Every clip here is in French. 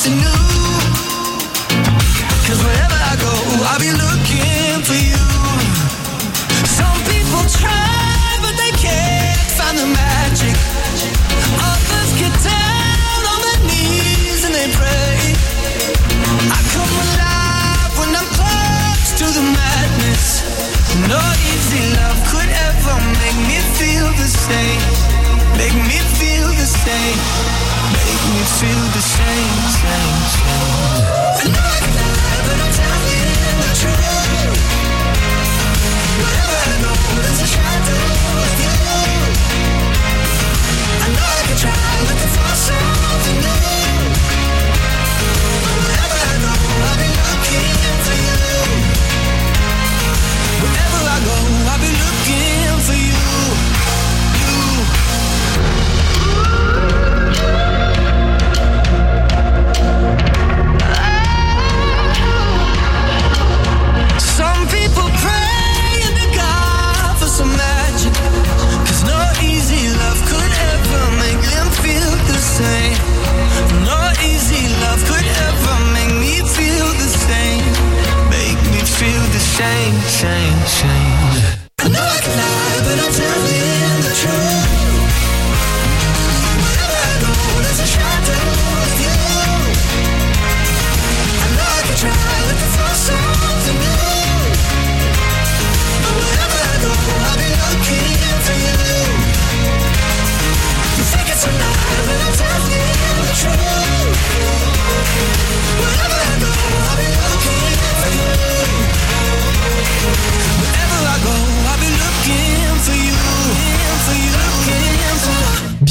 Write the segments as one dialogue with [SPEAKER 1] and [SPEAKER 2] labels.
[SPEAKER 1] something wherever I go, I'll be looking for you. Some people try, but they can't find the magic. Others get down on their knees and they pray. I come alive when I'm close to the madness. No easy love could ever make me feel the same. Make me feel the same. Make me feel the same,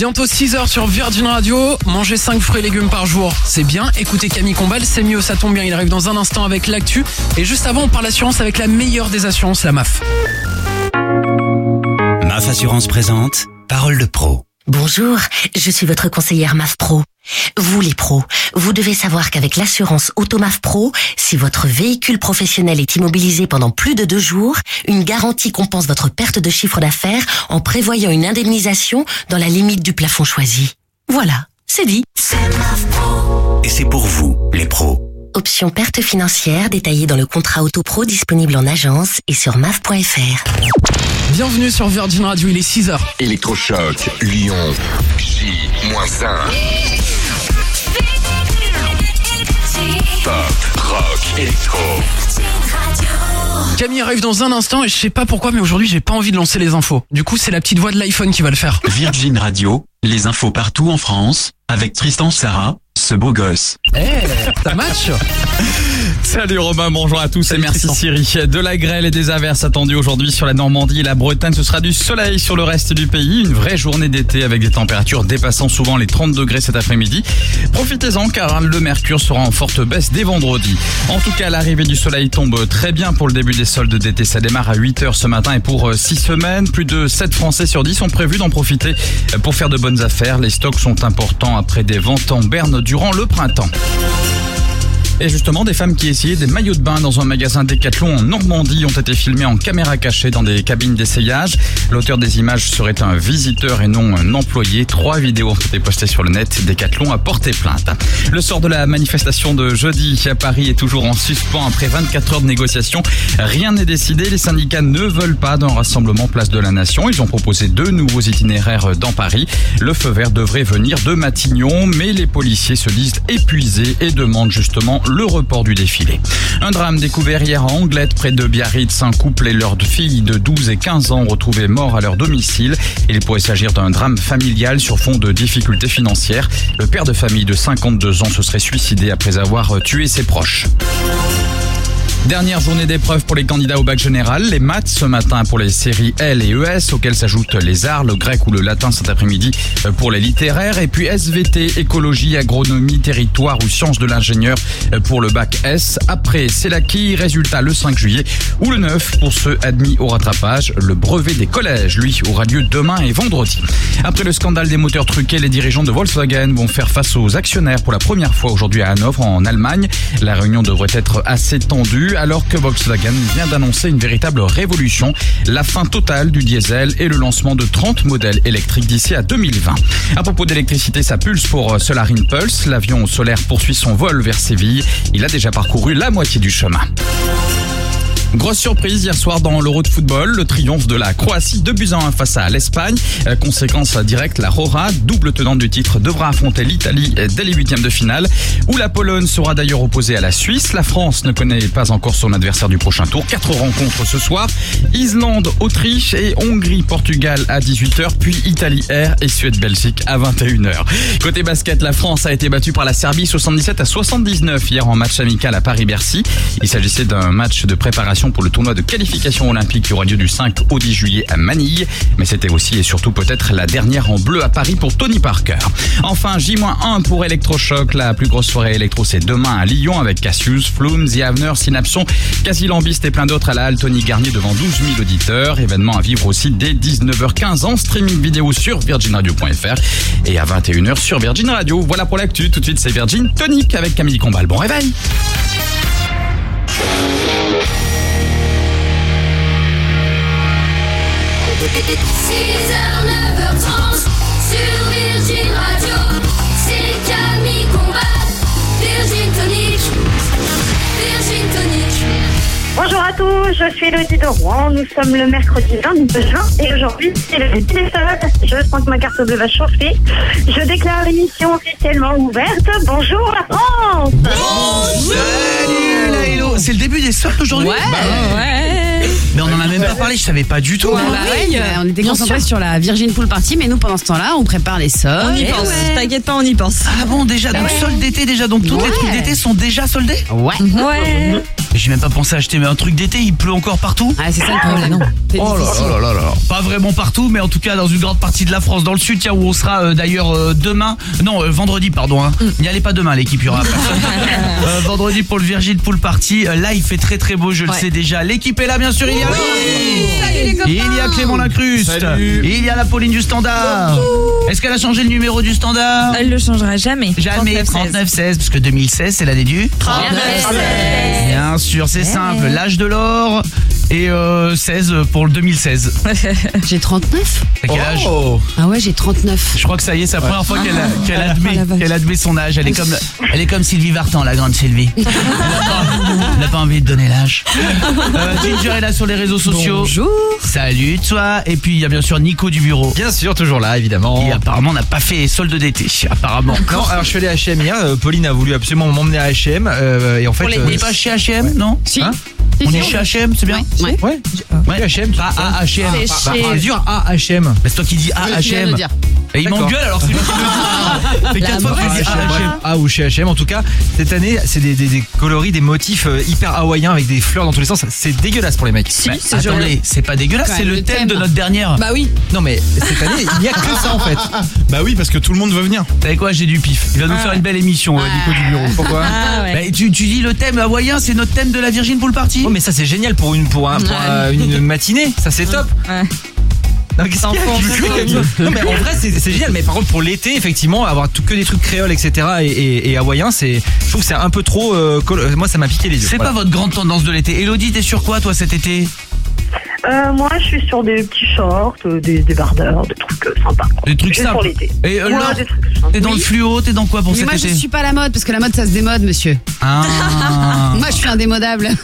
[SPEAKER 2] Bientôt 6h sur Virgin Radio, manger 5 fruits et légumes par jour, c'est bien. Écoutez Camille Combal, c'est mieux, ça tombe bien, il arrive dans un instant avec l'actu. Et juste avant, on parle assurance avec la meilleure des assurances, la MAF.
[SPEAKER 3] MAF Assurance présente Parole de pro.
[SPEAKER 4] Bonjour, je suis votre conseillère MAF Pro. Vous les pros, vous devez savoir qu'avec l'assurance Automaf Pro, si votre véhicule professionnel est immobilisé pendant plus de deux jours, une garantie compense votre perte de chiffre d'affaires en prévoyant une indemnisation dans la limite du plafond choisi. Voilà, c'est dit.
[SPEAKER 3] Et c'est pour vous, les pros.
[SPEAKER 4] Option perte financière détaillée dans le contrat Auto Pro disponible en agence et sur maf.fr.
[SPEAKER 2] Bienvenue sur Virgin Radio, il est 6h.
[SPEAKER 5] Électrochoc, Lyon, J-1. Pop, rock, électro.
[SPEAKER 2] Camille arrive dans un instant et je sais pas pourquoi, mais aujourd'hui j'ai pas envie de lancer les infos. Du coup, c'est la petite voix de l'iPhone qui va le faire.
[SPEAKER 6] Virgin Radio, les infos partout en France, avec Tristan Sarah, ce beau gosse.
[SPEAKER 2] Eh, ça match
[SPEAKER 7] Salut Romain, bonjour à tous et merci. Cyril. De la grêle et des averses attendues aujourd'hui sur la Normandie et la Bretagne. Ce sera du soleil sur le reste du pays. Une vraie journée d'été avec des températures dépassant souvent les 30 degrés cet après-midi. Profitez-en car le mercure sera en forte baisse dès vendredi. En tout cas, l'arrivée du soleil tombe très bien pour le début des soldes d'été. Ça démarre à 8 heures ce matin et pour 6 semaines, plus de 7 Français sur 10 ont prévu d'en profiter pour faire de bonnes affaires. Les stocks sont importants après des ventes en berne durant le printemps. Et justement, des femmes qui essayaient des maillots de bain dans un magasin Decathlon en Normandie ont été filmées en caméra cachée dans des cabines d'essayage. L'auteur des images serait un visiteur et non un employé. Trois vidéos ont été postées sur le net. Decathlon a porté plainte. Le sort de la manifestation de jeudi à Paris est toujours en suspens après 24 heures de négociations. Rien n'est décidé. Les syndicats ne veulent pas d'un rassemblement place de la Nation. Ils ont proposé deux nouveaux itinéraires dans Paris. Le feu vert devrait venir de Matignon, mais les policiers se disent épuisés et demandent justement le report du défilé. Un drame découvert hier à Anglette, près de Biarritz. Un couple et leur fille de 12 et 15 ans retrouvés morts à leur domicile. Il pourrait s'agir d'un drame familial sur fond de difficultés financières. Le père de famille de 52 ans se serait suicidé après avoir tué ses proches. Dernière journée d'épreuve pour les candidats au bac général. Les maths ce matin pour les séries L et ES, auxquelles s'ajoutent les arts, le grec ou le latin cet après-midi pour les littéraires. Et puis SVT, écologie, agronomie, territoire ou sciences de l'ingénieur pour le bac S. Après, c'est l'acquis. Résultat le 5 juillet ou le 9 pour ceux admis au rattrapage. Le brevet des collèges, lui, aura lieu demain et vendredi. Après le scandale des moteurs truqués, les dirigeants de Volkswagen vont faire face aux actionnaires pour la première fois aujourd'hui à Hanovre en Allemagne. La réunion devrait être assez tendue. Alors que Volkswagen vient d'annoncer une véritable révolution, la fin totale du diesel et le lancement de 30 modèles électriques d'ici à 2020. À propos d'électricité, ça pulse pour euh, Solar Impulse. L'avion solaire poursuit son vol vers Séville. Il a déjà parcouru la moitié du chemin. Grosse surprise hier soir dans l'Euro de football, le triomphe de la Croatie 2 buts à 1 face à l'Espagne. Euh, Conséquence directe, la Rora, double tenante du titre, devra affronter l'Italie dès les huitièmes de finale, où la Pologne sera d'ailleurs opposée à la Suisse. La France ne connaît pas encore son adversaire du prochain tour. Quatre rencontres ce soir. Islande, Autriche et Hongrie, Portugal à 18h, puis Italie R et Suède, Belgique à 21h. Côté basket, la France a été battue par la Serbie 77 à 79 hier en match amical à Paris-Bercy. Il s'agissait d'un match de préparation pour le tournoi de qualification olympique qui aura lieu du 5 au 10 juillet à Manille. Mais c'était aussi et surtout peut-être la dernière en bleu à Paris pour Tony Parker. Enfin, J-1 pour Electrochoc. La plus grosse soirée électro, c'est demain à Lyon avec Cassius, Flume, The Avener, Synapson, Casilambiste et plein d'autres à la halle Tony Garnier devant 12 000 auditeurs. Événement à vivre aussi dès 19h15 en streaming vidéo sur virginradio.fr et à 21h sur Virgin Radio. Voilà pour l'actu. Tout de suite, c'est Virgin Tonic avec Camille Combal. Bon réveil!
[SPEAKER 8] 6h, 9h30.
[SPEAKER 9] Bonjour à tous, je suis Elodie de Rouen. Nous sommes le mercredi 22 juin et aujourd'hui c'est le téléphone. Je sens que ma carte bleue va chauffer. Je déclare l'émission officiellement ouverte. Bonjour la France
[SPEAKER 10] Salut la Hello C'est le début des soldes aujourd'hui
[SPEAKER 11] Ouais, ouais.
[SPEAKER 10] Mais on en a même pas parlé, je savais pas du tout.
[SPEAKER 11] Bah oui, bah, on était concentrés sur la Virgin Pool Party, mais nous pendant ce temps-là, on prépare les soldes.
[SPEAKER 12] On y pense. T'inquiète pas, on y pense.
[SPEAKER 10] Ah bon déjà, donc solde d'été déjà, donc tous les trucs d'été sont déjà soldés
[SPEAKER 11] Ouais.
[SPEAKER 12] Ouais.
[SPEAKER 10] J'ai même pas pensé à acheter mais un truc d'été, il pleut encore partout
[SPEAKER 11] Ah, c'est ça le problème. C'est
[SPEAKER 10] Oh là
[SPEAKER 11] difficile.
[SPEAKER 10] là là là là. Pas vraiment partout, mais en tout cas dans une grande partie de la France, dans le sud, tiens, où on sera euh, d'ailleurs euh, demain, non, euh, vendredi, pardon. Hein. N'y allez pas demain, l'équipe, il y aura personne. Euh, vendredi pour le Virgin Pool Party. Euh, là, il fait très très beau, je le
[SPEAKER 11] Ouais.
[SPEAKER 10] sais déjà. L'équipe est là, bien sûr, il y a
[SPEAKER 11] Salut les copains.
[SPEAKER 10] Il y a Clément Lacruste. Il y a la Pauline du Standard. Est-ce qu'elle a changé le numéro du Standard?
[SPEAKER 12] Elle le changera jamais.
[SPEAKER 10] Jamais 39-16, parce que 2016, c'est l'année du
[SPEAKER 12] 39-16.
[SPEAKER 10] Bien sûr, c'est simple. L'âge de l'or et euh, 16 pour le 2016.
[SPEAKER 11] J'ai 39
[SPEAKER 10] T'as quel âge
[SPEAKER 11] Ah ouais, j'ai 39.
[SPEAKER 10] Je crois que ça y est, c'est la première fois qu'elle a- qu'elle admet,
[SPEAKER 11] Oh la vache.
[SPEAKER 10] qu'elle admet son âge. Elle est comme, elle est comme Sylvie Vartan, la grande Sylvie. Elle n'a pas, elle n'a pas envie de donner l'âge. Euh, Ginger est là sur les réseaux sociaux.
[SPEAKER 11] Bonjour.
[SPEAKER 10] Salut toi. Et puis il y a bien sûr Nico du bureau.
[SPEAKER 13] Bien sûr, toujours là, évidemment.
[SPEAKER 10] Qui apparemment n'a pas fait solde d'été. Apparemment.
[SPEAKER 13] Non, alors je suis allé à H&M hier. euh, Pauline a voulu absolument m'emmener à H&M euh, et en fait, euh,
[SPEAKER 10] On n'est pas chez H&M, non
[SPEAKER 11] Si.
[SPEAKER 10] Hein
[SPEAKER 11] Si,
[SPEAKER 10] On est chez H&M, c'est bien
[SPEAKER 11] Ouais.
[SPEAKER 13] ouais,
[SPEAKER 10] Ouais.
[SPEAKER 13] H&M.
[SPEAKER 10] Pas à H&M.
[SPEAKER 12] C'est chez-
[SPEAKER 13] C'est dur à H&M.
[SPEAKER 10] Mais c'est toi qui dis à Et il m'engueule alors c'est lui qui quatre fois qu'il dit H&M.
[SPEAKER 13] Ah ou chez H&M en tout cas cette année c'est des, des, des coloris des motifs euh, hyper hawaïens avec des fleurs dans tous les sens c'est dégueulasse pour les mecs
[SPEAKER 12] Si,
[SPEAKER 10] Bah, attendez, c'est pas dégueulasse, c'est le
[SPEAKER 11] le
[SPEAKER 10] thème
[SPEAKER 11] thème.
[SPEAKER 10] de notre dernière.
[SPEAKER 11] Bah oui.
[SPEAKER 13] non mais cette année il n'y a que ça en fait
[SPEAKER 14] Bah oui, parce que tout le monde veut venir.
[SPEAKER 10] Vous savez quoi, j'ai du pif. Il va nous faire une belle émission, euh, Nico du bureau.
[SPEAKER 13] pourquoi
[SPEAKER 12] Ah ouais.
[SPEAKER 10] Bah, tu, tu dis le thème hawaïen, c'est notre thème de la Virgin Pool Party.
[SPEAKER 13] Oh mais ça c'est génial pour une pour, un, pour un- une matinée ça c'est top
[SPEAKER 12] Ouais.
[SPEAKER 13] Non, mais en vrai c'est génial. Mais par contre pour l'été effectivement avoir tout, que des trucs créoles etc et, et, et hawaïens c'est je trouve que c'est un peu trop euh, moi ça m'a piqué les yeux.
[SPEAKER 10] C'est
[SPEAKER 13] Voilà.
[SPEAKER 10] pas votre grande tendance de l'été. Elodie, t'es sur quoi toi cet été?
[SPEAKER 9] Euh, Moi je suis sur des petits shorts, euh, des débardeurs, des trucs euh, sympas.
[SPEAKER 10] Des trucs
[SPEAKER 9] Juste pour
[SPEAKER 10] simples.
[SPEAKER 9] l'été.
[SPEAKER 10] Et euh,
[SPEAKER 9] Ouais,
[SPEAKER 10] Laure,
[SPEAKER 9] des trucs simples.
[SPEAKER 10] t'es dans le fluo, t'es dans quoi pour
[SPEAKER 11] Mais
[SPEAKER 10] cet
[SPEAKER 11] moi, je
[SPEAKER 10] été
[SPEAKER 11] suis pas à la mode, parce que la mode, ça se démode, monsieur.
[SPEAKER 10] Ah.
[SPEAKER 11] Moi, je suis indémodable.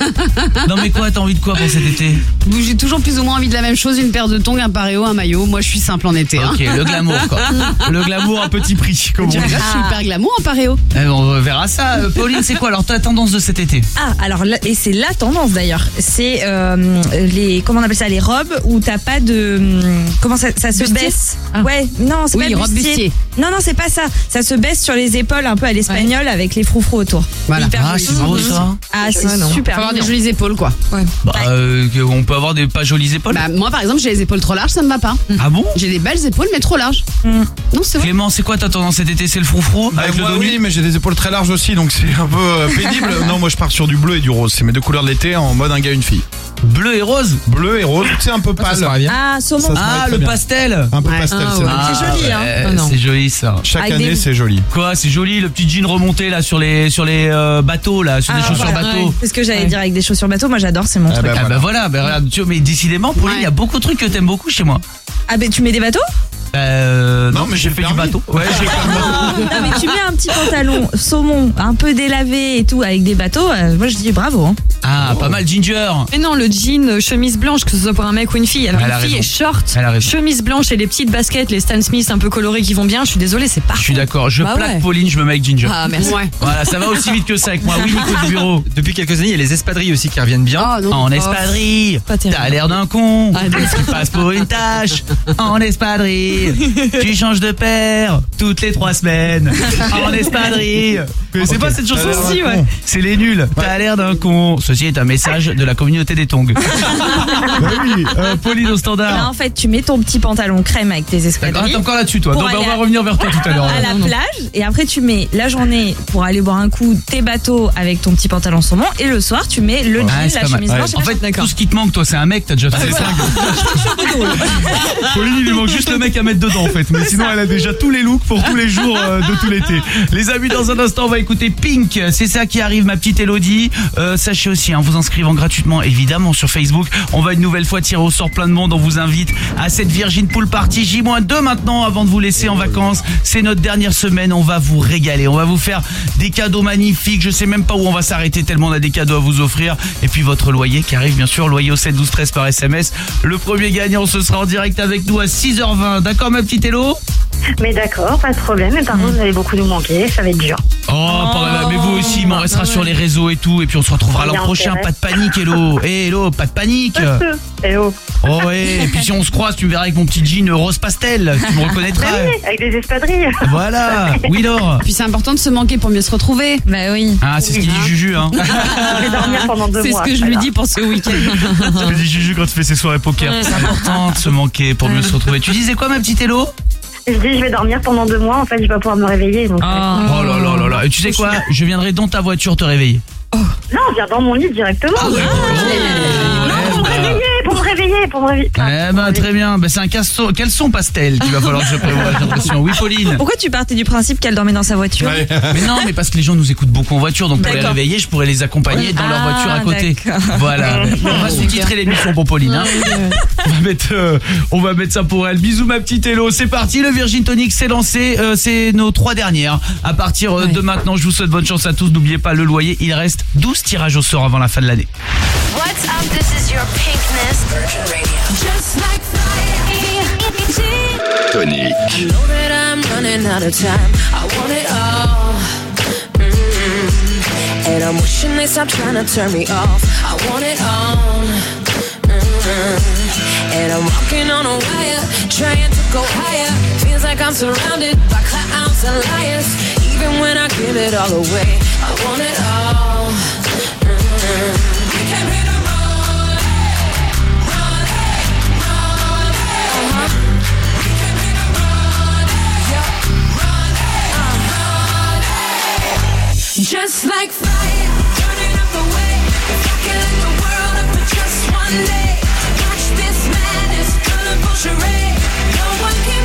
[SPEAKER 10] Non mais quoi, t'as envie de quoi pour cet été?
[SPEAKER 11] J'ai toujours plus ou moins envie de la même chose, une paire de tongs, un paréo, un maillot. Moi, je suis simple en été. hein.
[SPEAKER 10] Ok, le glamour quoi. Le glamour à petit prix, comme on
[SPEAKER 11] Tu
[SPEAKER 10] dit.
[SPEAKER 11] je suis hyper glamour en paréo.
[SPEAKER 10] Eh, on verra ça. Euh, Pauline, c'est quoi? Alors ta tendance de cet été?
[SPEAKER 12] Ah, alors là- et c'est la tendance d'ailleurs. C'est euh, les comment on appelle ça les robes où t'as pas de hum, comment ça, ça se
[SPEAKER 11] Bustier
[SPEAKER 12] baisse.
[SPEAKER 11] Ah.
[SPEAKER 12] Ouais, non, c'est
[SPEAKER 11] Oui,
[SPEAKER 12] pas
[SPEAKER 11] robe bustier.
[SPEAKER 12] Non, non, c'est pas ça. Ça se baisse sur les épaules un peu à l'espagnol avec les froufrous autour.
[SPEAKER 11] Voilà.
[SPEAKER 12] Hyper
[SPEAKER 10] Ah, c'est beau ça.
[SPEAKER 12] Ah, c'est
[SPEAKER 11] Ouais, non.
[SPEAKER 12] super.
[SPEAKER 11] Faut avoir des jolies épaules, quoi.
[SPEAKER 10] Bah, euh, on peut avoir des pas jolies épaules.
[SPEAKER 11] Bah, moi, par exemple, j'ai les épaules trop larges, ça me va pas.
[SPEAKER 10] Ah bon?
[SPEAKER 11] J'ai des belles épaules, mais trop larges.
[SPEAKER 12] Mm.
[SPEAKER 11] Non, c'est vrai.
[SPEAKER 10] Clément, c'est quoi ta tendance cet été C'est le froufrou
[SPEAKER 14] Bah,
[SPEAKER 10] avec
[SPEAKER 14] moi,
[SPEAKER 10] le
[SPEAKER 14] oui, mais j'ai des épaules très larges aussi, donc c'est un peu euh, pénible. non, moi je pars sur du bleu et du rose. C'est mes deux couleurs de l'été en mode un gars, une fille.
[SPEAKER 10] Bleu et rose
[SPEAKER 15] Bleu et rose, c'est un peu pâle.
[SPEAKER 12] Ah, saumon.
[SPEAKER 10] Ah, le
[SPEAKER 15] bien.
[SPEAKER 10] pastel
[SPEAKER 15] Un peu
[SPEAKER 11] Ouais.
[SPEAKER 15] pastel,
[SPEAKER 11] Ah,
[SPEAKER 15] c'est
[SPEAKER 11] ouais.
[SPEAKER 15] vrai.
[SPEAKER 12] C'est joli, hein.
[SPEAKER 11] Ah, non.
[SPEAKER 10] C'est joli ça.
[SPEAKER 15] Chaque
[SPEAKER 12] Avec
[SPEAKER 15] année,
[SPEAKER 12] des-
[SPEAKER 15] c'est joli.
[SPEAKER 10] Quoi, c'est joli le petit jean remonté là sur les sur les euh, bateaux là, sur les
[SPEAKER 12] Ah,
[SPEAKER 10] chaussures
[SPEAKER 12] voilà.
[SPEAKER 10] bateaux.
[SPEAKER 12] C'est ce que j'allais
[SPEAKER 11] Ouais.
[SPEAKER 12] dire avec des chaussures bateau. Moi, j'adore, c'est mon
[SPEAKER 15] Ah
[SPEAKER 12] truc.
[SPEAKER 15] bah,
[SPEAKER 10] Ah bah voilà, bah, regarde, tu vois, mais décidément, Pauline, il y a beaucoup de trucs que t'aimes beaucoup chez moi.
[SPEAKER 12] Ah, ben tu mets des bateaux?
[SPEAKER 10] Euh, non,
[SPEAKER 15] Non, mais
[SPEAKER 10] j'ai fait du bateau. Ouais, j'ai
[SPEAKER 12] Non, mais tu mets un petit pantalon saumon, un peu délavé et tout, avec des bateaux. euh, moi, je dis bravo. Hein.
[SPEAKER 10] Ah, pas mal Ginger.
[SPEAKER 11] Mais non, le jean, euh, chemise blanche, que ce soit pour un mec ou une fille. Alors,
[SPEAKER 10] Elle a
[SPEAKER 11] une fille
[SPEAKER 10] raison.
[SPEAKER 11] est short,
[SPEAKER 10] Elle a raison.
[SPEAKER 11] chemise blanche et les petites baskets, les Stan Smith un peu colorés qui vont bien. Je suis désolée, c'est
[SPEAKER 10] Je
[SPEAKER 11] parfait.
[SPEAKER 10] suis d'accord, je
[SPEAKER 11] Bah
[SPEAKER 10] plaque
[SPEAKER 11] ouais.
[SPEAKER 10] Pauline, je me mets avec Ginger.
[SPEAKER 11] Ah, merci. Ouais.
[SPEAKER 10] Voilà, ça va aussi vite que ça avec moi. Oui, Nico du bureau.
[SPEAKER 16] Depuis quelques années, il y a les espadrilles aussi qui reviennent bien.
[SPEAKER 11] Ah, non.
[SPEAKER 10] En
[SPEAKER 11] Oh.
[SPEAKER 10] espadrille,
[SPEAKER 11] Pas terrible.
[SPEAKER 10] t'as l'air d'un con.
[SPEAKER 11] Ah, non.
[SPEAKER 10] Tu passes pour une tâche. En espadrille, tu changes de paire toutes les trois semaines. En espadrille. Mais c'est pas cette chanson
[SPEAKER 15] d'un
[SPEAKER 10] ouais. C'est les nuls. T'as l'air d'un con. Ceci est un message de la communauté des tongs.
[SPEAKER 15] Bah oui.
[SPEAKER 10] Euh, Pauline au
[SPEAKER 12] là,
[SPEAKER 10] standard.
[SPEAKER 12] en fait, tu mets ton petit pantalon crème avec tes espadrilles.
[SPEAKER 10] t'es encore là-dessus toi. Donc bah, on va
[SPEAKER 12] à-
[SPEAKER 10] revenir vers toi tout à l'heure.
[SPEAKER 12] à la plage et après tu mets la journée pour aller boire un coup tes bateaux avec ton petit pantalon saumon et le soir tu mets le jean,
[SPEAKER 10] Ah, c'est
[SPEAKER 12] la
[SPEAKER 10] pas mal.
[SPEAKER 12] chemise blanche
[SPEAKER 10] En fait,
[SPEAKER 11] D'accord.
[SPEAKER 10] tout ce qui te manque, toi, c'est un mec, t'as déjà fait les cinq. Pauline, il lui manque juste le mec à mettre dedans, en fait. Mais sinon, elle a déjà tous les looks pour tous les jours euh, de tout l'été. Les amis, dans un instant, on va écouter Pink. C'est ça qui arrive, ma petite Elodie. Euh, sachez aussi, en vous inscrivant gratuitement, évidemment, sur Facebook, on va une nouvelle fois tirer au sort plein de monde. On vous invite à cette Virgin Pool Party J-2 maintenant, avant de vous laisser en vacances. C'est notre dernière semaine. On va vous régaler. On va vous faire des cadeaux magnifiques. Je sais même pas où on va s'arrêter tellement on a des cadeaux à vous offrir. Et puis votre loyer qui arrive, bien sûr, loyer au 7 12 13 par SMS. Le premier gagnant, ce sera en direct avec nous à 6h20. D'accord, ma petite Hello
[SPEAKER 9] Mais d'accord, pas de problème. Mais par contre, vous allez beaucoup nous manquer, ça va être dur.
[SPEAKER 10] Oh, pas- mais vous aussi, il m'en restera sur les réseaux et tout. Et puis on se retrouvera l'an prochain.
[SPEAKER 9] intérêt.
[SPEAKER 10] Pas de panique, Hello. Eh, Hello, pas de panique.
[SPEAKER 9] Eh oh.
[SPEAKER 10] Oh, ouais. Et puis si on se croise, tu me verras avec mon petit jean rose pastel. Tu me reconnaîtras.
[SPEAKER 9] Mais oui, avec des espadrilles.
[SPEAKER 10] Voilà. Oui, Laure.
[SPEAKER 11] Puis c'est important de se manquer pour mieux se retrouver.
[SPEAKER 12] Bah oui.
[SPEAKER 10] Ah, c'est ce qu'il dit Juju, hein.
[SPEAKER 9] Je vais dormir pendant deux
[SPEAKER 11] C'est
[SPEAKER 9] mois.
[SPEAKER 11] ce que je lui dis pour ce week-end.
[SPEAKER 10] Ce que dit Juju quand tu fais ses soirées poker. C'est important de se manquer pour mieux se retrouver. Tu disais quoi, ma Hello
[SPEAKER 9] Je dis, je vais dormir pendant deux mois. En fait, je vais pas pouvoir me réveiller. Donc,
[SPEAKER 11] Ah.
[SPEAKER 10] Oh là là là là. Et tu sais quoi? Je viendrai dans ta voiture te réveiller.
[SPEAKER 9] Non, viens dans mon lit directement.
[SPEAKER 10] Ah
[SPEAKER 9] non, me réveiller, pour me réveiller.
[SPEAKER 10] Eh ben très bien, ben, c'est un caleçon, caleçon pastel qu'il va falloir que je prévoie, j'ai l'impression? Oui Pauline
[SPEAKER 12] Pourquoi tu partais du principe qu'elle dormait dans sa voiture?
[SPEAKER 10] Mais non, mais parce que les gens nous écoutent beaucoup en voiture, donc pour les
[SPEAKER 12] D'accord.
[SPEAKER 10] réveiller, je pourrais les accompagner dans leur
[SPEAKER 12] Ah,
[SPEAKER 10] voiture à côté.
[SPEAKER 12] d'accord.
[SPEAKER 10] Voilà. On va sous-titrer l'émission pour Pauline. Hein. On va mettre, euh, on va mettre ça pour elle. Bisous ma petite Hello. C'est parti, le Virgin Tonic s'est lancé. Euh, c'est nos trois dernières. À partir euh, de maintenant, je vous souhaite bonne chance à tous. N'oubliez pas le loyer. Il reste 12 tirages au sort avant la fin de l'année.
[SPEAKER 17] What's up? This is your pinkness. Virgin Radio. Just like fire.
[SPEAKER 5] Tonic.
[SPEAKER 17] I know that I'm running out of time. I want it all. Mm. And I'm wishing they stop trying to turn me off. I want it all. Mm. And I'm walking on a wire, trying to go higher. Feels like I'm surrounded by clowns and liars. Even when I give it all away, I want it all. Just like fire, burning up the way. If I the world up for just one day, watch this madness, colorful charade. No one can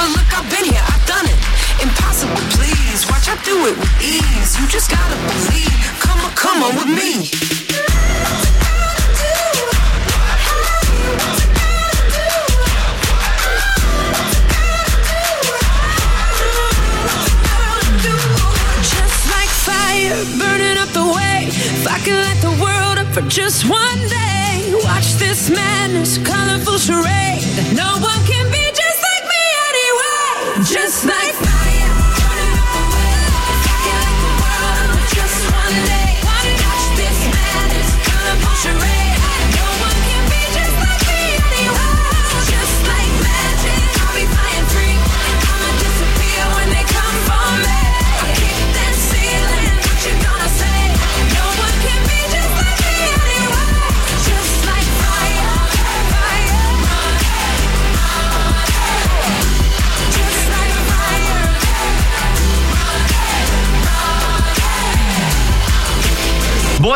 [SPEAKER 17] I've been here, I've done it. Impossible, please. Watch I do it with ease. You just gotta believe. Come on, come on with me. Just like fire burning up the way. If I could light the world up for just one day, watch this madness, colorful charade. No one can be Just like fire burning up the way. If I could light the world up for just one day, watch this madness, colorful charade. No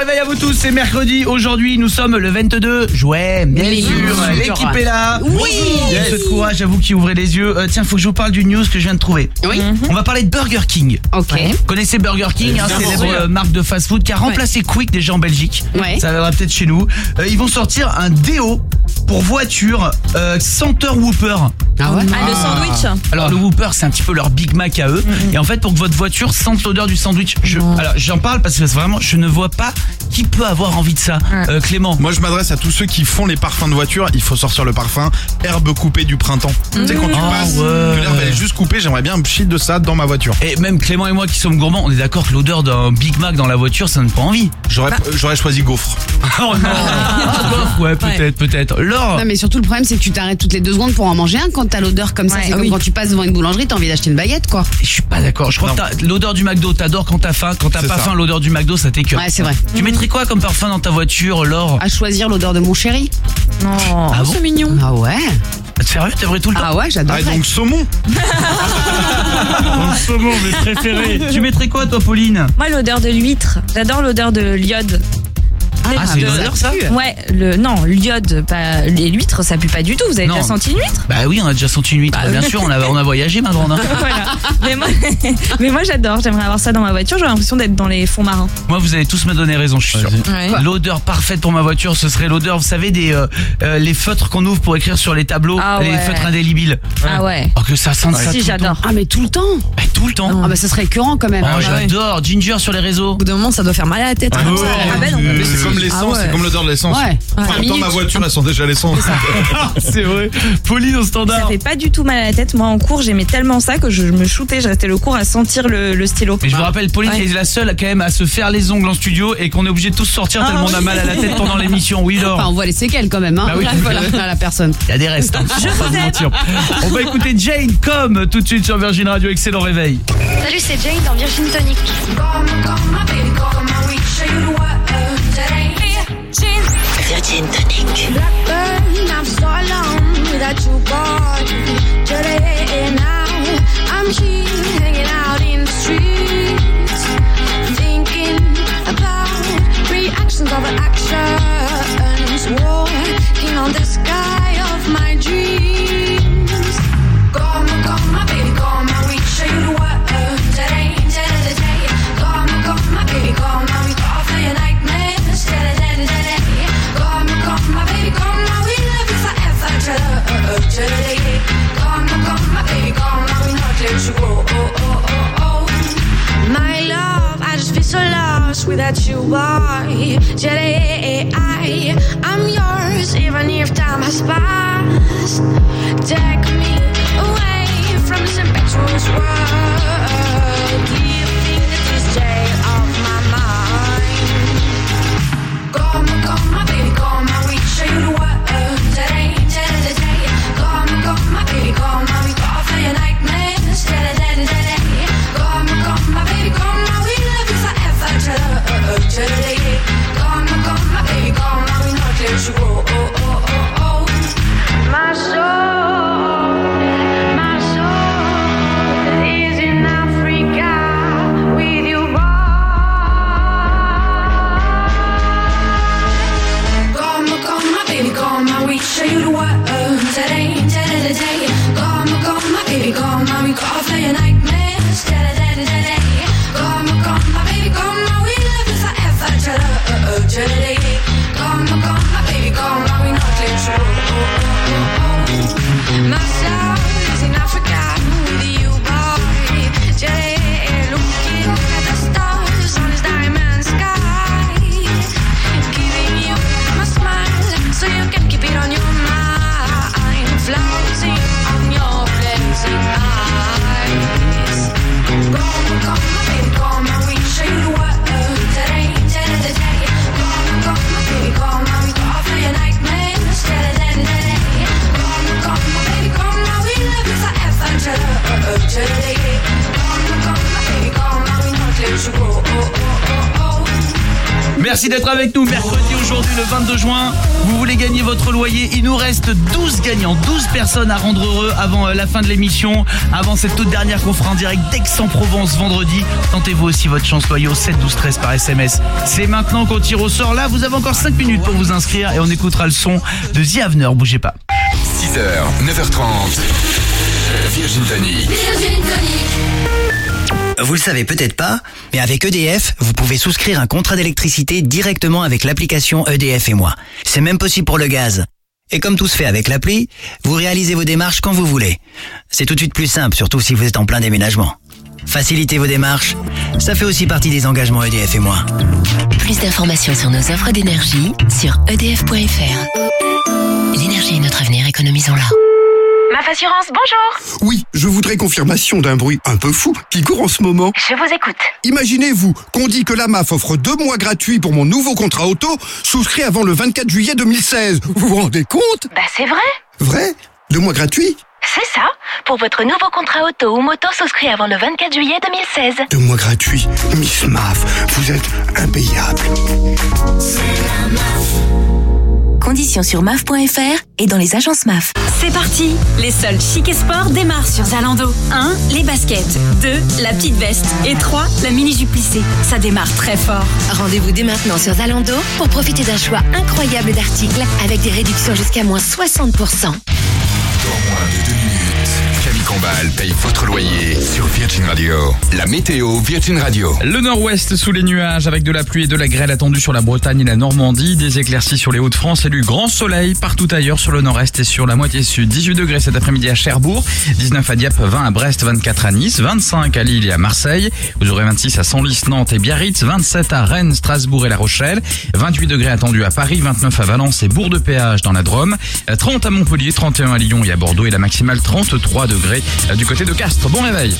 [SPEAKER 10] réveil à vous tous, c'est mercredi. Aujourd'hui, nous sommes le 22 juin. Bien
[SPEAKER 11] Oui.
[SPEAKER 10] sûr, l'équipe est là.
[SPEAKER 11] Oui.
[SPEAKER 10] Bien ce courage à vous qui ouvrez les yeux. Euh, tiens, faut que je vous parle du news que je viens de trouver.
[SPEAKER 11] Oui.
[SPEAKER 10] On va parler de Burger King.
[SPEAKER 11] Ok.
[SPEAKER 10] Vous connaissez Burger King, hein, célèbre euh, marque de fast-food qui a remplacé Quick déjà en Belgique.
[SPEAKER 11] Ouais.
[SPEAKER 10] Ça viendra peut-être chez nous. Euh, ils vont sortir un déo pour voiture senteur Whooper.
[SPEAKER 11] Ah ouais
[SPEAKER 12] Ah, le sandwich
[SPEAKER 10] Alors le Whooper c'est un petit peu leur Big Mac à eux et en fait pour que votre voiture sente l'odeur du sandwich. Je, alors j'en parle parce que vraiment je ne vois pas qui peut avoir envie de ça. Euh, Clément.
[SPEAKER 15] Moi, je m'adresse à tous ceux qui font les parfums de voiture. Il faut sortir le parfum herbe coupée du printemps. Tu sais, quand tu
[SPEAKER 10] Ah
[SPEAKER 15] passes,
[SPEAKER 10] ouais.
[SPEAKER 15] que l'herbe elle est juste coupée, j'aimerais bien un pchit de ça dans ma voiture.
[SPEAKER 10] Et même Clément et moi qui sommes gourmands, on est d'accord que l'odeur d'un Big Mac dans la voiture, ça donne pas envie.
[SPEAKER 15] J'aurais j'aurais choisi gaufre.
[SPEAKER 10] Oh non Ouais, peut-être, peut-être. Laure
[SPEAKER 11] Non mais surtout le problème c'est que tu t'arrêtes toutes les deux secondes pour en manger un quand t'as l'odeur comme ça.
[SPEAKER 12] Ouais.
[SPEAKER 11] c'est
[SPEAKER 12] Ah
[SPEAKER 11] comme
[SPEAKER 12] oui.
[SPEAKER 11] quand tu passes devant une boulangerie, t'as envie d'acheter une baguette quoi.
[SPEAKER 10] Je suis pas d'accord. Je crois
[SPEAKER 15] Non.
[SPEAKER 10] que l'odeur du McDo, t'adores quand t'as faim. Quand t'as pas
[SPEAKER 15] ça.
[SPEAKER 10] faim, l'odeur du McDo, ça t'écœure.
[SPEAKER 11] Ouais c'est vrai.
[SPEAKER 10] Tu mettrais quoi comme parfum dans ta voiture, Laure
[SPEAKER 11] À choisir l'odeur de mon chéri.
[SPEAKER 12] Non,
[SPEAKER 10] Ah bon
[SPEAKER 12] c'est mignon.
[SPEAKER 11] Ah ouais.
[SPEAKER 10] Faire t'aimerais tout le temps
[SPEAKER 11] Ah ouais j'adore.
[SPEAKER 15] Ah, donc saumon
[SPEAKER 10] saumon, mes préférés. tu mettrais quoi, toi, Pauline?
[SPEAKER 12] Moi, l'odeur de l'huître. J'adore l'odeur de l'iode.
[SPEAKER 10] Ah, c'est une
[SPEAKER 12] de-
[SPEAKER 10] odeur, ça
[SPEAKER 12] Ouais, le non, l'iode, pas les l'huître, ça pue pas du tout. Vous avez
[SPEAKER 10] Non.
[SPEAKER 12] déjà senti une huître?
[SPEAKER 10] Bah oui, on a déjà senti une huître. bien sûr, on a, on a voyagé, ma grande. hein.
[SPEAKER 12] Voilà. Mais moi, mais moi j'adore. J'aimerais avoir ça dans ma voiture. J'ai l'impression d'être dans les fonds marins.
[SPEAKER 10] Moi, vous allez tous me donner raison, je suis sûr.
[SPEAKER 12] Ouais.
[SPEAKER 10] L'odeur parfaite pour ma voiture, ce serait l'odeur, vous savez, des euh, euh, les feutres qu'on ouvre pour écrire sur les tableaux,
[SPEAKER 12] Ah
[SPEAKER 10] les
[SPEAKER 12] ouais.
[SPEAKER 10] feutres indélébiles.
[SPEAKER 12] Ah ouais.
[SPEAKER 10] Oh, que ça sente ça
[SPEAKER 12] Si
[SPEAKER 10] tout le
[SPEAKER 12] j'adore.
[SPEAKER 11] Ah mais tout le temps.
[SPEAKER 10] Bah, tout le temps.
[SPEAKER 11] Ah bah ça serait écœurant quand même.
[SPEAKER 10] Oh, j'adore. Ginger sur les réseaux.
[SPEAKER 12] Au bout d'un moment, ça doit faire mal à la tête.
[SPEAKER 15] Ah
[SPEAKER 12] comme
[SPEAKER 15] ouais,
[SPEAKER 12] ça. Ah ben non.
[SPEAKER 15] mais c'est comme l'essence,
[SPEAKER 12] Ah ouais.
[SPEAKER 15] c'est comme l'odeur de l'essence.
[SPEAKER 11] Ouais.
[SPEAKER 15] En
[SPEAKER 11] Cinq
[SPEAKER 15] même temps, ma voiture, elle sent déjà l'essence.
[SPEAKER 10] C'est vrai. Pauline au
[SPEAKER 12] Ça
[SPEAKER 10] standard.
[SPEAKER 12] fait pas du tout mal à la tête. Moi, en cours, j'aimais tellement ça que je me shootais. Je restais le cours à sentir le, le stylo.
[SPEAKER 10] Mais je vous rappelle, Pauline
[SPEAKER 12] Ouais.
[SPEAKER 10] est la seule quand même à se faire les ongles en studio et qu'on est obligé de tous sortir
[SPEAKER 12] Ah
[SPEAKER 10] tellement on a
[SPEAKER 12] oui.
[SPEAKER 10] mal à la tête pendant l'émission. Oui, Laure.
[SPEAKER 11] Enfin on voit les séquelles quand même. Hein.
[SPEAKER 10] Bah oui.
[SPEAKER 11] voilà à la personne.
[SPEAKER 10] Il y a des restes. Hein.
[SPEAKER 12] Je
[SPEAKER 10] On va pas
[SPEAKER 12] vous
[SPEAKER 10] mentir. On va écouter Jane comme tout de suite sur Virgin Radio. Excellent réveil.
[SPEAKER 18] Salut, c'est Jane dans Virgin Tonic.
[SPEAKER 4] Virgin Tonic.
[SPEAKER 17] Blackburn, I'm so alone without you, boy. Today now, I'm here hanging out in the streets, thinking about reactions of actions, walking on the sky of my dreams. Lost without you, are. Today, I, I'm yours, even if time has passed. Take me away from this impetuous world.
[SPEAKER 10] Merci d'être avec nous mercredi aujourd'hui le 22 juin. Vous voulez gagner votre loyer, il nous reste 12 gagnants, 12 personnes à rendre heureux avant euh, la fin de l'émission, avant cette toute dernière qu'on fera en direct d'Aix-en-Provence vendredi. Tentez-vous aussi votre chance loyer au 7 12 13 par SMS. C'est maintenant qu'on tire au sort là, vous avez encore 5 minutes pour vous inscrire et on écoutera le son de The Avener, bougez pas.
[SPEAKER 5] 6h, 9h30. Virgin Tonic.
[SPEAKER 19] Vous le savez peut-être pas, mais avec EDF, vous pouvez souscrire un contrat d'électricité directement avec l'application EDF et moi. C'est même possible pour le gaz. Et comme tout se fait avec l'appli, vous réalisez vos démarches quand vous voulez. C'est tout de suite plus simple, surtout si vous êtes en plein déménagement. Facilitez vos démarches, ça fait aussi partie des engagements EDF et moi.
[SPEAKER 20] Plus d'informations sur nos offres d'énergie sur edf.fr. L'énergie est notre avenir, économisons-la.
[SPEAKER 21] MAF Assurance, bonjour
[SPEAKER 22] Oui, je voudrais confirmation d'un bruit un peu fou qui court en ce moment.
[SPEAKER 21] Je vous écoute.
[SPEAKER 22] Imaginez-vous qu'on dit que la MAF offre deux mois gratuits pour mon nouveau contrat auto, souscrit avant le 24 juillet 2016. Vous vous rendez compte?
[SPEAKER 21] Bah c'est vrai
[SPEAKER 22] Vrai? Deux mois gratuits?
[SPEAKER 21] C'est ça Pour votre nouveau contrat auto ou moto souscrit avant le 24 juillet 2016.
[SPEAKER 22] Deux mois gratuits Miss MAF, vous êtes impayable.
[SPEAKER 20] Conditions sur maf.fr et dans les agences MAF.
[SPEAKER 23] C'est parti Les soldes chic et sport démarrent sur Zalando. 1. Les baskets. 2. La petite veste. Et 3. La mini-jupe plissée. Ça démarre très fort.
[SPEAKER 20] Rendez-vous dès maintenant sur Zalando pour profiter d'un choix incroyable d'articles avec des réductions jusqu'à moins 60%.
[SPEAKER 5] Dans moins de deux minutes, Camille Paye votre loyer sur Virgin Radio. La météo Virgin Radio.
[SPEAKER 7] Le nord-ouest sous les nuages avec de la pluie et de la grêle attendue sur la Bretagne et la Normandie, des éclaircies sur les Hauts-de-France et du grand soleil partout ailleurs sur le nord-est et sur la moitié sud. 18 degrés cet après-midi à Cherbourg, 19 à Dieppe, 20 à Brest, 24 à Nice, 25 à Lille et à Marseille. Vous aurez 26 à Senlis, Nantes et Biarritz, 27 à Rennes, Strasbourg et La Rochelle, 28 degrés attendus à Paris, 29 à Valence et Bourg-de-Péage dans la Drôme, 30 à Montpellier, 31 à Lyon et à Bordeaux et la maximale 33 degrés du côté de Castres. Bon réveil.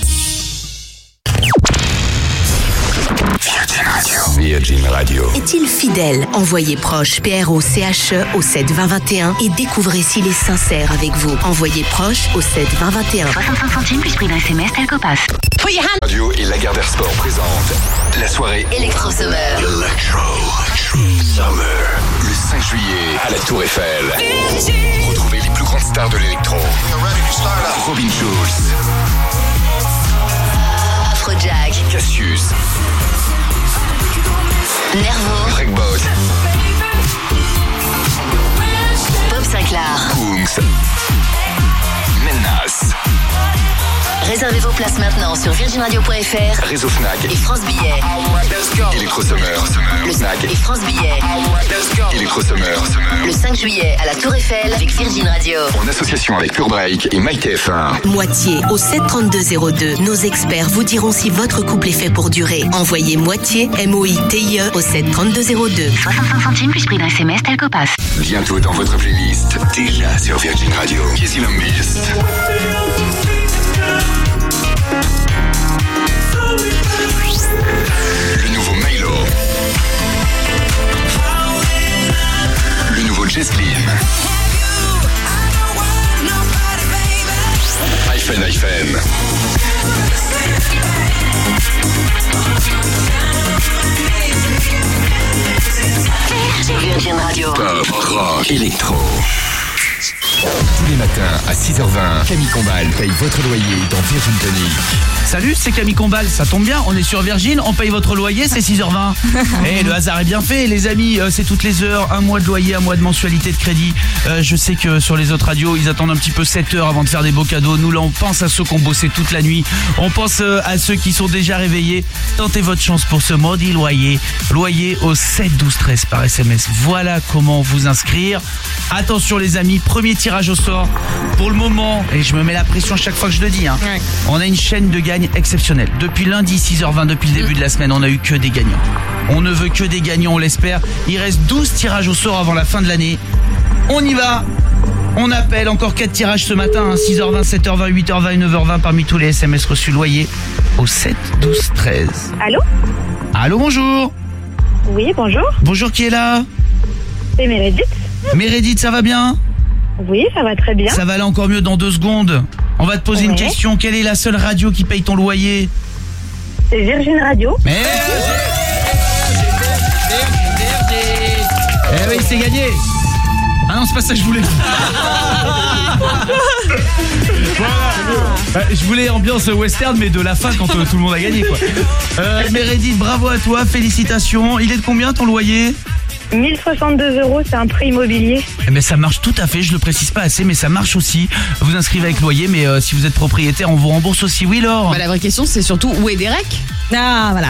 [SPEAKER 5] Virgin Radio. Virgin Radio.
[SPEAKER 20] Est-il fidèle? Envoyez proche PRO-CHE au 7 20 21 et découvrez s'il est sincère avec vous. Envoyez proche au 7 20 21.
[SPEAKER 21] 65 centimes plus prix d'un SMS tel passe.
[SPEAKER 5] Radio et Lagardère Sport présente la soirée
[SPEAKER 20] Electro Summer.
[SPEAKER 5] Electro Summer. Le 5 juillet à la Tour Eiffel. Retrouvez les plus grandes stars de l'électro. Robin Schulz,
[SPEAKER 20] Afrojack.
[SPEAKER 5] Cassius,
[SPEAKER 20] Nervo.
[SPEAKER 5] Greg Boss,
[SPEAKER 20] Bob Sinclair.
[SPEAKER 5] Kungs, Menace,
[SPEAKER 20] Réservez vos places maintenant sur virginradio.fr
[SPEAKER 5] Réseau Fnac,
[SPEAKER 20] et France Billet.
[SPEAKER 5] Electro Summer,
[SPEAKER 20] Le 5 et France Billet.
[SPEAKER 5] Electro Summer,
[SPEAKER 20] Le 5 juillet à la Tour Eiffel avec Virgin Radio.
[SPEAKER 5] en association avec Pure Break et MyTF1.
[SPEAKER 20] Moitié au 73202. Nos experts vous diront si votre couple est fait pour durer. Envoyez moitié M-O-I-T-I-E au 73202.
[SPEAKER 21] 65 centimes plus prix d'un SMS tel passe.
[SPEAKER 5] Bientôt dans votre playlist, déjà sur Virgin Radio. Casey Lambist. Jesslyn. iPhone iPhone.
[SPEAKER 20] Virgin Radio.
[SPEAKER 5] Pop, rock, électro. Tous les matins à 6h20, Camille Combal paye votre loyer dans Virgin Tonic.
[SPEAKER 10] Salut, c'est Camille Combal, ça tombe bien, on est sur Virgin, on paye votre loyer, c'est 6h20. Et le hasard est bien fait, les amis, euh, c'est toutes les heures, un mois de loyer, un mois de mensualité de crédit. Euh, je sais que sur les autres radios, ils attendent un petit peu 7 heures avant de faire des beaux cadeaux. Nous, là, on pense à ceux qui ont bossé toute la nuit, on pense euh, à ceux qui sont déjà réveillés. Tentez votre chance pour ce maudit loyer. Loyer au 7 12 13 par SMS. Voilà comment vous inscrire. Attention les amis, premier tirage au sort. Pour le moment, et je me mets la pression chaque fois que je le dis, hein, on a une chaîne de gagne exceptionnelle. Depuis lundi 6h20, depuis le début de la semaine, on a eu que des gagnants. On ne veut que des gagnants, on l'espère. Il reste 12 tirages au sort avant la fin de l'année. On y va on appelle encore 4 tirages ce matin, hein, 6h20, 7h20, 8h20 et 9h20 parmi tous les SMS reçus loyer au 7 12 13.
[SPEAKER 9] Allô?
[SPEAKER 10] Allô, bonjour.
[SPEAKER 9] Oui, bonjour.
[SPEAKER 10] Bonjour, qui est là?
[SPEAKER 9] C'est Meredith.
[SPEAKER 10] Meredith, ça va bien?
[SPEAKER 9] Oui, ça va très bien.
[SPEAKER 10] Ça va aller encore mieux dans deux secondes. On va te poser une question. Quelle est la seule radio qui paye ton loyer
[SPEAKER 9] C'est Virgin Radio.
[SPEAKER 10] Mais Eh oui, c'est gagné Ah non, c'est pas ça que je voulais. Euh, Je voulais ambiance western, mais de la fin quand euh, tout le monde a gagné, quoi. Euh, Meredith, bravo à toi, félicitations. Il est de combien ton loyer?
[SPEAKER 9] 1062 euros, c'est un prix immobilier.
[SPEAKER 10] Eh ben, ça marche tout à fait, je le précise pas assez, mais ça marche aussi. Vous inscrivez avec loyer, mais euh, si vous êtes propriétaire, on vous rembourse aussi, oui, Laure
[SPEAKER 11] Bah, la vraie question, c'est surtout où est Derek
[SPEAKER 12] Ah, voilà.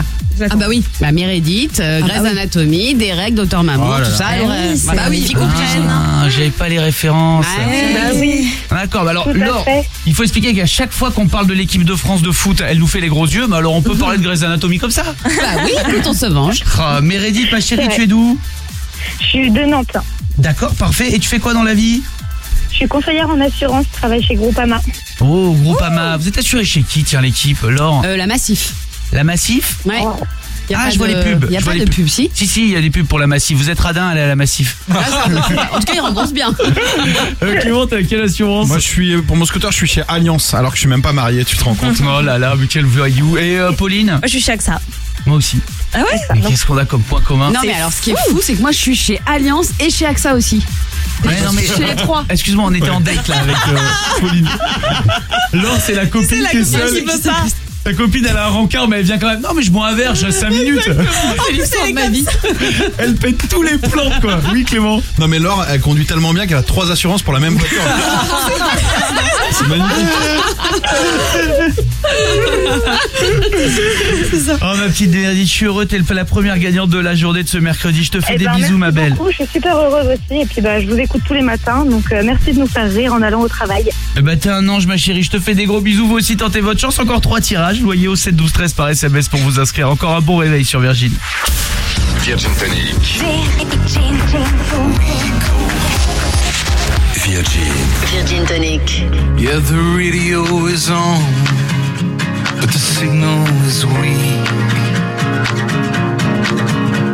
[SPEAKER 11] Ah bah oui, bah Meredith, euh,
[SPEAKER 12] Ah,
[SPEAKER 11] Grey's
[SPEAKER 12] bah oui.
[SPEAKER 11] Derek, Docteur Maman,
[SPEAKER 10] Oh
[SPEAKER 11] tout ça.
[SPEAKER 12] Ah
[SPEAKER 11] alors,
[SPEAKER 12] oui, c'est
[SPEAKER 11] bah oui.
[SPEAKER 10] Ah, j'avais pas les références.
[SPEAKER 11] Ouais.
[SPEAKER 9] Bah oui.
[SPEAKER 10] D'accord, bah alors Laure, il faut expliquer qu'à chaque fois qu'on parle de l'équipe de France de foot, elle nous fait les gros yeux, mais alors on peut parler de Grey's Anatomy comme ça?
[SPEAKER 11] Bah oui, écoute, on se venge.
[SPEAKER 10] Ah, Meredith, ma chérie, tu es d'où?
[SPEAKER 9] Je suis de Nantes.
[SPEAKER 10] D'accord, parfait. Et tu fais quoi dans la vie?
[SPEAKER 9] Je suis conseillère en assurance, je travaille chez Groupama.
[SPEAKER 10] Oh, Groupama. Vous êtes assuré chez qui, tiens, l'équipe, Laure
[SPEAKER 11] Euh, la Massif.
[SPEAKER 10] La Massif?
[SPEAKER 11] Ouais. Y a
[SPEAKER 10] Ah,
[SPEAKER 11] pas
[SPEAKER 10] je vois
[SPEAKER 11] de-
[SPEAKER 10] les pubs.
[SPEAKER 11] Y a
[SPEAKER 10] je
[SPEAKER 11] pas de
[SPEAKER 10] les
[SPEAKER 11] pub, si
[SPEAKER 10] Si, si, il y a des pubs pour la Massif. Vous êtes radin, allez à la Massif.
[SPEAKER 11] Ah, ça- En tout cas, il rembourse bien.
[SPEAKER 10] Euh, Clément, t'as quelle assurance?
[SPEAKER 15] Moi, je suis pour mon scooter, je suis chez Alliance, alors que je suis même pas marié. Tu te rends compte
[SPEAKER 10] Oh là là, mais quel voyou. Et euh, Pauline?
[SPEAKER 12] Moi, je suis chez AXA.
[SPEAKER 10] Moi aussi.
[SPEAKER 12] Ah ouais
[SPEAKER 10] Mais qu'est-ce qu'on a comme point commun
[SPEAKER 11] Non, mais alors, ce qui est fou, c'est que moi, je suis chez Alliance et chez AXA aussi.
[SPEAKER 10] Ouais, non, mais-
[SPEAKER 11] Chez les trois.
[SPEAKER 10] Excuse-moi, on était en date là avec euh, Pauline. Laure, c'est la copine
[SPEAKER 12] la
[SPEAKER 10] qui est
[SPEAKER 12] copine
[SPEAKER 10] seule.
[SPEAKER 12] qui pas.
[SPEAKER 10] Ta copine, elle a un rencard, mais elle vient quand même. Non, mais je bois un verre, j'ai 5 minutes.
[SPEAKER 11] C'est l'histoire de ma vie.
[SPEAKER 10] Elle pète tous les plans, quoi. Oui, Clément.
[SPEAKER 15] Non, mais Laure, elle conduit tellement bien qu'elle a trois assurances pour la même voiture. C'est magnifique.
[SPEAKER 10] Oh, ma petite Bénédicte, je suis heureux, t'es la première gagnante de la journée de ce mercredi. Je te fais
[SPEAKER 9] Eh
[SPEAKER 10] des
[SPEAKER 9] ben,
[SPEAKER 10] bisous, ma belle.
[SPEAKER 9] beaucoup, Je suis super heureuse aussi. Et puis, bah, je vous écoute tous les matins. Donc, euh, merci de nous faire rire en allant au travail.
[SPEAKER 10] Eh ben, t'es un ange, ma chérie. Je te fais des gros bisous. Vous aussi, tentez votre chance. Encore trois tirages. Loyer au 7 12 13 par SMS pour vous inscrire. Encore un bon réveil sur Virgin.
[SPEAKER 5] Virgin Tonic.
[SPEAKER 3] Virgin.
[SPEAKER 4] Virgin Tonic.
[SPEAKER 1] Yeah, the radio is on, but the signal is weak.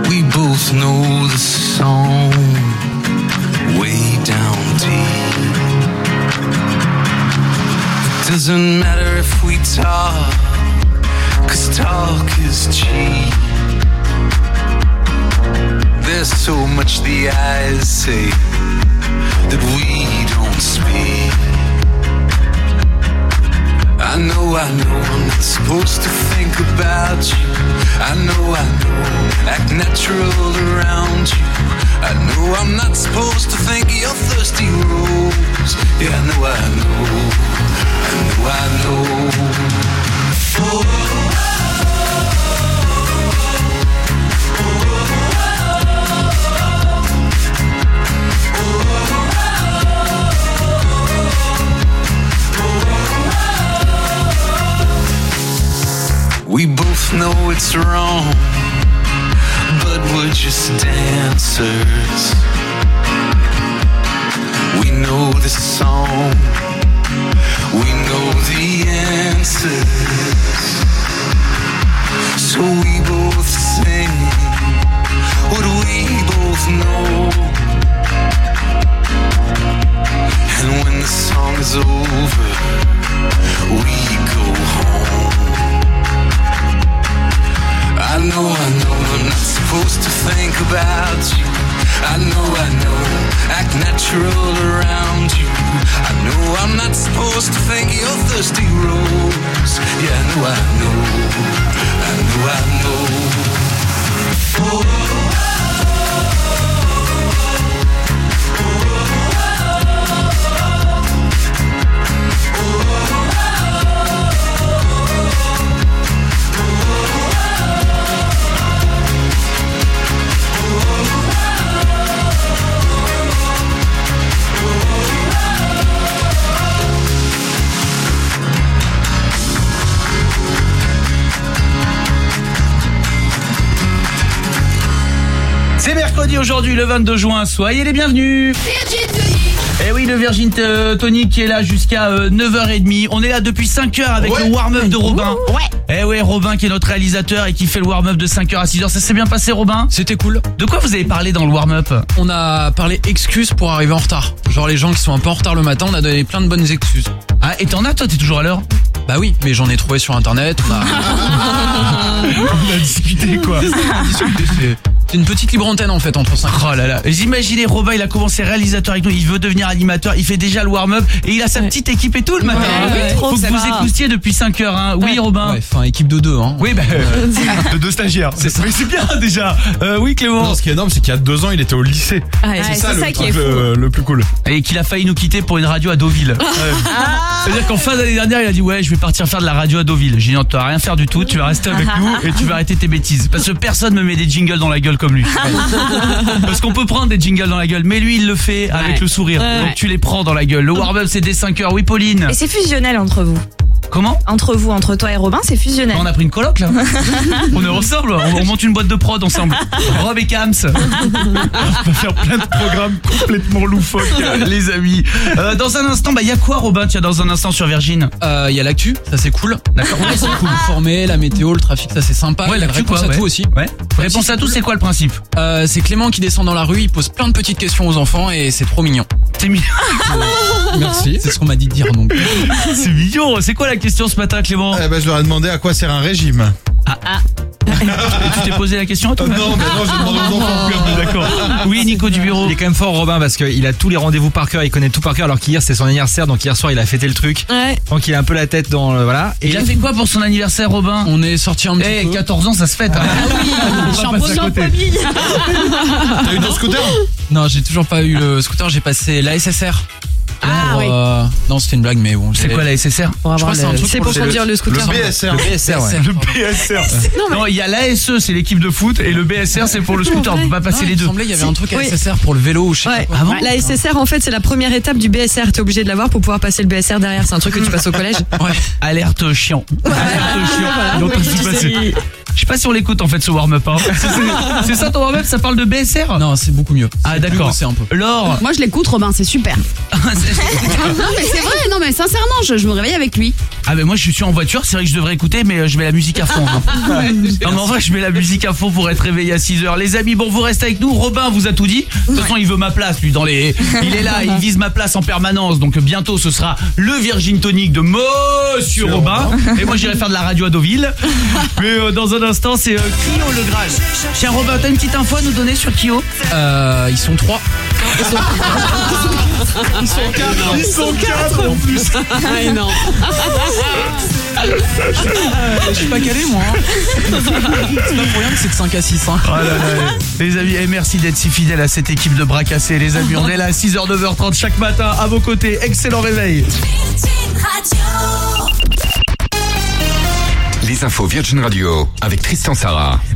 [SPEAKER 1] We both know the song way down deep. It doesn't matter if we talk, cause talk is cheap. There's so much the eyes say that we don't speak. I know, I know, I'm not supposed to think about you. I know, I know, act natural around you. I know I'm not supposed to think of your thirsty rose. Yeah, I know, I know, I know, I know. We both know it's wrong, but we're just dancers. We know the song, know the answers. So we both sing what we both know. And when the song is over, we go home. I know, I know, I'm not supposed to think about you. I know, I know, act natural around you. I know I'm not supposed to think you're thirsty rose.
[SPEAKER 20] Yeah, I know, I know, I know, I know. oh. oh, oh.
[SPEAKER 10] Aujourd'hui, le 22 juin. Soyez les bienvenus. Eh oui, le Virgin euh, Tonic qui est là jusqu'à euh, 9h30. On est là depuis 5h avec le warm-up de Robin. Ouais. Eh ouais, Robin qui est notre réalisateur et qui fait le warm-up de 5h à 6h. Ça s'est bien passé, Robin?
[SPEAKER 2] C'était cool.
[SPEAKER 10] De quoi vous avez parlé dans le warm-up?
[SPEAKER 2] On a parlé excuses pour arriver en retard. Genre les gens qui sont un peu en retard le matin, on a donné plein de bonnes excuses.
[SPEAKER 10] Ah, et t'en as toi, t'es toujours à l'heure?
[SPEAKER 2] Bah oui, mais j'en ai trouvé sur internet. On a,
[SPEAKER 10] On a discuté quoi
[SPEAKER 2] on a discuté, c'est- une petite libre antenne en fait entre 5
[SPEAKER 10] Oh là là, vous imaginez Robin, il a commencé réalisateur avec nous, il veut devenir animateur, il fait déjà le warm-up et il a sa petite équipe et tout le matin.
[SPEAKER 11] Ouais, ouais,
[SPEAKER 10] Faut
[SPEAKER 11] trop,
[SPEAKER 10] que vous écoutiez depuis 5 heures, hein. Oui, Robin.
[SPEAKER 2] Ouais, enfin équipe de deux. Hein.
[SPEAKER 10] Oui, bah,
[SPEAKER 15] De deux stagiaires.
[SPEAKER 10] c'est ça. Mais c'est bien déjà. Euh, oui, Clément.
[SPEAKER 15] Non, ce qui est énorme, c'est qu'il y a deux ans, il était au lycée.
[SPEAKER 12] Ouais,
[SPEAKER 15] c'est ça,
[SPEAKER 12] ça
[SPEAKER 15] le
[SPEAKER 12] qui est
[SPEAKER 15] truc le, le plus cool.
[SPEAKER 10] Et qu'il a failli nous quitter pour une radio à Deauville. C'est-à-dire qu'en fin d'année dernière, il a dit ouais, je vais partir faire de la radio à Deauville. J'ai dit non, tu vas rien faire du tout, tu vas rester avec nous et tu vas arrêter tes bêtises. Parce que personne me met des jingles dans la gueule comme lui. Parce qu'on peut prendre des jingles dans la gueule, mais lui il le fait avec
[SPEAKER 11] Ouais.
[SPEAKER 10] le sourire.
[SPEAKER 11] Ouais.
[SPEAKER 10] Donc tu les prends dans la gueule. Le warm-up c'est dès 5 heures. Oui, Pauline.
[SPEAKER 12] Et c'est fusionnel entre vous.
[SPEAKER 10] Comment
[SPEAKER 12] Entre vous, entre toi et Robin, c'est fusionnel.
[SPEAKER 10] On a pris une coloc là On est ensemble, on, on monte une boîte de prod ensemble. Rob et Kams.
[SPEAKER 15] On va faire plein de programmes complètement loufoques.
[SPEAKER 10] Les amis. Euh, dans un instant, bah y a quoi Robin? Tiens, dans un instant sur Virgin.
[SPEAKER 2] Euh, Il y a l'actu, ça c'est cool.
[SPEAKER 10] D'accord.
[SPEAKER 2] Ouais, c'est cool. Informé, la météo, le trafic, ça c'est sympa.
[SPEAKER 10] Ouais,
[SPEAKER 2] Il
[SPEAKER 10] l'actu,
[SPEAKER 2] réponse
[SPEAKER 10] quoi,
[SPEAKER 2] à
[SPEAKER 10] ouais.
[SPEAKER 2] tout aussi.
[SPEAKER 10] Ouais. Réponse à tout, c'est quoi le principe?
[SPEAKER 2] Euh, c'est Clément qui descend dans la rue, il pose plein de petites questions aux enfants et c'est trop mignon.
[SPEAKER 10] C'est mignon.
[SPEAKER 2] Merci. C'est ce qu'on m'a dit de dire donc.
[SPEAKER 10] C'est mignon. C'est quoi la question ce matin, Clément
[SPEAKER 15] Eh ben, je leur ai demandé à quoi sert un régime.
[SPEAKER 10] Et tu t'es posé la question à toi
[SPEAKER 15] non, mais non, j'ai demandé aux enfants.
[SPEAKER 10] Ah, D'accord. Oui, Nico du bureau.
[SPEAKER 16] Il est quand même fort Robin parce qu'il a tous les rendez-vous par cœur, il connaît tout par cœur alors qu'hier c'est son anniversaire donc hier soir il a fêté le truc.
[SPEAKER 11] Ouais.
[SPEAKER 16] Donc il a un peu la tête dans le voilà.
[SPEAKER 10] Et il a fait quoi pour son anniversaire, Robin
[SPEAKER 2] On est sorti un petit
[SPEAKER 10] Eh,
[SPEAKER 2] peu.
[SPEAKER 10] 14 ans, ça se fête. hein. On va
[SPEAKER 11] Champion
[SPEAKER 10] passer à côté.
[SPEAKER 15] T'as eu ton scooter
[SPEAKER 2] Non, j'ai toujours pas eu le scooter, j'ai passé la SSR.
[SPEAKER 11] Ah oui.
[SPEAKER 2] euh, Non, c'était une blague, mais bon.
[SPEAKER 10] C'est quoi la SSR
[SPEAKER 11] Pour avoir le- C'est
[SPEAKER 2] pour
[SPEAKER 11] conduire le scooter.
[SPEAKER 15] Le BSR.
[SPEAKER 16] Le BSR ouais.
[SPEAKER 15] Le BSR.
[SPEAKER 10] Non, il y a l'ASE, c'est l'équipe de foot, et le BSR, c'est pour le scooter. On peut pas passer les
[SPEAKER 2] il
[SPEAKER 10] deux.
[SPEAKER 2] semblait qu'il y avait un truc à
[SPEAKER 11] Oui.
[SPEAKER 2] SSR pour le vélo ou je sais
[SPEAKER 11] Ouais.
[SPEAKER 2] pas quoi.
[SPEAKER 10] Ah
[SPEAKER 11] La SSR, en fait, c'est la première étape du BSR. T'es obligé de l'avoir pour pouvoir passer le BSR derrière. C'est un truc que tu passes au collège.
[SPEAKER 2] Ouais.
[SPEAKER 10] Alerte chiant. Alerte chiant. Passé. Je sais pas si on l'écoute en fait ce warm-up. Hein. C'est- c'est- C'est ça ton warm-up Ça parle de BSR
[SPEAKER 2] Non, c'est beaucoup mieux.
[SPEAKER 10] Ah
[SPEAKER 2] C'est plus
[SPEAKER 10] d'accord.
[SPEAKER 2] bossé un peu.
[SPEAKER 10] Laure
[SPEAKER 11] Moi, je l'écoute, Robin, c'est super. non, mais c'est vrai, non, mais sincèrement, je, je me réveille avec lui.
[SPEAKER 10] Ah ben moi je suis en voiture, c'est vrai que je devrais écouter mais euh, je mets la musique à fond. hein. non mais en vrai je mets la musique à fond pour être réveillé à 6h. Les amis, bon vous restez avec nous, Robin vous a tout dit. De toute façon il veut ma place lui dans les... Il est là, il vise ma place en permanence. Donc bientôt ce sera le Virgin Tonic de Monsieur Robin. Et moi j'irai faire de la radio à Deauville. Mais euh, dans un c'est euh, Kyo le Graal. Tiens Robin, t'as une petite info à nous donner sur Kyo?
[SPEAKER 2] Euh, ils sont trois.
[SPEAKER 10] Ils sont quatre Ils sont quatre en plus
[SPEAKER 11] Ah, énorme.
[SPEAKER 2] Je suis pas calé moi. hein. c'est pas pour rien que c'est de 5 à 6. Hein.
[SPEAKER 10] Oh là là. Les amis, et merci d'être si fidèles à cette équipe de bras cassés. Les amis, on est là à 6h, 9h30 chaque matin à vos côtés. Excellent réveil.
[SPEAKER 5] Les infos Virgin Radio avec Tristan.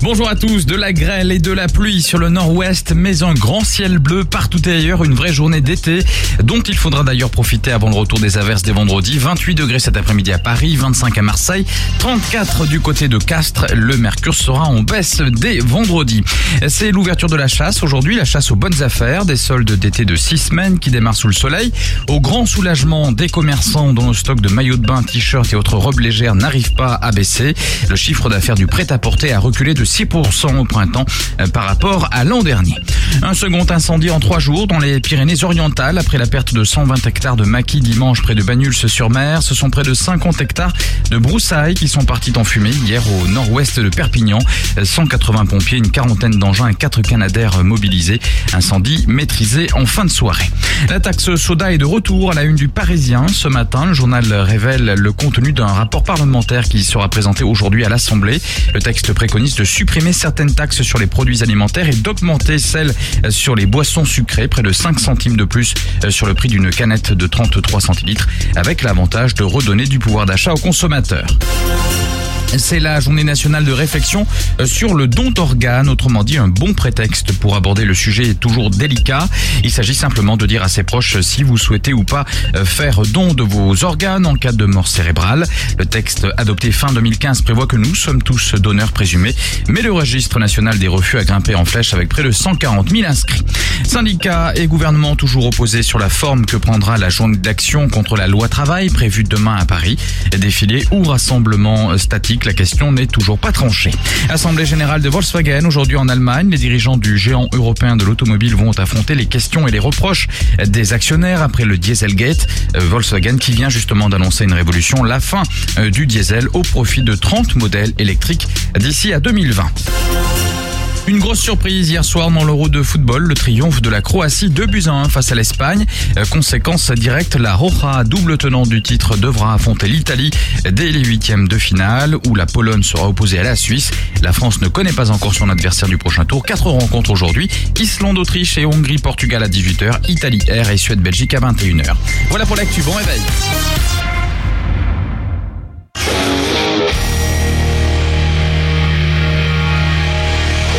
[SPEAKER 7] Bonjour à tous, de la grêle et de la pluie sur le nord-ouest, mais un grand ciel bleu partout ailleurs, une vraie journée d'été, dont il faudra d'ailleurs profiter avant le retour des averses des vendredis. 28 degrés cet après-midi à Paris, 25 à Marseille, 34 du côté de Castres. Le mercure sera en baisse dès vendredi. C'est l'ouverture de la chasse aujourd'hui, la chasse aux bonnes affaires, des soldes d'été de 6 semaines qui démarrent sous le soleil. Au grand soulagement des commerçants dont le stock de maillots de bain, t-shirts et autres robes légères n'arrive pas à baisser. Le chiffre d'affaires du prêt-à-porter a reculé de 6% au printemps euh, par rapport à l'an dernier. Un second incendie en trois jours dans les Pyrénées-Orientales après la perte de 120 hectares de maquis dimanche près de Bagnols-sur-Mer. Ce sont près de 50 hectares de broussailles qui sont partis en fumée hier au nord-ouest de Perpignan. 180 pompiers, une quarantaine d'engins et quatre canadaires mobilisés. Incendie maîtrisé en fin de soirée. La taxe soda est de retour à la une du Parisien. Ce matin, le journal révèle le contenu d'un rapport parlementaire qui sera présenté aujourd'hui à l'Assemblée. Le texte préconise de supprimer certaines taxes sur les produits alimentaires et d'augmenter celles sur les boissons sucrées, près de 5 centimes de plus sur le prix d'une canette de 33 centilitres, avec l'avantage de redonner du pouvoir d'achat aux consommateurs. C'est la journée nationale de réflexion euh, sur le don d'organes, autrement dit un bon prétexte pour aborder le sujet toujours délicat. Il s'agit simplement de dire à ses proches si vous souhaitez ou pas euh, faire don de vos organes en cas de mort cérébrale. Le texte adopté fin 2015 prévoit que nous sommes tous donneurs présumés, mais le registre national des refus a grimpé en flèche avec près de 140 000 inscrits. Syndicats et gouvernement toujours opposés sur la forme que prendra la journée d'action contre la loi travail prévue demain à Paris. Défilé ou rassemblement la question n'est toujours pas tranchée. Assemblée générale de Volkswagen aujourd'hui en Allemagne, les dirigeants du géant européen de l'automobile vont affronter les questions et les reproches des actionnaires après le Dieselgate. Euh, Volkswagen qui vient justement d'annoncer une révolution, la fin euh, du diesel au profit de 30 modèles électriques d'ici à 2020. Une grosse surprise hier soir dans l'Euro de football, le triomphe de la Croatie 2 buts à 1 face à l'Espagne. Euh, Conséquence directe, la Roja, double tenant du titre, devra affronter l'Italie dès les huitièmes de finale où la Pologne sera opposée à la Suisse. La France ne connaît pas encore son adversaire du prochain tour. Quatre rencontres aujourd'hui. Islande, Autriche et Hongrie, Portugal à 18h, Italie, R et Suède, Belgique à 21h. Voilà pour l'actu. Bon réveil.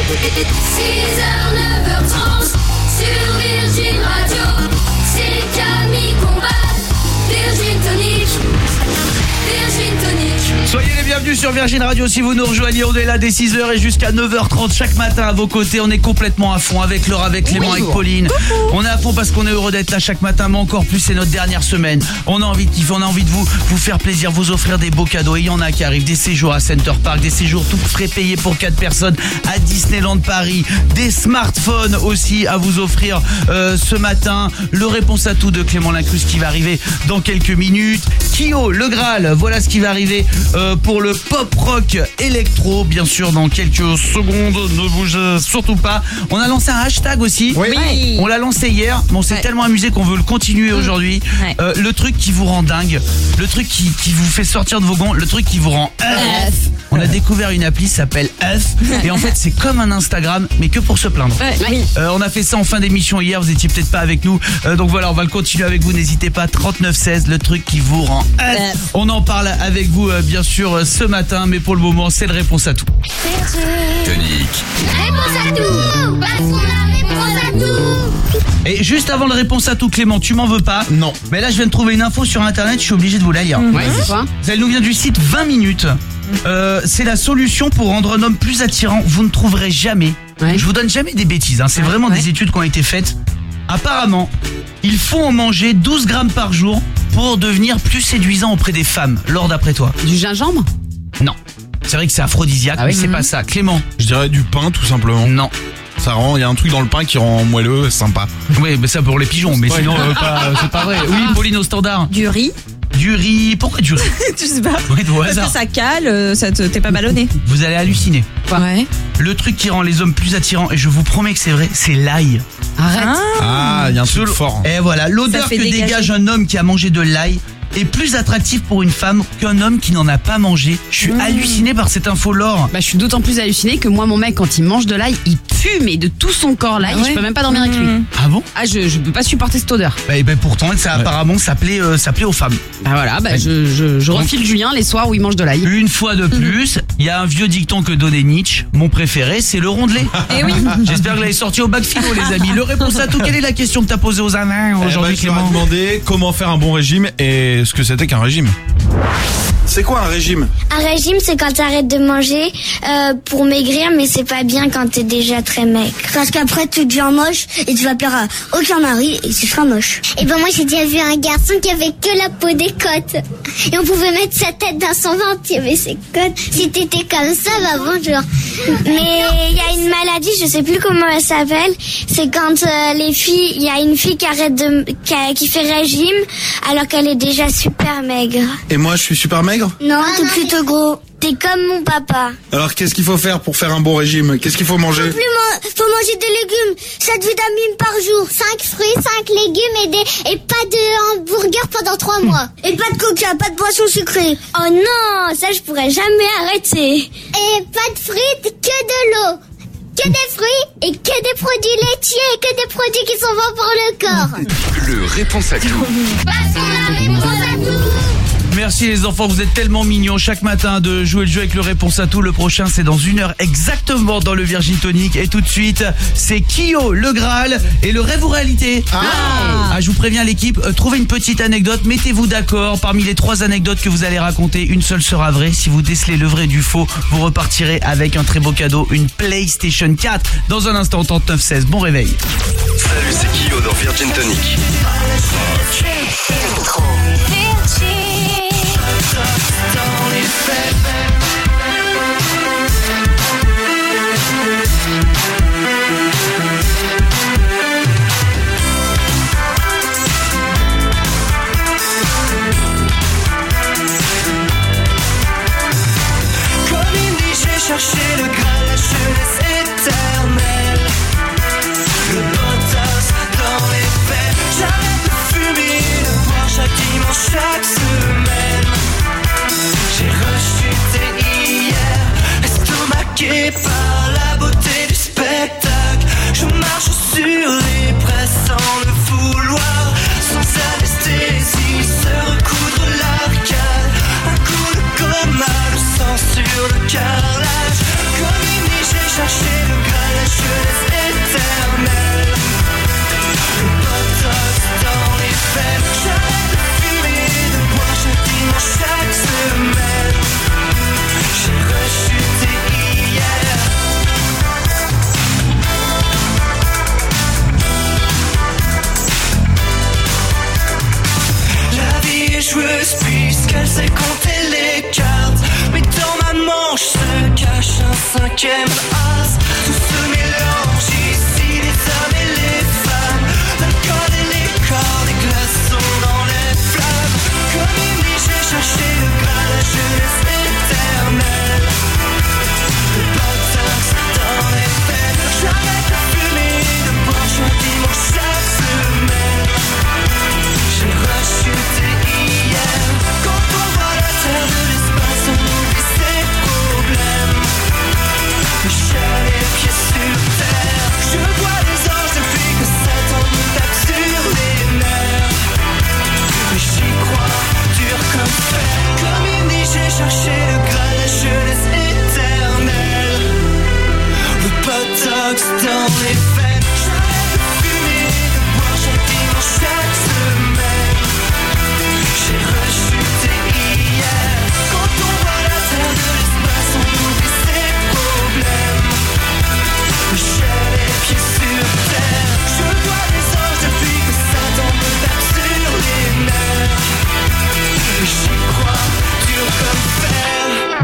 [SPEAKER 8] 6h, 9h30.
[SPEAKER 10] Soyez les bienvenus sur Virgin Radio si vous nous rejoignez. On est là dès 6h et jusqu'à 9h30 chaque matin à vos côtés. On est complètement à fond avec Laura, avec Clément, avec Pauline. On est à fond parce qu'on est heureux d'être là chaque matin, mais encore plus c'est notre dernière semaine. On a envie de kiffer, on a envie de vous, vous faire plaisir, vous offrir des beaux cadeaux. Et il y en a qui arrivent, des séjours à Center Park, des séjours tout frais payés pour 4 personnes à Disneyland Paris, des smartphones aussi à vous offrir euh, ce matin. Le réponse à tout de Clément Lincrus qui va arriver dans quelques minutes. Kyo, le Graal, voilà ce qui va arriver euh, pour le pop rock électro, bien sûr, dans quelques secondes. Ne bougez surtout pas. On a lancé un hashtag aussi.
[SPEAKER 12] Oui.
[SPEAKER 10] On l'a lancé hier, mais on s'est tellement amusé qu'on veut le continuer aujourd'hui.
[SPEAKER 12] Ouais.
[SPEAKER 10] Euh, le truc qui vous rend dingue, le truc qui, qui vous fait sortir de vos gonds, le truc qui vous rend Euf. On a découvert une appli qui s'appelle Euf et en fait c'est comme un Instagram mais que pour se plaindre. Euh, on a fait ça en fin d'émission hier, vous étiez peut-être pas avec nous. Euh, donc voilà, on va le continuer avec vous, n'hésitez pas 3916 le truc qui vous rend Euf. On en parle avec vous euh, bien sûr euh, ce matin mais pour le moment, c'est le réponse à tout.
[SPEAKER 5] Tonic.
[SPEAKER 8] Réponse à tout Passons la réponse à tout
[SPEAKER 10] Et juste avant le réponse à tout Clément, tu m'en veux pas
[SPEAKER 14] Non.
[SPEAKER 10] Mais là je viens de trouver une info sur internet, je suis obligé de vous la lire.
[SPEAKER 11] Ouais, c'est quoi
[SPEAKER 10] Elle nous vient du site 20 minutes. Euh, c'est la solution pour rendre un homme plus attirant. Vous ne trouverez jamais.
[SPEAKER 11] Ouais.
[SPEAKER 10] Je vous donne jamais des bêtises. hein. C'est
[SPEAKER 11] Ouais,
[SPEAKER 10] vraiment
[SPEAKER 11] ouais.
[SPEAKER 10] des études qui ont été faites. Apparemment, il faut en manger 12 grammes par jour pour devenir plus séduisant auprès des femmes. Lors d'après toi
[SPEAKER 11] Du gingembre?
[SPEAKER 10] Non. C'est vrai que c'est aphrodisiaque,
[SPEAKER 11] Ah oui
[SPEAKER 10] mais c'est
[SPEAKER 11] Mhm.
[SPEAKER 10] pas ça. Clément
[SPEAKER 14] Je dirais du pain tout simplement.
[SPEAKER 10] Non.
[SPEAKER 14] Ça rend, il y a un truc dans le pain qui rend moelleux, sympa.
[SPEAKER 10] Oui, mais ça pour les pigeons, mais sinon euh, pas- c'est pas vrai. Oui, Pauline au standard.
[SPEAKER 12] Du riz?
[SPEAKER 10] Du riz. Pourquoi du riz
[SPEAKER 12] tu sais pas.
[SPEAKER 10] Oui, au
[SPEAKER 12] Parce
[SPEAKER 10] hasard.
[SPEAKER 12] que ça cale, euh, ça te- t'es pas ballonné.
[SPEAKER 10] Vous allez halluciner.
[SPEAKER 11] Ouais.
[SPEAKER 10] Le truc qui rend les hommes plus attirants, et je vous promets que c'est vrai, c'est l'ail.
[SPEAKER 11] Arrête.
[SPEAKER 14] Ah, il y a un truc
[SPEAKER 10] Selon-
[SPEAKER 14] fort.
[SPEAKER 10] Et voilà, l'odeur
[SPEAKER 12] Ça
[SPEAKER 10] que
[SPEAKER 12] fait dégager.
[SPEAKER 10] dégage un homme qui a mangé de l'ail est plus attractif pour une femme qu'un homme qui n'en a pas mangé. Je suis halluciné par cette info Laure.
[SPEAKER 11] Bah, je suis d'autant plus hallucinée que moi, mon mec, quand il mange de l'ail, il pue, mais de tout son corps l'ail.
[SPEAKER 12] Ah ouais
[SPEAKER 11] Je peux même pas dormir avec lui.
[SPEAKER 10] Ah bon?
[SPEAKER 11] Ah, je, je peux pas supporter cette odeur.
[SPEAKER 10] bah, bah, pourtant, ça apparemment ça plaît, euh, ça plaît aux femmes.
[SPEAKER 11] Bah voilà, bah, je, je, je refile Julien les soirs où il mange de l'ail.
[SPEAKER 10] Une fois de plus, il y a un vieux dicton que donnait Nietzsche. Mon préféré, c'est le rondelet.
[SPEAKER 12] Eh oui.
[SPEAKER 10] J'espère que vous l'avez sorti au bac philo, les amis. Le réponse à tout, quelle est la question que t'as posée aux Anins
[SPEAKER 14] Eh
[SPEAKER 10] aujourd'hui,
[SPEAKER 14] ben, je leur ai
[SPEAKER 10] Clément?
[SPEAKER 14] demandé comment faire un bon régime et ce que c'était qu'un régime. C'est quoi un régime
[SPEAKER 24] Un régime, c'est quand t'arrêtes de manger euh, pour maigrir, mais c'est pas bien quand t'es déjà très maigre. Parce qu'après, tu deviens moche et tu vas plaire à aucun mari et tu seras moche. Et ben moi, j'ai déjà vu un garçon qui avait que la peau des côtes. Et on pouvait mettre sa tête dans son ventre, il y avait ses côtes. Si t'étais comme ça, bah bonjour. Mais il y a une maladie, je sais plus comment elle s'appelle. C'est quand euh, les filles, il y a une fille qui arrête de, qui fait régime alors qu'elle est déjà super maigre.
[SPEAKER 14] Et moi, je suis super maigre
[SPEAKER 24] Non, t'es plutôt gros. T'es comme mon papa.
[SPEAKER 14] Alors, qu'est-ce qu'il faut faire pour faire un bon régime? Qu'est-ce qu'il faut manger?
[SPEAKER 24] Faut manger des légumes, 7 vitamines par jour, 5 fruits, 5 légumes et, des, et pas de hamburger pendant 3 mois. Et pas de coca, pas de boisson sucrée. Oh non, ça je pourrais jamais arrêter. Et pas de frites, que de l'eau. Que des fruits et que des produits laitiers et que des produits qui sont bons pour le corps.
[SPEAKER 5] Le réponse à tout.
[SPEAKER 8] Passons la réponse à tout
[SPEAKER 10] Merci les enfants, vous êtes tellement mignons chaque matin de jouer le jeu avec le réponse à tout. Le prochain c'est dans une heure exactement dans le Virgin Tonic. Et tout de suite, c'est Kyo, le Graal et le rêve ou réalité. Ah, je vous préviens l'équipe, euh, trouvez une petite anecdote, mettez-vous d'accord. Parmi les trois anecdotes que vous allez raconter, une seule sera vraie. Si vous décelez le vrai du faux, vous repartirez avec un très beau cadeau, une PlayStation 4. Dans un instant, 39-16. Bon réveil.
[SPEAKER 5] Salut, c'est Kyo dans Virgin Tonic.
[SPEAKER 1] Cherché le Graal, la jeunesse éternelle. Le botox dans les veines. J'arrête de fumer, de boire chaque dimanche, chaque semaine. Par la beauté du spectacle. Je marche sur les presses sans le vouloir, sans anesthésie, se recoudre l'arcade. Un coup de coma, le sang sur le carrelage. Comme dit, j'ai cherché le Graal, la jeunesse éternelle. Puisqu'elle sait compter les cartes. Mais dans ma manche se cache un cinquième as. Tout se mélange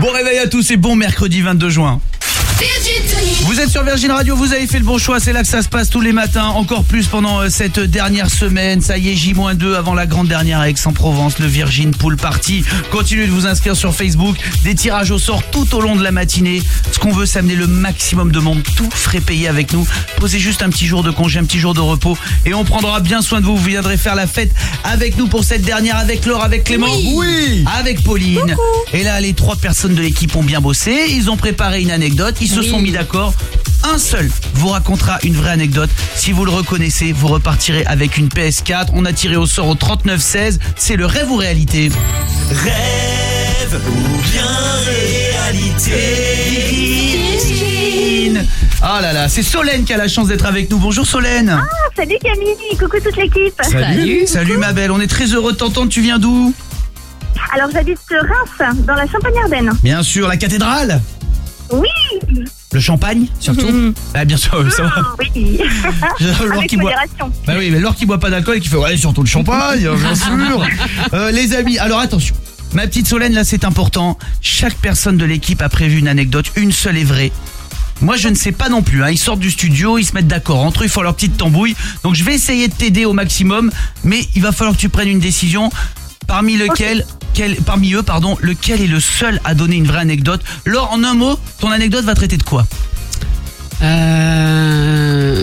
[SPEAKER 10] Bon réveil à tous et bon mercredi 22 juin. Vous êtes sur Virgin Radio, vous avez fait le bon choix, c'est là que ça se passe tous les matins, encore plus pendant euh, cette dernière semaine. Ça y est, J-2 avant la grande dernière à Aix-en-Provence, le Virgin Pool Party. Continuez de vous inscrire sur Facebook, des tirages au sort tout au long de la matinée. Ce qu'on veut, c'est amener le maximum de monde, tout frais payé avec nous. Posez juste un petit jour de congé, un petit jour de repos et on prendra bien soin de vous. Vous viendrez faire la fête avec nous pour cette dernière, avec Laure, avec Clément,
[SPEAKER 15] Oui.
[SPEAKER 10] avec Pauline. Et là, les trois personnes de l'équipe ont bien bossé, ils ont préparé une anecdote, ils se
[SPEAKER 11] Oui.
[SPEAKER 10] sont mis d'accord. Un seul vous racontera une vraie anecdote. Si vous le reconnaissez, vous repartirez avec une PS4. On a tiré au sort au 39-16. C'est le rêve ou réalité
[SPEAKER 1] Rêve ou bien réalité
[SPEAKER 10] Ah là là, c'est Solène qui a la chance d'être avec nous. Bonjour Solène.
[SPEAKER 9] Ah, salut Camille, coucou toute l'équipe.
[SPEAKER 10] Salut ma belle, on est très heureux de t'entendre. Tu viens d'où?
[SPEAKER 9] Alors j'habite Reims, dans la Champagne-Ardenne.
[SPEAKER 10] Bien sûr, la cathédrale?
[SPEAKER 9] Oui
[SPEAKER 10] Le champagne surtout Ah bien sûr, ça va.
[SPEAKER 9] Oui
[SPEAKER 10] Laure
[SPEAKER 9] Avec
[SPEAKER 10] qui boit-. Bah oui, mais Laure qui boit pas d'alcool et qui fait ouais, surtout le champagne, bien sûr. Euh, les amis, alors attention. Ma petite Solène, là c'est important. Chaque personne de l'équipe a prévu une anecdote, une seule est vraie. Moi je ne sais pas non plus, hein. ils sortent du studio, ils se mettent d'accord entre eux, ils font leur petite tambouille. Donc je vais essayer de t'aider au maximum, mais il va falloir que tu prennes une décision parmi lequel, quel, parmi eux, pardon, lequel est le seul à donner une vraie anecdote? Laure, en un mot, ton anecdote va traiter de quoi?
[SPEAKER 11] Euh,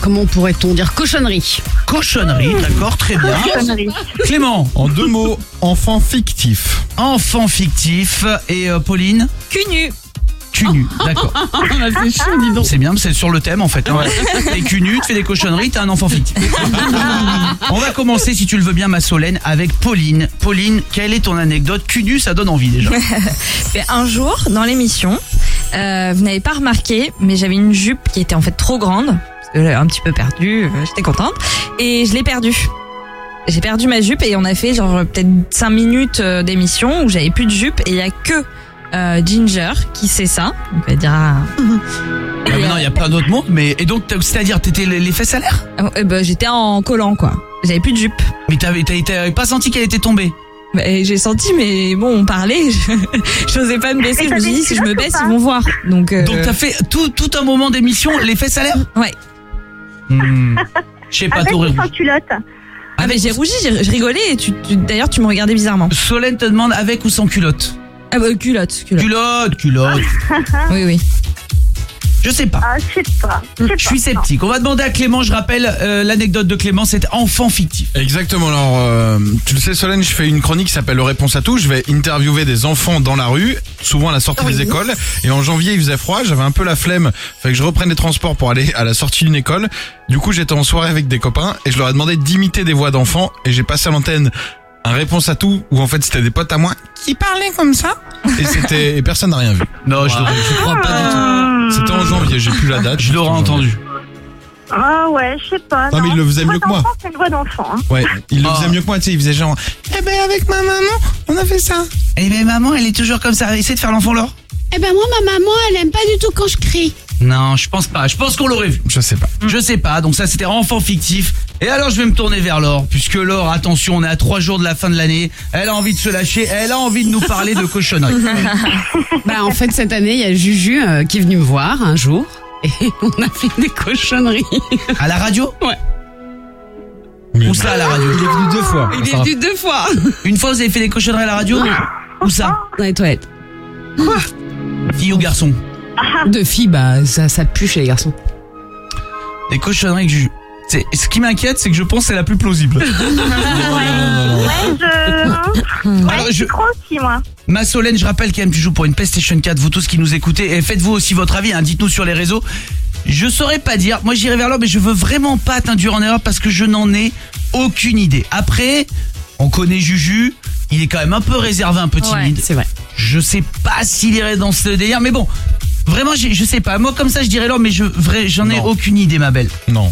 [SPEAKER 11] comment pourrait-on dire? Cochonnerie.
[SPEAKER 10] Cochonnerie, d'accord, très bien. Clément.
[SPEAKER 15] En deux mots, enfant fictif.
[SPEAKER 10] Enfant fictif. Et euh, Pauline?
[SPEAKER 12] Cul nu.
[SPEAKER 10] Cul nu, d'accord.
[SPEAKER 11] c'est
[SPEAKER 10] bien, c'est sur le thème en fait. hein. T'es cul nu, tu fais des cochonneries, t'es un enfant fictif. On va commencer, si tu le veux bien, ma Solène, avec Pauline. Pauline, quelle est ton anecdote Cul nu, ça donne envie déjà.
[SPEAKER 12] Mais un jour, dans l'émission, euh, vous n'avez pas remarqué, mais j'avais une jupe qui était en fait trop grande, parce que j'avais un petit peu perdu, euh, j'étais contente, et je l'ai perdue. J'ai perdu ma jupe et on a fait genre peut-être 5 minutes euh, d'émission où j'avais plus de jupe et il y a que euh, Ginger qui sait ça. Donc elle dira.
[SPEAKER 10] Ah, mais non, il y a plein d'autres mondes, mais et donc t'as- c'est-à-dire t'étais les les fesses à l'air?
[SPEAKER 12] Ah, eh ben, j'étais en collant quoi. J'avais plus de jupe.
[SPEAKER 10] Mais t'avais t'avais- t'avais pas senti qu'elle était tombée?
[SPEAKER 12] Bah, j'ai senti, mais bon, on parlait. Je n'osais pas me baisser.
[SPEAKER 10] Et
[SPEAKER 12] Je me suis dit, si je me
[SPEAKER 10] ou
[SPEAKER 12] baisse,
[SPEAKER 10] pas
[SPEAKER 12] ils vont voir. Donc, euh,
[SPEAKER 10] Donc t'as fait tout, tout un moment d'émission, les fesses à l'air?
[SPEAKER 12] Ouais.
[SPEAKER 10] Hmm. Je sais pas,
[SPEAKER 9] Avec
[SPEAKER 10] t'aurais
[SPEAKER 9] ou sans culotte?
[SPEAKER 12] Ah, mais j'ai rougi, j'ai- je rigolais et tu, tu- d'ailleurs, tu me regardais bizarrement.
[SPEAKER 10] Solène te demande avec ou sans culotte?
[SPEAKER 12] Ah, bah, culotte, culotte.
[SPEAKER 10] Culotte, culotte.
[SPEAKER 12] oui, oui.
[SPEAKER 10] Je sais pas.
[SPEAKER 9] Ah, je sais pas.
[SPEAKER 10] Je suis sceptique. On va demander à Clément, je rappelle euh, l'anecdote de Clément, c'est enfant fictif.
[SPEAKER 14] Exactement. Alors, euh, tu le sais, Solène, je fais une chronique qui s'appelle Réponse à tout. Je vais interviewer des enfants dans la rue, souvent à la sortie des écoles. Et en janvier, il faisait froid. J'avais un peu la flemme. Fait que je reprenne les transports pour aller à la sortie d'une école. Du coup, j'étais en soirée avec des copains et je leur ai demandé d'imiter des voix d'enfants. Et j'ai passé à l'antenne un réponse à tout où en fait c'était des potes à moi qui parlaient comme ça. Et c'était et personne n'a rien vu.
[SPEAKER 10] Non, je, je crois pas du tout.
[SPEAKER 14] C'était en janvier. J'ai plus la date.
[SPEAKER 10] Je l'aurais entendu.
[SPEAKER 9] Ah ouais, je sais pas.
[SPEAKER 14] Non, mais il le faisait mieux que moi.
[SPEAKER 9] D'enfant, C'est une voix d'enfant. hein.
[SPEAKER 14] Ouais, il le
[SPEAKER 10] Ah.
[SPEAKER 14] faisait mieux que moi. Tu sais, il faisait genre. Eh ben avec ma maman, on a fait ça.
[SPEAKER 10] Eh ben maman, elle est toujours comme ça. Essaie de faire l'enfant Laure.
[SPEAKER 11] Eh ben moi, ma maman, elle aime pas du tout quand je crie.
[SPEAKER 10] Non, je pense pas. Je pense qu'on l'aurait vu.
[SPEAKER 14] Je sais pas.
[SPEAKER 10] Je sais pas. Donc ça, c'était enfant fictif. Et alors, je vais me tourner vers Laure, puisque Laure, attention, on est à trois jours de la fin de l'année. Elle a envie de se lâcher. Elle a envie de nous parler de cochonneries.
[SPEAKER 11] bah en fait cette année il y a Juju euh, qui est venu me voir un jour et on a fait des cochonneries.
[SPEAKER 10] À la radio
[SPEAKER 11] Ouais.
[SPEAKER 10] Où ça à la radio
[SPEAKER 13] Il est venu deux fois.
[SPEAKER 11] Il est venu deux fois.
[SPEAKER 10] Une fois, vous avez fait des cochonneries à la radio Où ça
[SPEAKER 11] Dans les toilettes.
[SPEAKER 10] Fille ou garçon
[SPEAKER 11] De filles, bah ça, ça pue chez les garçons.
[SPEAKER 10] Des cochonneries que je... C'est- Ce qui m'inquiète, c'est que je pense que c'est la plus plausible.
[SPEAKER 9] Ouais, je. Ouais,
[SPEAKER 10] Alors,
[SPEAKER 9] je
[SPEAKER 10] je-
[SPEAKER 9] crois aussi, moi.
[SPEAKER 10] Ma Solène, je rappelle quand même, tu joues pour une PlayStation 4, vous tous qui nous écoutez, et faites-vous aussi votre avis, hein, dites-nous sur les réseaux. Je saurais pas dire, moi j'irai vers là, mais je veux vraiment pas t'induire en erreur parce que je n'en ai aucune idée. Après, on connaît Juju, il est quand même un peu réservé, un peu timide.
[SPEAKER 11] c'est vrai.
[SPEAKER 10] Je sais pas s'il irait dans ce délire, mais bon, vraiment, je sais pas. Moi comme ça, je dirais là, mais je, vrai, j'en ai aucune idée, ma belle.
[SPEAKER 14] Non.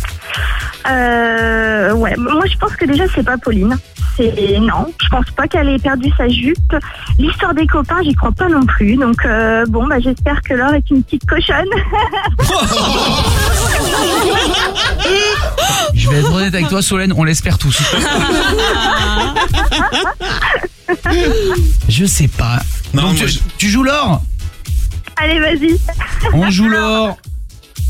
[SPEAKER 9] Euh, ouais, moi je pense que déjà c'est pas Pauline. C'est non, je pense pas qu'elle ait perdu sa jupe. L'histoire des copains, j'y crois pas non plus. Donc euh, bon, bah j'espère que Laure est une petite cochonne.
[SPEAKER 10] Je vais être honnête avec toi, Solène, on l'espère tous. je sais pas. Donc, tu, tu joues l'or?
[SPEAKER 9] Allez, vas-y.
[SPEAKER 10] On joue l'or.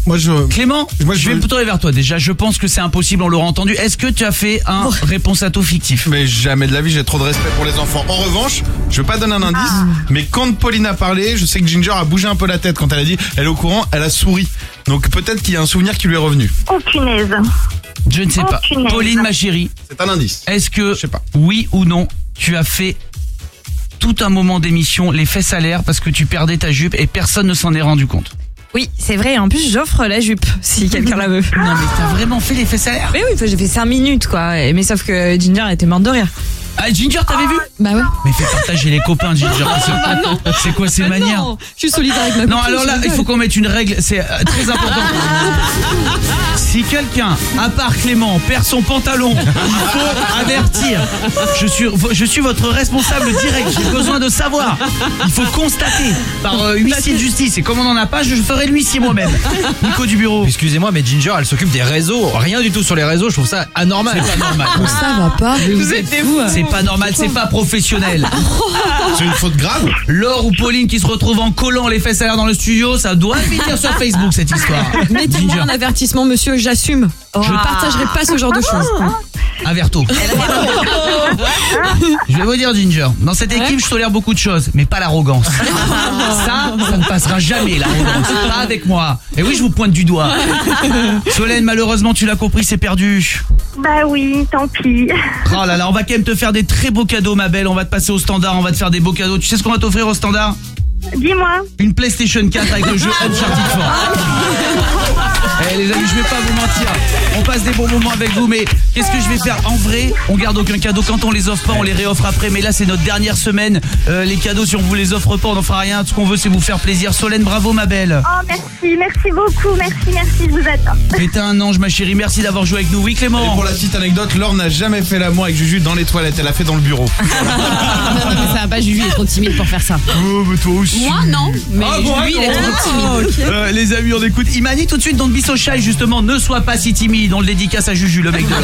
[SPEAKER 14] Moi je.
[SPEAKER 10] Clément, je vais me tourner vers toi déjà. Je pense que c'est impossible, on l'aura entendu. Est-ce que tu as fait un réponse à tout fictif
[SPEAKER 14] Mais jamais de la vie, j'ai trop de respect pour les enfants. En revanche, je vais pas donner un indice, mais quand Pauline a parlé, je sais que Ginger a bougé un peu la tête quand elle a dit elle est au courant, elle a souri. Donc peut-être qu'il y a un souvenir qui lui est revenu.
[SPEAKER 9] Oh punaise.
[SPEAKER 10] Je ne sais
[SPEAKER 9] Oh,
[SPEAKER 10] pas.
[SPEAKER 9] punaise.
[SPEAKER 10] Pauline, ma chérie.
[SPEAKER 14] C'est un indice.
[SPEAKER 10] Est-ce que, oui ou non, tu as fait tout un moment d'émission les fesses à l'air parce que tu perdais ta jupe et personne ne s'en est rendu compte
[SPEAKER 12] Oui, c'est vrai. En plus, j'offre la jupe si quelqu'un la veut.
[SPEAKER 10] Non, mais t'as vraiment fait les fesses à l'air
[SPEAKER 12] Mais oui, j'ai fait 5 minutes, quoi. Mais sauf que Ginger était morte de rire.
[SPEAKER 10] Ah, Ginger, t'avais vu
[SPEAKER 12] Bah ouais.
[SPEAKER 10] Mais fais partager les copains, Ginger.
[SPEAKER 12] Bah non.
[SPEAKER 10] C'est quoi ces
[SPEAKER 12] Bah
[SPEAKER 10] manières
[SPEAKER 12] non, je suis solidaire avec ma
[SPEAKER 10] Non, alors là, il faut qu'on mette une règle, c'est euh, très important. Si quelqu'un, à part Clément, perd son pantalon, il faut avertir. Je suis, je suis votre responsable direct, j'ai besoin de savoir. Il faut constater par euh, huissier de justice. Et comme on n'en a pas, je ferai l'huissier moi-même. Nico du bureau.
[SPEAKER 13] Excusez-moi, mais Ginger, elle s'occupe des réseaux. Rien du tout sur les réseaux, je trouve ça anormal.
[SPEAKER 10] C'est pas normal.
[SPEAKER 11] Ça va pas.
[SPEAKER 12] Vous êtes fous.
[SPEAKER 10] C'est pas normal, c'est pas professionnel.
[SPEAKER 14] C'est une faute grave.
[SPEAKER 10] Laure ou Pauline qui se retrouvent en collant les fesses à l'air dans le studio, ça doit finir sur Facebook cette histoire.
[SPEAKER 25] Mettez-moi un avertissement, monsieur, j'assume. Je ne partagerai pas ce genre de choses.
[SPEAKER 10] Averto. Je vais vous dire Ginger, dans cette équipe je tolère beaucoup de choses, mais pas l'arrogance. Ça, ça ne passera jamais l'arrogance. Pas avec moi. Et oui, je vous pointe du doigt. Solène, malheureusement, tu l'as compris, c'est perdu.
[SPEAKER 9] Bah oui, tant pis.
[SPEAKER 10] Oh là là, on va quand même te faire des très beaux cadeaux, ma belle. On va te passer au standard, on va te faire des beaux cadeaux. Tu sais ce qu'on va t'offrir au standard?
[SPEAKER 9] Dis-moi.
[SPEAKER 10] Une PlayStation 4 avec le jeu Uncharted 4. Eh les amis, je vais pas vous mentir. On passe des bons moments avec vous, mais qu'est-ce que je vais faire En vrai, on garde aucun cadeau. Quand on les offre pas, on les réoffre après. Mais là, c'est notre dernière semaine. Euh, les cadeaux, si on vous les offre pas, on n'en fera rien. Tout ce qu'on veut, c'est vous faire plaisir. Solène, bravo ma belle.
[SPEAKER 9] Oh, merci, merci beaucoup, merci, merci, je vous attends.
[SPEAKER 10] Mais t'es un ange, ma chérie. Merci d'avoir joué avec nous. Oui, Clément.
[SPEAKER 14] Et pour la petite anecdote, Laure n'a jamais fait l'amour avec Juju dans les toilettes, elle a fait dans le bureau.
[SPEAKER 11] non, non, mais ça va pas, Juju il est trop timide pour faire ça.
[SPEAKER 10] Oh, mais toi aussi.
[SPEAKER 11] Moi, non. Mais
[SPEAKER 10] Ah bon,
[SPEAKER 11] lui, il est trop timide.
[SPEAKER 10] Euh, les amis, on écoute. Il m'a dit tout de suite dans le Bisso Justement, ne sois pas si timide. On le dédicace à Juju, le mec de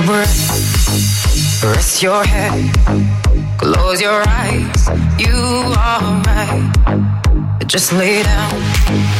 [SPEAKER 26] breath, rest your head, close your eyes. You are right. Just lay down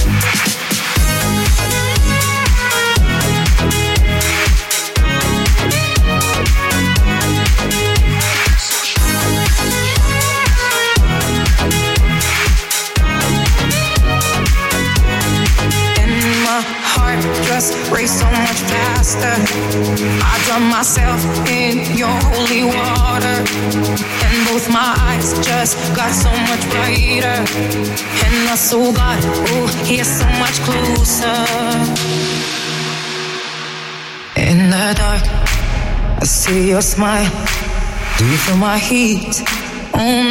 [SPEAKER 26] Race so much faster. I drown myself in your holy water. And both my eyes just got so much brighter. And my soul got, oh, here so much closer. In the dark, I see your smile. Do you feel my heat on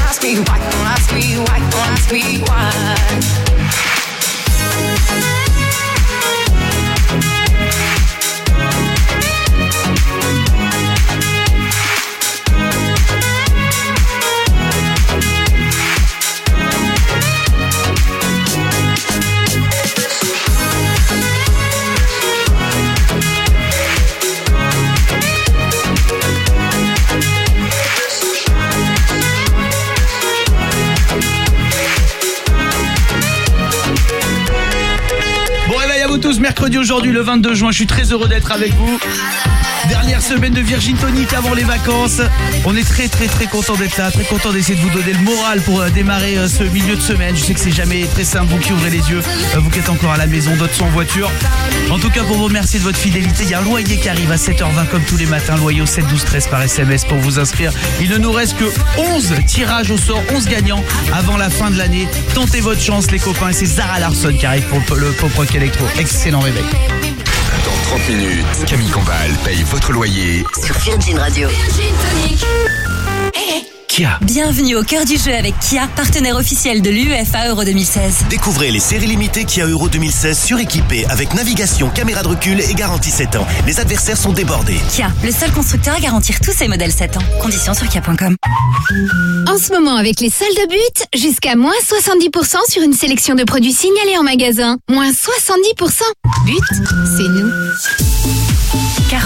[SPEAKER 26] ask me why. Don't ask me why. Don't ask me why.
[SPEAKER 10] Mercredi aujourd'hui le 22 juin, je suis très heureux d'être avec vous. Dernière semaine de Virgin Tonic avant les vacances. On est très très très content d'être là, très content d'essayer de vous donner le moral pour euh, démarrer euh, ce milieu de semaine. Je sais que c'est jamais très simple, vous qui ouvrez les yeux, euh, vous qui êtes encore à la maison, d'autres sont en voiture. En tout cas pour vous remercier de votre fidélité, il y a un loyer qui arrive à 7h20 comme tous les matins, loyer au 7 12 13 par SMS pour vous inscrire. Il ne nous reste que 11 tirages au sort, 11 gagnants avant la fin de l'année. Tentez votre chance les copains et c'est Zara Larson qui arrive pour le Pop Rock Electro. Excellent réveil.
[SPEAKER 5] Dans 30 minutes, Camille Combal paye votre loyer
[SPEAKER 8] Sur Virgin Radio.
[SPEAKER 5] Kia.
[SPEAKER 23] Bienvenue au cœur du jeu avec Kia, partenaire officiel de l'UEFA Euro 2016.
[SPEAKER 27] Découvrez les séries limitées Kia Euro 2016 suréquipées avec navigation, caméra de recul et garantie 7 ans. Les adversaires sont débordés.
[SPEAKER 23] Kia, le seul constructeur à garantir tous ses modèles 7 ans. Conditions sur kia.com.
[SPEAKER 28] En ce moment, avec les soldes de but, jusqu'à moins 70% sur une sélection de produits signalés en magasin. Moins 70%. But, c'est nous.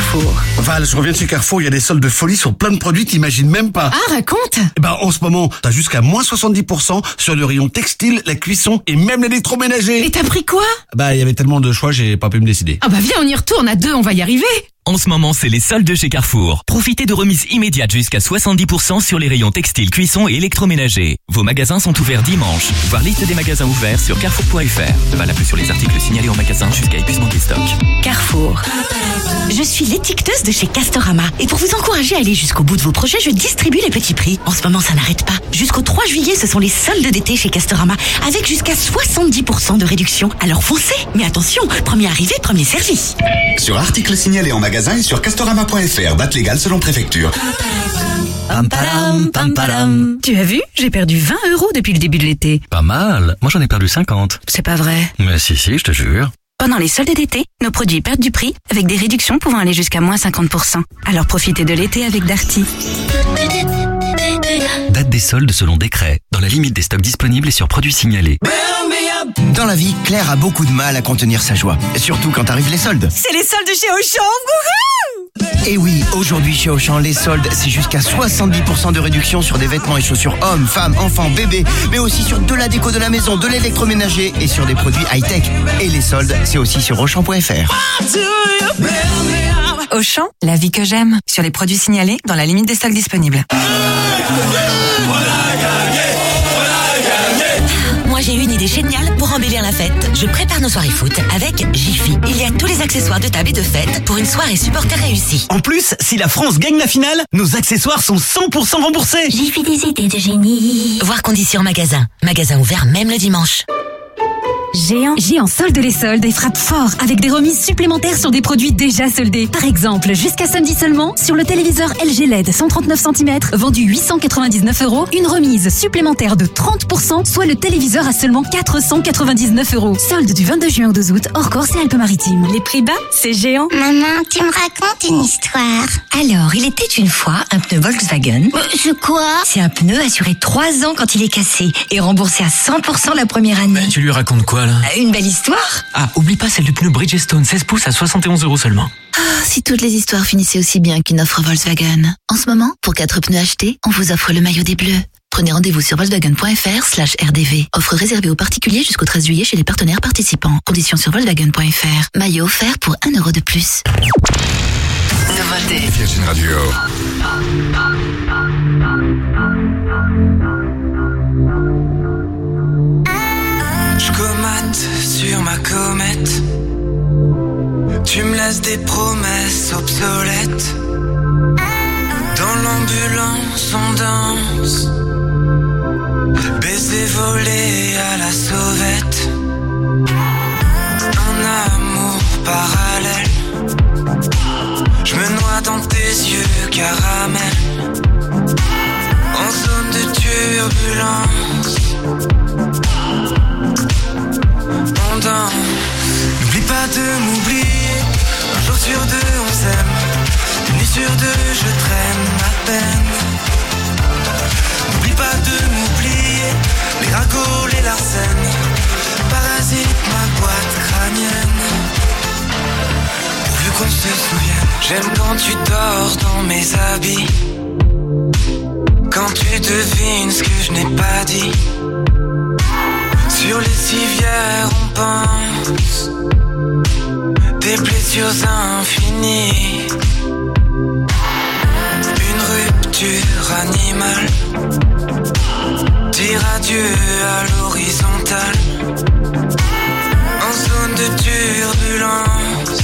[SPEAKER 23] Carrefour.
[SPEAKER 22] Val, je reviens de chez Carrefour, il y a des soldes de folie sur plein de produits, t'imagines même pas.
[SPEAKER 8] Ah, raconte
[SPEAKER 22] Eh Ben, en ce moment, t'as jusqu'à moins 70% sur le rayon textile, la cuisson et même l'électroménager.
[SPEAKER 8] Et t'as pris quoi?
[SPEAKER 22] Bah, il y avait tellement de choix, j'ai pas pu me décider.
[SPEAKER 8] Ah bah viens, on y retourne à deux, on va y arriver
[SPEAKER 29] En ce moment, c'est les soldes chez Carrefour. Profitez de remises immédiates jusqu'à 70% sur les rayons textiles, cuisson et électroménager. Vos magasins sont ouverts dimanche. Voir liste des magasins ouverts sur carrefour.fr. Valable sur les articles signalés en magasin jusqu'à épuisement des stocks.
[SPEAKER 4] Carrefour. Je suis l'étiqueteuse de chez Castorama et pour vous encourager à aller jusqu'au bout de vos projets, je distribue les petits prix. En ce moment, ça n'arrête pas. Jusqu'au 3 juillet, ce sont les soldes d'été chez Castorama avec jusqu'à 70% de réduction. Alors foncez Mais attention, premier arrivé, premier servi.
[SPEAKER 5] Sur articles signalés en magasin et sur castorama.fr, date légale selon préfecture.
[SPEAKER 4] Tu as vu J'ai perdu 20 euros depuis le début de l'été.
[SPEAKER 27] Pas mal. Moi, j'en ai perdu 50.
[SPEAKER 4] C'est pas vrai.
[SPEAKER 27] Mais si, si, je te jure.
[SPEAKER 4] Pendant les soldes d'été, nos produits perdent du prix avec des réductions pouvant aller jusqu'à moins 50%. Alors profitez de l'été avec Darty.
[SPEAKER 27] Des soldes selon décret, dans la limite des stocks disponibles et sur produits signalés.
[SPEAKER 30] Dans la vie, Claire a beaucoup de mal à contenir sa joie, surtout quand arrivent les soldes.
[SPEAKER 31] C'est les soldes chez Auchan,
[SPEAKER 30] Et oui, aujourd'hui chez Auchan, les soldes, c'est jusqu'à 70% de réduction sur des vêtements et chaussures hommes, femmes, enfants, bébés, mais aussi sur de la déco de la maison, de l'électroménager et sur des produits high-tech. Et les soldes, c'est aussi sur Auchan.fr.
[SPEAKER 31] Auchan, la vie que j'aime. Sur les produits signalés, dans la limite des stocks disponibles.
[SPEAKER 4] J'ai une idée géniale pour embellir la fête. Je prépare nos soirées foot avec Jiffy. Il y a tous les accessoires de table et de fête pour une soirée supporter réussie.
[SPEAKER 32] En plus, si la France gagne la finale, nos accessoires sont 100% remboursés.
[SPEAKER 4] Jiffy des idées de génie. Voir conditions magasin. Magasin ouvert même le dimanche.
[SPEAKER 23] Géant. Géant solde les soldes et frappe fort avec des remises supplémentaires sur des produits déjà soldés. Par exemple, jusqu'à samedi seulement, sur le téléviseur LG LED 139 cm vendu 899 euros, une remise supplémentaire de 30%, soit le téléviseur à seulement 499 euros. Solde du 22 juin au 2 août, hors Corse et Alpes-Maritimes. Les prix bas, c'est géant.
[SPEAKER 8] Maman, tu me racontes une histoire.
[SPEAKER 4] Alors, il était une fois un pneu Volkswagen.
[SPEAKER 8] C'est quoi?
[SPEAKER 4] C'est un pneu assuré 3 ans quand il est cassé et remboursé à 100% la première année.
[SPEAKER 19] Tu lui racontes quoi là
[SPEAKER 4] Une belle histoire
[SPEAKER 19] Ah, oublie pas celle du pneu Bridgestone 16 pouces à 71 euros seulement.
[SPEAKER 4] Ah, si toutes les histoires finissaient aussi bien qu'une offre Volkswagen. En ce moment, pour 4 pneus achetés, on vous offre le maillot des bleus. Prenez rendez-vous sur volkswagen.fr slash rdv. Offre réservée aux particuliers jusqu'au 13 juillet chez les partenaires participants. Conditions sur volkswagen.fr. Maillot offert pour 1 euro de plus.
[SPEAKER 5] Nouveauté. Virgin Radio.
[SPEAKER 33] Tu me laisses des promesses obsolètes. Dans l'ambulance, on danse. Baiser volé à la sauvette. Un amour parallèle. Je me noie dans tes yeux caramel. En zone de turbulence. On danse. N'oublie pas de m'oublier. Sur deux, on s'aime. Une sur deux, je traîne ma peine. N'oublie pas de m'oublier. Les ragots, les larcènes. Parasite ma boîte crânienne. Pourvu qu'on se souvienne. J'aime quand tu dors dans mes habits. Quand tu devines ce que je n'ai pas dit. Sur les civières, on pense des blessures infinies. Une rupture animale. Dire adieu à l'horizontale. En zone de turbulence.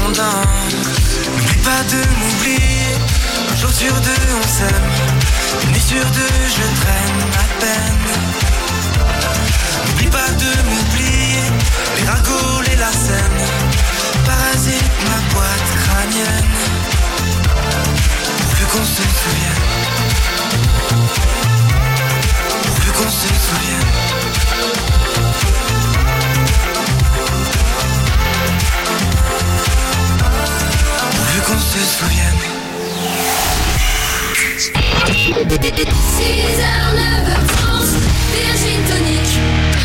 [SPEAKER 33] On danse. N'oublie pas de m'oublier. Un sur deux, on s'aime. Une sur deux, je traîne ma peine. M'oublier. Les ragots, les larcènes. Parasite ma boîte crânienne. Pourvu qu'on se souvienne. Pourvu qu'on se souvienne. Pourvu qu'on se souvienne.
[SPEAKER 8] 6h, 9h30, Virgin Tonic.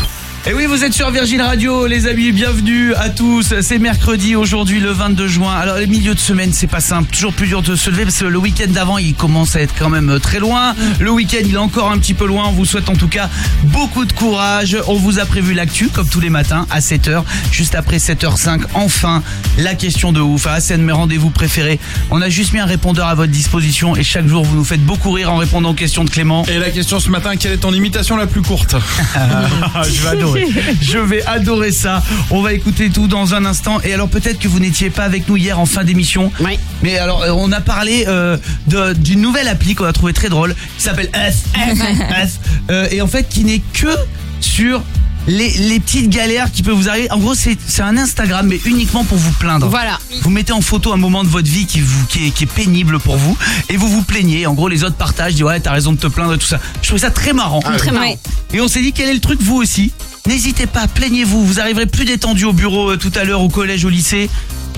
[SPEAKER 10] Et oui, vous êtes sur Virgin Radio, les amis, bienvenue à tous. C'est mercredi aujourd'hui, le 22 juin. Alors, les milieux de semaine, c'est pas simple, toujours plus dur de se lever parce que le week-end d'avant, il commence à être quand même très loin. Le week-end, il est encore un petit peu loin. On vous souhaite en tout cas beaucoup de courage. On vous a prévu l'actu, comme tous les matins, à 7h. Juste après 7h05, enfin, la question de ouf. Ah, c'est un de mes rendez-vous préférés. On a juste mis un répondeur à votre disposition et chaque jour, vous nous faites beaucoup rire en répondant aux questions de Clément.
[SPEAKER 15] Et la question ce matin, quelle est ton imitation la plus courte
[SPEAKER 10] Je vais adorer. Je vais adorer ça. On va écouter tout dans un instant. Et alors peut-être que vous n'étiez pas avec nous hier en fin d'émission.
[SPEAKER 11] Oui.
[SPEAKER 10] Mais alors euh, on a parlé euh, d'une nouvelle appli qu'on a trouvé très drôle qui s'appelle. F. Euh, et en fait qui n'est que sur les, les petites galères qui peuvent vous arriver. En gros c'est un Instagram mais uniquement pour vous plaindre.
[SPEAKER 11] Voilà.
[SPEAKER 10] Vous mettez en photo un moment de votre vie qui, vous, qui, est, qui est pénible pour vous et vous vous plaignez. En gros les autres partagent, disent ouais t'as raison de te plaindre et tout ça. Je trouve ça très marrant.
[SPEAKER 11] Très marrant.
[SPEAKER 10] Et on s'est dit quel est le truc vous aussi? N'hésitez pas, plaignez-vous, vous arriverez plus détendu au bureau euh, tout à l'heure, au collège, au lycée.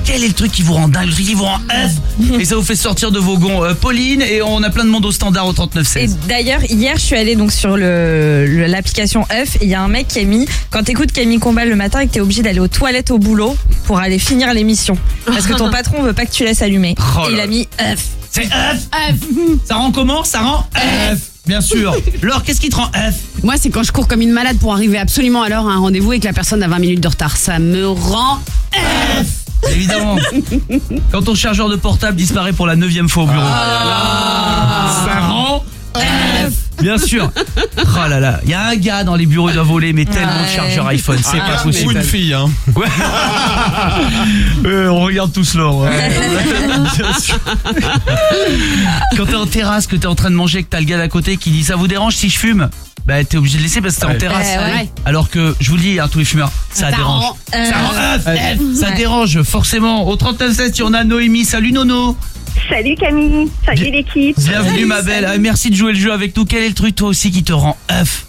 [SPEAKER 10] Quel est le truc qui vous rend dingue Le truc qui vous rend F Et ça vous fait sortir de vos gonds. Euh, Pauline, et on a plein de monde au standard au
[SPEAKER 12] Et
[SPEAKER 10] 3916.
[SPEAKER 12] d'ailleurs, hier, je suis allée donc sur le le- l'application F et il y a un mec qui a mis quand t'écoutes Camille Combal le matin et que t'es obligé d'aller aux toilettes au boulot pour aller finir l'émission parce que ton patron veut pas que tu laisses allumer.
[SPEAKER 10] Oh
[SPEAKER 12] et il
[SPEAKER 10] là
[SPEAKER 12] a mis F.
[SPEAKER 10] C'est F Ça rend comment? Ça rend F Bien sûr. Laure, qu'est-ce qui te rend F
[SPEAKER 11] Moi, c'est quand je cours comme une malade pour arriver absolument à l'heure à un rendez-vous et que la personne a 20 minutes de retard. Ça me rend
[SPEAKER 10] Évidemment. Quand ton chargeur de portable disparaît pour la neuvième fois au bureau. Ça rend F Bien sûr. Oh là là, il y a un gars dans les bureaux, doit voler mais tellement de chargeurs iPhone, c'est
[SPEAKER 15] Ah,
[SPEAKER 10] pas
[SPEAKER 15] Ou
[SPEAKER 10] possible.
[SPEAKER 15] une fille, hein.
[SPEAKER 10] Ouais. Euh, on regarde ouais. Bien sûr. Quand t'es en terrasse, que t'es en train de manger, que t'as le gars d'à côté qui dit ça vous dérange si je fume? Bah t'es obligé de laisser parce que t'es en terrasse.
[SPEAKER 11] Eh ouais.
[SPEAKER 10] Alors que je vous le dis, hein, tous les fumeurs, ça,
[SPEAKER 11] Ça
[SPEAKER 10] dérange.
[SPEAKER 11] rend-
[SPEAKER 12] Euh,
[SPEAKER 10] ça rend dérange forcément. Au 39 on a Noémie. Salut Nono.
[SPEAKER 9] Salut Camille, salut l'équipe.
[SPEAKER 10] Bienvenue ma belle. Ah, Merci de jouer le jeu avec nous. Quel est le truc toi aussi qui te rend F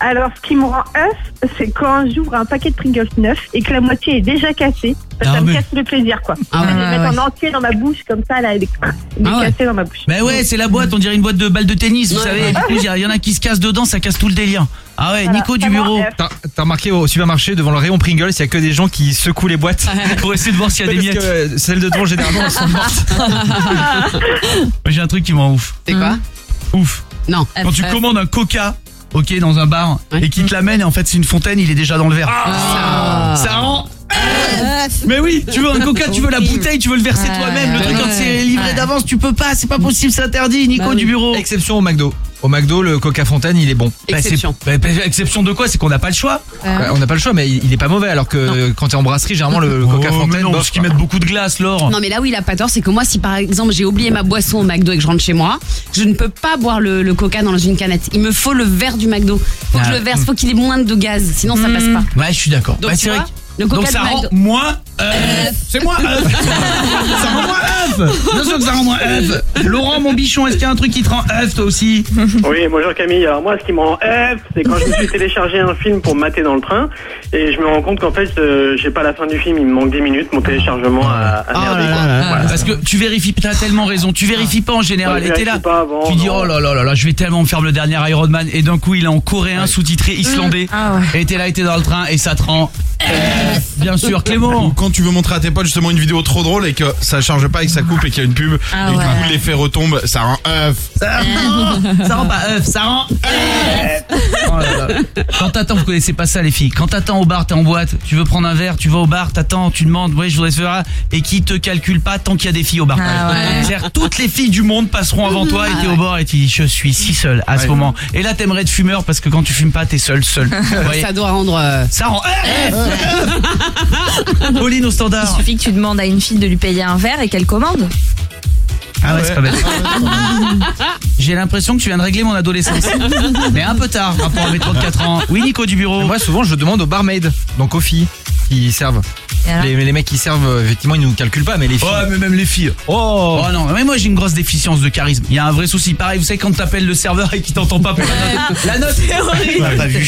[SPEAKER 9] Alors, ce qui me rend œuf, c'est quand j'ouvre un paquet de Pringles neuf et que la moitié est déjà cassée. Ça,
[SPEAKER 10] Ah
[SPEAKER 9] ça me
[SPEAKER 10] oui.
[SPEAKER 9] casse le plaisir, quoi.
[SPEAKER 11] Ah
[SPEAKER 9] je vais
[SPEAKER 11] ouais,
[SPEAKER 9] mettre
[SPEAKER 11] ouais.
[SPEAKER 9] en entier dans ma bouche, comme ça, là, elle est, elle est
[SPEAKER 11] Ah ouais.
[SPEAKER 9] cassée dans ma bouche.
[SPEAKER 10] Bah ouais, c'est la boîte, on dirait une boîte de balles de tennis, vous
[SPEAKER 11] Ouais.
[SPEAKER 10] savez. Du coup, il y en a qui se cassent dedans, ça casse tout le délire. Ah ouais,
[SPEAKER 9] Voilà,
[SPEAKER 10] Nico du
[SPEAKER 9] me
[SPEAKER 10] bureau.
[SPEAKER 34] T'as t'as remarqué au supermarché, devant le rayon Pringles, il y a que des gens qui secouent les boîtes.
[SPEAKER 10] Pour essayer de voir s'il y a des
[SPEAKER 34] Parce
[SPEAKER 10] miettes.
[SPEAKER 34] que euh, celles de devant, généralement, elles sont mortes.
[SPEAKER 10] J'ai un truc qui m'en ouf.
[SPEAKER 11] C'est quoi
[SPEAKER 10] Ouf.
[SPEAKER 11] Non.
[SPEAKER 10] Quand tu
[SPEAKER 12] F.
[SPEAKER 10] commandes un coca, ok, dans un bar,
[SPEAKER 11] Ouais.
[SPEAKER 10] et qu'il te l'amène, et en fait, c'est une fontaine, il est déjà dans le verre.
[SPEAKER 11] Ah.
[SPEAKER 10] Ça rend. Mais oui, tu veux un coca, tu veux la bouteille, tu veux le verser
[SPEAKER 12] Ouais.
[SPEAKER 10] toi-même. Le truc, quand c'est livré d'avance, tu peux pas, c'est pas possible, c'est interdit. Nico
[SPEAKER 11] Bah oui.
[SPEAKER 10] du bureau.
[SPEAKER 34] Exception au McDo. Au McDo, le Coca Fontaine, il est bon.
[SPEAKER 10] Bah,
[SPEAKER 11] Exception.
[SPEAKER 10] bah, bah, exception de quoi? C'est qu'on n'a pas le choix.
[SPEAKER 34] Ouais, on n'a pas le choix, mais il, il est pas mauvais. Alors que quand t'es en brasserie, généralement, le Coca
[SPEAKER 10] Oh, mais
[SPEAKER 34] Fontaine,
[SPEAKER 10] non,
[SPEAKER 34] bof,
[SPEAKER 10] parce qu'ils
[SPEAKER 34] quoi.
[SPEAKER 10] mettent beaucoup de glace, Laure.
[SPEAKER 11] Non mais là où il a pas tort, c'est que moi si par exemple j'ai oublié ma boisson au McDo et que je rentre chez moi, je ne peux pas boire le, le coca dans une canette. Il me faut le verre du McDo. Faut que
[SPEAKER 10] Ah,
[SPEAKER 11] je le verse, faut qu'il ait moins de gaz, sinon ça passe pas.
[SPEAKER 10] Ouais, je suis d'accord.
[SPEAKER 11] Donc
[SPEAKER 10] Bah,
[SPEAKER 11] tu
[SPEAKER 10] c'est vrai
[SPEAKER 11] vois,
[SPEAKER 10] que-
[SPEAKER 11] le coca
[SPEAKER 10] Donc ça rend moins F. C'est moins F. ça rend moins F. Bien sûr que ça rend moins F. Laurent, mon bichon, est-ce qu'il y a un truc qui te rend F toi aussi?
[SPEAKER 35] Oui, bonjour Camille. Alors moi, ce qui me rend F, c'est quand je me suis téléchargé un film pour me mater dans le train et je me rends compte qu'en fait, euh, j'ai pas la fin du film, il me manque 10 minutes, mon téléchargement a, a merdé. quoi. Voilà.
[SPEAKER 10] Parce que tu vérifies, t'as tellement raison, tu vérifies pas en général.
[SPEAKER 35] Ouais,
[SPEAKER 10] Et t'es là,
[SPEAKER 35] vérifie pas avant,
[SPEAKER 10] tu dis oh là là là là, je vais tellement me faire le dernier Iron Man et d'un coup il est en coréen sous-titré islandais.
[SPEAKER 12] Ah ouais.
[SPEAKER 10] Et t'es là, et t'es dans le train et ça te rend. Bien sûr,
[SPEAKER 15] Ou
[SPEAKER 10] Clément.
[SPEAKER 15] quand tu veux montrer à tes potes justement une vidéo trop drôle et que ça charge pas et que ça coupe et qu'il y a une pub
[SPEAKER 12] Ah
[SPEAKER 15] et
[SPEAKER 12] ouais.
[SPEAKER 15] du coup l'effet retombe, ça rend œuf.
[SPEAKER 10] Ça rend, ça rend pas F, ça rend. Oh là là. Quand t'attends, vous connaissez pas ça les filles. Quand t'attends au bar, t'es en boîte, tu veux prendre un verre, tu vas au bar, t'attends, tu demandes, ouais, je voudrais ce verre et qui te calcule pas tant qu'il y a des filles au bar.
[SPEAKER 12] Ah ouais.
[SPEAKER 10] C'est-à-dire toutes les filles du monde passeront avant toi et t'es au bord et tu dis je suis si seul à ce
[SPEAKER 15] Ouais.
[SPEAKER 10] moment. Et là t'aimerais être fumeur parce que quand tu fumes pas t'es seul, seul.
[SPEAKER 11] Ça doit rendre. euh,
[SPEAKER 10] ça rend. Pauline au
[SPEAKER 12] Il
[SPEAKER 10] standard.
[SPEAKER 12] suffit que tu demandes à une fille de lui payer un verre et qu'elle commande.
[SPEAKER 10] Ah ouais, c'est pas bête. J'ai l'impression que tu viens de régler mon adolescence. Mais un peu tard, rapport à mes 34 ans. Oui, Nico du bureau.
[SPEAKER 34] Moi, souvent, je demande aux barmaids, donc aux filles qui servent. Les, les mecs qui servent, euh, effectivement, ils nous calculent pas, mais les filles.
[SPEAKER 10] Ouais, mais même les filles.
[SPEAKER 34] Oh,
[SPEAKER 10] Oh non, mais moi j'ai une grosse déficience de charisme. Il y a un vrai souci. Pareil, vous savez quand t'appelles le serveur et qu'il t'entend pas pour la note. La note est horrible. Ouais, t'as vu.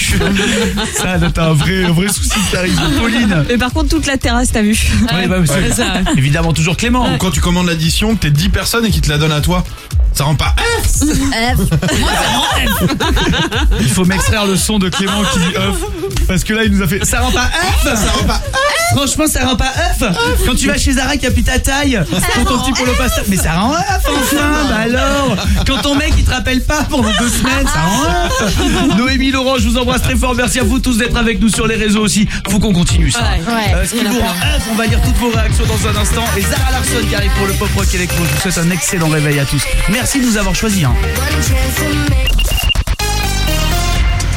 [SPEAKER 10] Ça, là, t'as un vrai, un vrai souci de charisme. Pauline.
[SPEAKER 12] Mais par contre, toute la terrasse, t'as vu
[SPEAKER 10] Ouais, bah,
[SPEAKER 12] ça.
[SPEAKER 10] Évidemment, toujours Clément.
[SPEAKER 15] Ou quand tu commandes l'addition, que t'es 10 personnes et qu'ils te la donnent à toi.
[SPEAKER 14] Ça rend pas F
[SPEAKER 10] Il faut m'extraire le son de Clément qui dit œuf. Parce que là, il nous a fait. Ça rend pas œuf Ça rend pas Franchement, ça rend pas œuf Quand tu vas chez Zara qui a plus ta taille pour ton petit polo pasta. Mais ça rend œuf enfin Bah alors Quand ton mec il te rappelle pas pendant deux semaines, ça rend œuf Noémie, Laurent, je vous embrasse très fort. Merci à vous tous d'être avec nous sur les réseaux aussi. Faut qu'on continue ça.
[SPEAKER 11] Ouais.
[SPEAKER 10] Euh, ce qui vous rend œuf, on va lire toutes vos réactions dans un instant. Et Zara Larson qui arrive pour le pop rock électro. Je vous souhaite un excellent réveil à tous. Merci de nous avoir choisis. hein.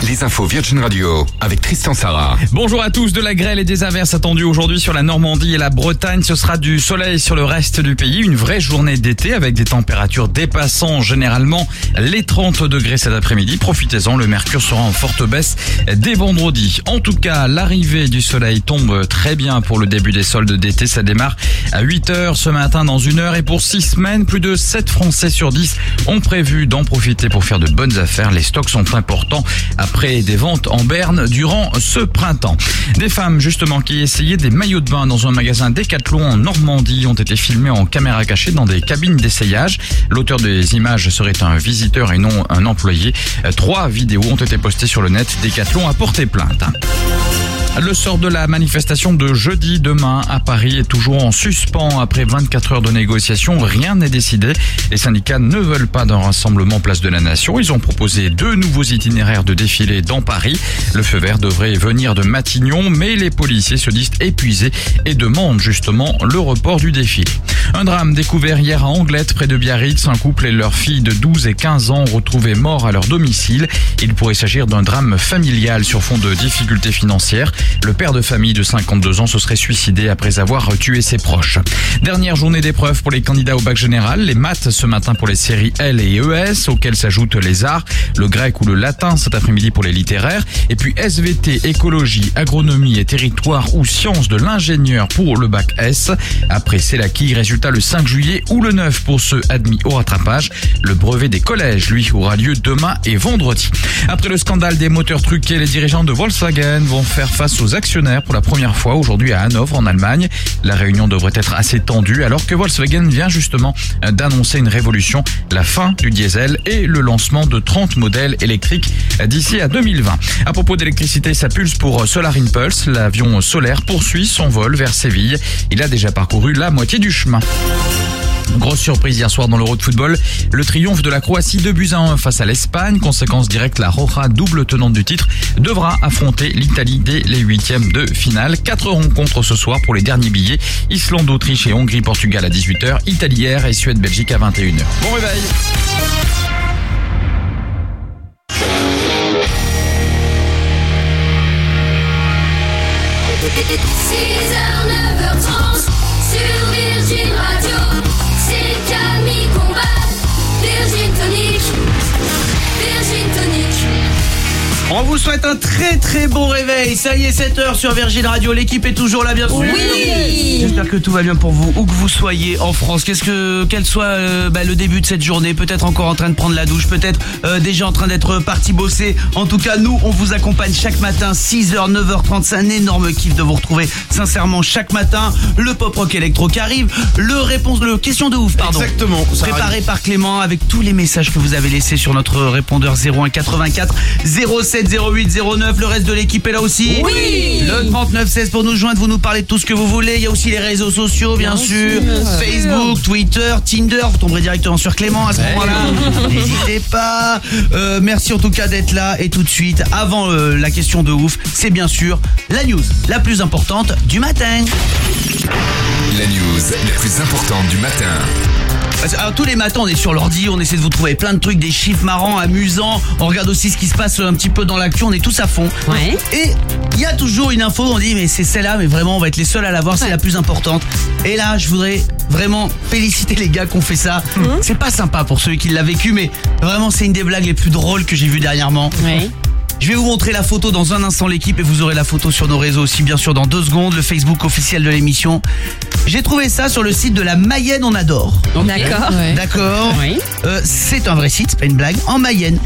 [SPEAKER 5] Les infos Virgin Radio avec Tristan Sarah.
[SPEAKER 7] Bonjour à tous, de la grêle et des averses attendues aujourd'hui sur la Normandie et la Bretagne. Ce sera du soleil sur le reste du pays. Une vraie journée d'été avec des températures dépassant généralement les 30 degrés cet après-midi. Profitez-en, le mercure sera en forte baisse dès vendredi. En tout cas, l'arrivée du soleil tombe très bien pour le début des soldes d'été. Ça démarre à 8 heures ce matin dans une heure et pour 6 semaines, plus de 7 Français sur 10 ont prévu d'en profiter pour faire de bonnes affaires. Les stocks sont importants des ventes en berne durant ce printemps. Des femmes justement qui essayaient des maillots de bain dans un magasin Decathlon en Normandie ont été filmées en caméra cachée dans des cabines d'essayage. L'auteur des images serait un visiteur et non un employé. Trois vidéos ont été postées sur le net. Decathlon a porté plainte. Le sort de la manifestation de jeudi demain à Paris est toujours en suspens. Après 24 heures de négociations, rien n'est décidé. Les syndicats ne veulent pas d'un rassemblement place de la Nation. Ils ont proposé deux nouveaux itinéraires de défilé dans Paris. Le feu vert devrait venir de Matignon, mais les policiers se disent épuisés et demandent justement le report du défilé. Un drame découvert hier à Anglette, près de Biarritz. Un couple et leur fille de 12 et 15 ans retrouvés morts à leur domicile. Il pourrait s'agir d'un drame familial sur fond de difficultés financières. Le père de famille de 52 ans se serait suicidé après avoir tué ses proches. Dernière journée d'épreuve pour les candidats au bac général. Les maths ce matin pour les séries L et ES, auxquelles s'ajoutent les arts, le grec ou le latin cet après-midi pour les littéraires. Et puis SVT, écologie, agronomie et territoire ou sciences de l'ingénieur pour le bac S. Après l'acquis, résultat le 5 juillet ou le 9 pour ceux admis au rattrapage. Le brevet des collèges, lui, aura lieu demain et vendredi. Après le scandale des moteurs truqués, les dirigeants de Volkswagen vont faire face aux actionnaires pour la première fois aujourd'hui à Hanovre en Allemagne. La réunion devrait être assez tendue alors que Volkswagen vient justement d'annoncer une révolution, la fin du diesel et le lancement de 30 modèles électriques d'ici à 2020. À propos d'électricité, ça pulse pour Solar Impulse. L'avion solaire poursuit son vol vers Séville. Il a déjà parcouru la moitié du chemin. Grosse surprise hier soir dans l'Euro de football, le triomphe de la Croatie 2 buts à 1 face à l'Espagne. Conséquence directe, la Roja, double tenante du titre, devra affronter l'Italie dès les huitièmes de finale. Quatre rencontres ce soir pour les derniers billets. Islande, Autriche et Hongrie, Portugal à 18h. Italie et Suède, Belgique à 21h. Bon réveil
[SPEAKER 8] sur
[SPEAKER 10] On vous souhaite un très très bon réveil. Ça y est, 7h sur Virgin Radio. L'équipe est toujours là, bien sûr.
[SPEAKER 8] Oui.
[SPEAKER 10] J'espère que tout va bien pour vous, où que vous soyez en France. Qu'est-ce que, quel soit euh, bah, le début de cette journée, peut-être encore en train de prendre la douche, peut-être euh, déjà en train d'être parti bosser. En tout cas, nous, on vous accompagne chaque matin, 6h, 9h30. C'est un énorme kiff de vous retrouver, sincèrement, chaque matin. Le pop rock électro qui arrive, le réponse, le question de ouf, pardon.
[SPEAKER 14] Exactement,
[SPEAKER 10] Préparé
[SPEAKER 14] arrive.
[SPEAKER 10] par Clément avec tous les messages que vous avez laissés sur notre répondeur 0184 07 08 09. Le reste de l'équipe est là aussi.
[SPEAKER 8] Oui.
[SPEAKER 10] Le 39 16 pour nous joindre. Vous nous parlez de tout ce que vous voulez. Il y a aussi les réseaux sociaux, bien, sûr. Facebook, Twitter, Tinder. Vous tomberez directement sur Clément à ce moment-là. N'hésitez pas. Euh, merci en tout cas d'être là. Et tout de suite, avant euh, la question de ouf, c'est bien sûr la news la plus importante du matin.
[SPEAKER 5] La news la plus importante du matin.
[SPEAKER 10] Alors, tous les matins, on est sur l'ordi, on essaie de vous trouver plein de trucs, des chiffres marrants, amusants. On regarde aussi ce qui se passe un petit peu dans l'actu, on est tous à fond. Et il y a toujours une info, on dit mais c'est celle-là, mais vraiment on va être les seuls à la voir, c'est la plus importante. Et là, je voudrais vraiment féliciter les gars qui ont fait ça. C'est pas sympa pour ceux qui l'ont vécu, mais vraiment c'est une des blagues les plus drôles que j'ai vues dernièrement. Je vais vous montrer la photo dans un instant l'équipe et vous aurez la photo sur nos réseaux aussi bien sûr dans deux secondes, le Facebook officiel de l'émission. J'ai trouvé ça sur le site de la Mayenne on adore.
[SPEAKER 12] D'accord. Ouais.
[SPEAKER 10] D'accord. Euh, c'est un vrai site, c'est pas une blague. En Mayenne,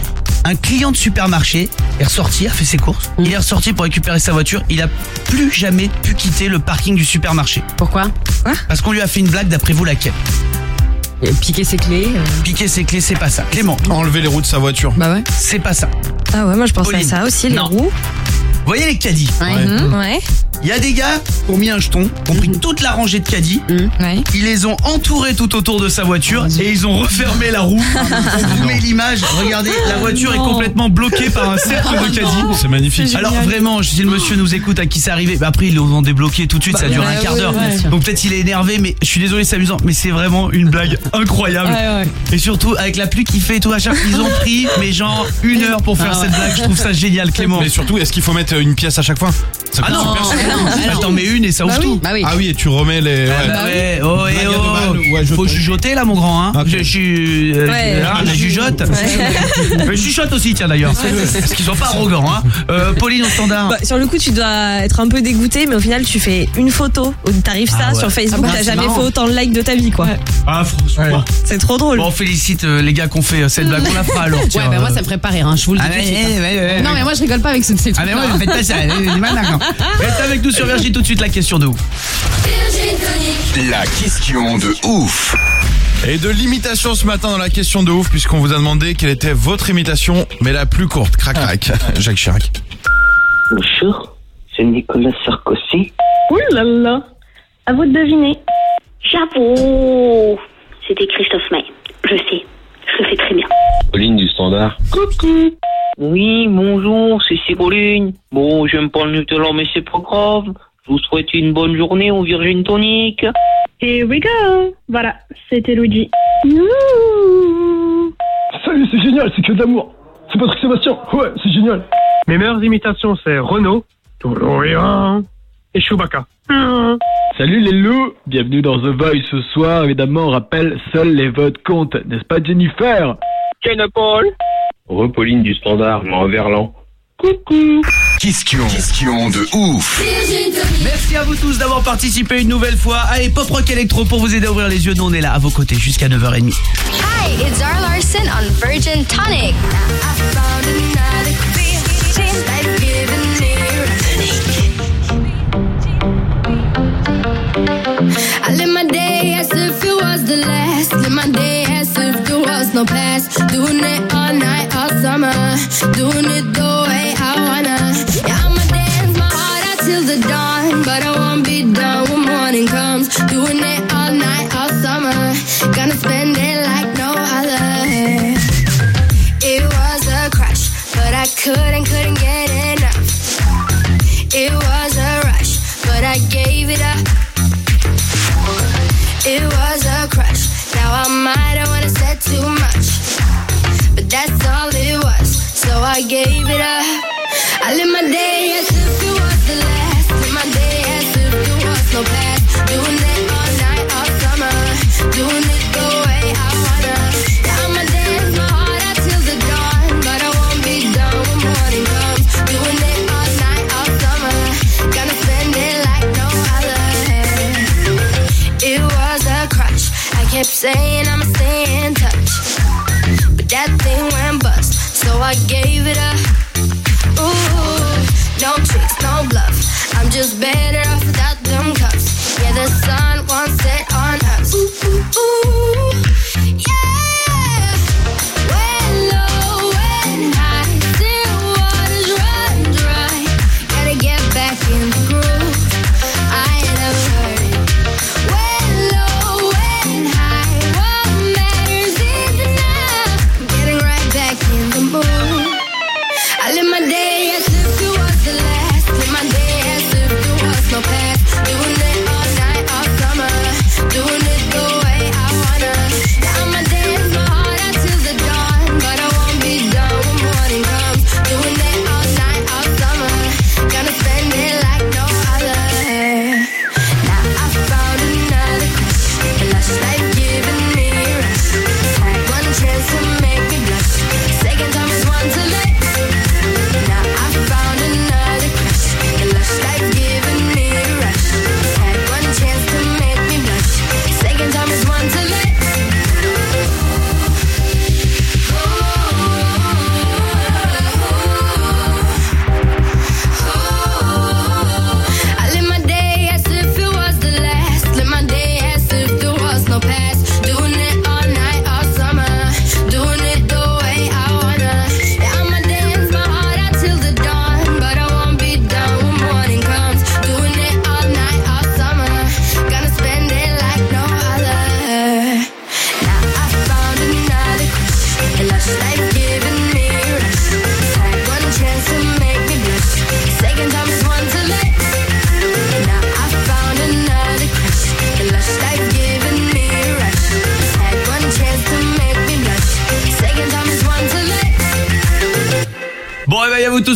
[SPEAKER 10] un client de supermarché est ressorti, a fait ses courses. Il est ressorti pour récupérer sa voiture. Il a plus jamais pu quitter le parking du supermarché.
[SPEAKER 11] Pourquoi?
[SPEAKER 10] Parce qu'on lui a fait une blague d'après vous laquelle?
[SPEAKER 11] Piquer ses clés. euh.
[SPEAKER 10] Piquer ses clés, c'est pas ça. Clément.
[SPEAKER 15] Enlever les roues de sa voiture.
[SPEAKER 11] Bah ouais.
[SPEAKER 10] C'est pas ça.
[SPEAKER 12] Ah ouais, moi je pensais
[SPEAKER 10] Pauline.
[SPEAKER 12] à ça aussi, les
[SPEAKER 10] Non.
[SPEAKER 12] roues.
[SPEAKER 10] Vous voyez les caddies
[SPEAKER 12] Ouais. Mhm. Ouais.
[SPEAKER 10] Il y a des gars qui ont mis un jeton, qui ont pris toute la rangée de caddies, ils les ont entourés tout autour de sa voiture et ils ont refermé la roue. Vous met l'image, regardez, la voiture est complètement bloquée par un cercle de caddies.
[SPEAKER 15] C'est magnifique.
[SPEAKER 10] Alors vraiment, si le monsieur nous écoute à qui c'est arrivé, bah après ils l'ont débloqué tout de suite, ça
[SPEAKER 11] Bah,
[SPEAKER 10] dure
[SPEAKER 11] ouais,
[SPEAKER 10] un quart
[SPEAKER 11] ouais,
[SPEAKER 10] d'heure.
[SPEAKER 11] ouais, bien sûr.
[SPEAKER 10] Donc peut-être il est énervé, mais je suis désolé, c'est amusant, mais c'est vraiment une blague incroyable.
[SPEAKER 11] Ouais, ouais.
[SPEAKER 10] Et surtout avec la pluie qui fait et tout à chaque ils ont pris mais genre une heure pour faire
[SPEAKER 11] Ah
[SPEAKER 10] cette blague. Je trouve ça génial, Clément.
[SPEAKER 15] Mais surtout, est-ce qu'il faut mettre une pièce à chaque fois? Ça
[SPEAKER 10] Ah
[SPEAKER 15] coûte
[SPEAKER 10] non,
[SPEAKER 15] super
[SPEAKER 10] ah t'en mets une et ça ouvre
[SPEAKER 11] Bah oui,
[SPEAKER 10] tout.
[SPEAKER 11] bah oui.
[SPEAKER 15] Ah oui, et tu remets les.
[SPEAKER 10] Ah
[SPEAKER 15] ouais.
[SPEAKER 10] bah ouais, oh et
[SPEAKER 15] Blague à
[SPEAKER 10] oh, faut chuchoter là mon grand hein. Je suis euh,
[SPEAKER 12] Ouais.
[SPEAKER 10] hein, je jugeote. Je chuchote aussi tiens d'ailleurs. Parce qu'ils sont pas arrogants hein. Euh, Pauline au standard.
[SPEAKER 12] Bah, sur le coup, tu dois être un peu dégoûté, mais au final, tu fais une photo t'arrives ça
[SPEAKER 10] Ah
[SPEAKER 12] sur Facebook.
[SPEAKER 11] Ah
[SPEAKER 12] T'as jamais fait autant de likes de ta vie, quoi.
[SPEAKER 10] Ah franchement.
[SPEAKER 12] C'est trop drôle.
[SPEAKER 10] Bon, on félicite euh, les gars qu'on fait euh, cette blague, on la fera alors. tiens,
[SPEAKER 11] Ouais, bah moi
[SPEAKER 10] euh.
[SPEAKER 11] ça me ferait pas rire, hein, je vous le dis
[SPEAKER 10] Ah,
[SPEAKER 11] tout de suite,
[SPEAKER 10] ouais,
[SPEAKER 11] hein.
[SPEAKER 10] ouais, ouais,
[SPEAKER 11] Non
[SPEAKER 10] ouais.
[SPEAKER 11] mais moi je rigole pas avec ce, ces
[SPEAKER 10] Ah mais
[SPEAKER 11] trucs-là,
[SPEAKER 10] ouais,
[SPEAKER 11] hein.
[SPEAKER 10] faites pas ça. Restez avec nous sur Virgin tout de suite la question de ouf.
[SPEAKER 5] La question de ouf.
[SPEAKER 15] Et de l'imitation ce matin dans la question de ouf, puisqu'on vous a demandé quelle était votre imitation, mais la plus courte. Crac, crac. Jacques Chirac.
[SPEAKER 36] Bonjour, c'est Nicolas Sarkozy.
[SPEAKER 9] Ouh là là. À vous de deviner. Chapeau. C'était Christophe May. Je sais. Je le fais très bien.
[SPEAKER 36] Pauline du Standard. Coucou. Oui, bonjour, c'est Céline. Bon, j'aime pas le Nutella, mais c'est pas grave. Je vous souhaite une bonne journée au Virgin Tonic.
[SPEAKER 9] Here we go. Voilà, c'était Luigi.
[SPEAKER 37] Salut, c'est génial, c'est que de l'amour. C'est Patrick Sébastien. Ouais, c'est génial.
[SPEAKER 35] Mes meilleures imitations, c'est Renault, Doloréan et Chewbacca.
[SPEAKER 37] Salut les loups, bienvenue dans The Voice ce soir. Évidemment, on rappelle, seuls les votes comptent, n'est-ce pas Jennifer?
[SPEAKER 36] Ken Paul. Du Standard, en verlan. Coucou.
[SPEAKER 5] Question. Question de ouf.
[SPEAKER 10] Merci à vous tous d'avoir participé une nouvelle fois. Allez, Pop Rock Electro pour vous aider à ouvrir les yeux. Nous, on est là à vos côtés jusqu'à 9h30.
[SPEAKER 38] Hi, it's Zara Larson on Virgin Tonic.
[SPEAKER 8] Couldn't, be done when morning comes. Do it all night all summer. Gonna spend it like no other. It was a crash but I couldn't I gave it up. I live my day as if it was the last. Live my day as if there was no past. Doing it all night, all summer. Doing it the way I wanna. Yeah, I'ma dance my heart out till the dawn, but I won't be done when morning comes. Doing it all night, all summer. Gonna spend it like no other. It was a crush. I kept saying I gave it up. Ooh, no tricks, no bluff. I'm just better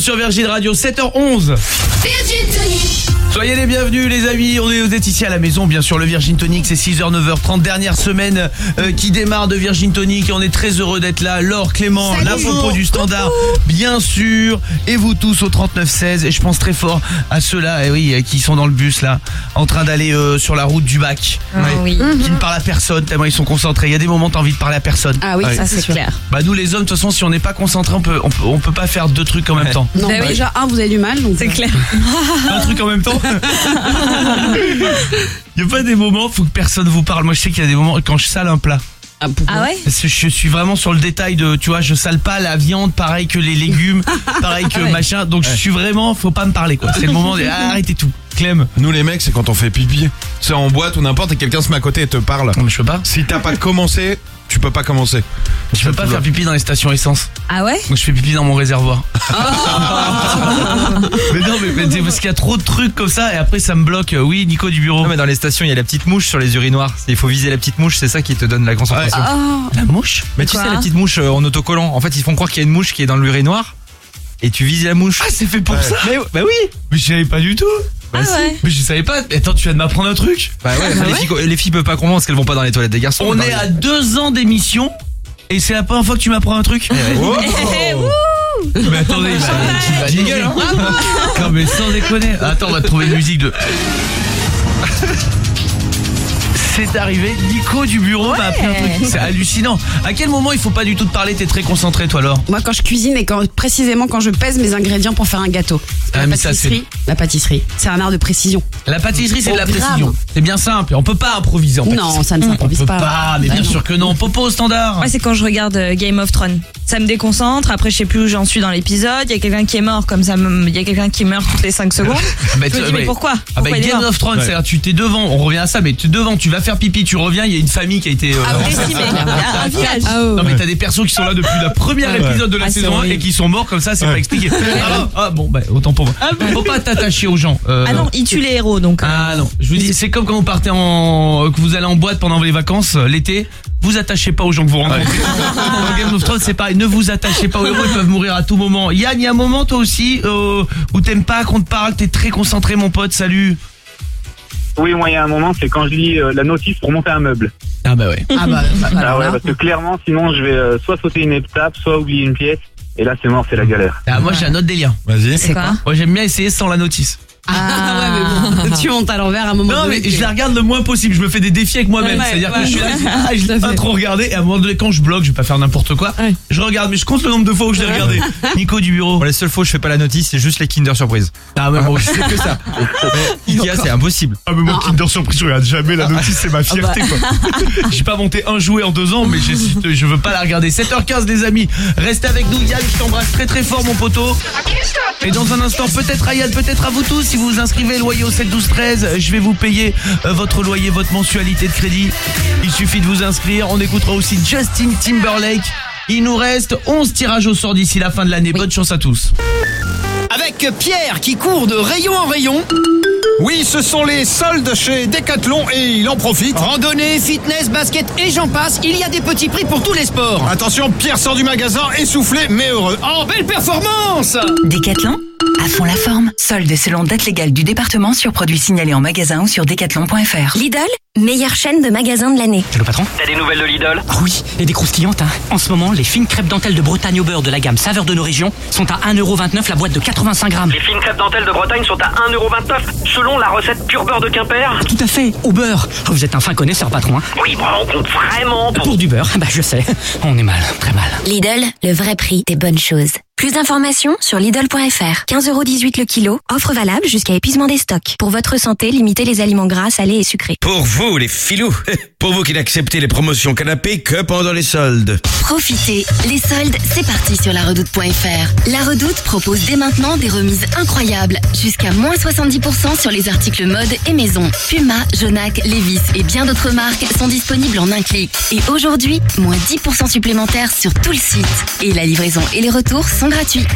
[SPEAKER 10] sur Virgin Radio, 7h11. Soyez les bienvenus les amis, on est, vous êtes ici à la maison bien sûr le Virgin Tonic. C'est 6h 9h30 dernière semaine euh, qui démarre de Virgin Tonic. Et on est très heureux d'être là. Laure, Clément, la popo du standard. Bien sûr. Et vous tous au 3916 et je pense très fort à ceux-là eh oui, euh, qui sont dans le bus là en train d'aller euh, sur la route du bac.
[SPEAKER 12] Ah oui.
[SPEAKER 10] qui ne parlent à personne tellement ils sont concentrés, il y a des moments t'as envie de parler à personne.
[SPEAKER 11] Ah oui, ça c'est clair.
[SPEAKER 10] Bah nous les hommes de toute façon si on n'est pas concentré on peut, on peut on peut pas faire deux trucs en même temps.
[SPEAKER 11] Non,
[SPEAKER 12] Bah oui.
[SPEAKER 11] déjà, un, vous avez du mal. C'est
[SPEAKER 12] clair.
[SPEAKER 10] un truc en même temps Il y a pas des moments faut que personne vous parle. Moi je sais qu'il y a des moments quand je sale un plat.
[SPEAKER 12] Ah ouais
[SPEAKER 10] Parce que je suis vraiment sur le détail de tu vois, je sale pas la viande pareil que les légumes, pareil que
[SPEAKER 12] Ah ouais.
[SPEAKER 10] machin. Donc je suis vraiment faut pas me parler quoi. C'est le moment de ah, arrêtez tout. Clem.
[SPEAKER 14] Nous les mecs, c'est quand on fait pipi. C'est en boîte ou n'importe et quelqu'un se met à côté et te parle.
[SPEAKER 10] Non mais je peux pas.
[SPEAKER 14] Si t'as pas commencé, tu peux pas commencer.
[SPEAKER 10] Je peux pas faire pipi dans les stations essence.
[SPEAKER 12] Ah ouais?
[SPEAKER 10] Donc je fais pipi dans mon réservoir. mais non mais, mais c'est parce qu'il y a trop de trucs comme ça et après ça me bloque. Oui, Nico du bureau.
[SPEAKER 13] Non mais dans les stations il y a la petite mouche sur les urinoirs. Il faut viser la petite mouche, c'est ça qui te donne la concentration.
[SPEAKER 11] Ah,
[SPEAKER 10] La mouche?
[SPEAKER 13] Mais tu
[SPEAKER 12] Quoi
[SPEAKER 13] sais la petite mouche euh, en autocollant, en fait ils font croire qu'il y a une mouche qui est dans l'urinoir et tu vises la mouche.
[SPEAKER 10] Ah, c'est fait pour ça?
[SPEAKER 13] Mais, bah oui
[SPEAKER 10] Mais je savais pas du tout.
[SPEAKER 12] Ah ouais.
[SPEAKER 10] Mais je savais pas. Mais Attends, tu viens de m'apprendre un truc.
[SPEAKER 13] Bah ouais,
[SPEAKER 12] Ah
[SPEAKER 13] les,
[SPEAKER 12] ouais
[SPEAKER 13] filles, les filles peuvent pas comprendre parce qu'elles vont pas dans les toilettes des garçons.
[SPEAKER 10] On est
[SPEAKER 13] les-
[SPEAKER 10] à deux ans d'émission et c'est la première fois que tu m'apprends un truc.
[SPEAKER 14] Oh.
[SPEAKER 10] Mais attendez, bah, tu vas hein Non mais sans déconner. Attends, on va trouver une musique de. C'est arrivé, Nico du bureau m'a appris un truc. C'est hallucinant. À quel moment il faut pas du tout te parler? T'es très concentré, toi, alors?
[SPEAKER 11] Moi, quand je cuisine et quand, précisément quand je pèse mes ingrédients pour faire un gâteau.
[SPEAKER 10] Ah,
[SPEAKER 11] la
[SPEAKER 10] mais ça,
[SPEAKER 11] pâtisserie, la pâtisserie, c'est un art de précision.
[SPEAKER 10] La pâtisserie, c'est de la précision. C'est bien simple. On peut pas improviser en
[SPEAKER 11] Non, ça ne s'improvise
[SPEAKER 10] On peut
[SPEAKER 11] pas.
[SPEAKER 10] pas, mais
[SPEAKER 11] Bah
[SPEAKER 10] bien
[SPEAKER 11] non.
[SPEAKER 10] sûr que non. Popo au standard.
[SPEAKER 12] Moi, c'est quand je regarde euh, Game of Thrones. Ça me déconcentre. Après, je sais plus où j'en suis dans l'épisode. Il y a quelqu'un qui est mort, comme ça, me- il y a quelqu'un qui meurt toutes les 5 secondes.
[SPEAKER 10] Bah,
[SPEAKER 12] je me
[SPEAKER 10] tu-
[SPEAKER 12] dis, mais pourquoi?
[SPEAKER 10] Ah bah
[SPEAKER 12] Pourquoi
[SPEAKER 10] Game of Thrones,
[SPEAKER 14] Ouais.
[SPEAKER 10] c'est-à-dire tu t'es devant, on revient à ça, mais tu es devant, tu vas faire pipi, tu reviens, il y a une famille qui a été... euh,
[SPEAKER 12] Ah, décimé. Un village.
[SPEAKER 10] Non mais t'as des persos qui sont là depuis la première
[SPEAKER 14] Ouais.
[SPEAKER 10] épisode de la
[SPEAKER 12] Ah,
[SPEAKER 10] saison 1
[SPEAKER 12] horrible.
[SPEAKER 10] et qui sont morts comme ça, c'est pas expliqué. Ah, ah, bon bah autant pour moi. Faut pas t'attacher aux gens. euh,
[SPEAKER 12] Ah non, il tue les héros, donc. euh,
[SPEAKER 10] Ah non, je vous dis, c'est comme quand vous partez en, que vous allez en boîte pendant les vacances euh, l'été. Vous attachez pas aux gens que vous rencontrez. Dans Game of Thrones, c'est pareil. Ne vous attachez pas aux héros, ils peuvent mourir à tout moment. Yann, il y a un moment toi aussi euh, où t'aimes pas qu'on te parle, t'es très concentré, mon pote. Salut.
[SPEAKER 39] Oui, moi, il y a un moment, c'est quand je lis euh, la notice pour monter un meuble.
[SPEAKER 10] Ah bah ouais.
[SPEAKER 11] Ah bah,
[SPEAKER 39] Ah
[SPEAKER 11] alors
[SPEAKER 39] ouais,
[SPEAKER 11] là.
[SPEAKER 39] parce que clairement, sinon, je vais euh, soit sauter une étape, soit oublier une pièce. Et là, c'est mort, c'est la galère.
[SPEAKER 10] Ah, moi j'ai un autre délire.
[SPEAKER 14] Vas-y.
[SPEAKER 12] C'est quoi
[SPEAKER 10] Moi j'aime bien essayer sans la notice.
[SPEAKER 11] Ah ouais, mais bon, tu montes à l'envers à un moment
[SPEAKER 10] Non
[SPEAKER 11] donné.
[SPEAKER 10] mais je la regarde le moins possible, je me fais des défis avec moi-même,
[SPEAKER 11] Ouais,
[SPEAKER 10] c'est-à-dire
[SPEAKER 11] ouais,
[SPEAKER 10] que je suis là, je ah, l'ai pas trop regardé et à un moment donné quand je bloque, je vais pas faire n'importe quoi,
[SPEAKER 11] Ouais.
[SPEAKER 10] je regarde mais je compte le nombre de fois où je l'ai regardé. Nico du bureau.
[SPEAKER 13] Bon, les seules fois où je fais pas la notice, c'est juste les Kinder Surprise.
[SPEAKER 10] Ah ouais, bon,
[SPEAKER 13] je sais que ça. Mais Ikea, c'est impossible.
[SPEAKER 10] Ah mais moi Kinder Surprise je regarde jamais la notice c'est ma fierté quoi. J'ai pas monté un jouet en deux ans mais je veux pas la regarder. 7h15 les amis, restez avec nous Yann, je t'embrasse très très fort mon poteau. Et dans un instant peut-être à Yann, peut-être à vous tous si vous vous inscrivez loyer au 7 12 13, je vais vous payer euh, votre loyer, votre mensualité de crédit. Il suffit de vous inscrire, on écoutera aussi Justin Timberlake. Il nous reste 11 tirages au sort d'ici la fin de l'année. Bonne chance à tous.
[SPEAKER 40] Avec Pierre qui court de rayon en rayon.
[SPEAKER 37] Oui, ce sont les soldes chez Decathlon et il en profite.
[SPEAKER 40] Randonnée, fitness, basket et j'en passe, il y a des petits prix pour tous les sports.
[SPEAKER 37] Attention, Pierre sort du magasin essoufflé mais heureux.
[SPEAKER 40] Oh, belle performance
[SPEAKER 41] Décathlon À fond la forme. Solde selon date légale du département sur produits signalés en magasin ou sur decathlon.fr.
[SPEAKER 20] Lidl, meilleure chaîne de magasins de l'année.
[SPEAKER 42] C'est le patron
[SPEAKER 39] T'as des nouvelles de Lidl?
[SPEAKER 42] Ah oui, et des croustillantes. Hein. En ce moment, les fines crêpes dentelles de Bretagne au beurre de la gamme Saveur de nos régions sont à 1,29€ la boîte de 85 grammes.
[SPEAKER 39] Les fines crêpes dentelles de Bretagne sont à 1,29€ selon la recette pur beurre de Quimper.
[SPEAKER 42] Tout à fait, au beurre. Oh, Vous êtes un fin connaisseur, patron. Hein.
[SPEAKER 39] Oui, bon, on compte vraiment pour...
[SPEAKER 42] Pour du beurre, bah je sais. On est mal, très mal.
[SPEAKER 20] Lidl, le vrai prix des bonnes choses. Plus d'informations sur Lidl.fr. 15,18€ le kilo. Offre valable jusqu'à épuisement des stocks. Pour votre santé, limitez les aliments gras, salés et sucrés.
[SPEAKER 43] Pour vous, les filous, pour vous qui n'acceptez les promotions canapé que pendant les soldes.
[SPEAKER 20] Profitez, les soldes, c'est parti sur laredoute.fr. La Redoute propose dès maintenant des remises incroyables, jusqu'à moins 70% sur les articles mode et maison. Puma, Jonac, Levis et bien d'autres marques sont disponibles en un clic. Et aujourd'hui, moins 10% supplémentaires sur tout le site. Et la livraison et les retours sont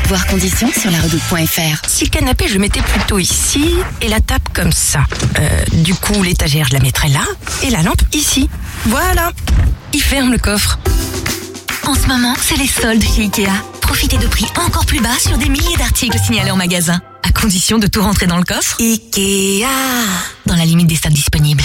[SPEAKER 20] Voir conditions sur laredoute.fr.
[SPEAKER 4] Si le canapé, je le mettais plutôt ici et la table comme ça. Euh, du coup, l'étagère, je la mettrais là et la lampe ici. Voilà. Il ferme le coffre.
[SPEAKER 20] En ce moment, c'est les soldes chez Ikea. Profitez profitez de prix encore plus bas sur des milliers d'articles signalés en magasin. À condition de tout rentrer dans le coffre. Ikea. Dans la limite des stocks disponibles.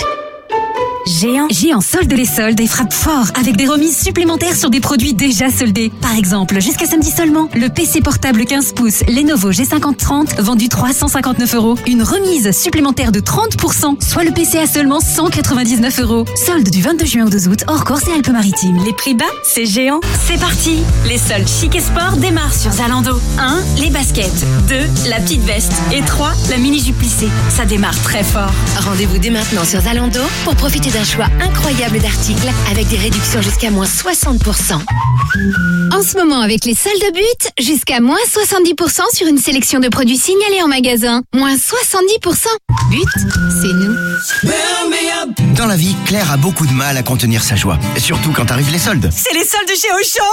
[SPEAKER 23] Géant. Géant solde les soldes et frappe fort avec des remises supplémentaires sur des produits déjà soldés. Par exemple, jusqu'à samedi seulement, le PC portable 15 pouces Lenovo G5030 vendu 359 euros. Une remise supplémentaire de 30%, soit le PC à seulement 199 euros. Solde du 22 juin au 2 août hors Corse et Alpes-Maritimes. Les prix bas, c'est géant. C'est parti. Les soldes chic et sport démarrent sur Zalando. 1. Les baskets. 2. La petite veste. Et 3. La mini jupe plissée. Ça démarre très fort.
[SPEAKER 20] Rendez-vous dès maintenant sur Zalando pour profiter d'un choix incroyable d'articles avec des réductions jusqu'à moins 60%.
[SPEAKER 44] En ce moment, avec les soldes de but, jusqu'à moins 70% sur une sélection de produits signalés en magasin. Moins 70%. But, c'est nous.
[SPEAKER 30] Dans la vie, Claire a beaucoup de mal à contenir sa joie. Surtout quand arrivent les soldes.
[SPEAKER 23] C'est les soldes chez Auchan.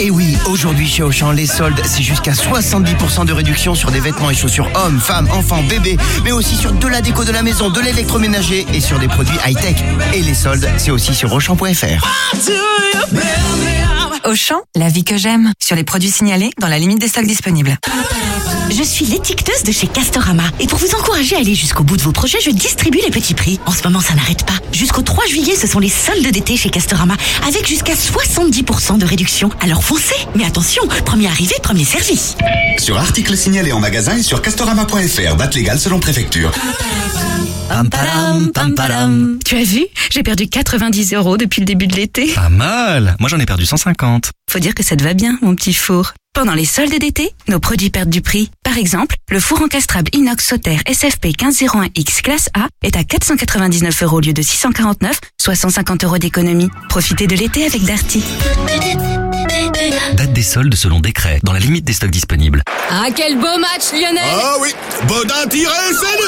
[SPEAKER 30] Et oui, aujourd'hui chez Auchan, les soldes, c'est jusqu'à 70% de réduction sur des vêtements et chaussures hommes, femmes, enfants, bébés, mais aussi sur de la déco de la maison, de l'électroménager et sur des produits high-tech. Et les soldes, c'est aussi sur Auchan.fr.
[SPEAKER 4] Auchan, la vie que j'aime. Sur les produits signalés, dans la limite des stocks disponibles.
[SPEAKER 20] Je suis l'étiqueteuse de chez Castorama et pour vous encourager à aller jusqu'au bout de vos projets, je distribue les petits prix. En ce moment, ça n'arrête pas. Jusqu'au 3 juillet, ce sont les soldes d'été chez Castorama avec jusqu'à 70% de réduction. Alors foncez Mais attention, premier arrivé, premier servi.
[SPEAKER 45] Sur articles signalés en magasin et sur castorama.fr, date légale selon préfecture.
[SPEAKER 23] Pam param, pam param. Tu as vu J'ai perdu 90 euros depuis le début de l'été.
[SPEAKER 46] Pas mal. Moi, j'en ai perdu 150.
[SPEAKER 23] Faut dire que ça te va bien, mon petit four. Pendant les soldes d'été, nos produits perdent du prix. Par exemple, le four encastrable inox Sauter SFP 1501X classe A est à 499 euros au lieu de 649, soit 150 euros d'économie. Profitez de l'été avec Darty.
[SPEAKER 46] Soldes selon décret, dans la limite des stocks disponibles.
[SPEAKER 44] Ah, quel beau match, Lionel
[SPEAKER 47] Ah oui, Bodin-SN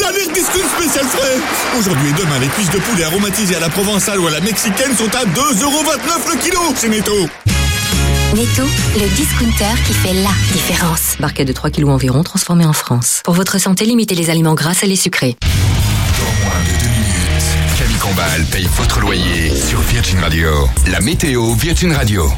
[SPEAKER 47] La Discount spécial frais Aujourd'hui et demain, les cuisses de poulet aromatisées à la provençale ou à la mexicaine sont à 2,29€ le kilo C'est netto
[SPEAKER 20] Netto, le discounter qui fait la différence. Barquette de 3 kilos environ transformée en France. Pour votre santé, limitez les aliments gras et les sucrés.
[SPEAKER 5] Dans moins de deux minutes, Camille Combal paye votre loyer sur Virgin Radio. La météo Virgin Radio.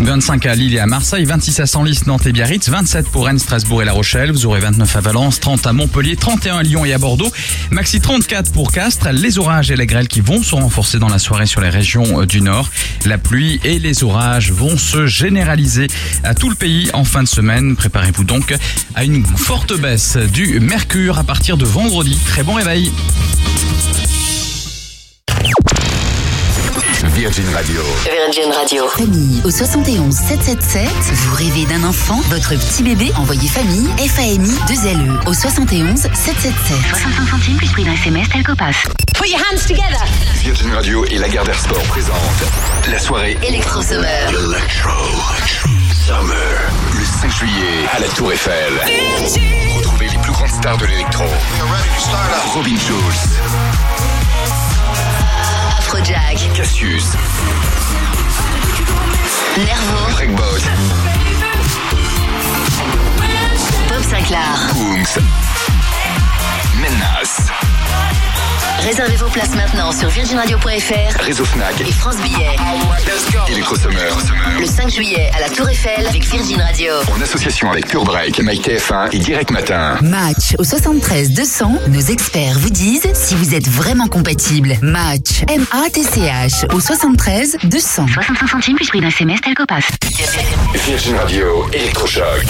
[SPEAKER 7] 25 à Lille et à Marseille, 26 à Senlis, Nantes et Biarritz, 27 pour Rennes, Strasbourg et La Rochelle, vous aurez 29 à Valence, 30 à Montpellier, 31 à Lyon et à Bordeaux, maxi 34 pour Castres, les orages et les grêles qui vont se renforcer dans la soirée sur les régions euh, du nord. La pluie et les orages vont se généraliser à tout le pays en fin de semaine. Préparez-vous donc à une forte baisse du mercure à partir de vendredi. Très bon réveil.
[SPEAKER 5] Virgin Radio.
[SPEAKER 20] Virgin Radio. Famille au 71 777. Vous rêvez d'un enfant, votre petit bébé? Envoyez famille FAMI 2 LE au 71 777. 65 centimes plus prix d'un SMS tel Copass. Put your hands together.
[SPEAKER 5] Virgin Radio et Lagardère Sport présentent la soirée
[SPEAKER 20] Electro Summer.
[SPEAKER 5] Electro Summer. Le 5 juillet à la Tour Eiffel. Retrouvez les plus grandes stars de l'électro. Robin Schulz,
[SPEAKER 20] Afrojack.
[SPEAKER 5] Cassius,
[SPEAKER 20] Nervo.
[SPEAKER 5] Breakbot,
[SPEAKER 20] Bob Sinclair.
[SPEAKER 5] Kungs, Menace,
[SPEAKER 20] Réservez vos places maintenant sur virginradio.fr
[SPEAKER 5] Réseau Fnac,
[SPEAKER 20] et France Billet.
[SPEAKER 5] Electro Summer.
[SPEAKER 20] Le 5 juillet à la Tour Eiffel avec Virgin Radio.
[SPEAKER 5] En association avec Pure Break, MyTF1 et Direct Matin.
[SPEAKER 20] Match au 73 200, nos experts vous disent si vous êtes vraiment compatible. Match M-A-T-C-H au 73 200. 65 centimes plus prix d'un SMS tel Copass.
[SPEAKER 5] Virgin Radio, Electrochoc.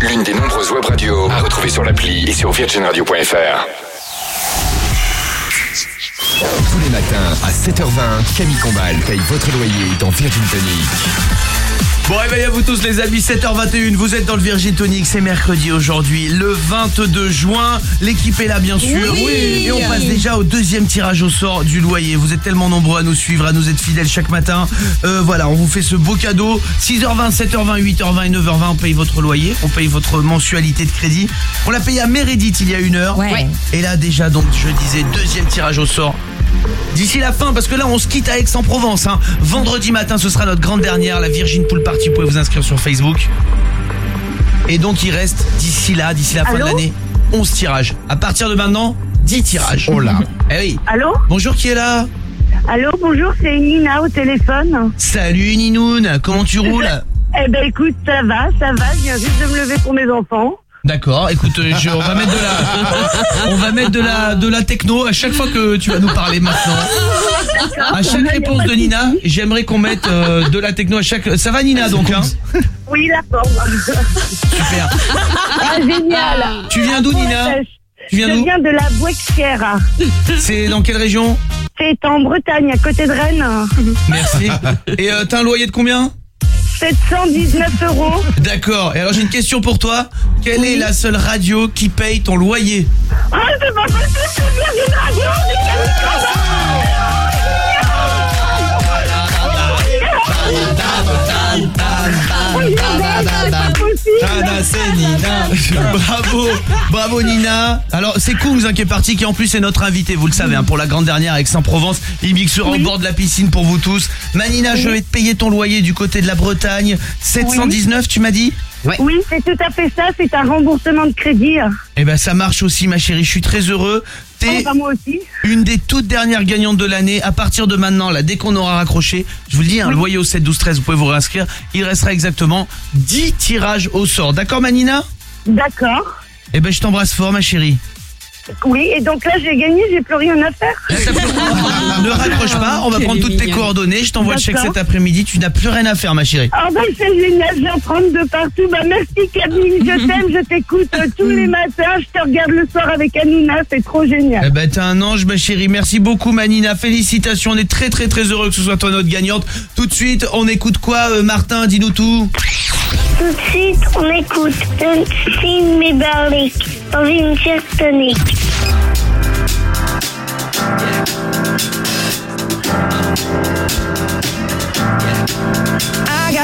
[SPEAKER 5] L'une des nombreuses web radios à retrouver sur l'appli et sur virginradio.fr. Tous les matins à 7h20, Camille Combal paye votre loyer dans Virgin Tonic.
[SPEAKER 10] Bon réveil à vous tous les amis, 7h21, vous êtes dans le Virgin Tonic, c'est mercredi aujourd'hui, le 22 juin, l'équipe est là bien sûr,
[SPEAKER 12] Oui.
[SPEAKER 10] et on passe déjà au deuxième tirage au sort du loyer, vous êtes tellement nombreux à nous suivre, à nous être fidèles chaque matin, Euh, voilà, on vous fait ce beau cadeau, 6h20, 7h20, 8h20 et 9h20, on paye votre loyer, on paye votre mensualité de crédit, on l'a payé à Meredith il y a une heure,
[SPEAKER 11] Ouais.
[SPEAKER 10] et là déjà donc je disais deuxième tirage au sort. D'ici la fin, parce que là on se quitte à Aix-en-Provence. Hein. Vendredi matin, ce sera notre grande dernière, la Virgin Pool Vous pouvez vous inscrire sur Facebook. Et donc il reste d'ici là, d'ici la fin de l'année, 11 tirages. À partir de maintenant, 10 tirages. Oh là. Eh oui.
[SPEAKER 48] Allô
[SPEAKER 10] Bonjour, qui est là
[SPEAKER 48] Allô, bonjour, c'est Nina au téléphone.
[SPEAKER 10] Salut Ninoun, comment tu roules
[SPEAKER 48] Eh ben écoute, ça va, ça va, je viens juste de me lever pour mes enfants.
[SPEAKER 10] D'accord, écoute, euh, je- on va mettre de la, on va mettre de la, de la techno à chaque fois que tu vas nous parler maintenant. À chaque réponse de Nina, j'aimerais qu'on mette euh, de la techno à chaque. Ça va Nina donc hein
[SPEAKER 48] Oui, la forme.
[SPEAKER 10] Super.
[SPEAKER 48] Ah, génial.
[SPEAKER 10] Tu viens d'où, Nina Tu viens
[SPEAKER 48] Je
[SPEAKER 10] d'où
[SPEAKER 48] viens de la Bouexière.
[SPEAKER 10] C'est dans quelle région
[SPEAKER 48] C'est en Bretagne, à côté de Rennes.
[SPEAKER 10] Merci. Et euh, t'as un loyer de combien
[SPEAKER 48] 719 euros.
[SPEAKER 10] D'accord. Et alors j'ai une question pour toi. Quelle est la seule radio qui paye ton loyer
[SPEAKER 48] Ah, c'est pas possible, c'est Virgin Radio,
[SPEAKER 10] c'est Bravo, bravo Nina. Alors c'est Kungs hein, qui est parti, qui en plus est notre invité, vous le savez, hein, pour la grande dernière avec Aix-en-Provence. Il mixera au bord de la piscine pour vous tous. Manina, je vais te payer ton loyer du côté de la Bretagne. 719, tu m'as dit?
[SPEAKER 48] Oui, c'est tout à fait ça, c'est un remboursement de crédit.
[SPEAKER 10] Eh ben ça marche aussi ma chérie, je suis très heureux. T'es
[SPEAKER 48] Ah, bah, moi aussi.
[SPEAKER 10] une des toutes dernières gagnantes de l'année. À partir de maintenant, là, dès qu'on aura raccroché, je vous le dis, un loyer au 7 12 13, vous pouvez vous réinscrire. Il restera exactement 10 tirages au sort. D'accord Manina?
[SPEAKER 48] D'accord.
[SPEAKER 10] Eh ben je t'embrasse fort ma chérie.
[SPEAKER 48] Oui, et donc là, j'ai gagné, j'ai plus rien à faire.
[SPEAKER 10] ne raccroche pas, on va prendre toutes tes coordonnées, je t'envoie le chèque cet après-midi, tu n'as plus rien à faire ma chérie.
[SPEAKER 48] Ah bah c'est génial, j'en prends de partout. Bah merci Camille, je t'aime, je t'écoute euh, tous les matins, je te regarde le soir avec Anina, c'est trop
[SPEAKER 10] Eh
[SPEAKER 48] génial.
[SPEAKER 10] ben t'es un ange ma chérie, merci beaucoup Manina, félicitations, on est très très très heureux que ce soit toi notre gagnante. Tout de suite, on écoute quoi euh, Martin, dis-nous tout.
[SPEAKER 24] Tout de suite, on écoute Dancing Me Barlick dans une.
[SPEAKER 1] I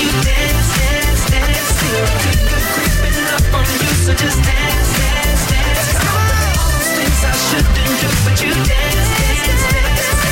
[SPEAKER 1] you dance, dance, dance just dance dance dance Since I shouldn't do but you dance.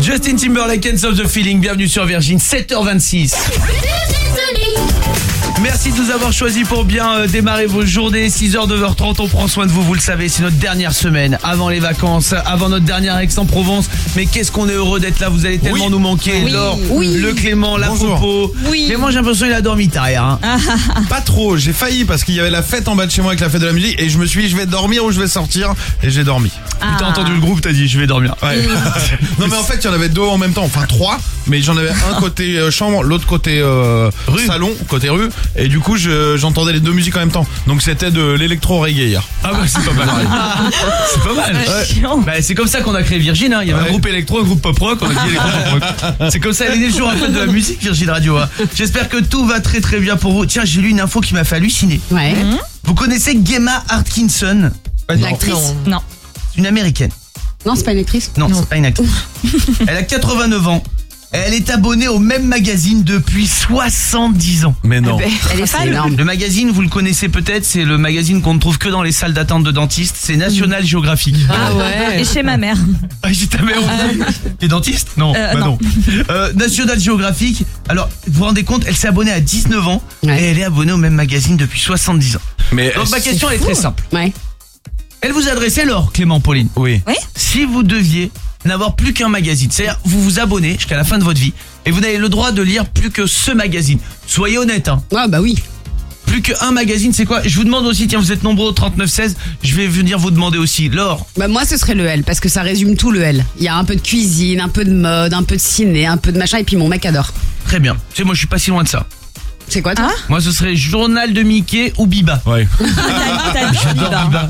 [SPEAKER 10] Justin Timberlake, Hands of the Feeling, bienvenue sur Virgin, 7h26. Merci de nous avoir choisis pour bien euh, démarrer vos journées. 6h, 9h30, on prend soin de vous, vous le savez, c'est notre dernière semaine, avant les vacances, avant notre dernière Aix-en-Provence. Mais qu'est-ce qu'on est heureux d'être là, vous allez tellement nous manquer.
[SPEAKER 14] Oui.
[SPEAKER 10] Laure,
[SPEAKER 14] Oui.
[SPEAKER 10] le Clément, la. Popo.
[SPEAKER 14] Oui.
[SPEAKER 10] Clément, j'ai l'impression qu'il a dormi tard hier. hein.
[SPEAKER 14] Pas trop, j'ai failli parce qu'il y avait la fête en bas de chez moi avec la fête de la musique et je me suis dit je vais dormir ou je vais sortir et j'ai dormi.
[SPEAKER 10] Puis T'as entendu le groupe, t'as dit je vais dormir.
[SPEAKER 14] Ouais. non mais en fait il y en avait deux en même temps, enfin trois, mais j'en avais un côté euh, chambre, l'autre côté euh, salon, côté rue, et du coup je- j'entendais les deux musiques en même temps. Donc c'était de l'électro reggae hier.
[SPEAKER 10] Ah bah c'est pas mal. c'est pas mal.
[SPEAKER 14] Ouais.
[SPEAKER 10] Bah, c'est comme ça qu'on a créé Virgin. Hein. Il y avait un groupe électro, un groupe pop rock. On a dit électro pop rock. C'est comme ça. Elle est le jour après de la musique Virgin Radio. hein. J'espère que tout va très très bien pour vous. Tiens, j'ai lu une info qui m'a fait halluciner.
[SPEAKER 11] Ouais.
[SPEAKER 10] Vous connaissez Gemma Atkinson?
[SPEAKER 11] L'actrice
[SPEAKER 12] Non.
[SPEAKER 10] C'est une américaine.
[SPEAKER 11] Non, c'est pas une actrice
[SPEAKER 10] Non, c'est pas une actrice. Elle a 89 ans. Elle est abonnée au même magazine depuis 70 ans.
[SPEAKER 14] Mais non.
[SPEAKER 11] Eh ben, elle est fan. énorme.
[SPEAKER 10] Le magazine, vous le connaissez peut-être, c'est le magazine qu'on ne trouve que dans les salles d'attente de dentistes. C'est National Geographic.
[SPEAKER 12] Ah ouais. Et chez ma mère.
[SPEAKER 10] Ah, j'ai ta mère aussi. T'es dentiste? Non,
[SPEAKER 12] Euh,
[SPEAKER 10] bah
[SPEAKER 12] non.
[SPEAKER 10] non. Euh, National Geographic. Alors, vous vous rendez compte, elle s'est abonnée à 19 ans et elle est abonnée au même magazine depuis 70 ans.
[SPEAKER 14] Mais
[SPEAKER 10] Donc ma question elle est
[SPEAKER 14] fou.
[SPEAKER 10] très simple.
[SPEAKER 11] Ouais.
[SPEAKER 10] Elle vous adressait alors, Clément Pauline.
[SPEAKER 14] Oui.
[SPEAKER 10] Si vous deviez n'avoir plus qu'un magazine, c'est-à-dire vous vous abonnez jusqu'à la fin de votre vie et vous n'avez le droit de lire plus que ce magazine. Soyez honnête hein.
[SPEAKER 11] Ah bah oui.
[SPEAKER 10] Plus qu'un magazine, c'est quoi? Je vous demande aussi, tiens, vous êtes nombreux au 3916, je vais venir vous demander aussi. Laure,
[SPEAKER 11] Bah moi ce serait le L parce que ça résume tout le L. Il y a un peu de cuisine, un peu de mode, un peu de ciné, un peu de machin et puis mon mec adore.
[SPEAKER 10] très bien. Tu sais, moi je suis pas si loin de ça.
[SPEAKER 11] C'est quoi toi
[SPEAKER 10] Moi ce serait journal de Mickey ou Biba.
[SPEAKER 14] Ouais.
[SPEAKER 10] J'adore Biba.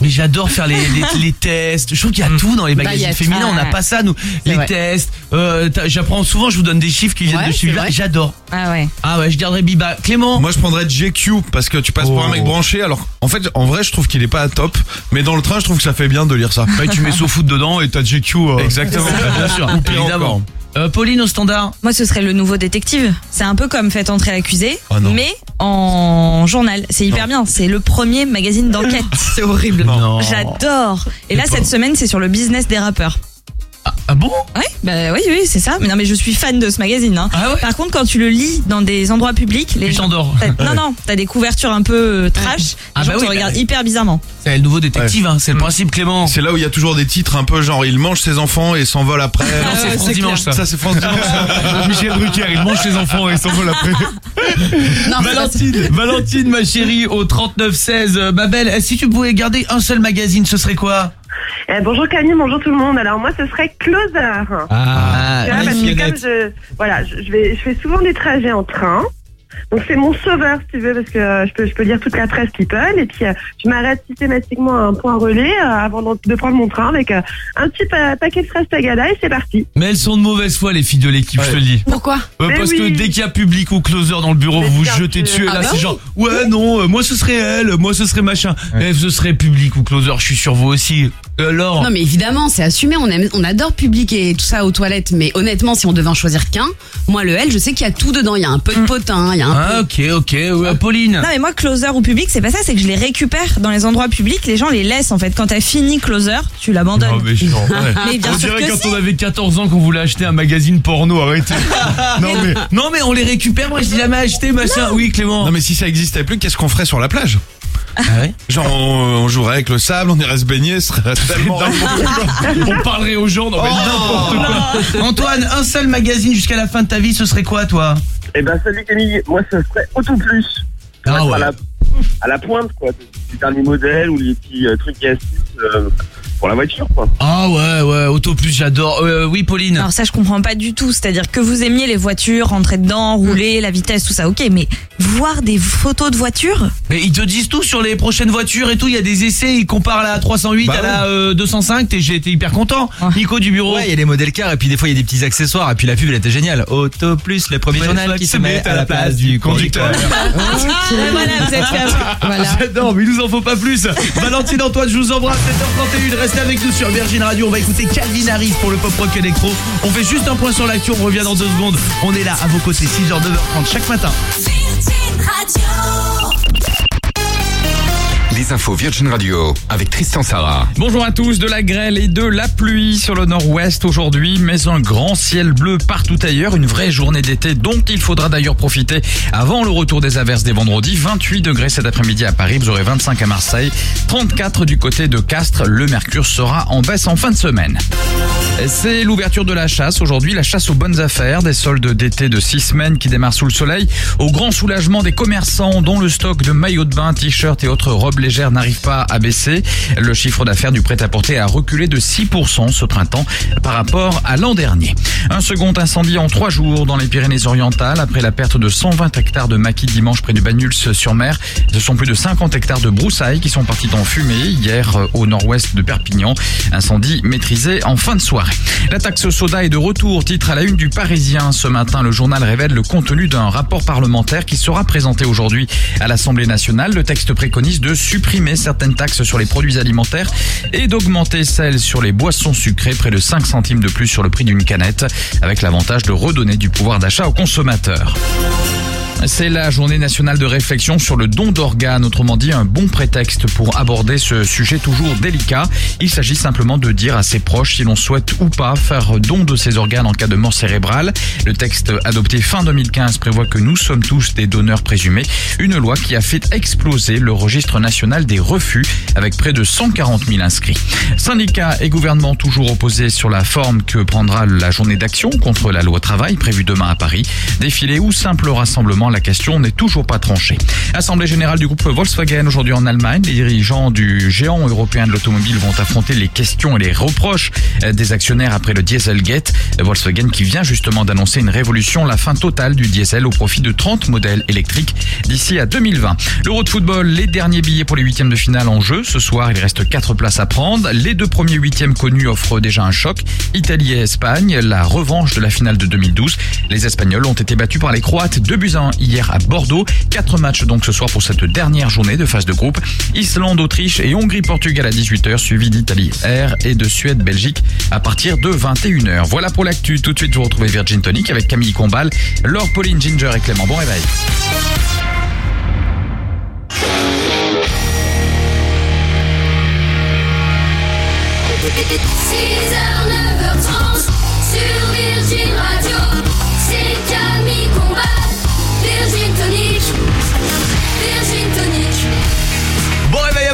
[SPEAKER 10] Mais j'adore faire les, les, les tests. Je trouve qu'il y a tout dans les magazines
[SPEAKER 11] a
[SPEAKER 10] féminins. On n'a pas ça, nous. Les
[SPEAKER 11] vrai.
[SPEAKER 10] tests. euh, t'as- J'apprends souvent, je vous donne des chiffres qui viennent
[SPEAKER 11] Ouais,
[SPEAKER 10] de
[SPEAKER 11] c'est vrai.
[SPEAKER 10] J'adore.
[SPEAKER 12] Ah ouais.
[SPEAKER 10] Ah ouais, je garderai Biba. Clément
[SPEAKER 14] Moi je prendrais GQ parce que tu passes pour un
[SPEAKER 10] Oh.
[SPEAKER 14] mec branché alors en fait en vrai je trouve qu'il est pas top mais dans le train je trouve que ça fait bien de lire ça.
[SPEAKER 10] Tu mets SoFoot dedans et t'as GQ. euh,
[SPEAKER 14] Exactement.
[SPEAKER 10] Bien sûr,
[SPEAKER 14] Ou pire
[SPEAKER 10] évidemment.
[SPEAKER 14] encore.
[SPEAKER 10] Euh, Pauline au standard.
[SPEAKER 12] Moi, ce serait le nouveau détective. C'est un peu comme Faites entrer l'accusé,
[SPEAKER 14] Ah non.
[SPEAKER 12] mais en journal. C'est hyper bien. C'est le premier magazine d'enquête.
[SPEAKER 11] C'est horrible.
[SPEAKER 10] Non.
[SPEAKER 12] J'adore. Et là, cette semaine, c'est sur le business des rappeurs.
[SPEAKER 10] Ah bon?
[SPEAKER 12] Ouais, bah oui, oui, c'est ça. Mais non, mais je suis fan de ce magazine. Hein.
[SPEAKER 10] Ah ouais?
[SPEAKER 12] Par contre, quand tu le lis dans des endroits publics, les
[SPEAKER 10] Tu
[SPEAKER 12] gens.
[SPEAKER 10] t'endors.
[SPEAKER 12] t'as- Non, non, t'as des couvertures un peu euh, trash.
[SPEAKER 10] Ah
[SPEAKER 12] les gens
[SPEAKER 10] bah
[SPEAKER 12] te
[SPEAKER 10] oui,
[SPEAKER 12] regardent
[SPEAKER 10] bah-
[SPEAKER 12] hyper bizarrement.
[SPEAKER 10] C'est le nouveau détective, hein, c'est le principe Clément.
[SPEAKER 14] C'est là où il y a toujours des titres un peu genre il mange ses enfants et s'envole après.
[SPEAKER 10] Non, c'est France Dimanche ça.
[SPEAKER 14] Ça c'est France Dimanche.
[SPEAKER 10] Michel Drucker, il mange ses enfants et s'envole après.
[SPEAKER 11] Non, mais
[SPEAKER 10] Valentine, Valentine, ma chérie, au 3916. Euh, Ma belle, si tu pouvais garder un seul magazine, ce serait quoi?
[SPEAKER 48] Eh, bonjour Camille, bonjour tout le monde. Alors moi, ce serait Closer.
[SPEAKER 10] Ah,
[SPEAKER 48] Tu vois, parce que comme je, voilà, je, je vais, je fais souvent des trajets en train. Donc c'est mon sauveur, si tu veux, parce que euh, je peux, je peux lire toute la presse People. Et puis euh, je m'arrête systématiquement à un point relais euh, avant de, de prendre mon train avec euh, un petit pa- paquet de fraises Tagada et c'est parti.
[SPEAKER 10] Mais elles sont de mauvaise foi, les filles de l'équipe, je te le dis.
[SPEAKER 11] Pourquoi
[SPEAKER 10] Euh, parce
[SPEAKER 48] oui.
[SPEAKER 10] que dès qu'il y a public ou closer dans le bureau, vous vous jetez dessus. Et
[SPEAKER 11] Ah
[SPEAKER 10] là,
[SPEAKER 11] bah
[SPEAKER 10] c'est genre, ouais, non, euh, moi ce serait elle, moi ce serait machin. Mais ce serait public ou closer, je suis sur vous aussi. Euh, Laure
[SPEAKER 11] Non mais évidemment, c'est assumé, on aime on adore publier tout ça aux toilettes, mais honnêtement, si on devait en choisir qu'un, moi le L, je sais qu'il y a tout dedans, il y a un peu de potin, il y a un
[SPEAKER 10] Ah, ok, ok. Ouais, Pauline
[SPEAKER 12] Non, mais moi, closer ou public, c'est pas ça, c'est que je les récupère dans les endroits publics. Les gens les laissent en fait. Quand t'as fini closer, tu l'abandonnes.
[SPEAKER 10] Oh, mais je- ouais.
[SPEAKER 12] Mais bien
[SPEAKER 10] on
[SPEAKER 12] sûr
[SPEAKER 10] dirait
[SPEAKER 12] que
[SPEAKER 10] quand
[SPEAKER 12] si.
[SPEAKER 10] on avait 14 ans qu'on voulait acheter un magazine porno, arrêtez. non, mais, non mais on les récupère, moi je dis jamais acheté machin. Oui Clément.
[SPEAKER 14] Non mais si ça existait plus, qu'est-ce qu'on ferait sur la plage?
[SPEAKER 10] Ah ouais
[SPEAKER 14] Genre on, on jouerait avec le sable, on irait se baigner, ce serait tellement
[SPEAKER 10] On parlerait aux gens, non mais
[SPEAKER 14] Oh.
[SPEAKER 10] n'importe quoi. Antoine, un seul magazine jusqu'à la fin de ta vie, ce serait quoi toi?
[SPEAKER 43] Eh ben, salut Camille, moi ce serait Auto Plus.
[SPEAKER 10] Ah ouais.
[SPEAKER 43] à, la, à la pointe, quoi. Les derniers modèles ou les petits euh, trucs et astuces euh, pour la voiture, quoi.
[SPEAKER 10] Ah ouais, ouais, Auto Plus, j'adore. Euh, oui Pauline.
[SPEAKER 12] Alors ça, je comprends pas du tout. C'est-à-dire que vous aimiez les voitures, rentrer dedans, rouler, la vitesse, tout ça, ok. Mais voir des photos de voitures,
[SPEAKER 10] Mais ils te disent tout sur les prochaines voitures et tout. Il y a des essais, ils comparent la 308
[SPEAKER 14] Bah
[SPEAKER 10] à la euh, 205. T'es- J'ai été hyper content. Nico du bureau.
[SPEAKER 49] Ouais, il y a les modèles cars et puis des fois il y a des petits accessoires et puis la pub elle était géniale. Auto plus le premier
[SPEAKER 10] Ouais,
[SPEAKER 49] journal qui se met à la place du conducteur.
[SPEAKER 12] Et voilà, vous êtes. Voilà.
[SPEAKER 10] J'adore, mais il nous en faut pas plus. Valentine Antoine, je vous embrasse. 7h31, restez avec nous sur Virgin Radio. On va écouter Calvin Harris pour le pop rock électro. On fait juste un point sur l'actu, on revient dans deux secondes. On est là à vos côtés, 6h, 9h30 chaque matin.
[SPEAKER 45] Les
[SPEAKER 5] les infos Virgin Radio avec Tristan Sarah.
[SPEAKER 7] Bonjour à tous, de la grêle et de la pluie sur le nord-ouest aujourd'hui, mais un grand ciel bleu partout ailleurs, une vraie journée d'été dont il faudra d'ailleurs profiter avant le retour des averses des vendredis. 28 degrés cet après-midi à Paris, vous aurez 25 à Marseille, 34 du côté de Castres, le mercure sera en baisse en fin de semaine. C'est l'ouverture de la chasse aujourd'hui, la chasse aux bonnes affaires, des soldes d'été de 6 semaines qui démarrent sous le soleil, au grand soulagement des commerçants dont le stock de maillots de bain, t-shirts et autres robes légères n'arrive pas à baisser. Le chiffre d'affaires du prêt-à-porter a reculé de 6% ce printemps par rapport à l'an dernier. Un second incendie en trois jours dans les Pyrénées-Orientales après la perte de 120 hectares de maquis dimanche près de Bagnuls-sur-Mer. Ce sont plus de 50 hectares de broussailles qui sont partis en fumée hier euh, au nord-ouest de Perpignan. Incendie maîtrisé en fin de soirée. La taxe soda est de retour, titre à la une du Parisien. Ce matin, le journal révèle le contenu d'un rapport parlementaire qui sera présenté aujourd'hui à l'Assemblée nationale. Le texte préconise de supprimer certaines taxes sur les produits alimentaires et d'augmenter celles sur les boissons sucrées, près de 5 centimes de plus sur le prix d'une canette, avec l'avantage de redonner du pouvoir d'achat aux consommateurs. C'est la journée nationale de réflexion sur le don d'organes, autrement dit un bon prétexte pour aborder ce sujet toujours délicat. Il s'agit simplement de dire à ses proches si l'on souhaite ou pas faire don de ses organes en cas de mort cérébrale. Le texte adopté fin 2015 prévoit que nous sommes tous des donneurs présumés, une loi qui a fait exploser le registre national des refus avec près de 140 000 inscrits. Syndicats et gouvernement toujours opposés sur la forme que prendra la journée d'action contre la loi travail prévue demain à Paris. Défilé ou simple rassemblement la question n'est toujours pas tranchée. Assemblée générale du groupe Volkswagen aujourd'hui en Allemagne. Les dirigeants du géant européen de l'automobile vont affronter les questions et les reproches euh, des actionnaires après le Dieselgate. Volkswagen qui vient justement d'annoncer une révolution, la fin totale du diesel au profit de 30 modèles électriques d'ici à 2020. L'Euro de football, les derniers billets pour les huitièmes de finale en jeu. Ce soir, il reste quatre places à prendre. Les deux premiers huitièmes connus offrent déjà un choc. Italie et Espagne, la revanche de la finale de 2012. Les Espagnols ont été battus par les Croates 2 buts à 1 hier à Bordeaux. Quatre matchs donc ce soir pour cette dernière journée de phase de groupe. Islande, Autriche et Hongrie-Portugal à 18h, suivi d'Italie R et de Suède, Belgique à partir de 21h. Voilà pour l'actu. Tout de suite, vous retrouvez Virgin Tonic avec Camille Combal, Laure, Pauline, Ginger et Clément. Bon réveil.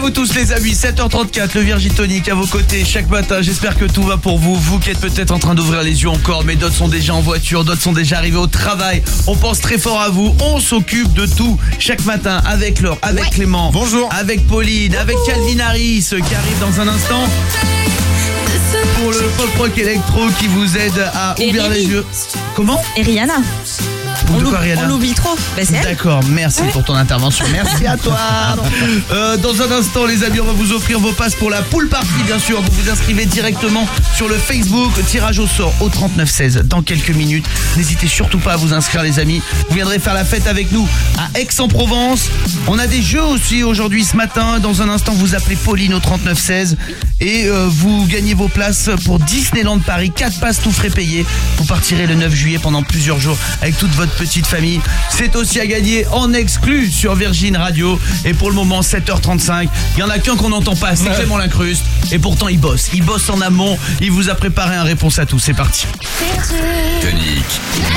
[SPEAKER 10] Vous tous les amis, 7h34, le Virgin Tonic à vos côtés chaque matin. J'espère que tout va pour vous. Vous qui êtes peut-être en train d'ouvrir les yeux encore, mais d'autres sont déjà en voiture, d'autres sont déjà arrivés au travail. On pense très fort à vous. On s'occupe de tout chaque matin avec Laure, avec Clément, bonjour, avec Pauline, avec Calvin Harris euh, qui arrive dans un instant. Pour le pop rock électro qui vous aide à
[SPEAKER 12] Et
[SPEAKER 10] ouvrir les
[SPEAKER 12] Riri.
[SPEAKER 10] yeux. Comment
[SPEAKER 12] Et Rihanna. On
[SPEAKER 10] de quoi,
[SPEAKER 12] l'oublie-
[SPEAKER 10] Rihanna
[SPEAKER 12] on l'oublie trop. Bah, c'est elle.
[SPEAKER 10] D'accord, merci pour ton intervention. Merci à toi. Euh, dans un instant, les amis, on va vous offrir vos passes pour la pool party, bien sûr. Vous vous inscrivez directement sur le Facebook. Tirage au sort au 3916 dans quelques minutes. N'hésitez surtout pas à vous inscrire, les amis. Vous viendrez faire la fête avec nous à Aix-en-Provence. On a des jeux aussi aujourd'hui, ce matin. Dans un instant, vous appelez Pauline au 3916 et euh, vous gagnez vos places pour Disneyland Paris. 4 passes tout frais payés. Vous partirez le 9 juillet pendant plusieurs jours avec toute votre petite famille. C'est aussi à gagner en exclu sur Virgin Radio. Et pour le moment, 7h35. Il y en a qu'un qu'on n'entend pas, c'est Clément Lincruste. Et pourtant, il bosse. Il bosse en amont. Il vous a préparé un réponse à tout. C'est parti.
[SPEAKER 5] Tonic.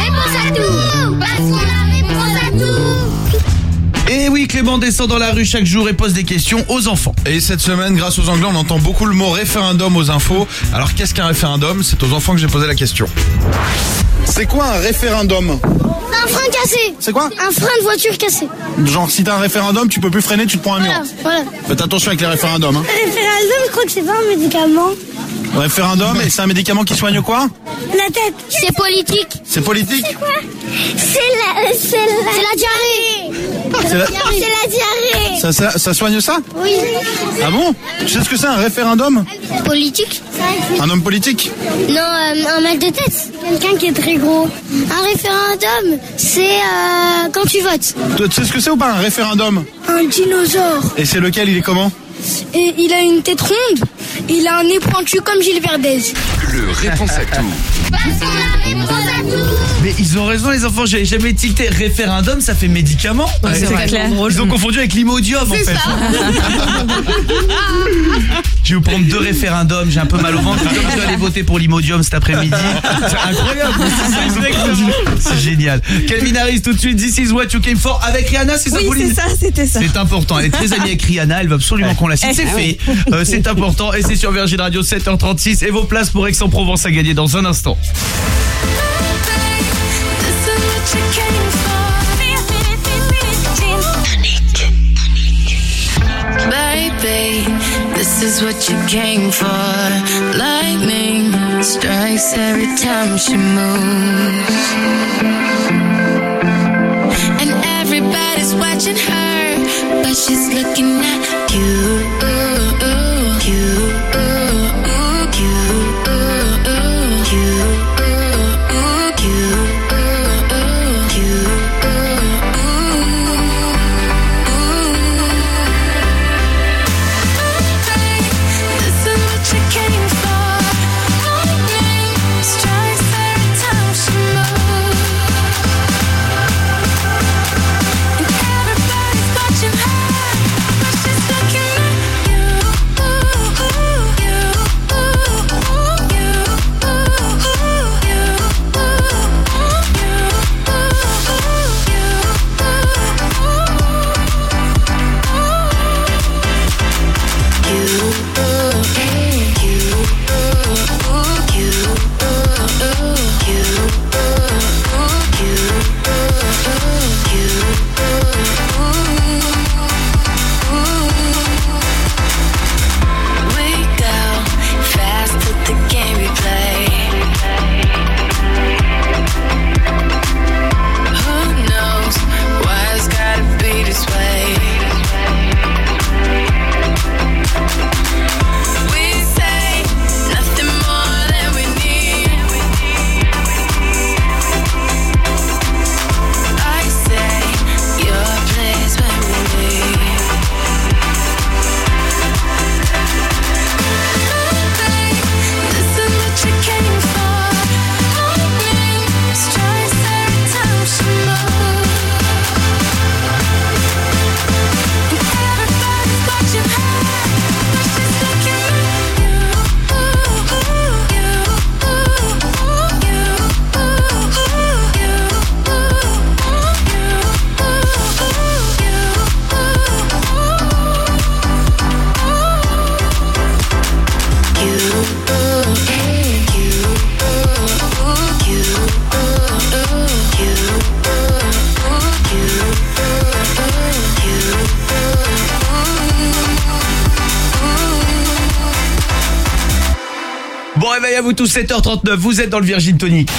[SPEAKER 24] Réponse à tout, parce qu'on a réponse à tout.
[SPEAKER 10] Et oui, Clément descend dans la rue chaque jour et pose des questions aux enfants.
[SPEAKER 14] Et cette semaine, grâce aux Anglais, on entend beaucoup le mot référendum aux infos. Alors qu'est-ce qu'un référendum? C'est aux enfants que j'ai posé la question. C'est quoi un référendum?
[SPEAKER 24] Un frein cassé.
[SPEAKER 14] C'est quoi?
[SPEAKER 24] Un frein de voiture cassé.
[SPEAKER 14] Genre si t'as un référendum, tu peux plus freiner, tu te prends un mur.
[SPEAKER 24] Voilà, voilà.
[SPEAKER 14] Faites attention avec les référendums. Hein.
[SPEAKER 24] Référendum, je crois que c'est pas un médicament.
[SPEAKER 14] Référendum, et c'est un médicament qui soigne quoi?
[SPEAKER 24] La tête. C'est politique.
[SPEAKER 14] C'est politique?
[SPEAKER 24] C'est la, c'est la, c'est la diarrhée.
[SPEAKER 14] C'est la-
[SPEAKER 24] C'est la diarrhée.
[SPEAKER 14] ça, ça, ça soigne ça
[SPEAKER 24] Oui.
[SPEAKER 14] Ah bon Tu sais ce que c'est un référendum
[SPEAKER 24] Politique.
[SPEAKER 14] Un homme politique
[SPEAKER 24] Non, euh, un mal de tête. Quelqu'un qui est très gros. Un référendum, c'est euh, quand tu votes.
[SPEAKER 14] Tu sais ce que c'est ou pas un référendum
[SPEAKER 24] Un dinosaure.
[SPEAKER 14] Et c'est lequel Il est comment
[SPEAKER 24] Et il a une tête ronde. Il a un nez pointu comme Gilles Verdez.
[SPEAKER 8] Le réponse à tout.
[SPEAKER 10] Mais ils ont raison les enfants, j'avais jamais tilté. Référendum, ça fait médicament.
[SPEAKER 12] Ouais, c'est
[SPEAKER 10] vrai.
[SPEAKER 12] clair.
[SPEAKER 10] Ils ont confondu avec l'imodium en
[SPEAKER 12] C'est
[SPEAKER 10] fait.
[SPEAKER 12] ça.
[SPEAKER 10] Je vais vous prendre deux référendums, j'ai un peu mal au ventre. Je vais aller voter pour l'imodium cet après-midi. C'est incroyable. c'est génial. Calvin Harris tout de suite, This is what you came for avec Rihanna, c'est ça
[SPEAKER 12] Oui, c'est ça, c'était ça.
[SPEAKER 10] C'est important, elle est très amie avec Rihanna, elle veut absolument qu'on la cite. C'est
[SPEAKER 12] Eh,
[SPEAKER 10] fait, Euh, c'est important et c'est sur Virgin Radio 7h36 et vos places pour Aix-en-Provence à gagner dans un instant.
[SPEAKER 50] This is what you came for. Lightning strikes every time she moves. And everybody's watching her, but she's looking at you.
[SPEAKER 10] Tous, 7h39, vous êtes dans le Virgin Tonic.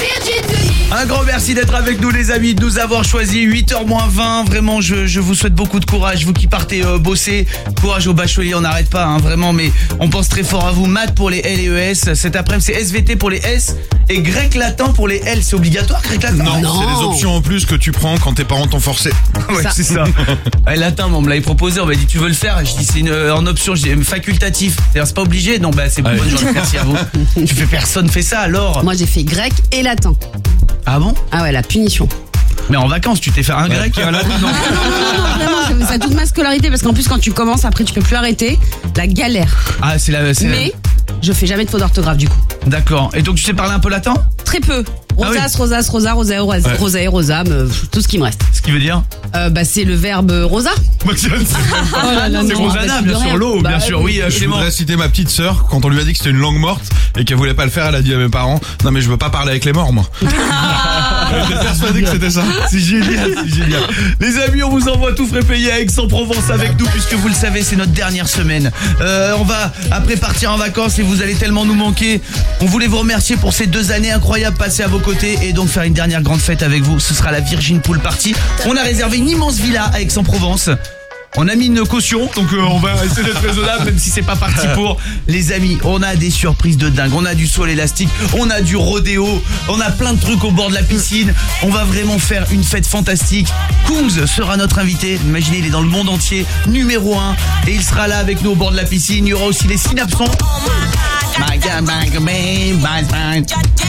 [SPEAKER 10] Un grand merci d'être avec nous les amis, de nous avoir choisi 8h moins 20. Vraiment, je, je vous souhaite beaucoup de courage, vous qui partez euh, bosser. Courage aux bacheliers, on n'arrête pas, hein, vraiment, mais on pense très fort à vous. Maths pour les L et ES, cet après-midi c'est SVT pour les S et grec latin pour les L. C'est obligatoire grec latin
[SPEAKER 14] Non, c'est des options en plus que tu prends quand tes parents t'ont forcé.
[SPEAKER 10] Ouais, c'est ça. Ouais, latin, on me l'avait proposé, on m'a dit tu veux le faire? Je dis c'est une, euh, en option, je dis facultatif. C'est-à-dire c'est pas obligé Non, bah c'est bonne journée, merci à vous. tu fais personne fait ça alors?
[SPEAKER 11] Moi j'ai fait grec et latin.
[SPEAKER 10] Ah bon?
[SPEAKER 11] Ah ouais, la punition.
[SPEAKER 10] Mais en vacances, tu t'es fait un grec et un latin non?
[SPEAKER 11] Vraiment, j'ai fait ça toute ma scolarité parce qu'en plus quand tu commences, après tu peux plus arrêter. La galère.
[SPEAKER 10] Ah, c'est la. c'est la-
[SPEAKER 11] Mais je fais jamais de faute d'orthographe du coup.
[SPEAKER 10] D'accord. Et donc tu sais parler un peu latin?
[SPEAKER 11] Très peu.
[SPEAKER 10] Ah oui.
[SPEAKER 11] Rosas, rosas, rosa, rosa, rosa,
[SPEAKER 10] Ouais.
[SPEAKER 11] rosa, rosam, euh, tout ce qui me reste.
[SPEAKER 10] Ce qui veut dire?
[SPEAKER 11] Euh, bah c'est le verbe rosa.
[SPEAKER 10] C'est
[SPEAKER 11] Oh là là,
[SPEAKER 14] C'est
[SPEAKER 11] non,
[SPEAKER 14] Rosanna,
[SPEAKER 11] bah,
[SPEAKER 14] bien sûr,
[SPEAKER 11] rien.
[SPEAKER 14] l'eau,
[SPEAKER 11] Bah,
[SPEAKER 14] bien sûr, oui.
[SPEAKER 10] euh,
[SPEAKER 14] je voudrais citer ma petite sœur, quand on lui a dit que c'était une langue morte et qu'elle voulait pas le faire, elle a dit à mes parents, non mais je veux pas parler avec les morts, moi. C'était ça.
[SPEAKER 10] C'est génial, c'est génial. Les amis, on vous envoie tout frais payé à Aix-en-Provence avec nous, puisque vous le savez, c'est notre dernière semaine. Euh, on va après partir en vacances et vous allez tellement nous manquer. On voulait vous remercier pour ces deux années incroyables passées à vos côtés et donc faire une dernière grande fête avec vous. Ce sera la Virgin Pool Party. On a réservé une immense villa à Aix-en-Provence. On a mis une caution, donc euh, on va essayer d'être raisonnable, même si c'est pas parti pour. Les amis, on a des surprises de dingue. On a du sol élastique, on a du rodéo, on a plein de trucs au bord de la piscine. On va vraiment faire une fête fantastique. Kungs sera notre invité. Imaginez, il est dans le monde entier, numéro 1. Et il sera là avec nous au bord de la piscine. Il y aura aussi les synapsons.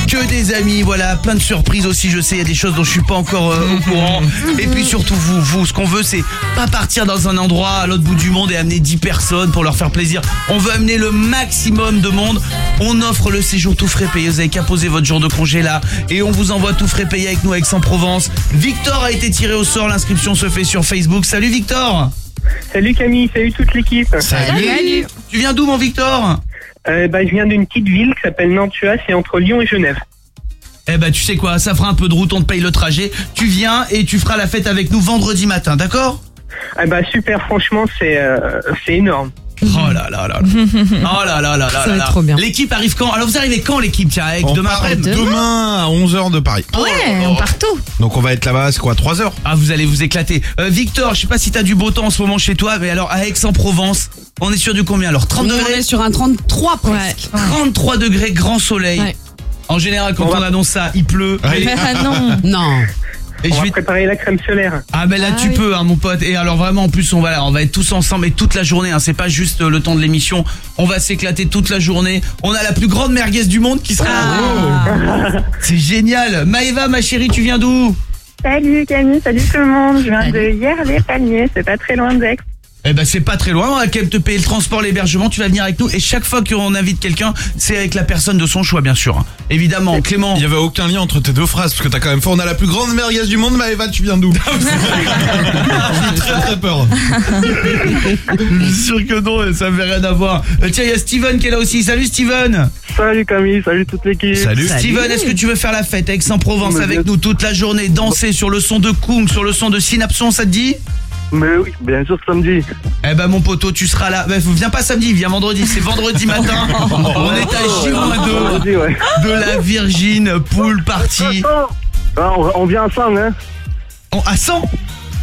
[SPEAKER 10] Que des amis, voilà, plein de surprises aussi, je sais, il y a des choses dont je suis pas encore euh, au courant. Et puis surtout vous, vous, ce qu'on veut c'est pas partir dans un endroit à l'autre bout du monde et amener 10 personnes pour leur faire plaisir. On veut amener le maximum de monde. On offre le séjour tout frais payé, vous avez qu'à poser votre jour de congé là et on vous envoie tout frais payé avec nous à Aix-en-Provence. Victor a été tiré au sort, l'inscription se fait sur Facebook. Salut Victor
[SPEAKER 51] Salut Camille, salut toute l'équipe.
[SPEAKER 10] Tu viens d'où mon Victor?
[SPEAKER 51] Euh, bah, je viens d'une petite ville qui s'appelle Nantua, c'est entre Lyon et Genève.
[SPEAKER 10] Eh ben tu sais quoi, ça fera un peu de route, on te paye le trajet. Tu viens et tu feras la fête avec nous vendredi matin, d'accord?
[SPEAKER 51] Ah bah super, franchement, c'est euh, c'est énorme.
[SPEAKER 10] Oh là là là là. Oh là là là là
[SPEAKER 51] Ça va
[SPEAKER 10] là
[SPEAKER 51] être
[SPEAKER 10] là.
[SPEAKER 51] trop bien.
[SPEAKER 10] L'équipe arrive quand? Alors vous arrivez quand l'équipe tiens avec
[SPEAKER 14] On
[SPEAKER 10] demain
[SPEAKER 14] part
[SPEAKER 10] après
[SPEAKER 14] demain à 11h de Paris.
[SPEAKER 10] Ouais, on part tôt.
[SPEAKER 14] Donc on va être là-bas, c'est quoi 3 heures?
[SPEAKER 10] Ah vous allez vous éclater. Euh, Victor, je sais pas si t'as du beau temps en ce moment chez toi, mais alors à Aix-en-Provence, on est sur du combien alors 30
[SPEAKER 11] On
[SPEAKER 10] degrés
[SPEAKER 11] est sur un 33 presque.
[SPEAKER 10] 33 degrés, grand soleil.
[SPEAKER 11] Ouais.
[SPEAKER 10] En général, quand on, annonce ça, il pleut.
[SPEAKER 11] Ouais. Ah non. Non.
[SPEAKER 10] Et
[SPEAKER 51] on
[SPEAKER 10] je
[SPEAKER 51] va
[SPEAKER 10] vais
[SPEAKER 51] préparer la crème solaire.
[SPEAKER 10] Ah ben là
[SPEAKER 51] Ah
[SPEAKER 10] tu
[SPEAKER 51] oui.
[SPEAKER 10] peux hein, mon pote. Et alors vraiment en plus on va on va être tous ensemble et toute la journée hein, c'est pas juste euh, le temps de l'émission. On va s'éclater toute la journée. On a la plus grande merguez du monde qui sera là. C'est génial. Maëva ma chérie tu viens d'où?
[SPEAKER 48] Salut Camille, salut tout le monde. Je viens de hier les paniers, c'est pas très loin d'Aix.
[SPEAKER 10] Eh ben c'est pas très loin, on va quand même te payer le transport, l'hébergement, tu vas venir avec nous et chaque fois qu'on invite quelqu'un, c'est avec la personne de son choix bien sûr. Évidemment, Clément.
[SPEAKER 14] Il y avait aucun lien entre tes deux phrases parce que t'as quand même fait on a la plus grande merguez du monde, Maëva, tu viens d'où? J'ai très très peur.
[SPEAKER 10] Bien sûr que non, ça fait rien à voir. Euh, tiens, il y a Steven qui est là aussi. Salut Steven.
[SPEAKER 51] Salut Camille, salut toute l'équipe.
[SPEAKER 10] Steven, est-ce que tu veux faire la fête à Aix-en-Provence
[SPEAKER 51] Mais
[SPEAKER 10] avec nous toute la journée, danser sur le son de Kung, sur le son de Synapson, ça te dit?
[SPEAKER 51] Mais oui, bien sûr samedi.
[SPEAKER 10] Eh ben mon poteau, tu seras là. Bah, viens pas samedi, viens vendredi. C'est vendredi matin. On est à J-2 de la Virgin Pool Party.
[SPEAKER 51] Ah, on, on vient à 100, hein
[SPEAKER 10] On- À 100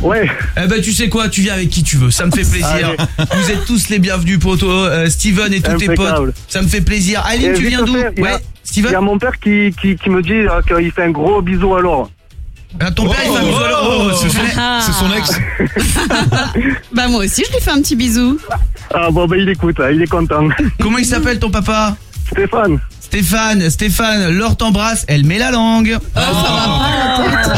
[SPEAKER 51] Ouais.
[SPEAKER 10] Eh ben tu sais quoi, tu viens avec qui tu veux, ça me fait plaisir.
[SPEAKER 51] Allez.
[SPEAKER 10] Vous êtes tous les bienvenus poteau, Euh, Steven et tous tes potes. Ça me fait plaisir. Aline,
[SPEAKER 51] Et
[SPEAKER 10] tu viens d'où Ouais, Steven
[SPEAKER 51] Il y a mon père qui, qui, qui me dit euh, qu'il fait un gros bisou à Laure.
[SPEAKER 10] Ah, ton père il fait un bisou à. Oh, c'est son-
[SPEAKER 11] Ah.
[SPEAKER 14] c'est son ex.
[SPEAKER 11] Bah moi aussi je lui fais un petit bisou.
[SPEAKER 51] Ah bon, bah il écoute, il est content.
[SPEAKER 10] Comment il s'appelle ton papa?
[SPEAKER 51] Stéphane.
[SPEAKER 10] Stéphane, Stéphane, Laure t'embrasse, elle met la langue.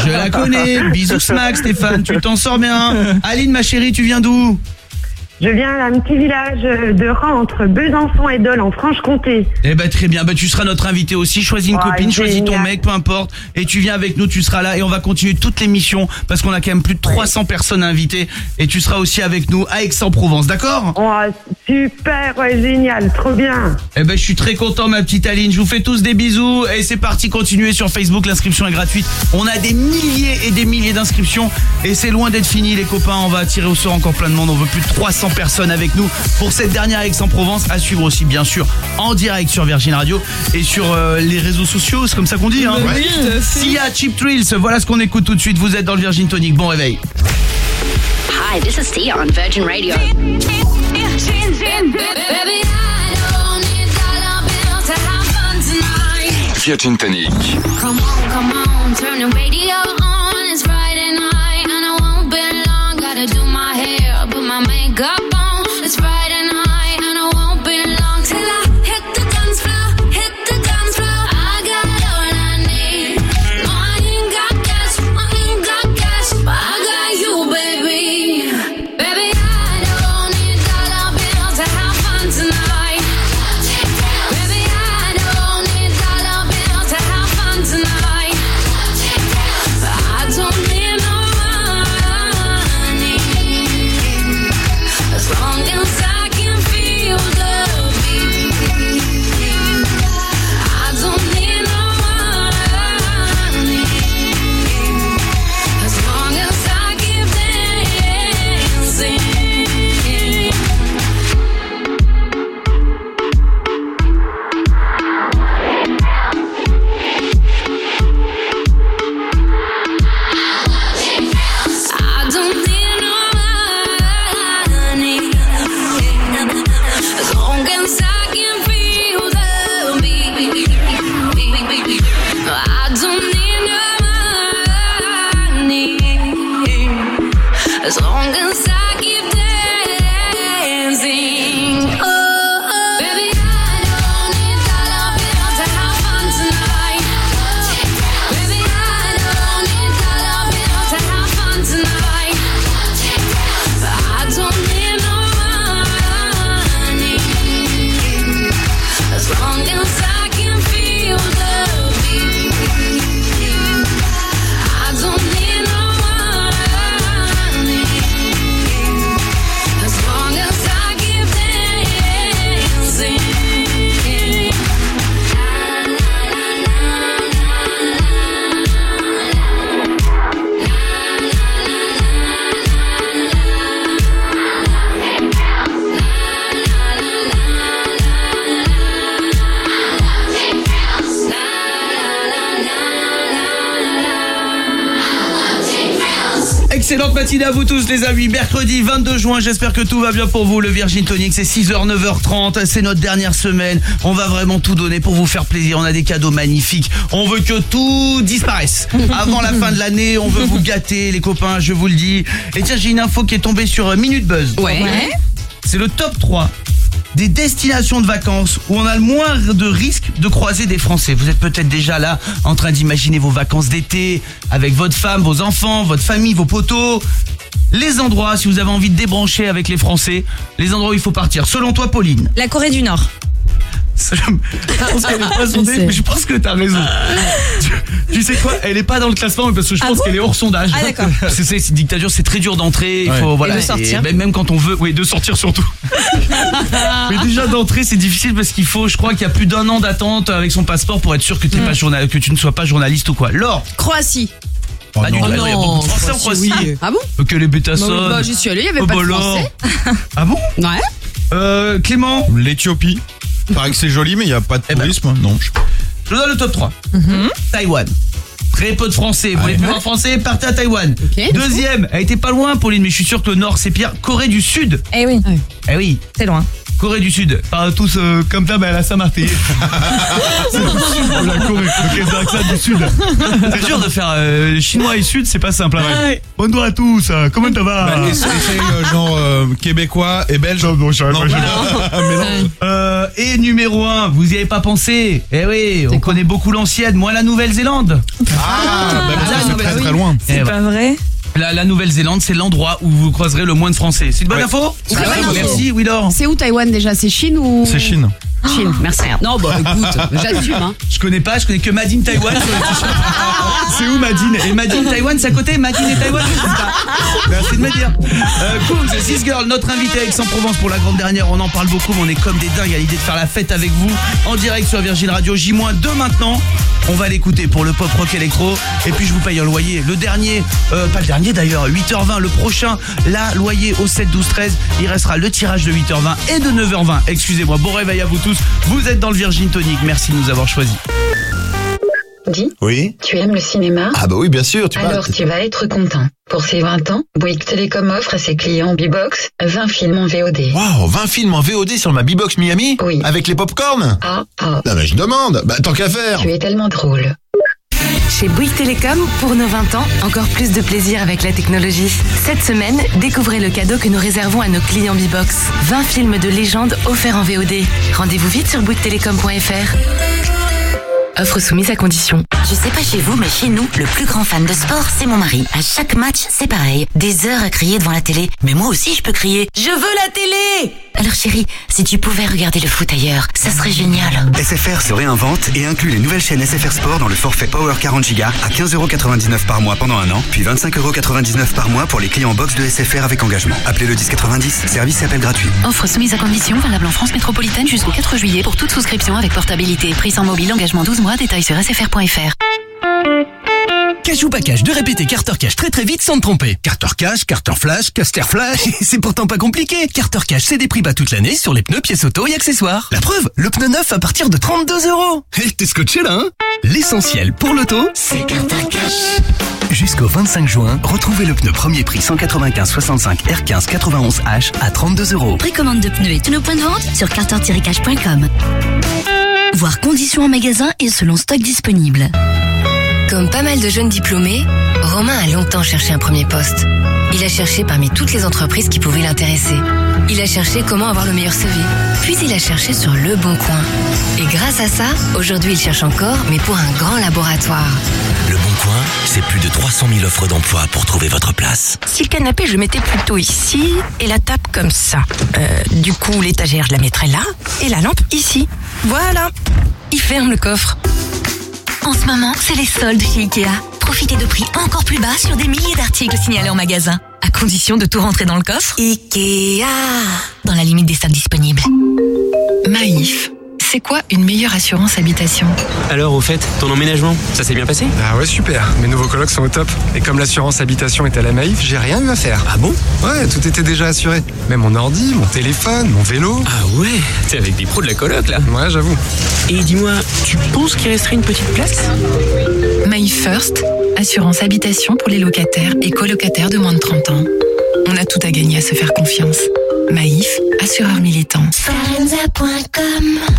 [SPEAKER 10] Je la connais. Bisous smack Stéphane, tu t'en sors bien. Aline ma chérie, tu viens d'où?
[SPEAKER 48] Je viens d'un petit village de Rang entre Besançon et Dole en Franche-Comté.
[SPEAKER 10] Eh ben très bien, bah tu seras notre invité aussi, choisis une copine, choisis ton mec, peu importe, et tu viens avec nous, tu seras là. Et on va continuer toute l'émission parce qu'on a quand même plus de 300 personnes à inviter et tu seras aussi avec nous à Aix-en-Provence, d'accord?
[SPEAKER 48] Oh, super, ouais, génial, trop bien.
[SPEAKER 10] Eh ben je suis très content ma petite Aline, je vous fais tous des bisous. Et c'est parti, continuez sur Facebook, l'inscription est gratuite. On a des milliers et des milliers d'inscriptions. Et c'est loin d'être fini les copains, on va tirer au sort encore plein de monde, on veut plus de 300 personnes avec nous pour cette dernière Aix-en-Provence, à suivre aussi bien sûr en direct sur Virgin Radio et sur euh, les réseaux sociaux, c'est comme ça qu'on dit hein
[SPEAKER 52] fait.
[SPEAKER 10] Sia, Cheap Thrills, voilà ce qu'on écoute tout de suite, vous êtes dans le Virgin Tonic, bon réveil.
[SPEAKER 53] Hi, this is Tia on Virgin Radio.
[SPEAKER 5] Virgin Tonic.
[SPEAKER 8] Come on, come on, turn the radio
[SPEAKER 10] matinée à vous tous les amis, mercredi 22 juin, j'espère que tout va bien pour vous. Le Virgin Tonic, c'est 6h, 9h30, c'est notre dernière semaine. On va vraiment tout donner pour vous faire plaisir, on a des cadeaux magnifiques. On veut que tout disparaisse. Avant la fin de l'année, on veut vous gâter les copains, je vous le dis. Et tiens, j'ai une info qui est tombée sur euh, Minute Buzz.
[SPEAKER 11] Ouais. Ouais.
[SPEAKER 10] C'est le top 3 des destinations de vacances où on a le moins de risques de croiser des Français. Vous êtes peut-être déjà là en train d'imaginer vos vacances d'été avec votre femme, vos enfants, votre famille, vos potos. Les endroits, si vous avez envie de débrancher avec les Français, les endroits où il faut partir. Selon toi, Pauline
[SPEAKER 12] La Corée du Nord.
[SPEAKER 10] Je pense qu'elle est pas sondée, mais je pense que t'as raison. Tu, tu sais quoi Elle est pas dans le classement parce que je
[SPEAKER 12] Ah
[SPEAKER 10] pense qu'elle est hors sondage.
[SPEAKER 12] Ah, d'accord.
[SPEAKER 10] C'est c'est une dictature, c'est très dur d'entrer. Il
[SPEAKER 14] Ouais.
[SPEAKER 10] faut voilà.
[SPEAKER 12] Et de sortir.
[SPEAKER 10] même, même quand on veut, oui, de sortir surtout. mais déjà d'entrer, c'est difficile parce qu'il faut, je crois qu'il y a plus d'un an d'attente avec son passeport pour être sûr que, t'es
[SPEAKER 12] Mm.
[SPEAKER 10] pas journal, que tu ne sois pas journaliste ou quoi. Laure,
[SPEAKER 12] Croatie.
[SPEAKER 14] Oh non.
[SPEAKER 10] tout. Il y a beaucoup de Français en Croatie.
[SPEAKER 11] Ah bon
[SPEAKER 10] Que les bêtas
[SPEAKER 11] Bah bah, j'y suis allée, il y avait pas de Français.
[SPEAKER 10] Ah bon
[SPEAKER 11] Ouais.
[SPEAKER 10] Euh, Clément,
[SPEAKER 14] L'Éthiopie. Paraît que c'est joli, mais il n'y a pas de
[SPEAKER 10] Eh ben.
[SPEAKER 14] tourisme. Non. je-
[SPEAKER 10] je vous donne le top 3.
[SPEAKER 11] Mhm.
[SPEAKER 10] Taïwan. Très peu de Français. Vous voulez plus voir Français Partez à Taïwan.
[SPEAKER 11] Ok.
[SPEAKER 10] Deuxième, elle était pas loin, Pauline, mais je suis sûr que le Nord, c'est pire. Corée du Sud.
[SPEAKER 12] Eh oui,
[SPEAKER 10] Eh oui,
[SPEAKER 12] c'est loin.
[SPEAKER 10] Corée du Sud. Pas tous euh, comme ça, mais à la Saint-Martin. c'est le sud la Corée. Ok, c'est l'accent du Sud. C'est dur de faire euh, chinois et Sud, c'est pas simple. Hein. Bonjour à tous, euh, comment ça va
[SPEAKER 14] Bah, essaye, essaye, euh, genre euh, québécois et belge.
[SPEAKER 10] Non, non, je. Euh, et numéro 1, vous y avez pas pensé? Eh oui, on connaît beaucoup l'ancienne, moi la Nouvelle-Zélande.
[SPEAKER 14] Ah, bah, parce
[SPEAKER 10] Ah,
[SPEAKER 14] que c'est très
[SPEAKER 10] bah oui.
[SPEAKER 14] très loin.
[SPEAKER 10] Eh
[SPEAKER 12] C'est
[SPEAKER 10] ouais.
[SPEAKER 12] pas vrai
[SPEAKER 10] La, la Nouvelle-Zélande, c'est l'endroit où vous croiserez le moins de Français. C'est une bonne
[SPEAKER 14] Ouais.
[SPEAKER 10] info
[SPEAKER 11] C'est une bonne info.
[SPEAKER 10] Merci, Willor.
[SPEAKER 11] C'est où Taïwan déjà? C'est Chine ou?
[SPEAKER 14] C'est Chine.
[SPEAKER 11] Chine, merci. Non, bah écoute, j'assume. Hein.
[SPEAKER 10] Je connais pas, je connais que Madine Taïwan sur le t-shirt. C'est où Madine? Et Madine Taïwan, c'est à côté? Madine et Taïwan, je sais pas. Merci de me dire. Euh, Coombs, This Girl, notre invité à Aix-en-Provence pour la grande dernière. On en parle beaucoup, mais on est comme des dingues à l'idée de faire la fête avec vous en direct sur Virgin Radio J-2 maintenant. On va l'écouter pour le pop rock électro. Et puis je vous paye un loyer. Le dernier, euh, pas le dernier d'ailleurs, 8h20. Le prochain, là, loyer au 7, 12, 13. Il restera le tirage de 8h20 et de 9h20. Excusez-moi, bon réveil à vous tous. Vous êtes dans le Virgin Tonic. Merci de nous avoir choisis.
[SPEAKER 54] Dis,
[SPEAKER 55] Oui
[SPEAKER 54] tu aimes le cinéma?
[SPEAKER 55] Ah bah oui, bien sûr, tu
[SPEAKER 54] Alors tu vas être content. Pour ses 20 ans, Bouygues Télécom offre à ses clients B-Box 20 films en VOD.
[SPEAKER 55] Waouh, 20 films en VOD sur ma B-Box Miami
[SPEAKER 54] Oui.
[SPEAKER 55] Avec les popcorn
[SPEAKER 54] Ah, ah,
[SPEAKER 55] Non mais je demande, bah tant qu'à faire
[SPEAKER 54] tu es tellement drôle.
[SPEAKER 20] Chez Bouygues Télécom, pour nos 20 ans, encore plus de plaisir avec la technologie. Cette semaine, découvrez le cadeau que nous réservons à nos clients B-Box. 20 films de légende offerts en VOD. Rendez-vous vite sur bouyguestelecom.fr. Offre soumise à condition.
[SPEAKER 4] Je sais pas chez vous, mais chez nous, le plus grand fan de sport, c'est mon mari. À chaque match, c'est pareil. Des heures à crier devant la télé. Mais moi aussi, je peux crier. Je veux la télé Alors chérie, si tu pouvais regarder le foot ailleurs, ça serait génial.
[SPEAKER 56] SFR se réinvente et inclut les nouvelles chaînes SFR Sport dans le forfait Power 40 Go à 15,99€ par mois pendant un an, puis 25,99€ par mois pour les clients box de SFR avec engagement. Appelez le 1090, service et appel gratuit.
[SPEAKER 20] Offre soumise à condition, valable en France métropolitaine jusqu'au 4 juillet pour toute souscription avec portabilité. Prix sans mobile, engagement 12 mois, détails sur sfr.fr.
[SPEAKER 57] Cash ou pas cash, de répéter Carter Cash très très vite sans te tromper. Carter Cash, Carter Flash, Caster Flash, c'est pourtant pas compliqué. Carter Cash, c'est des prix bas toute l'année sur les pneus, pièces auto et accessoires. La preuve, le pneu neuf à partir de 32 euros. Eh, t'es scotché là, hein? L'essentiel pour l'auto, c'est Carter Cash. Jusqu'au 25 juin, retrouvez le pneu premier prix 195-65 R15 91H à 32 euros.
[SPEAKER 4] Précommande de pneus et tous nos points de vente sur carter-cash.com. Voir conditions en magasin et selon stock disponible.
[SPEAKER 20] Comme pas mal de jeunes diplômés, Romain a longtemps cherché un premier poste. Il a cherché parmi toutes les entreprises qui pouvaient l'intéresser. Il a cherché comment avoir le meilleur CV. Puis il a cherché sur le bon coin. Et grâce à ça, aujourd'hui il cherche encore, mais pour un grand laboratoire.
[SPEAKER 58] Le Bon Coin, c'est plus de 300 000 offres d'emploi pour trouver votre place.
[SPEAKER 4] Si le canapé, je mettais plutôt ici et la table comme ça. Euh, du coup, l'étagère, je la mettrais là et la lampe ici. Voilà. Il ferme le coffre. En ce moment, c'est les soldes chez Ikea. Profitez de prix encore plus bas sur des milliers d'articles signalés en magasin. À condition de tout rentrer dans le coffre. Ikea. Dans la limite des stocks disponibles. Maïf. C'est quoi une meilleure assurance habitation?
[SPEAKER 59] Alors, au fait, ton emménagement, ça s'est bien passé?
[SPEAKER 60] Ah ouais, super. Mes nouveaux colocs sont au top. Et comme l'assurance habitation est à la Maïf, j'ai rien eu à faire.
[SPEAKER 59] Ah bon?
[SPEAKER 60] Ouais, tout était déjà assuré. Même mon ordi, mon téléphone, mon vélo.
[SPEAKER 59] Ah ouais? T'es avec des pros de la coloc, là?
[SPEAKER 60] Ouais, j'avoue.
[SPEAKER 59] Et dis-moi, tu penses qu'il resterait une petite place?
[SPEAKER 61] Maïf First, assurance habitation pour les locataires et colocataires de moins de 30 ans. On a tout à gagner à se faire confiance. Maïf, assureur militant.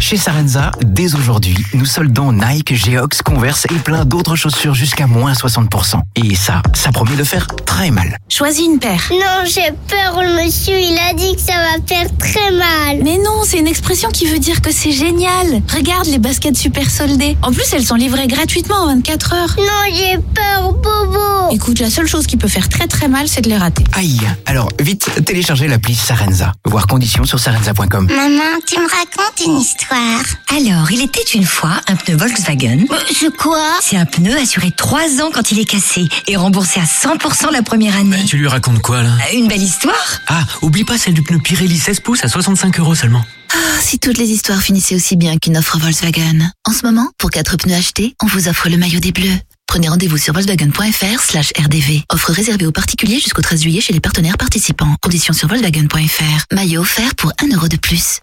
[SPEAKER 19] Chez Sarenza, dès aujourd'hui, nous soldons Nike, Geox, Converse et plein d'autres chaussures jusqu'à moins 60%. Et ça, ça promet de faire très mal.
[SPEAKER 20] Choisis une paire.
[SPEAKER 24] Non, j'ai peur, le monsieur, il a dit que ça va faire très mal.
[SPEAKER 20] Mais non, c'est une expression qui veut dire que c'est génial. Regarde les baskets super soldées. En plus, elles sont livrées gratuitement en 24 heures.
[SPEAKER 24] Non, j'ai peur, Bobo.
[SPEAKER 20] Écoute, la seule chose qui peut faire très très mal, c'est de les rater.
[SPEAKER 19] Aïe. Alors, vite, téléchargez l'appli Sarenza. Voir conditions sur sarenza.com.
[SPEAKER 24] Maman, tu me racontes une histoire.
[SPEAKER 4] Alors, il était une fois un pneu Volkswagen.
[SPEAKER 24] C'est quoi?
[SPEAKER 4] C'est un pneu assuré 3 ans quand il est cassé et remboursé à 100% la première année.
[SPEAKER 62] Tu lui racontes quoi là?
[SPEAKER 4] Une belle histoire
[SPEAKER 62] Ah, oublie pas celle du pneu Pirelli 16 pouces à 65 euros seulement.
[SPEAKER 20] Ah, si toutes les histoires finissaient aussi bien qu'une offre Volkswagen. En ce moment, pour 4 pneus achetés, on vous offre le maillot des Bleus. Prenez rendez-vous sur volkswagen.fr slash rdv. Offre réservée aux particuliers jusqu'au 13 juillet chez les partenaires participants. Conditions sur volkswagen.fr. Maillot offert pour 1 euro de plus.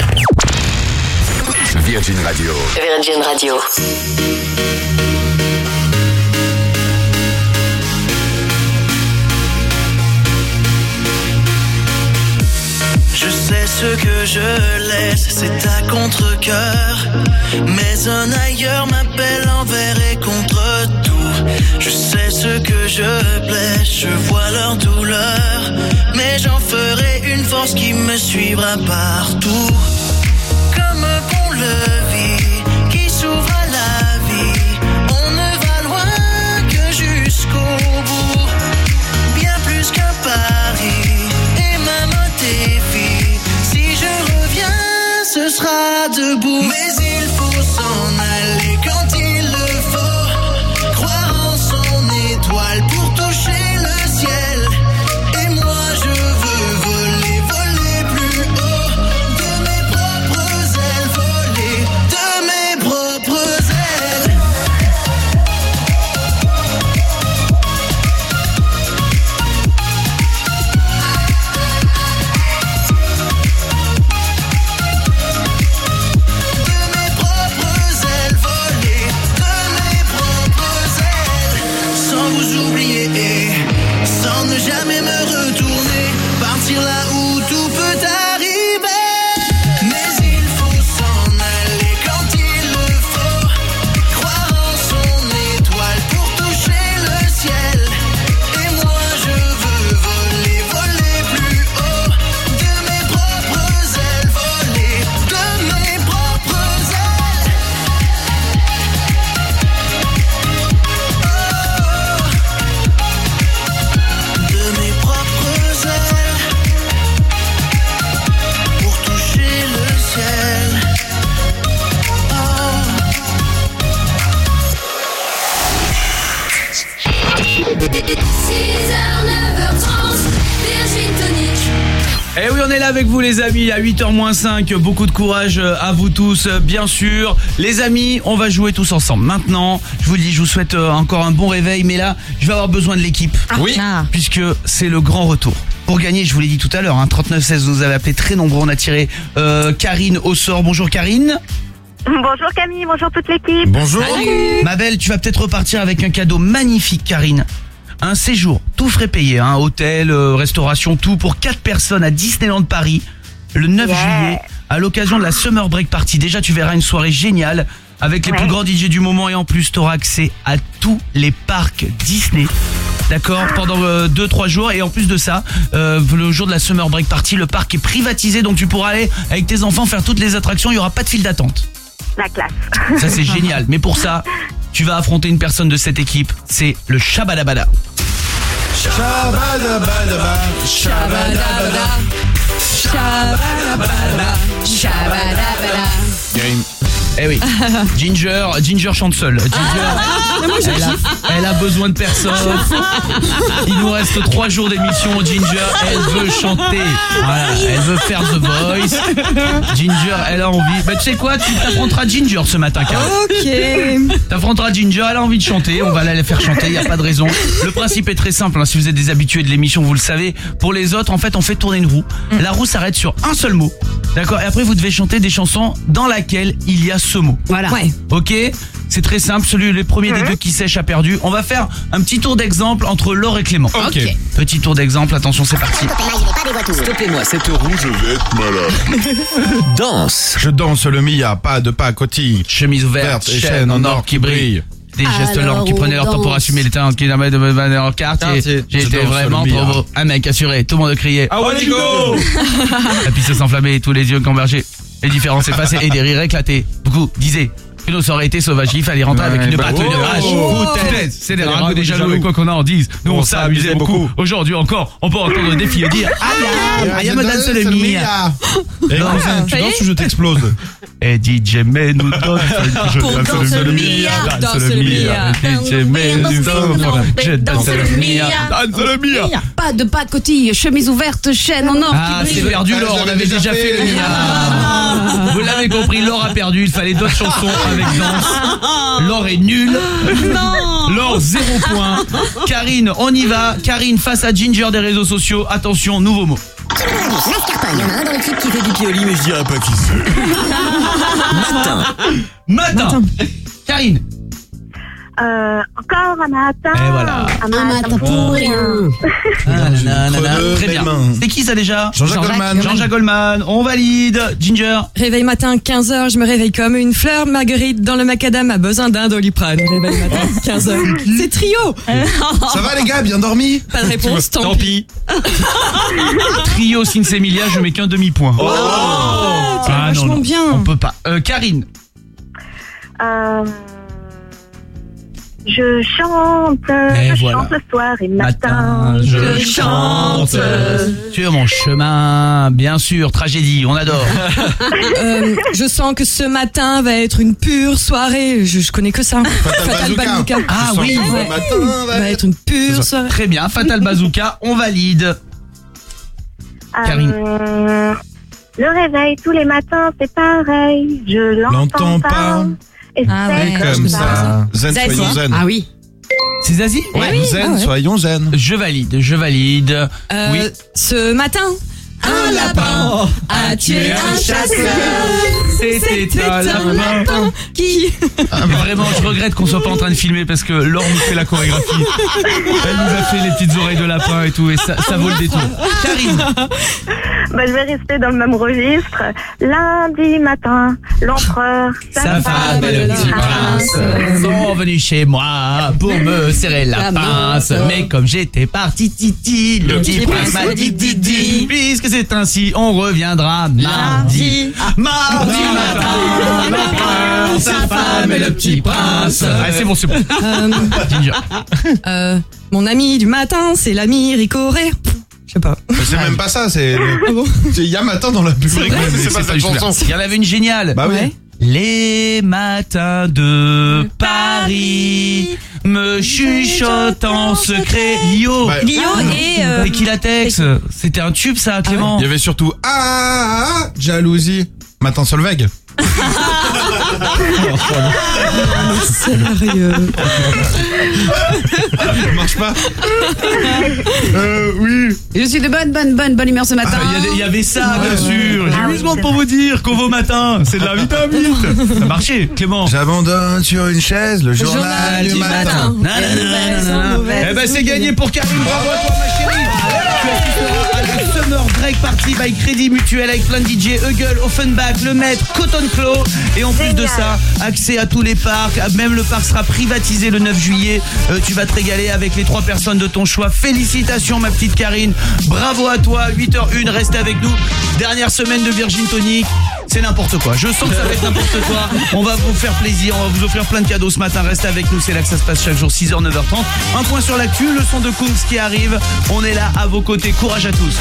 [SPEAKER 5] Virgin Radio.
[SPEAKER 63] Virgin Radio.
[SPEAKER 52] Je sais ce que je laisse, c'est à contre-coeur. Mais un ailleurs m'appelle envers et contre tout. Je sais ce que je blesse, je vois leur douleur. Mais j'en ferai une force qui me suivra partout. Comme un pont-levis qui s'ouvre à la vie. On ne va loin que jusqu'au bout. Bien plus qu'un pari et même un défi. Si je reviens, ce sera debout.
[SPEAKER 10] Eh oui, on est là avec vous les amis, à 8h-5, beaucoup de courage euh, à vous tous, euh, bien sûr. Les amis, on va jouer tous ensemble. Maintenant, je vous dis, je vous souhaite euh, encore un bon réveil, mais là, je vais avoir besoin de l'équipe.
[SPEAKER 12] Oui. Ah.
[SPEAKER 10] Puisque c'est le grand retour. Pour gagner, je vous l'ai dit tout à l'heure, hein, 39-16, vous nous avez appelé très nombreux, on a tiré euh, Karine au sort. Bonjour Karine.
[SPEAKER 9] Bonjour Camille, bonjour toute l'équipe.
[SPEAKER 10] Ma belle, tu vas peut-être repartir avec un cadeau magnifique, Karine. Un séjour, tout frais payé, hein, hôtel, euh, restauration, tout pour 4 personnes à Disneyland Paris le 9 juillet à l'occasion de la Summer Break Party. Déjà, tu verras une soirée géniale avec les
[SPEAKER 9] Ouais.
[SPEAKER 10] plus grands DJ du moment et en plus, tu auras accès à tous les parcs Disney. D'accord? Pendant 2-3 jours et en plus de ça, euh, le jour de la Summer Break Party, le parc est privatisé donc tu pourras aller avec tes enfants faire toutes les attractions, il n'y aura pas de file d'attente.
[SPEAKER 9] La classe.
[SPEAKER 10] Ça c'est génial. Mais pour ça, tu vas affronter une personne de cette équipe. C'est le Shabadabada.
[SPEAKER 14] Shabadabadaba, shabadabada.
[SPEAKER 10] Eh oui. Ginger, Ginger chante seule. Ginger,
[SPEAKER 52] mais moi, je
[SPEAKER 10] elle, a,
[SPEAKER 52] kiffe.
[SPEAKER 10] elle a besoin de personne. Il nous reste trois jours d'émission. Ginger, elle veut chanter. Voilà, elle veut faire The Voice. Ginger, elle a envie. Bah tu sais quoi, tu t'affronteras Ginger ce matin, Karine.
[SPEAKER 12] Ok.
[SPEAKER 10] T'affronteras Ginger, elle a envie de chanter. On va la faire chanter. Il y a pas de raison. Le principe est très simple. hein. Si vous êtes des habitués de l'émission, vous le savez. Pour les autres, en fait, on fait tourner une roue. La roue s'arrête sur un seul mot. D'accord? Et après, vous devez chanter des chansons dans laquelle il y a ce mot.
[SPEAKER 11] Voilà.
[SPEAKER 12] Ouais.
[SPEAKER 10] Ok C'est très simple, celui le premier des deux qui sèche a perdu. On va faire un petit tour d'exemple entre Laure et Clément.
[SPEAKER 14] Ok.
[SPEAKER 10] Petit tour d'exemple, attention, c'est parti.
[SPEAKER 64] Stoppez-moi cette roue, je vais être malade. Danse.
[SPEAKER 14] Je danse le Mia, pas de pas cotille.
[SPEAKER 10] Chemise ouverte,
[SPEAKER 14] et
[SPEAKER 10] chaîne en or qui brille. Des gestes lents qui prenaient leur temps pour assumer les temps qui n'avaient de leur quartier. J'étais vraiment trop beau. Un mec assuré, tout le monde criait.
[SPEAKER 14] Ah ouais, go
[SPEAKER 10] La piste s'enflammait, tous les yeux convergeaient. Les différences effacées et des rires éclatés. Beaucoup disaient que nous ça aurait été sauvage, il fallait rentrer avec une
[SPEAKER 14] bah,
[SPEAKER 10] batte, une hache, foutaise. C'est des ragots des jaloux, et quoi qu'on en dise. Nous on
[SPEAKER 14] On
[SPEAKER 10] s'est amusé beaucoup.
[SPEAKER 14] beaucoup.
[SPEAKER 10] Aujourd'hui encore, on peut entendre des filles dire Ayam danse le mia.
[SPEAKER 14] Eh, cousin, tu danses ou je t'explose
[SPEAKER 10] Et DJ nous je
[SPEAKER 25] le mia, danse le mia.
[SPEAKER 10] DJ mais nous donne je danse le danse le mia.
[SPEAKER 11] Pas de chemise ouverte, chaîne en or
[SPEAKER 10] Ah
[SPEAKER 11] qui
[SPEAKER 10] c'est
[SPEAKER 11] brille.
[SPEAKER 10] perdu
[SPEAKER 14] Ah,
[SPEAKER 10] Laure, on avait
[SPEAKER 14] déjà fait
[SPEAKER 10] le l'avez compris, Laure a perdu, il fallait d'autres chansons avec danse Laure est nulle
[SPEAKER 25] Non
[SPEAKER 10] Laure, zéro point. Karine, on y va. Karine face à Ginger des réseaux sociaux. Attention, nouveau mot.
[SPEAKER 64] Il y en a un dans l'équipe qui fait du pioli, mais je dirais pas qui c'est. Matin.
[SPEAKER 10] Matin. Karine.
[SPEAKER 9] Euh, encore un matin.
[SPEAKER 10] Et voilà.
[SPEAKER 9] Un matin pour rien.
[SPEAKER 10] Ah, nanana, Très bien. C'est qui ça déjà
[SPEAKER 14] Jean-Jacques Goldman.
[SPEAKER 10] Jean-Jacques Goldman. On valide. Ginger.
[SPEAKER 25] Réveil matin, 15h, je me réveille comme une fleur. Marguerite dans le macadam a besoin d'un doliprane. Réveil matin, 15h. C'est trio
[SPEAKER 14] Ça va les gars, bien dormi
[SPEAKER 25] Pas de réponse, tant,
[SPEAKER 10] Tant pis. Trio Sinsemilia, je mets qu'un demi-point.
[SPEAKER 25] Oh, tu vas vachement bien.
[SPEAKER 10] On peut pas. Euh, Karine.
[SPEAKER 9] Euh, je chante,
[SPEAKER 10] Et
[SPEAKER 9] je
[SPEAKER 10] voilà.
[SPEAKER 9] chante le soir et
[SPEAKER 10] Matin,
[SPEAKER 9] matin.
[SPEAKER 10] je chante sur mon chemin, bien sûr, tragédie, on adore.
[SPEAKER 25] Euh, je sens que ce matin va être une pure soirée. Je, je connais que ça.
[SPEAKER 14] Fatal Bazooka.
[SPEAKER 10] Ah
[SPEAKER 14] Je
[SPEAKER 10] oui,
[SPEAKER 14] le
[SPEAKER 25] Ouais.
[SPEAKER 14] matin va
[SPEAKER 25] va être une pure soirée.
[SPEAKER 10] très bien, Fatal Bazooka, on valide. Karine.
[SPEAKER 9] Euh, le réveil tous les matins, c'est pareil. Je l'entends
[SPEAKER 14] L'entends
[SPEAKER 9] pas.
[SPEAKER 14] pas.
[SPEAKER 25] Ah
[SPEAKER 9] c'est
[SPEAKER 25] ouais.
[SPEAKER 14] Comme ça. Zen,
[SPEAKER 25] Zazie.
[SPEAKER 14] soyons zen.
[SPEAKER 11] Ah oui.
[SPEAKER 10] C'est Zazie
[SPEAKER 14] Ouais, zen, soyons zen.
[SPEAKER 10] Je valide, je valide.
[SPEAKER 25] Euh,
[SPEAKER 10] Oui.
[SPEAKER 25] Ce matin, un lapin a tué un chasseur.
[SPEAKER 10] C'était un lapin.
[SPEAKER 25] Qui
[SPEAKER 10] Ah, mais vraiment, je regrette qu'on soit pas en train de filmer parce que Laure nous fait la chorégraphie. Elle nous a fait les petites oreilles de lapin et tout et ça, ça vaut le détour. Karine.
[SPEAKER 9] Bah, je vais rester dans le même registre. Lundi matin, l'empereur,
[SPEAKER 10] Sa femme et le petit prince sont venus chez moi pour me serrer la pince. Mais comme j'étais parti titi, le petit prince m'a dit didi. Puisque c'est ainsi, on reviendra mardi. Mardi matin, l'empereur, sa femme et le petit prince. Ah, c'est bon, c'est bon.
[SPEAKER 25] Euh,
[SPEAKER 10] Ginger.
[SPEAKER 25] euh, Mon ami du matin, c'est l'ami Ricoré. Je sais pas.
[SPEAKER 14] C'est même pas ça, c'est.
[SPEAKER 25] Ah bon
[SPEAKER 14] C'est Il y a matin dans la public,
[SPEAKER 10] Ouais, mais
[SPEAKER 14] c'est pas cette chanson.
[SPEAKER 10] Il y en avait une géniale.
[SPEAKER 14] Bah oui.
[SPEAKER 25] Ouais.
[SPEAKER 10] Les matins de Paris me chuchotent en secret. Lio.
[SPEAKER 14] Bah,
[SPEAKER 25] Lio et. euh,
[SPEAKER 10] Tequilatex. C'était un tube ça, Clément.
[SPEAKER 14] Il y avait surtout Ah, ah, ah, jalousie. Matin Solveig.
[SPEAKER 25] Sérieux.
[SPEAKER 14] Marche pas Euh, oui.
[SPEAKER 11] Je suis de bonne, bonne, bonne, bonne humeur ce matin.
[SPEAKER 10] Ah, Il y, a- avait ça, bien sûr. J'ai
[SPEAKER 9] Ah
[SPEAKER 10] amusement
[SPEAKER 9] c'est
[SPEAKER 10] pour vous dire qu'au vos matin, c'est de la vitamine. Ça marchait, Clément.
[SPEAKER 14] J'abandonne sur une chaise le journal,
[SPEAKER 25] journal
[SPEAKER 14] du
[SPEAKER 25] du
[SPEAKER 14] matin.
[SPEAKER 10] Eh ben c'est gagné pour Karine, bravo à toi ma chérie Tu à la Summer Break Party by Crédit Mutuel avec plein de DJ, Huggle, Offenbach, Le Maître, Cotton Et en plus de ça, accès à tous les parcs, même le parc sera privatisé le 9 juillet, Euh, tu vas te régaler avec les trois personnes de ton choix, félicitations ma petite Karine, bravo à toi, 8h01, reste avec nous, dernière semaine de Virgin Tonic, c'est n'importe quoi, je sens que ça va être n'importe quoi, on va vous faire plaisir, on va vous offrir plein de cadeaux ce matin, reste avec nous, c'est là que ça se passe chaque jour, 6h, 9h30, un point sur l'actu, le son de Kungs qui arrive, on est là à vos côtés, courage à tous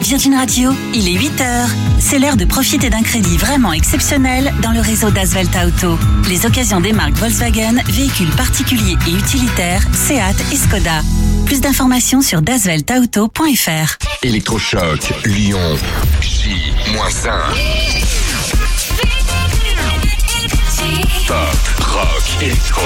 [SPEAKER 4] Virgin Radio, il est 8 heures. C'est l'heure de profiter d'un crédit vraiment exceptionnel dans le réseau d'Asvelt Auto. Les occasions des marques Volkswagen, véhicules particuliers et utilitaires, Seat et Skoda. Plus d'informations sur dasveltauto.fr.
[SPEAKER 5] Électrochoc, Lyon, J, moins 1. Pop, rock, électro.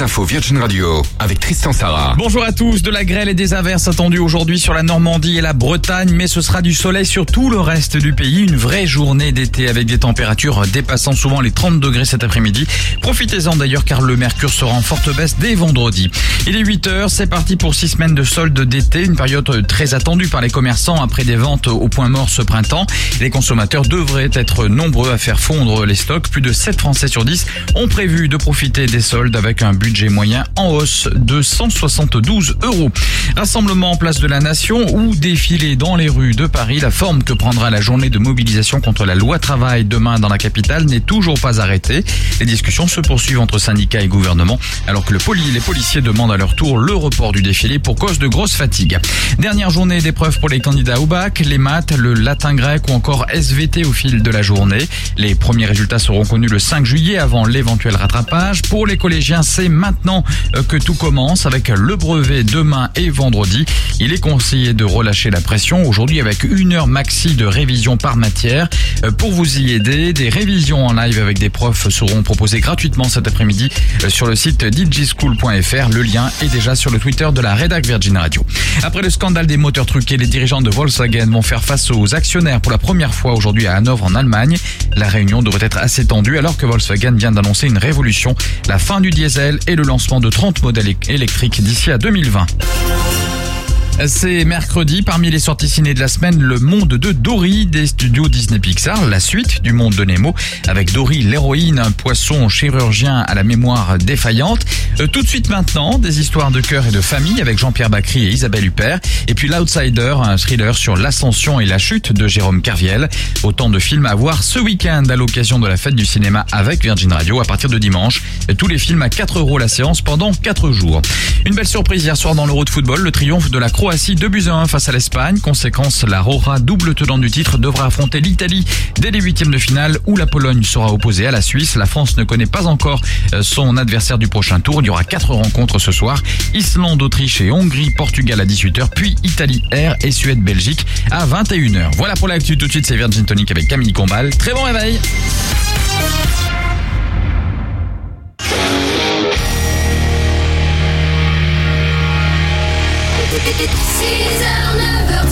[SPEAKER 5] Infos Virgin Radio avec Tristan.
[SPEAKER 7] Bonjour à tous, de la grêle et des averses attendues aujourd'hui sur la Normandie et la Bretagne, mais ce sera du soleil sur tout le reste du pays. Une vraie journée d'été avec des températures dépassant souvent les 30 degrés cet après-midi. Profitez-en d'ailleurs car le mercure sera en forte baisse dès vendredi. Il est 8 heures, c'est parti pour 6 semaines de solde d'été, une période très attendue par les commerçants après des ventes au point mort ce printemps. Les consommateurs devraient être nombreux à faire fondre les stocks. Plus de 7 Français sur 10 ont prévu de profiter des soldes avec un budget moyen en hausse de 172 euros. Rassemblement en place de la Nation ou défilé dans les rues de Paris. La forme que prendra la journée de mobilisation contre la loi travail demain dans la capitale n'est toujours pas arrêtée. Les discussions se poursuivent entre syndicats et gouvernement alors que le poli, les policiers demandent à leur tour le report du défilé pour cause de grosse fatigue. Dernière journée d'épreuve pour les candidats au bac, les maths, le latin grec ou encore SVT au fil de la journée. Les premiers résultats seront connus le 5 juillet avant l'éventuel rattrapage. Pour les collégiens, c'est maintenant euh, que tout commence avec le brevet demain et vendredi. Il est conseillé de relâcher la pression aujourd'hui avec une heure maxi de révision par matière. Euh, Pour vous y aider, des révisions en live avec des profs seront proposées gratuitement cet après-midi euh, sur le site digischool.fr. Le lien est déjà sur le Twitter de la rédac Virgin Radio. Après le scandale des moteurs truqués, les dirigeants de Volkswagen vont faire face aux actionnaires pour la première fois aujourd'hui à Hanovre en Allemagne. La réunion devrait être assez tendue alors que Volkswagen vient d'annoncer une révolution, la fin du diesel et le lancement de 30 modèles électriques d'ici à 2020. C'est mercredi, parmi les sorties ciné de la semaine, le monde de Dory des studios Disney Pixar, la suite du monde de Nemo, avec Dory l'héroïne, un poisson chirurgien à la mémoire défaillante. Euh, tout de suite maintenant, des histoires de cœur et de famille avec Jean-Pierre Bacry et Isabelle Huppert. Et puis L'Outsider, un thriller sur l'ascension et la chute de Jérôme Carviel. Autant de films à voir ce week-end à l'occasion de la fête du cinéma avec Virgin Radio à partir de dimanche. Tous les films à 4 euros la séance pendant 4 jours. Une belle surprise hier soir dans l'Euro de football, le triomphe de la Croatie 2 buts à 1 face à l'Espagne. Conséquence, la Rora, double tenant du titre, devra affronter l'Italie dès les huitièmes de finale où la Pologne sera opposée à la Suisse. La France ne connaît pas encore euh, son adversaire du prochain tour. Il y aura quatre rencontres ce soir. Islande, Autriche et Hongrie, Portugal à 18h, puis Italie, R et Suède, Belgique à 21h. Voilà pour l'actu. Tout de suite, c'est Virgin Tonic avec Camille Combal. Très bon réveil.
[SPEAKER 8] 6h, 9h,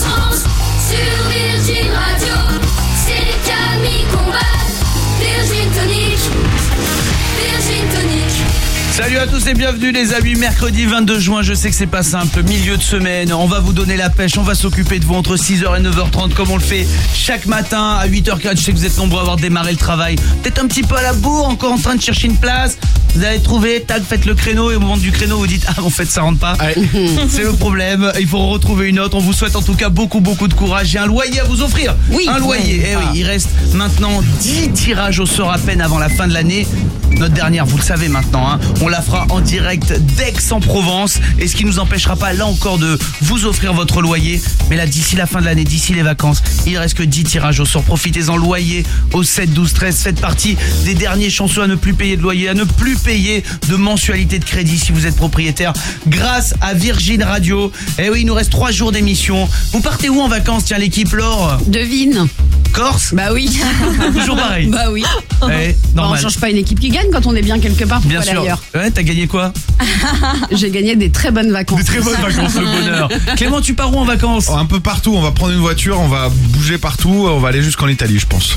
[SPEAKER 7] Salut à tous et bienvenue les amis, mercredi 22 juin, je sais que c'est pas simple, milieu de semaine, on va vous donner la pêche, on va s'occuper de vous entre 6h et 9h30 comme on le fait chaque matin à 8h04, je sais que vous êtes nombreux à avoir démarré le travail, peut-être un petit peu à la bourre, encore en train de chercher une place, vous allez trouver, tac, faites le créneau et au moment du créneau vous dites ah en fait ça rentre pas, c'est le problème, il faut en retrouver une autre, on vous souhaite en tout cas beaucoup beaucoup de courage, j'ai un loyer à vous offrir,
[SPEAKER 11] Oui.
[SPEAKER 7] un loyer, eh oui,
[SPEAKER 11] Ah.
[SPEAKER 7] il reste maintenant 10 tirages au sort à peine avant la fin de l'année. Notre dernière, vous le savez maintenant, hein, on la fera en direct d'Aix-en-Provence. Et ce qui nous empêchera pas, là encore, de vous offrir votre loyer. Mais là, d'ici la fin de l'année, d'ici les vacances, il reste que 10 tirages au sort. Profitez-en loyer au 7, 12, 13. Faites partie des derniers chanceux à ne plus payer de loyer, à ne plus payer de mensualité de crédit si vous êtes propriétaire. Grâce à Virgin Radio. Eh oui, il nous reste 3 jours d'émission. Vous partez où en vacances, tiens, l'équipe Laure?
[SPEAKER 11] Devine.
[SPEAKER 7] Corse
[SPEAKER 11] Bah oui.
[SPEAKER 7] Toujours pareil.
[SPEAKER 11] Bah oui.
[SPEAKER 7] Eh,
[SPEAKER 11] Bah, on
[SPEAKER 7] normal.
[SPEAKER 11] change pas une équipe qui gagne quand on est bien quelque part pour
[SPEAKER 7] Bien sûr.
[SPEAKER 11] ailleurs.
[SPEAKER 7] Ouais, t'as gagné quoi
[SPEAKER 11] J'ai gagné des très bonnes vacances.
[SPEAKER 7] Des très bonnes vacances, le bonheur. Clément, tu pars où en vacances
[SPEAKER 14] Un peu partout, on va prendre une voiture, on va bouger partout, on va aller jusqu'en Italie, je pense.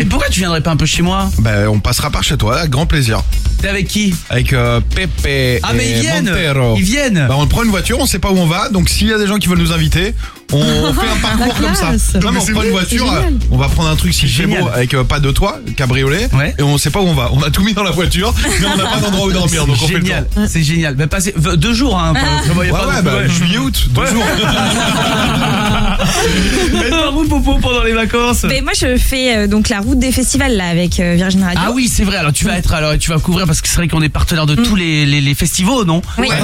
[SPEAKER 7] Et pourquoi tu viendrais pas un peu chez moi
[SPEAKER 14] Ben, on passera par chez toi, avec grand plaisir.
[SPEAKER 7] T'es avec qui
[SPEAKER 14] Avec euh, Pepe
[SPEAKER 7] Ah, mais
[SPEAKER 14] et
[SPEAKER 7] ils viennent
[SPEAKER 14] Montero.
[SPEAKER 7] Ils viennent
[SPEAKER 14] Bah, on prend une voiture, on sait pas où on va, donc s'il y a des gens qui veulent nous inviter, on fait un parcours comme ça. Non, mais on
[SPEAKER 11] C'est
[SPEAKER 14] prend une voiture, euh, on va prendre un truc si
[SPEAKER 7] Génial.
[SPEAKER 14] beau, avec euh, pas de toit, cabriolet, et on sait pas où on va. On a tout mis dans la voiture, mais on n'a pas d'endroit où dormir, donc on fait le
[SPEAKER 7] Génial, c'est génial. Bah, passez v- deux jours, hein. pas- prévoyez
[SPEAKER 14] Ouais,
[SPEAKER 7] pas
[SPEAKER 14] bah,
[SPEAKER 7] ouais.
[SPEAKER 14] juillet, août, deux
[SPEAKER 7] Ouais.
[SPEAKER 14] jours.
[SPEAKER 7] Mais par où, Popo, pendant les vacances
[SPEAKER 12] Mais moi, je fais euh, donc la route des festivals là avec euh, Virgin Radio.
[SPEAKER 7] Ah oui, c'est vrai. Alors tu vas être, alors tu vas couvrir parce que c'est vrai qu'on est partenaire de tous les, les, les festivals, non?
[SPEAKER 12] Oui. Ouais.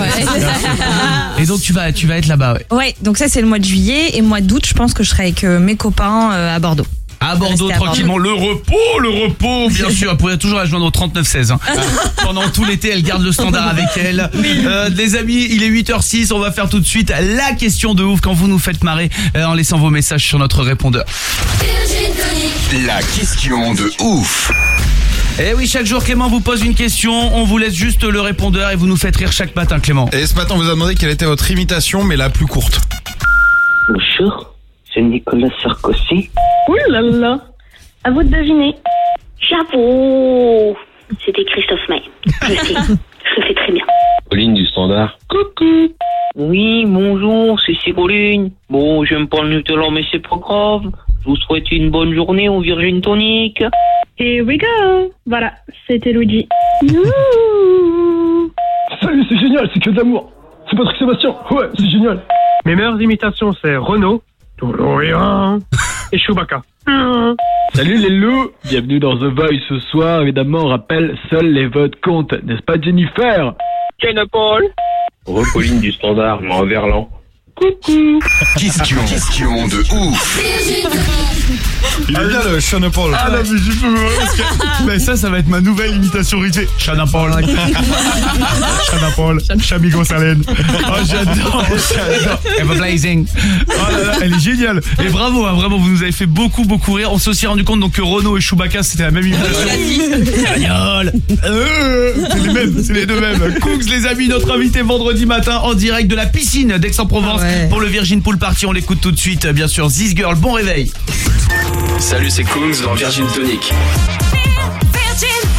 [SPEAKER 7] Et donc tu vas, tu vas être là-bas. Ouais.
[SPEAKER 12] Ouais, donc ça c'est le mois de juillet et mois d'août, je pense que je serai avec euh, mes copains euh, à Bordeaux.
[SPEAKER 7] À Bordeaux,
[SPEAKER 12] à
[SPEAKER 7] tranquillement, le repos, le repos, bien sûr. Vous pouvez toujours la joindre au 3916. Hein. Pendant tout l'été, elle garde le standard avec elle. Euh, les amis, il est 8h06. On va faire tout de suite la question de ouf quand vous nous faites marrer euh, en laissant vos messages sur notre répondeur.
[SPEAKER 5] La question de ouf.
[SPEAKER 10] Eh oui, chaque jour Clément vous pose une question, on vous laisse juste le répondeur et vous nous faites rire chaque matin Clément.
[SPEAKER 14] Et ce matin, on vous a demandé quelle était votre imitation, mais la plus courte.
[SPEAKER 65] Bonjour, c'est Nicolas Sarkozy.
[SPEAKER 66] Ouh là là À vous de deviner. Chapeau C'était Christophe May. Je sais, je le fais très bien.
[SPEAKER 65] Pauline du Standard. Coucou. Oui, bonjour, c'est Céroline. Bon, j'aime pas le Nutella, mais c'est pas grave. Je vous souhaite une bonne journée au Virgin Tonic.
[SPEAKER 66] Here we go Voilà, c'était Luigi.
[SPEAKER 67] Salut, c'est génial, c'est que de l'amour. C'est Patrick Sébastien. Ouais, c'est génial. Mes meilleures imitations, c'est Renault, Doloréan et Chewbacca.
[SPEAKER 36] Salut les loups, bienvenue dans The Voice ce soir. Évidemment, on rappelle, seuls les votes comptent, n'est-ce pas Jennifer?
[SPEAKER 65] Paul.
[SPEAKER 36] Re Pauline du Standard, mais en verlan.
[SPEAKER 65] Coucou.
[SPEAKER 5] Question, question de ouf.
[SPEAKER 14] Il est bien le Sean Paul.
[SPEAKER 10] Ah non, mais je peux me parce que- Mais ça, ça va être ma nouvelle imitation rythmée. Chana Paul. Chana Paul. Chamigo Salène. Oh, j'adore. J'adore. Eva Blazing. Oh là là, elle est géniale. Et bravo, hein, vraiment, vous nous avez fait beaucoup, beaucoup rire. On s'est aussi rendu compte donc, que Renault et Chewbacca, c'était la même imitation. Gagnol. Euh, C'est les mêmes, c'est les deux mêmes. Cooks, les amis, notre invité vendredi matin en direct de la piscine d'Aix-en-Provence pour le Virgin Pool Party. On l'écoute tout de suite, bien sûr. This Girl, bon réveil.
[SPEAKER 68] Salut, c'est Kungs dans Virgin Tonic.
[SPEAKER 69] These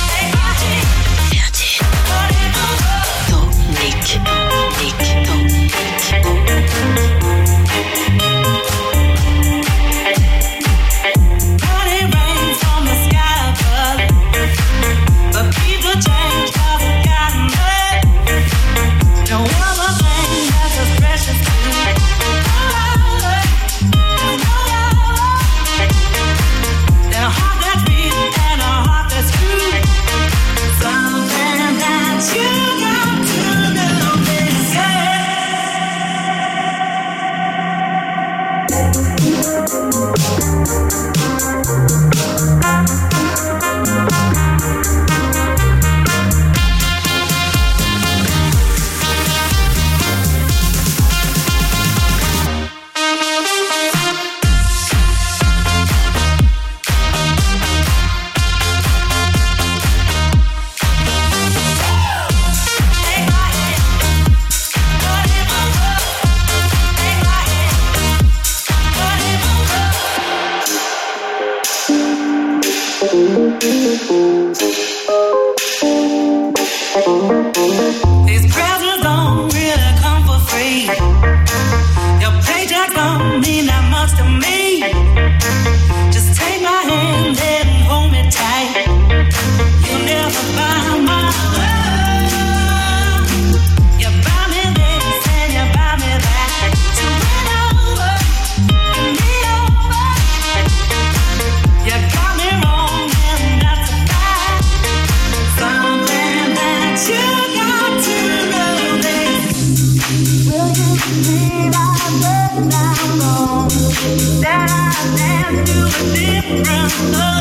[SPEAKER 69] a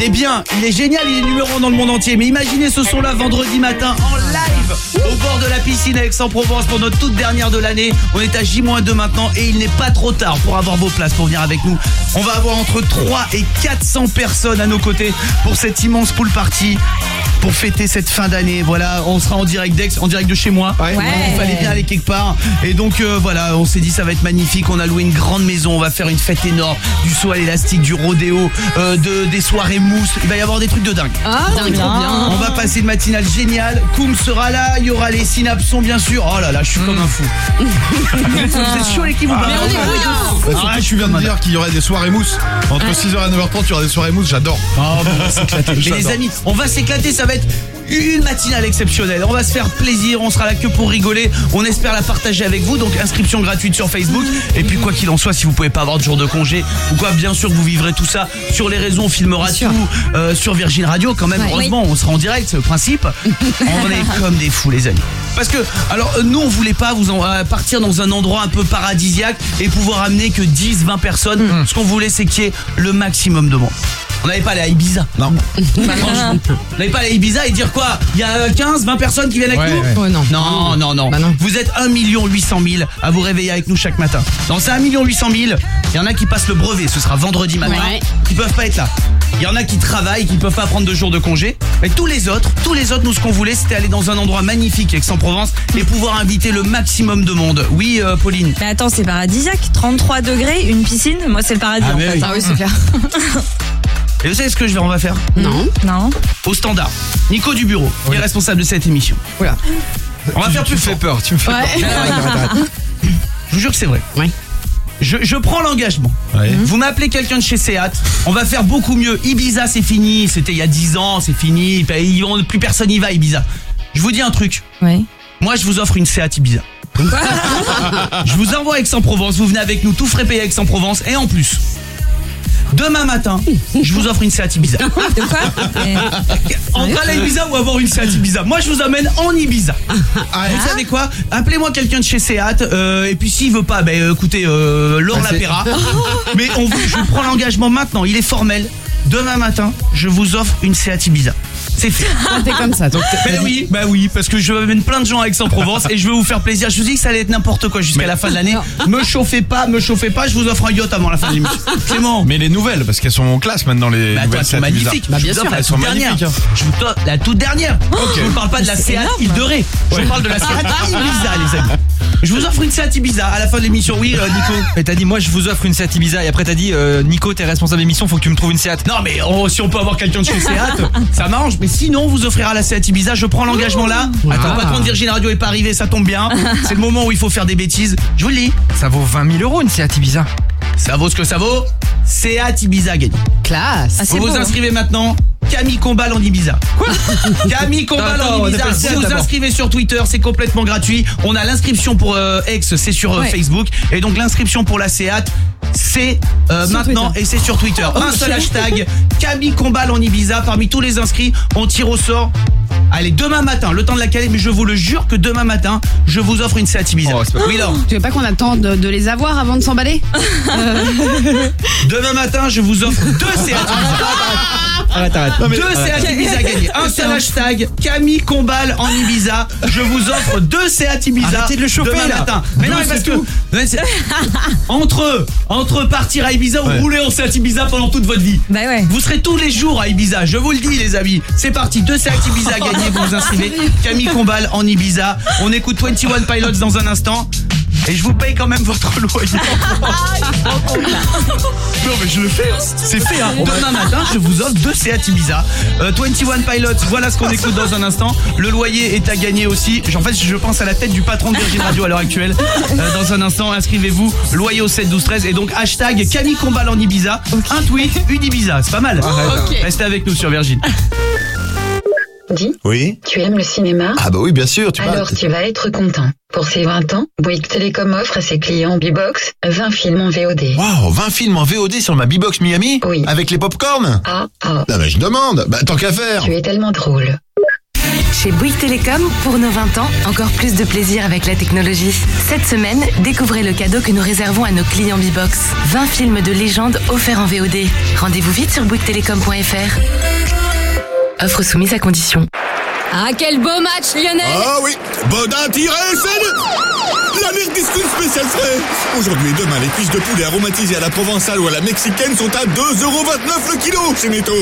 [SPEAKER 10] il est bien, il est génial, il est numéro 1 dans le monde entier. Mais imaginez ce son-là vendredi matin en live au bord de la piscine à Aix-en-Provence pour notre toute dernière de l'année. On est à J-2 maintenant et il n'est pas trop tard pour avoir vos places pour venir avec nous. On va avoir entre 3 et 400 personnes à nos côtés pour cette immense pool party. Pour fêter cette fin d'année, voilà, on sera en direct d'Aix, en direct de chez moi. Il fallait bien aller quelque part. Et donc euh, voilà, on s'est dit ça va être magnifique. On a loué une grande maison, on va faire une fête énorme, du saut à l'élastique, du rodéo, euh, de, des soirées mousse. Il va y avoir des trucs de dingue.
[SPEAKER 11] Ah, Dingue.
[SPEAKER 10] On va passer une matinale géniale. Koum sera là, il y aura les synapsons bien sûr. Oh là là, je suis comme un fou. vous êtes chaud l'équipe.
[SPEAKER 14] Bah, surtout que tu viens de dire qu'il y aurait des soirées mousse. Entre 6h et 9h30, il y aura des soirées mousse, j'adore.
[SPEAKER 10] Oh, on va s'éclater. Mais les amis, on va s'éclater, ça va va être une matinale exceptionnelle. On va se faire plaisir, on sera là que pour rigoler. On espère la partager avec vous. Donc inscription gratuite sur Facebook. Et puis quoi qu'il en soit, si vous pouvez pas avoir de jour de congé ou quoi, bien sûr vous vivrez tout ça sur les réseaux. On filmera tout euh, sur Virgin Radio quand même.
[SPEAKER 11] Ouais.
[SPEAKER 10] Heureusement, on sera en direct, c'est le principe. on est comme des fous les amis. Parce que alors nous on voulait pas vous en, euh, partir dans un endroit un peu paradisiaque et pouvoir amener que 10 20 personnes. Ce qu'on voulait c'est qu'il y ait le maximum de monde. On n'avait pas aller à Ibiza. Non. Franchement. On n'avait pas aller à Ibiza et dire quoi? Il y a 15 20 personnes qui viennent avec
[SPEAKER 14] Ouais,
[SPEAKER 10] nous?
[SPEAKER 14] ouais.
[SPEAKER 11] Ouais, non.
[SPEAKER 10] non, non, non. Vous êtes 1 800 000 à vous réveiller avec nous chaque matin. Dans ces 1 800 000, il y en a qui passent le brevet, ce sera vendredi matin,
[SPEAKER 11] Ouais.
[SPEAKER 10] qui peuvent pas être là. Il y en a qui travaillent, qui peuvent pas prendre de jours de congé. Mais tous les autres, tous les autres, nous ce qu'on voulait, c'était aller dans un endroit magnifique, Aix-en-Provence, et pouvoir inviter le maximum de monde. Oui, euh, Pauline.
[SPEAKER 12] Mais attends, c'est paradisiaque. 33 degrés, une piscine? Moi, c'est le paradis
[SPEAKER 10] Ah,
[SPEAKER 12] en
[SPEAKER 10] mais
[SPEAKER 12] fait.
[SPEAKER 10] oui.
[SPEAKER 11] Ah oui, c'est clair.
[SPEAKER 10] Et vous savez ce que je vais, on va faire
[SPEAKER 11] Non.
[SPEAKER 12] Non.
[SPEAKER 10] Au standard. Nico du bureau, qui est responsable de cette émission.
[SPEAKER 11] Oula.
[SPEAKER 10] On va faire plus fort.
[SPEAKER 58] peur, tu me fais
[SPEAKER 11] Ouais.
[SPEAKER 10] Je vous jure que c'est vrai.
[SPEAKER 11] Ouais.
[SPEAKER 10] Je, je prends l'engagement. Vous m'appelez quelqu'un de chez Seat, on va faire beaucoup mieux. Ibiza, c'est fini. C'était il y a 10 ans, c'est fini. Ils vont- Plus personne n'y va, à Ibiza. Je vous dis un truc.
[SPEAKER 12] Oui.
[SPEAKER 10] Moi, je vous offre une Seat Ibiza. je vous envoie à Aix-en-Provence. Vous venez avec nous, tout frais payé à Aix-en-Provence. Et en plus, demain matin, je vous offre une Seat Ibiza.
[SPEAKER 12] De quoi
[SPEAKER 10] Entre aller à Ibiza ou avoir une Seat Ibiza. Moi je vous amène en Ibiza. Vous savez quoi? Appelez-moi quelqu'un de chez Seat euh, Et puis s'il veut pas, ben écoutez, euh, Laure
[SPEAKER 58] Ah, c'est-
[SPEAKER 10] l'appellera Mais on, vous- je prends l'engagement maintenant, il est formel. Demain matin, je vous offre une Seat Ibiza C'est fait
[SPEAKER 11] T'es comme ça. Donc,
[SPEAKER 10] Ben oui, bah oui, parce que je amène plein de gens à Aix-en-Provence et je veux vous faire plaisir. Je vous dis que ça allait être n'importe quoi jusqu'à la fin de l'année. Me chauffez pas, me chauffez pas, je vous offre un yacht avant la fin de l'émission. Clément
[SPEAKER 14] Mais les nouvelles, parce qu'elles sont en classe maintenant, les
[SPEAKER 10] bah,
[SPEAKER 14] nouvelles
[SPEAKER 10] elles sont magnifiques.
[SPEAKER 11] Bah,
[SPEAKER 10] Je
[SPEAKER 11] bien
[SPEAKER 10] vous
[SPEAKER 11] sûr,
[SPEAKER 10] offre la
[SPEAKER 14] elles sont
[SPEAKER 10] toute dernière.
[SPEAKER 14] magnifiques.
[SPEAKER 10] Je vous donne la toute dernière. Je ne parle pas de la Seat. Île de Ré. Je parle de la Seat Ibiza, les amis. Je vous offre une Seat Ibiza à la fin de l'émission. Oui, euh, Nico.
[SPEAKER 58] Et t'as dit, moi je vous offre une Seat Ibiza. Et après t'as dit, euh, Nico, t'es responsable d'émission, faut que tu me trouves une Seat.
[SPEAKER 10] Non, mais oh, si on peut avoir quelqu'un de chez Seat, ça m'arrange. Mais sinon, on vous offrira la Seat Ibiza. Je prends l'engagement là. Attends, le patron de Virgin Radio est pas arrivé, ça tombe bien. C'est le moment où il faut faire des bêtises. Je vous le dis.
[SPEAKER 58] Ça vaut 20 000 euros une Seat Ibiza.
[SPEAKER 10] Ça vaut ce que ça vaut. Seat Ibiza gagné.
[SPEAKER 11] Classe.
[SPEAKER 12] Ah,
[SPEAKER 10] Vous vous
[SPEAKER 12] hein.
[SPEAKER 10] inscrivez maintenant. Camille Combal en Ibiza. Quoi Camille Combal en Ibiza. Si vous
[SPEAKER 58] d'abord.
[SPEAKER 10] inscrivez sur Twitter, c'est complètement gratuit. On a l'inscription pour euh, X, c'est sur euh,
[SPEAKER 11] Ouais.
[SPEAKER 10] Facebook. Et donc l'inscription pour la Seat, c'est euh, maintenant
[SPEAKER 11] Twitter.
[SPEAKER 10] et c'est sur Twitter. Un seul hashtag, Camille Combal en Ibiza. Parmi tous les inscrits, on tire au sort. Allez, demain matin, le temps de la caler, mais je vous le jure que demain matin, je vous offre une Seat Ibiza.
[SPEAKER 58] Oh,
[SPEAKER 10] oui, Laure.
[SPEAKER 11] Tu veux pas qu'on attende de, de les avoir avant de s'emballer
[SPEAKER 10] Demain matin, je vous offre deux Seat Ibiza.
[SPEAKER 58] Arrête, arrête.
[SPEAKER 10] Deux Seat Ibiza gagnés. Un seul hashtag, Camille Combal en Ibiza. Je vous offre deux Seat Ibiza.
[SPEAKER 58] Arrêtez de le chauffer,
[SPEAKER 10] demain
[SPEAKER 58] là.
[SPEAKER 10] matin. Mais non,
[SPEAKER 58] Deux,
[SPEAKER 10] mais parce
[SPEAKER 58] c'est
[SPEAKER 10] que
[SPEAKER 58] tout.
[SPEAKER 10] Ouais, c'est- entre entre partir à Ibiza ou rouler en Seat Ibiza pendant toute votre vie.
[SPEAKER 12] Bah ouais.
[SPEAKER 10] Vous serez tous les jours à Ibiza, je vous le dis les amis. C'est parti, deux Seat Ibiza gagnés, vous vous inscrivez. Camille Combal en Ibiza. On écoute 21 Pilots dans un instant. Et je vous paye quand même votre loyer. Non mais je le fais, hein. c'est fait. Hein. Demain matin, je vous offre deux Seat Ibiza. Euh, 21 Pilots, voilà ce qu'on écoute dans un instant. Le loyer est à gagner aussi. En fait, je pense à la tête du patron de Virgin Radio à l'heure actuelle. Euh, dans un instant, inscrivez-vous, loyer au 7 12 13 et donc hashtag Camille Combal en Ibiza. Un tweet, une Ibiza, c'est pas mal.
[SPEAKER 11] Ok.
[SPEAKER 10] Restez avec nous sur Virgin.
[SPEAKER 70] Dis,
[SPEAKER 71] Oui
[SPEAKER 70] tu aimes le cinéma?
[SPEAKER 71] Ah bah oui, bien sûr, tu
[SPEAKER 70] Alors tu vas être content. Pour ses 20 ans, Bouygues Télécom offre à ses clients B-Box 20 films en VOD.
[SPEAKER 71] Waouh, 20 films en VOD sur ma B-Box Miami?
[SPEAKER 70] Oui.
[SPEAKER 71] Avec les popcorn?
[SPEAKER 70] Ah, ah,
[SPEAKER 71] Non mais je demande, bah tant qu'à faire
[SPEAKER 70] tu es tellement drôle.
[SPEAKER 20] Chez Bouygues Télécom, pour nos 20 ans, encore plus de plaisir avec la technologie. Cette semaine, découvrez le cadeau que nous réservons à nos clients B-Box. 20 films de légende offerts en VOD. Rendez-vous vite sur bouyguestelecom.fr. Offre soumise à condition.
[SPEAKER 11] Ah, quel beau match, Lionel
[SPEAKER 58] Ah oui Bodin tiré, c'est La Discount spécial frais Aujourd'hui et demain, les cuisses de poulet aromatisées à la provençale ou à la mexicaine sont à 2,29€ le kilo chez Netto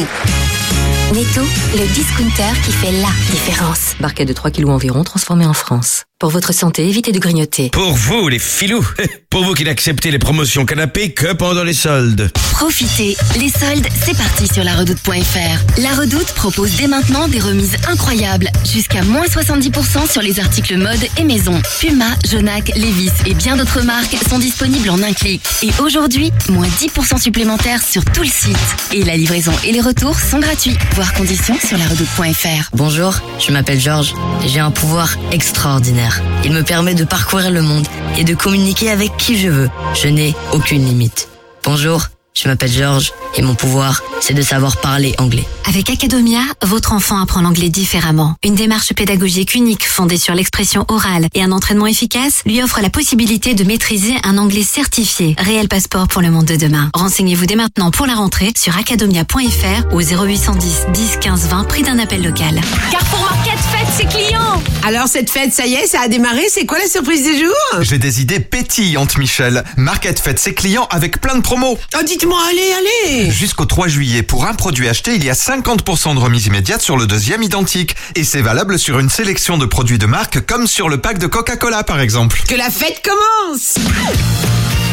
[SPEAKER 4] Netto, le discounter qui fait la différence. Barquette de 3 kilos environ transformée en France. Pour votre santé, évitez de grignoter.
[SPEAKER 72] Pour vous, les filous, pour vous qui n'acceptez les promotions canapé que pendant les soldes.
[SPEAKER 20] Profitez, les soldes, c'est parti sur laredoute.fr. La Redoute propose dès maintenant des remises incroyables, jusqu'à moins 70% sur les articles mode et maison. Puma, Jonac, Levis et bien d'autres marques sont disponibles en un clic. Et aujourd'hui, moins 10% supplémentaires sur tout le site. Et la livraison et les retours sont gratuits. Voir conditions sur laredoute.fr.
[SPEAKER 73] Bonjour, je m'appelle Georges. J'ai un pouvoir extraordinaire. Il me permet de parcourir le monde et de communiquer avec qui je veux. Je n'ai aucune limite. Bonjour, je m'appelle Georges et mon pouvoir, c'est de savoir parler anglais.
[SPEAKER 20] Avec Academia, votre enfant apprend l'anglais différemment. Une démarche pédagogique unique fondée sur l'expression orale et un entraînement efficace lui offre la possibilité de maîtriser un anglais certifié. Réel passeport pour le monde de demain. Renseignez-vous dès maintenant pour la rentrée sur academia.fr au 0810 10 15 20 prix d'un appel local.
[SPEAKER 74] Carrefour Market fête ses clients Alors cette fête, ça y est, ça a démarré, c'est quoi la surprise du jour?
[SPEAKER 75] J'ai des idées pétillantes, Michel. Market fête ses clients avec plein de promos.
[SPEAKER 74] Oh dites-moi, allez, allez
[SPEAKER 75] Jusqu'au 3 juillet, pour un produit acheté, il y a 50% de remise immédiate sur le deuxième identique. Et c'est valable sur une sélection de produits de marque, comme sur le pack de Coca-Cola, par exemple.
[SPEAKER 74] Que la fête commence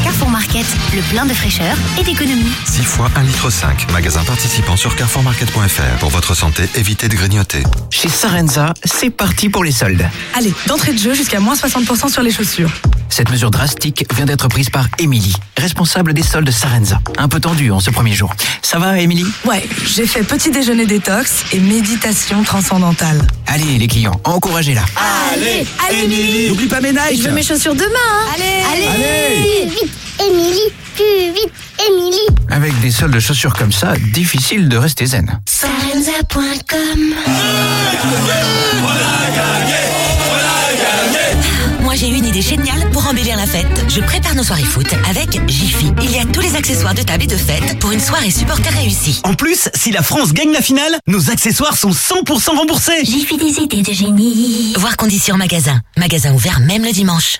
[SPEAKER 20] Carrefour Market, le plein de fraîcheur et d'économie.
[SPEAKER 75] 6 fois 1 litre 5. Magasin participant sur carrefourmarket.fr. Pour votre santé, évitez de grignoter.
[SPEAKER 19] Chez Sarenza, c'est parti pour les soldes.
[SPEAKER 23] Allez, d'entrée de jeu jusqu'à moins 60% sur les chaussures.
[SPEAKER 19] Cette mesure drastique vient d'être prise par Émilie, responsable des soldes Sarenza. Un peu tendu en ce premier jour. Ça va, Émilie?
[SPEAKER 23] Ouais, j'ai fait petit déjeuner détox et méditation transcendantale.
[SPEAKER 19] Allez, les clients, encouragez-la.
[SPEAKER 23] Allez, allez, Émilie
[SPEAKER 19] N'oublie pas mes Nike.
[SPEAKER 23] Je veux mes chaussures demain. hein. Allez,
[SPEAKER 19] Allez.
[SPEAKER 23] Plus vite, Émilie, plus vite, Émilie.
[SPEAKER 19] Avec des soldes chaussures comme ça, difficile de rester zen.
[SPEAKER 20] Sarenza.com
[SPEAKER 4] Moi j'ai une idée géniale pour embellir la fête. Je prépare nos soirées foot avec Jiffy. Il y a tous les accessoires de table et de fête pour une soirée supporter réussie.
[SPEAKER 30] En plus, si la France gagne la finale, nos accessoires sont 100% remboursés.
[SPEAKER 20] Jiffy des idées de génie.
[SPEAKER 4] Voir conditions magasin. Magasin ouvert même le dimanche.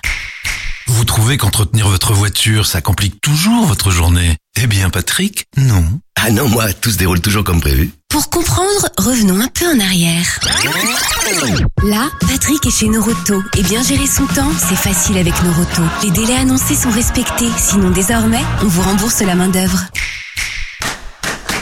[SPEAKER 76] Vous trouvez qu'entretenir votre voiture, ça complique toujours votre journée Eh bien, Patrick, non.
[SPEAKER 77] Ah non, moi, tout se déroule toujours comme prévu.
[SPEAKER 20] Pour comprendre, revenons un peu en arrière. Là, Patrick est chez Noroto. Et bien gérer son temps, c'est facile avec Noroto. Les délais annoncés sont respectés. Sinon, désormais, on vous rembourse la main-d'œuvre.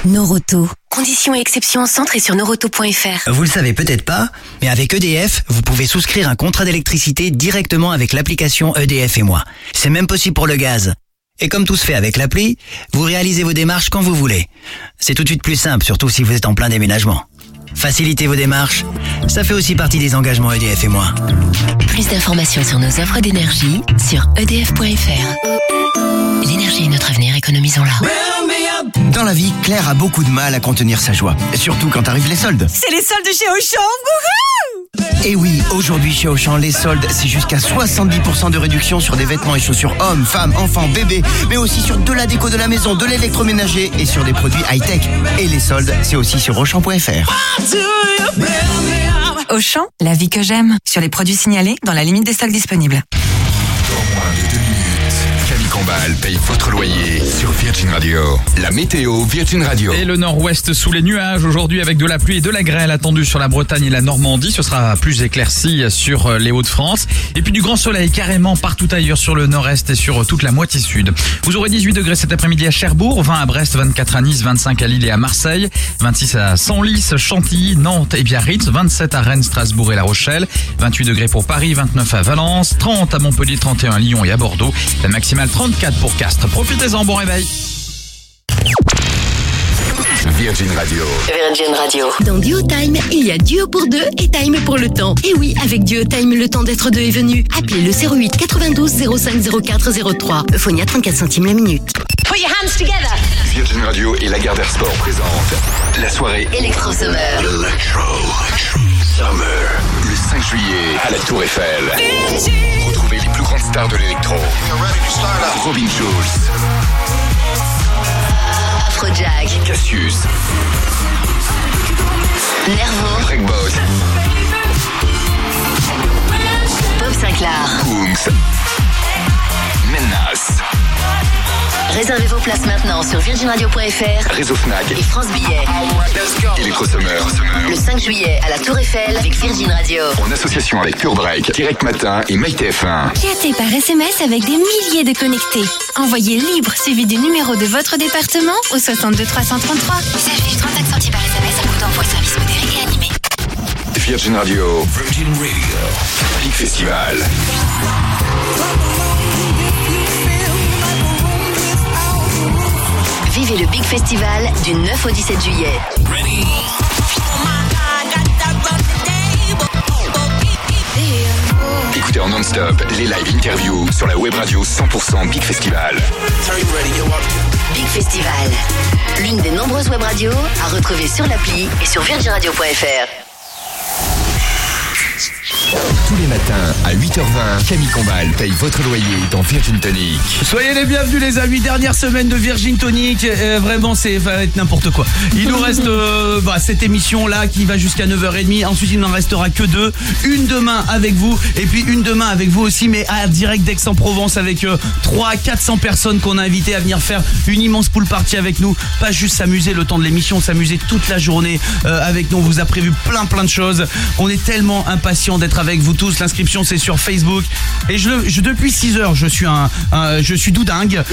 [SPEAKER 20] Noroto. Conditions et exceptions en centre et sur noroto.fr.
[SPEAKER 30] Vous le savez peut-être pas, mais avec EDF, vous pouvez souscrire un contrat d'électricité directement avec l'application EDF et moi. C'est même possible pour le gaz. Et comme tout se fait avec l'appli, vous réalisez vos démarches quand vous voulez. C'est tout de suite plus simple, surtout si vous êtes en plein déménagement. Facilitez vos démarches, ça fait aussi partie des engagements EDF et moi.
[SPEAKER 20] Plus d'informations sur nos offres d'énergie sur edf.fr. L'énergie est notre avenir, économisons-la.
[SPEAKER 30] Dans la vie, Claire a beaucoup de mal à contenir sa joie, surtout quand arrivent les soldes.
[SPEAKER 23] C'est les soldes chez Auchan,
[SPEAKER 30] Et oui, aujourd'hui chez Auchan, les soldes, c'est jusqu'à 70% de réduction sur des vêtements et chaussures hommes, femmes, enfants, bébés, mais aussi sur de la déco de la maison, de l'électroménager et sur des produits high-tech. Et les soldes, c'est aussi sur Auchan.fr.
[SPEAKER 23] Auchan, la vie que j'aime. Sur les produits signalés, dans la limite des stocks disponibles.
[SPEAKER 5] Camille Combal paye votre loyer sur Virgin Radio. La météo Virgin Radio.
[SPEAKER 7] Et le nord-ouest sous les nuages aujourd'hui avec de la pluie et de la grêle attendue sur la Bretagne et la Normandie. Ce sera plus éclairci sur euh, les Hauts-de-France. Et puis du grand soleil carrément partout ailleurs sur le nord-est et sur euh, toute la moitié sud. Vous aurez 18 degrés cet après-midi à Cherbourg, 20 à Brest, 24 à Nice, 25 à Lille et à Marseille, 26 à Senlis, Chantilly, Nantes et Biarritz, 27 à Rennes, Strasbourg et La Rochelle, 28 degrés pour Paris, 29 à Valence, 30 à Montpellier, 31 à Lyon et à Bordeaux, la maximale 34 pour Castres. Profitez-en, bon réveil.
[SPEAKER 5] Virgin Radio.
[SPEAKER 20] Virgin Radio. Dans Duo Time, il y a Duo pour deux et Time pour le temps. Et oui, avec Duo Time, le temps d'être deux est venu. Appelez le 08 92 05 04 03. Euphonia 34 centimes la minute.
[SPEAKER 74] Put your hands together
[SPEAKER 5] Virgin Radio et Lagardère Sport présente la soirée
[SPEAKER 20] Electro Summer.
[SPEAKER 5] Electro Summer. Le 5 juillet à la Tour Eiffel. Retrouvez les plus grandes stars de l'électro. Robin Schulz,
[SPEAKER 20] Afrojack.
[SPEAKER 5] Cassius,
[SPEAKER 20] Nervo.
[SPEAKER 5] Boss,
[SPEAKER 20] Bob Sinclair.
[SPEAKER 5] Coombs, Menace,
[SPEAKER 20] Réservez vos places maintenant sur virginradio.fr
[SPEAKER 5] Réseau Fnac.
[SPEAKER 20] et France Billet.
[SPEAKER 5] Electro Summer.
[SPEAKER 20] Le 5 juillet à la Tour Eiffel avec Virgin Radio.
[SPEAKER 5] En association avec Pure Break, Direct Matin et MyTF1.
[SPEAKER 20] Chattez par SMS avec des milliers de connectés. Envoyez libre suivi du numéro de votre département au 62 333. S'affiche 35 centimes par SMS en coût d'envoi service modéré et animé.
[SPEAKER 5] Virgin Radio. Virgin Radio. Big Festival.
[SPEAKER 20] Vivez le Big Festival du 9 au 17 juillet.
[SPEAKER 5] Écoutez en non-stop les live interviews sur la web radio 100% Big Festival.
[SPEAKER 20] Big Festival, l'une des nombreuses web radios à retrouver sur l'appli et sur virginradio.fr.
[SPEAKER 5] Tous les matins à 8h20, Camille Combal paye votre loyer dans Virgin Tonic.
[SPEAKER 10] Soyez les bienvenus les amis, dernière semaine de Virgin Tonic, Euh, vraiment c'est va être n'importe quoi. Il nous reste euh, bah, cette émission là qui va jusqu'à 9h30, ensuite il n'en restera que deux, une demain avec vous. Et puis une demain avec vous aussi mais à direct d'Aix-en-Provence avec euh, 3 400 personnes qu'on a invitées à venir faire une immense pool party avec nous, pas juste s'amuser le temps de l'émission, s'amuser toute la journée euh, avec nous, on vous a prévu plein plein de choses. On est tellement impatients d'être avec vous tous, l'inscription c'est sur Facebook. Et je, le- je depuis 6 heures, je suis un, un- je suis doudingue.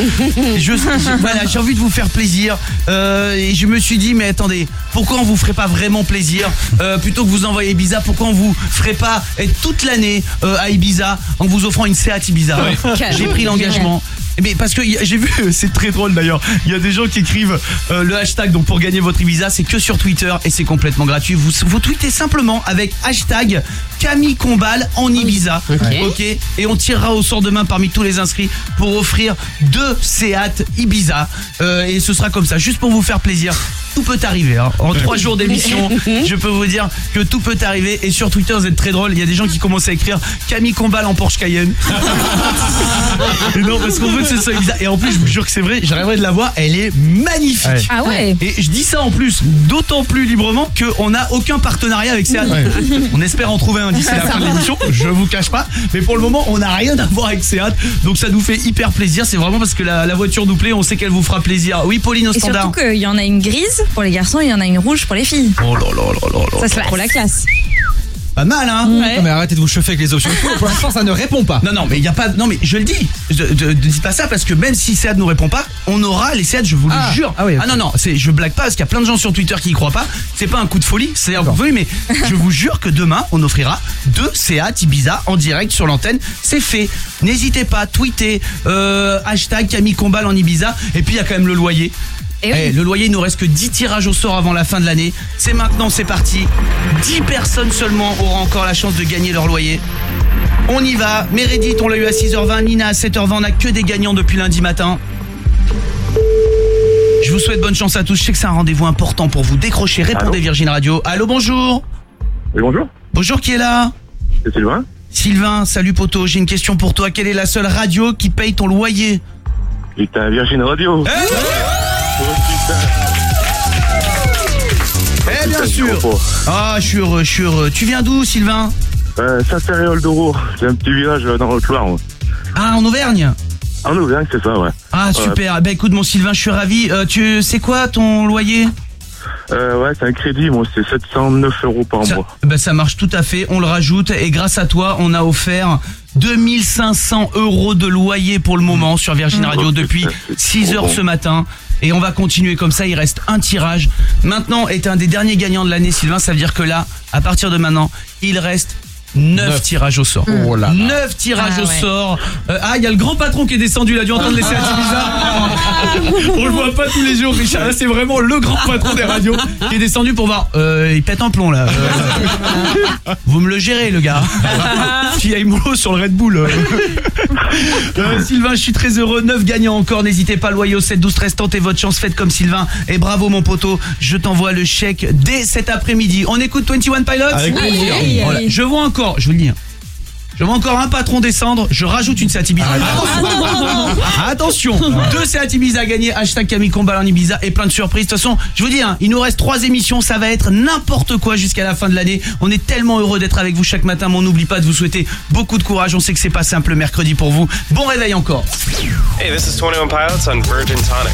[SPEAKER 10] je, je- voilà, j'ai envie de vous faire plaisir. Euh, et je me suis dit mais attendez, pourquoi on vous ferait pas vraiment plaisir? Euh, plutôt que vous envoyer Ibiza, pourquoi on vous ferait pas être toute l'année euh, à Ibiza en vous offrant une Seat Ibiza?
[SPEAKER 78] Ouais.
[SPEAKER 10] J'ai pris l'engagement. Mais parce que j'ai vu, c'est très drôle d'ailleurs. Il y a des gens qui écrivent euh, le hashtag donc pour gagner votre Ibiza, c'est que sur Twitter et c'est complètement gratuit. Vous vous tweetez simplement avec hashtag Camille Combal en Ibiza.
[SPEAKER 78] Ok.
[SPEAKER 10] Et on tirera au sort demain parmi tous les inscrits pour offrir deux Seat Ibiza. Euh, et ce sera comme ça, juste pour vous faire plaisir. Tout peut arriver. hein. En trois jours d'émission, je peux vous dire que tout peut arriver. Et sur Twitter, vous êtes très drôle. Il y a des gens qui commencent à écrire Camille Combal en Porsche Cayenne. Et non, parce qu'on veut que ce soit Ibiza. Et en plus, je vous jure que c'est vrai, j'arriverai de la voir, elle est magnifique.
[SPEAKER 12] Ouais. Ah ouais
[SPEAKER 10] Et je dis ça en plus, d'autant plus librement qu'on n'a aucun partenariat avec Seat. On espère en trouver un d'ici la fin de l'émission, je vous cache pas. Mais pour le moment, on n'a rien à voir avec Seat. Donc ça nous fait hyper plaisir. C'est vraiment parce que la, la voiture nous plaît, on sait qu'elle vous fera plaisir. Oui, Pauline au
[SPEAKER 12] Et
[SPEAKER 10] standard.
[SPEAKER 12] surtout qu'il y en a une grise pour les garçons, il y en a une rouge pour les filles.
[SPEAKER 10] Oh là là là là là.
[SPEAKER 12] Ça c'est trop la classe.
[SPEAKER 10] Pas mal, hein
[SPEAKER 79] Non, mais arrêtez de vous chauffer avec les options. Pour l'instant, ça ne répond pas.
[SPEAKER 10] Non, non, mais il y a pas. Non, mais je le dis. Ne dis pas ça parce que même si Seat nous répond pas, on aura les Seat, je vous le
[SPEAKER 79] Ah,
[SPEAKER 10] jure.
[SPEAKER 79] ah oui, ok.
[SPEAKER 10] non, non, c'est, je blague pas parce qu'il y a plein de gens sur Twitter qui y croient pas. C'est pas un coup de folie, c'est de folie, mais je vous jure que demain, on offrira deux Seat Ibiza en direct sur l'antenne. C'est fait. N'hésitez pas, tweetez, euh, hashtag Camille Combal en Ibiza. Et puis il y a quand même le loyer.
[SPEAKER 12] Eh oui.
[SPEAKER 10] Eh, le loyer, il nous reste que 10 tirages au sort avant la fin de l'année. C'est maintenant, c'est parti. 10 personnes seulement auront encore la chance de gagner leur loyer. On y va. Meredith, on l'a eu à 6h20. Nina à 7h20. On n'a que des gagnants depuis lundi matin. Je vous souhaite bonne chance à tous. Je sais que c'est un rendez-vous important pour vous. Décrochez, répondez Virgin Radio. Allô, bonjour.
[SPEAKER 78] Oui, bonjour.
[SPEAKER 10] Bonjour, qui est là?
[SPEAKER 78] C'est Sylvain
[SPEAKER 10] Sylvain, salut poto. J'ai une question pour toi. Quelle est la seule radio qui paye ton loyer?
[SPEAKER 78] À Virgin Radio.
[SPEAKER 10] Eh bien sûr. Ah, je suis heureux, je suis heureux. Tu viens d'où, Sylvain
[SPEAKER 78] Euh, Saint-Céréol d'Oro. C'est un petit village dans le Loire.
[SPEAKER 10] Ah, en Auvergne
[SPEAKER 78] En Auvergne, c'est ça, ouais.
[SPEAKER 10] Ah,
[SPEAKER 78] Ouais.
[SPEAKER 10] super. Bah écoute, mon Sylvain, je suis ravi. Euh, tu sais quoi, ton loyer
[SPEAKER 78] Euh, ouais, c'est un crédit, moi, c'est 709 euros par
[SPEAKER 10] ça,
[SPEAKER 78] mois.
[SPEAKER 10] bah, ça marche tout à fait. On le rajoute. Et grâce à toi, on a offert 2500 euros de loyer pour le moment sur Virgin Radio depuis 6 heures ce matin. Et on va continuer comme ça. Il reste un tirage. Maintenant est un des derniers gagnants de l'année, Sylvain. Ça veut dire que là, à partir de maintenant, il reste 9
[SPEAKER 79] Neuf.
[SPEAKER 10] tirages au sort.
[SPEAKER 79] Oh là là.
[SPEAKER 10] 9 tirages
[SPEAKER 12] Ah
[SPEAKER 10] au
[SPEAKER 12] ouais.
[SPEAKER 10] sort. Euh, ah, il y a le grand patron qui est descendu. Il a dû entendre les Seat Ibiza. On le voit pas tous les jours, Richard. Là, c'est vraiment le grand patron des radios qui est descendu pour voir. Euh, il pète un plomb là. Euh, vous me le gérez, le gars. Fille mollo sur le Red Bull. Euh, Sylvain, je suis très heureux. 9 gagnants encore. N'hésitez pas, loyaux 7, 12, 13, tentez votre chance. Faites comme Sylvain. Et bravo, mon poteau. Je t'envoie le chèque dès cet après-midi. On écoute 21 Pilots
[SPEAKER 14] Avec plaisir.
[SPEAKER 10] Voilà. Je vois encore, je vous le dis. Je vois encore un patron descendre, je rajoute une Seat Ibiza. Attention, deux Seat Ibiza à gagner, hashtag Camille Combal en Ibiza et plein de surprises. De toute façon, je vous dis, hein, il nous reste trois émissions, ça va être n'importe quoi jusqu'à la fin de l'année. On est tellement heureux d'être avec vous chaque matin, mais on n'oublie pas de vous souhaiter beaucoup de courage. On sait que c'est pas simple le mercredi pour vous. Bon réveil encore.
[SPEAKER 80] Hey, this is 21 Pilots on Virgin Tonic.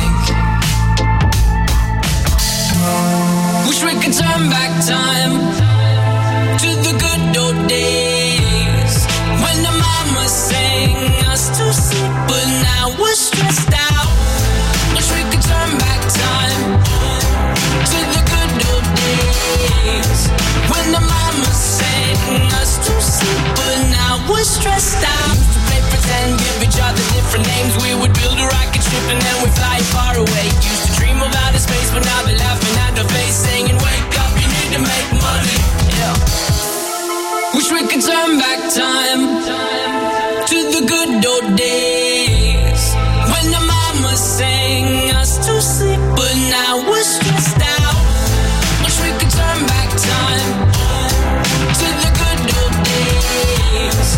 [SPEAKER 81] Wish we could turn back time to the good old days when the mama sang us to sleep, but now we're stressed out. Wish we could turn back time to the good old days when the mama sang us to sleep, but now we're stressed out. Used to play pretend, give each other different names. We would build a rocket ship and then we fly far away. Used dream of outer space, but laughing at the face, saying, "Wake up, you need to make money." Yeah. Wish we could turn back time to the good old days when the mama sang us to sleep, but now we're stressed out. Wish we could turn back time to the good old days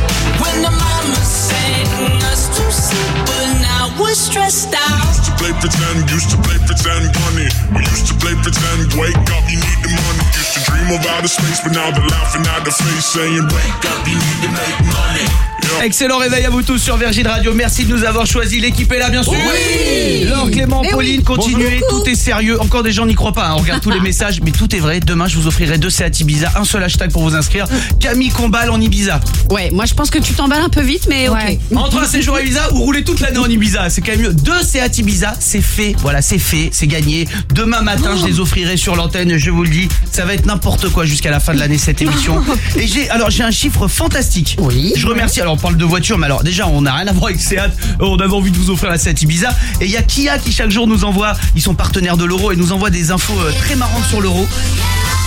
[SPEAKER 81] when the mama sang us to sleep, but now we're stressed out.
[SPEAKER 58] Used to play pretend, used to play pretend funny. We used to play pretend, wake up, you need the money. Used to dream of outer space, but now they're laughing at the face, saying, wake up, you need to make money.
[SPEAKER 10] Excellent réveil à vous tous sur Virgin Radio. Merci de nous avoir choisi. L'équipe est là, bien sûr.
[SPEAKER 58] Oui
[SPEAKER 10] Laure, Clément,
[SPEAKER 58] Mais
[SPEAKER 10] Pauline,
[SPEAKER 58] oui.
[SPEAKER 10] continuez.
[SPEAKER 58] Bonjour.
[SPEAKER 10] Tout est sérieux. Encore des gens n'y croient pas. hein. On regarde tous les messages, mais tout est vrai. Demain, je vous offrirai deux Seat Ibiza. Un seul hashtag pour vous inscrire. Camille Combal en Ibiza.
[SPEAKER 11] Ouais, moi je pense que tu t'emballes un peu vite, mais ok.
[SPEAKER 10] Entre un séjour à Ibiza ou rouler toute l'année en Ibiza, c'est quand même mieux. Deux Seat Ibiza, c'est fait. Voilà, c'est fait, c'est gagné. Demain matin, je les offrirai sur l'antenne. Je vous le dis, ça va être n'importe quoi jusqu'à la fin de l'année cette émission. Et j'ai, alors j'ai un chiffre fantastique. Oui. Je remercie. Alors parle de voiture, mais alors déjà on n'a rien à voir avec Seat. On avait envie de vous offrir la Seat Ibiza. Et il y a Kia qui chaque jour nous envoie. Ils sont partenaires de l'euro et nous envoie des infos euh, très marrantes sur l'euro.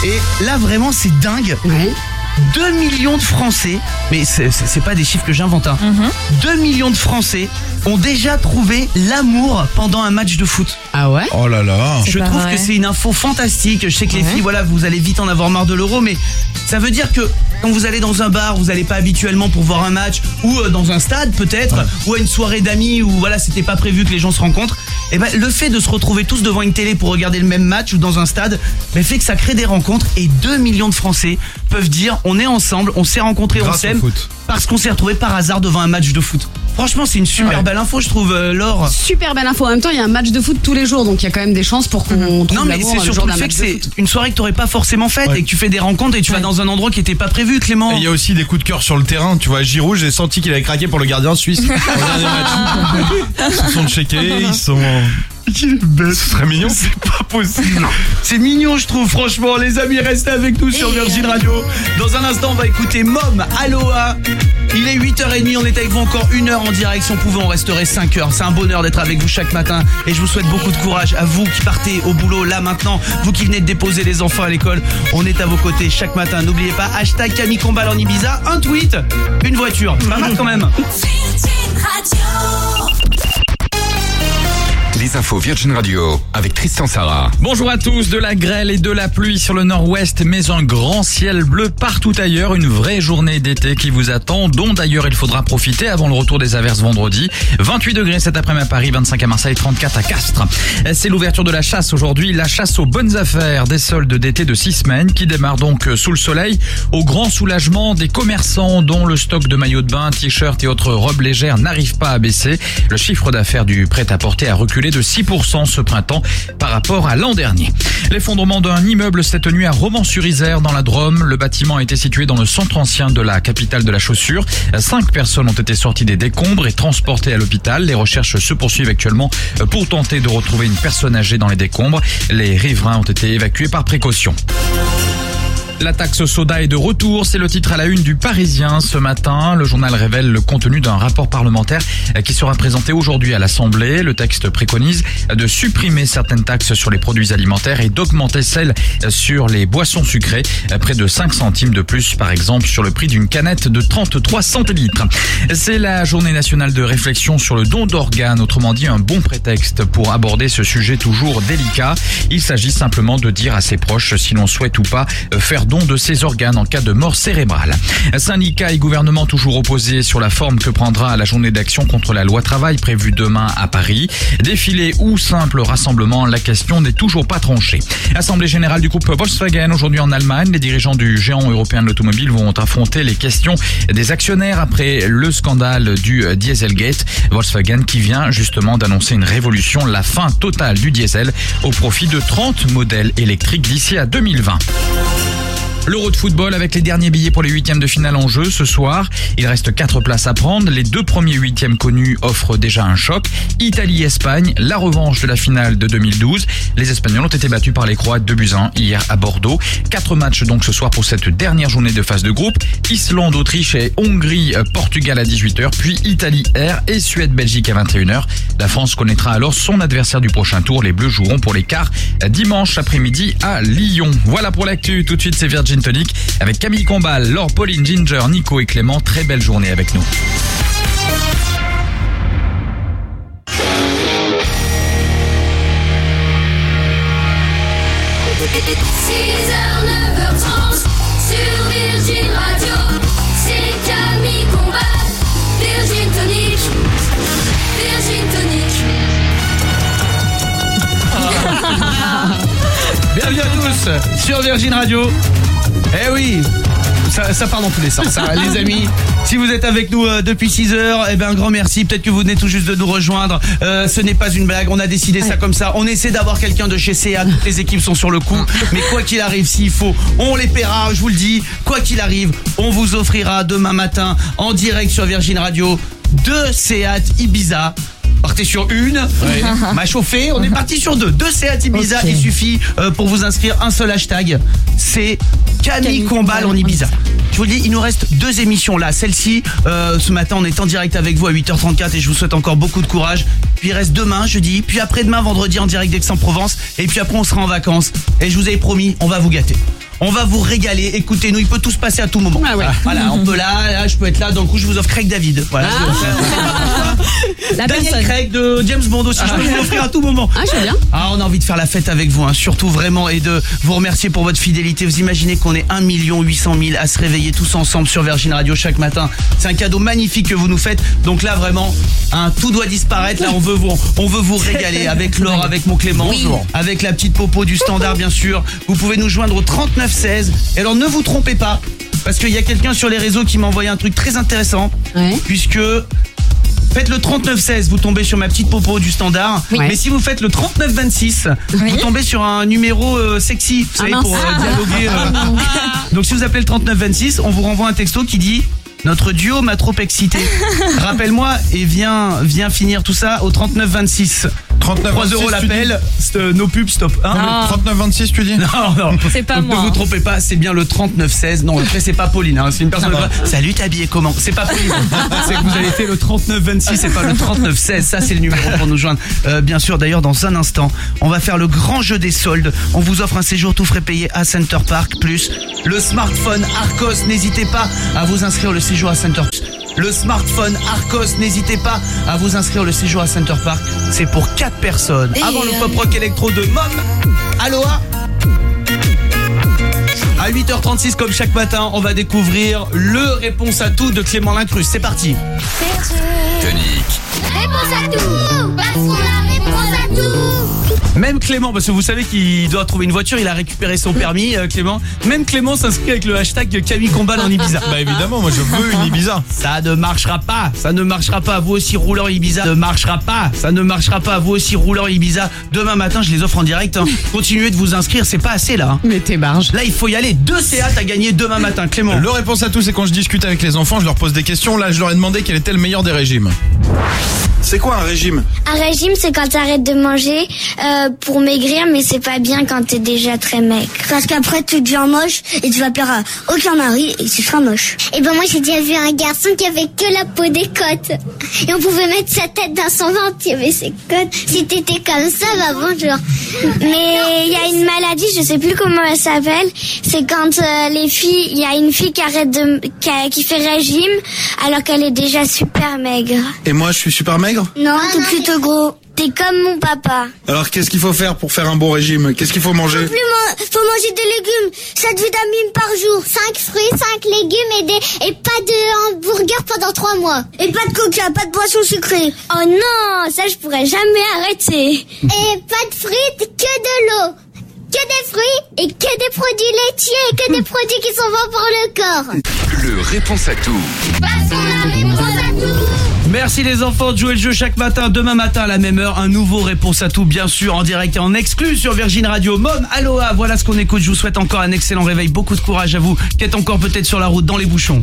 [SPEAKER 10] Et là vraiment c'est dingue. 2 millions de Français, mais c'est- pas des chiffres que j'invente, hein. 2 millions de Français ont déjà trouvé l'amour pendant un match de foot.
[SPEAKER 11] Ah ouais?
[SPEAKER 14] Oh là là.
[SPEAKER 10] Je trouve que c'est une info fantastique. Je sais que les filles, voilà, vous allez vite en avoir marre de l'euro, mais ça veut dire que quand vous allez dans un bar, vous n'allez pas habituellement pour voir un match, ou euh, dans un stade peut-être, ou à une soirée d'amis où voilà, c'était pas prévu que les gens se rencontrent. Et ben le fait de se retrouver tous devant une télé pour regarder le même match ou dans un stade, ben, fait que ça crée des rencontres et 2 millions de Français peuvent dire on est ensemble, on s'est rencontrés, on
[SPEAKER 14] Grâce
[SPEAKER 10] s'aime
[SPEAKER 14] foot.
[SPEAKER 10] parce qu'on s'est retrouvés par hasard devant un match de foot. Franchement, c'est une super belle info, je trouve, euh, Laure.
[SPEAKER 11] Super belle info. En même temps, il y a un match de foot tous les jours, donc il y a quand même des chances pour qu'on trouve
[SPEAKER 10] Non mais c'est surtout le fait que c'est une soirée que t'aurais pas forcément faite et que tu fais des rencontres et tu vas dans un endroit qui était pas prévu Clément.
[SPEAKER 14] Et il y a aussi des coups de cœur sur le terrain. Tu vois, Giroud, j'ai senti qu'il avait craqué pour le gardien suisse. Ils se sont checkés, ils sont. Ce serait mignon.
[SPEAKER 10] C'est pas possible. C'est mignon je trouve franchement les amis restez avec nous sur Virgin Radio. Dans un instant on va écouter Mom Aloha Il est 8h30, on est avec vous encore une heure en direct. Si on pouvait, on resterait 5 heures. C'est un bonheur d'être avec vous chaque matin. Et je vous souhaite beaucoup de courage à vous qui partez au boulot là maintenant. Vous qui venez de déposer les enfants à l'école. On est à vos côtés chaque matin. N'oubliez pas, hashtag Camille Combal en Ibiza. Un tweet, une voiture. Pas mal quand même.
[SPEAKER 5] Infos Virgin Radio avec Tristan.
[SPEAKER 7] Bonjour à tous, de la grêle et de la pluie sur le nord-ouest, mais un grand ciel bleu partout ailleurs, une vraie journée d'été qui vous attend, dont d'ailleurs il faudra profiter avant le retour des averses vendredi. 28 degrés cet après-midi à Paris, 25 à Marseille, 34 à Castres. C'est l'ouverture de la chasse aujourd'hui, la chasse aux bonnes affaires, des soldes d'été de 6 semaines qui démarre donc sous le soleil, au grand soulagement des commerçants dont le stock de maillots de bain, t-shirts et autres robes légères n'arrive pas à baisser. Le chiffre d'affaires du prêt-à-porter a reculé 6% ce printemps par rapport à l'an dernier. L'effondrement d'un immeuble cette nuit à Romans-sur-Isère dans la Drôme. Le bâtiment a été situé dans le centre ancien de la capitale de la chaussure. Cinq personnes ont été sorties des décombres et transportées à l'hôpital. Les recherches se poursuivent actuellement pour tenter de retrouver une personne âgée dans les décombres. Les riverains ont été évacués par précaution. La taxe soda est de retour, c'est le titre à la une du Parisien ce matin. Le journal révèle le contenu d'un rapport parlementaire qui sera présenté aujourd'hui à l'Assemblée. Le texte préconise de supprimer certaines taxes sur les produits alimentaires et d'augmenter celles sur les boissons sucrées, près de 5 centimes de plus par exemple sur le prix d'une canette de 33 centilitres. C'est la journée nationale de réflexion sur le don d'organes, autrement dit un bon prétexte pour aborder ce sujet toujours délicat. Il s'agit simplement de dire à ses proches si l'on souhaite ou pas faire don de ses organes en cas de mort cérébrale. Syndicats et gouvernement toujours opposés sur la forme que prendra la journée d'action contre la loi travail prévue demain à Paris. Défilé ou simple rassemblement, la question n'est toujours pas tranchée. Assemblée générale du groupe Volkswagen aujourd'hui en Allemagne. Les dirigeants du géant européen de l'automobile vont affronter les questions des actionnaires après le scandale du Dieselgate. Volkswagen qui vient justement d'annoncer une révolution, la fin totale du diesel au profit de 30 modèles électriques d'ici à 2020. L'Euro de football avec les derniers billets pour les huitièmes de finale en jeu ce soir. Il reste quatre places à prendre. Les deux premiers huitièmes connus offrent déjà un choc. Italie-Espagne, la revanche de la finale de 2012. Les Espagnols ont été battus par les Croates de Buzyn hier à Bordeaux. Quatre matchs donc ce soir pour cette dernière journée de phase de groupe. Islande, Autriche et Hongrie, Portugal à 18h, puis Italie, R et Suède, Belgique à 21h. La France connaîtra alors son adversaire du prochain tour. Les Bleus joueront pour les quarts dimanche après-midi à Lyon. Voilà pour l'actu. Tout de suite, c'est Virgin Tonic avec Camille Combal, Laure, Pauline, Ginger, Nico et Clément. Très belle journée avec nous.
[SPEAKER 8] sur Virgin Radio, c'est Camille Combal, Virgin Tonic, Virgin Tonic.
[SPEAKER 10] Bienvenue à tous sur Virgin Radio. Eh oui ça, ça part dans tous les sens, hein, les amis. Si vous êtes avec nous euh, depuis 6 heures, eh ben un grand merci. Peut-être que vous venez tout juste de nous rejoindre. Euh, ce n'est pas une blague. On a décidé ça comme ça. On essaie d'avoir quelqu'un de chez CA. Toutes les équipes sont sur le coup. Mais quoi qu'il arrive, s'il faut, on les paiera. Je vous le dis. Quoi qu'il arrive, on vous offrira demain matin en direct sur Virgin Radio deux Seat Ibiza. Partez sur une, m'a chauffé, on est parti sur deux. Deux Seat Ibiza, il suffit euh, pour vous inscrire un seul hashtag, c'est Camille Combal en Ibiza. Je vous le dis, il nous reste deux émissions là. Celle-ci, euh, ce matin, on est en direct avec vous à 8h34 et je vous souhaite encore beaucoup de courage. Puis il reste demain, jeudi, puis après-demain, vendredi en direct d'Aix-en-Provence. Et puis après, on sera en vacances. Et je vous avais promis, on va vous gâter. On va vous régaler. Écoutez-nous, il peut tout se passer à tout moment. Voilà, on peut là, là, je peux être là. Dans le coup, je vous offre Craig David. Voilà. offrir.
[SPEAKER 11] La
[SPEAKER 10] Daniel
[SPEAKER 11] personne.
[SPEAKER 10] Craig de James Bond aussi. Je peux vous l'offrir à tout moment.
[SPEAKER 11] Ah, je veux bien.
[SPEAKER 10] Ah, on a envie de faire la fête avec vous, hein, surtout vraiment, et de vous remercier pour votre fidélité. Vous imaginez qu'on est 1 800 000 à se réveiller tous ensemble sur Virgin Radio chaque matin. C'est un cadeau magnifique que vous nous faites. Donc là, vraiment, hein, tout doit disparaître. Là, on veut vous, on veut vous régaler avec Laure, avec mon Clément,
[SPEAKER 11] Oui.
[SPEAKER 10] avec la petite popo du standard, bien sûr. Vous pouvez nous joindre au 39 16. Et alors, ne vous trompez pas, parce qu'il y a quelqu'un sur les réseaux qui m'a envoyé un truc très intéressant, puisque Faites le 3916, vous tombez sur ma petite popo du standard.
[SPEAKER 11] Oui.
[SPEAKER 10] Mais si vous faites le 3926, vous tombez sur un numéro euh, sexy, vous
[SPEAKER 11] Ah
[SPEAKER 10] savez, pour euh, dialoguer. euh.
[SPEAKER 11] Ah.
[SPEAKER 10] Donc si vous appelez le 3926, on vous renvoie un texto qui dit notre duo m'a trop excité. Rappelle-moi et viens, viens finir tout ça au 3926.
[SPEAKER 14] 39,
[SPEAKER 50] 3 euros
[SPEAKER 14] 26, tu
[SPEAKER 50] l'appel. Euh, No pub, stop. Hein
[SPEAKER 14] Non, mais 39, 26, tu dis
[SPEAKER 50] Non, non.
[SPEAKER 12] C'est pas
[SPEAKER 50] Donc,
[SPEAKER 12] moi,
[SPEAKER 50] Ne vous trompez pas, c'est bien le 3916. Non, après, c'est pas Pauline. Hein. C'est une personne. Salut, t'es habillé comment? C'est pas Pauline. c'est que vous avez fait le 3926, c'est pas le 3916. Ça, c'est le numéro pour nous joindre. Euh, bien sûr, d'ailleurs, dans un instant, on va faire le grand jeu des soldes. On vous offre un séjour tout frais payé à Center Park, plus le smartphone Arcos. N'hésitez pas à vous inscrire le séjour à Center le smartphone Arcos, n'hésitez pas à vous inscrire le séjour à Center Park. C'est pour 4 personnes. Avant le pop rock électro de Mom. Aloha à 8h36 comme chaque matin, on va découvrir le réponse à tout de Clément Lincrus. C'est parti.
[SPEAKER 5] Tonique.
[SPEAKER 8] Réponse à tout
[SPEAKER 50] Même Clément, parce que vous savez qu'il doit trouver une voiture, il a récupéré son permis, euh, Clément. Même Clément s'inscrit avec le hashtag Camille Combal en Ibiza.
[SPEAKER 14] Bah évidemment, moi je veux une Ibiza.
[SPEAKER 50] Ça ne marchera pas, ça ne marchera pas. Vous aussi roulant Ibiza, ne marchera pas, ça ne marchera pas. Vous aussi roulant Ibiza. Demain matin, je les offre en direct. hein. Continuez de vous inscrire, c'est pas assez là. hein.
[SPEAKER 11] Mais t'es barge.
[SPEAKER 50] Là, il faut y aller. Deux C8 à gagner demain matin, Clément.
[SPEAKER 14] Le réponse à tout, c'est quand je discute avec les enfants, je leur pose des questions. Là, je leur ai demandé quel était le meilleur des régimes. C'est quoi un régime?
[SPEAKER 24] Un régime, c'est quand t'arrêtes de manger euh, pour maigrir, mais c'est pas bien quand t'es déjà très maigre. Parce qu'après, tu deviens moche et tu vas plaire à aucun mari et tu seras moche. Et ben moi, j'ai déjà vu un garçon qui avait que la peau des côtes. Et on pouvait mettre sa tête dans son ventre, il y avait ses côtes. Si t'étais comme ça, bah bonjour. Mais il y a une maladie, je sais plus comment elle s'appelle. C'est quand euh, les filles, il y a une fille qui arrête de, qui, a- qui fait régime alors qu'elle est déjà super maigre.
[SPEAKER 14] Et moi, je suis super maigre?
[SPEAKER 24] Non, t'es plutôt gros. T'es comme mon papa.
[SPEAKER 14] Alors, qu'est-ce qu'il faut faire pour faire un bon régime? Qu'est-ce qu'il faut manger?
[SPEAKER 24] Plus man- faut manger des légumes, 7 vitamines par jour, 5 fruits, 5 légumes et, des, et pas de hamburger pendant 3 mois. Et pas de coca, pas de boisson sucrée. Oh non, ça je pourrais jamais arrêter. Et pas de frites, que de l'eau. Que des fruits et que des produits laitiers et que des produits qui sont bons pour le corps.
[SPEAKER 5] Le réponse à tout.
[SPEAKER 24] Passons la réponse à tout.
[SPEAKER 50] Merci les enfants de jouer le jeu chaque matin. Demain matin à la même heure, un nouveau réponse à tout, bien sûr, en direct et en exclu sur Virgin Radio. Mom, aloha, voilà ce qu'on écoute. Je vous souhaite encore un excellent réveil. Beaucoup de courage à vous qui êtes encore peut-être sur la route dans les bouchons.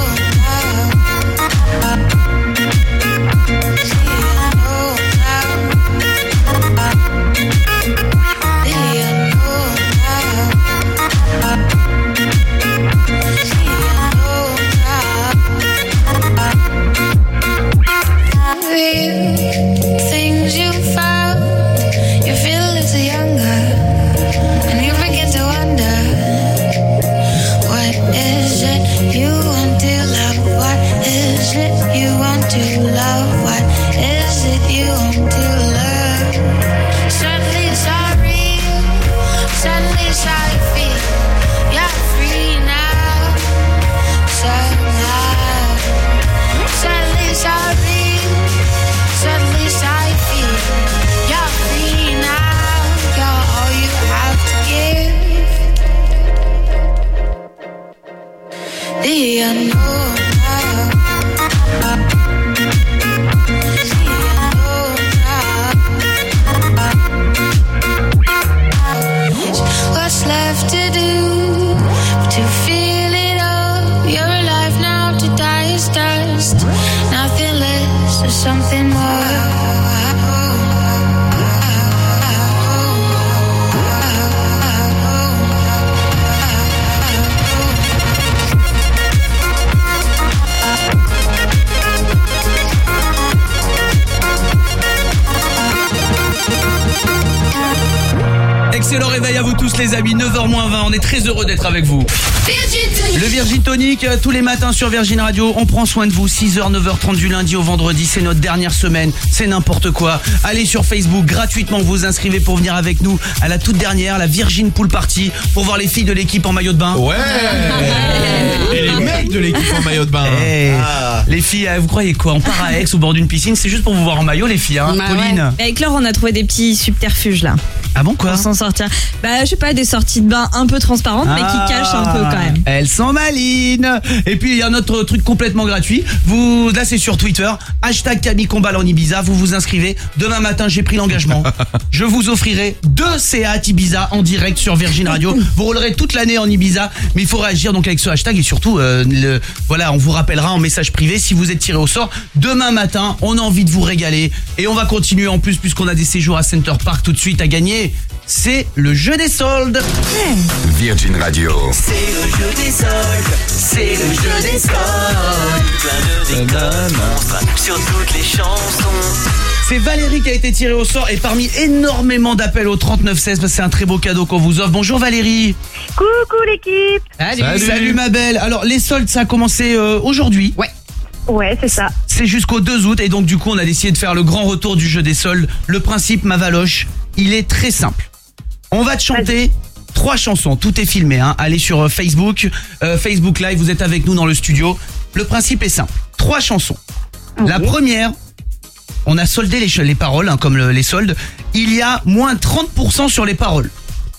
[SPEAKER 50] les amis, 9h20, on est très heureux d'être avec vous.
[SPEAKER 8] Virgin
[SPEAKER 10] Virgin Tonic, euh, tous les matins sur Virgin Radio. On prend soin de vous. 6h, 9h30 du lundi au vendredi. C'est notre dernière semaine. C'est n'importe quoi. Allez sur Facebook gratuitement. Vous vous inscrivez pour venir avec nous à la toute dernière, la Virgin Pool Party, pour voir les filles de l'équipe en maillot de bain.
[SPEAKER 14] Ouais Et les mecs de l'équipe en maillot de bain.
[SPEAKER 10] Eh,
[SPEAKER 14] Ah.
[SPEAKER 10] Les filles, euh, vous croyez quoi? On part à Aix au bord d'une piscine. C'est juste pour vous voir en maillot, les filles. Hein.
[SPEAKER 12] Bah
[SPEAKER 10] Pauline.
[SPEAKER 12] ouais. Avec Laure, on a trouvé des petits subterfuges là.
[SPEAKER 10] Ah bon quoi
[SPEAKER 12] Pour s'en sortir. Bah, je sais pas, des sorties de bain un peu transparentes, mais
[SPEAKER 10] Ah.
[SPEAKER 12] qui cachent un peu quand même.
[SPEAKER 10] Elles sont malines. Et puis il y a un autre truc complètement gratuit. Vous là c'est sur Twitter. Hashtag Camille Combal en Ibiza. Vous vous inscrivez. Demain matin j'ai pris l'engagement. Je vous offrirai deux Seat Ibiza en direct sur Virgin Radio. Vous roulerez toute l'année en Ibiza, mais il faut réagir donc avec ce hashtag et surtout euh, le, voilà on vous rappellera en message privé si vous êtes tiré au sort. Demain matin on a envie de vous régaler et on va continuer en plus puisqu'on a des séjours à Center Park tout de suite à gagner. C'est le jeu des soldes.
[SPEAKER 5] Virgin Radio.
[SPEAKER 52] C'est le jeu des soldes, c'est le jeu des soldes. Plein de sur toutes les chansons.
[SPEAKER 10] C'est Valérie qui a été tirée au sort et parmi énormément d'appels au 3916, parce que c'est un très beau cadeau qu'on vous offre. Bonjour Valérie.
[SPEAKER 48] Coucou l'équipe
[SPEAKER 10] Salut. ma belle. Alors les soldes, ça a commencé euh, aujourd'hui.
[SPEAKER 48] Ouais. Ouais, c'est ça.
[SPEAKER 10] C'est jusqu'au 2 août et donc du coup on a décidé de faire le grand retour du jeu des soldes. Le principe Mavaloche, il est très simple. On va te chanter trois chansons, tout est filmé. Hein. Allez sur euh, Facebook, euh, Facebook Live, vous êtes avec nous dans le studio. Le principe est simple, trois chansons. La première, on a soldé les, les paroles, hein, comme le- les soldes. Il y a moins 30% sur les paroles.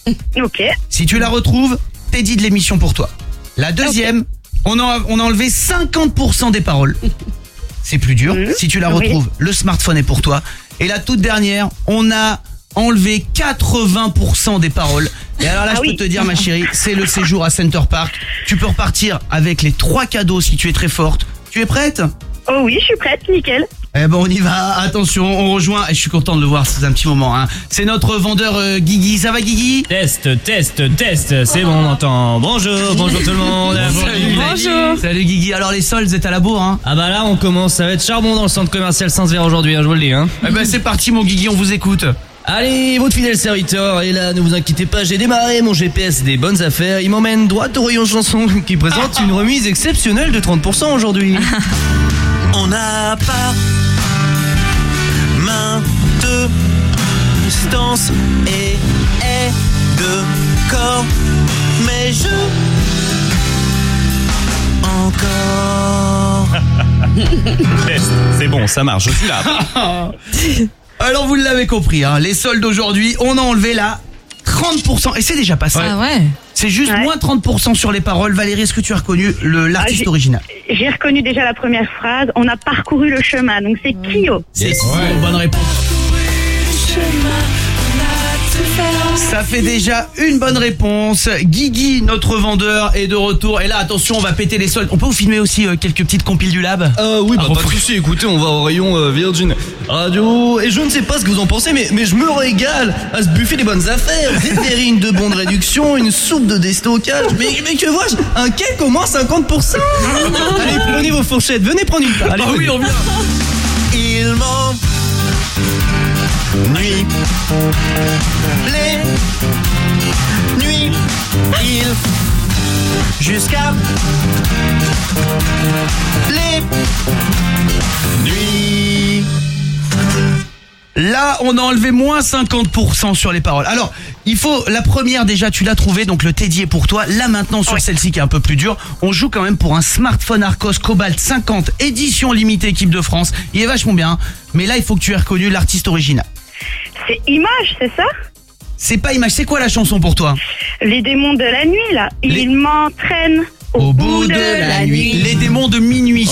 [SPEAKER 48] Ok.
[SPEAKER 10] Si tu la retrouves, t'es dit de l'émission pour toi. La deuxième, on, a, on a enlevé 50% des paroles. C'est plus dur. Si tu la
[SPEAKER 48] Oui.
[SPEAKER 10] retrouves, le smartphone est pour toi. Et la toute dernière, on a enlevé 80% des paroles. Et alors là,
[SPEAKER 48] Ah
[SPEAKER 10] je peux te dire, ma chérie, c'est le séjour à Center Park. Tu peux repartir avec les trois cadeaux si tu es très forte. Tu es prête?
[SPEAKER 48] Oh oui, je suis prête, nickel.
[SPEAKER 10] eh ben on y va, attention, on rejoint, et je suis content de le voir, c'est un petit moment. Hein. C'est notre vendeur euh, Guigui, ça va Guigui?
[SPEAKER 82] Test, test, test, c'est bon, on entend. Bonjour, bonjour tout le monde.
[SPEAKER 10] Salut. Salut Guigui, alors les soldes, vous êtes à la bourre hein?
[SPEAKER 82] Ah bah là, on commence, ça va être charbon dans le centre commercial Saint-Sever aujourd'hui, hein, je vous le dis. Hein.
[SPEAKER 10] Eh ben c'est parti mon Guigui, on vous écoute.
[SPEAKER 82] Allez, votre fidèle serviteur, et là, ne vous inquiétez pas, j'ai démarré mon GPS des bonnes affaires. Il m'emmène droit au rayon chanson qui présente une remise exceptionnelle de 30% aujourd'hui.
[SPEAKER 52] On n'a pas maintenance et est de corps, mais je encore.
[SPEAKER 82] C'est bon, ça marche, je suis là.
[SPEAKER 10] Alors vous l'avez compris, hein, les soldes aujourd'hui, on a enlevé là 30%, et c'est déjà passé.
[SPEAKER 12] Ah ouais.
[SPEAKER 10] C'est juste moins 30% sur les paroles. Valérie, est-ce que tu as reconnu le- l'artiste
[SPEAKER 48] Ah, j'ai-
[SPEAKER 10] original?
[SPEAKER 48] J'ai reconnu déjà la première phrase. On a parcouru le chemin, donc c'est Kyo.
[SPEAKER 10] C'est une bonne réponse. Ça fait déjà une bonne réponse. Guigui, notre vendeur, est de retour. Et là, attention, on va péter les soldes. On peut vous filmer aussi euh, quelques petites compiles du lab?
[SPEAKER 82] Euh, oui, bah, pas de soucis, écoutez, on va au rayon euh, Virgin Radio. Et je ne sais pas ce que vous en pensez, mais, mais je me régale à se buffer des bonnes affaires. Des verrines de bons de réduction, une soupe de déstockage. Mais, mais que vois-je? Un cake au moins 50% Allez, prenez vos fourchettes, venez prendre une part. Allez,
[SPEAKER 10] Ah oui, on vient.
[SPEAKER 52] Il m'en nuit les nuits il jusqu'à les nuits
[SPEAKER 10] Là, on a enlevé moins 50% sur les paroles. Alors, il faut la première déjà, tu l'as trouvé, donc le Teddy est pour toi. Là maintenant sur celle-ci qui est un peu plus dure, on joue quand même pour un smartphone Arcos Cobalt 50 édition limitée équipe de France. Il est vachement bien, mais là il faut que tu aies reconnu l'artiste original.
[SPEAKER 48] C'est Image, c'est ça
[SPEAKER 10] C'est pas image, c'est quoi la chanson pour toi
[SPEAKER 48] Les démons de la nuit, là. Ils m'entraînent au, bout de, la, nuit.
[SPEAKER 10] Les démons de minuit.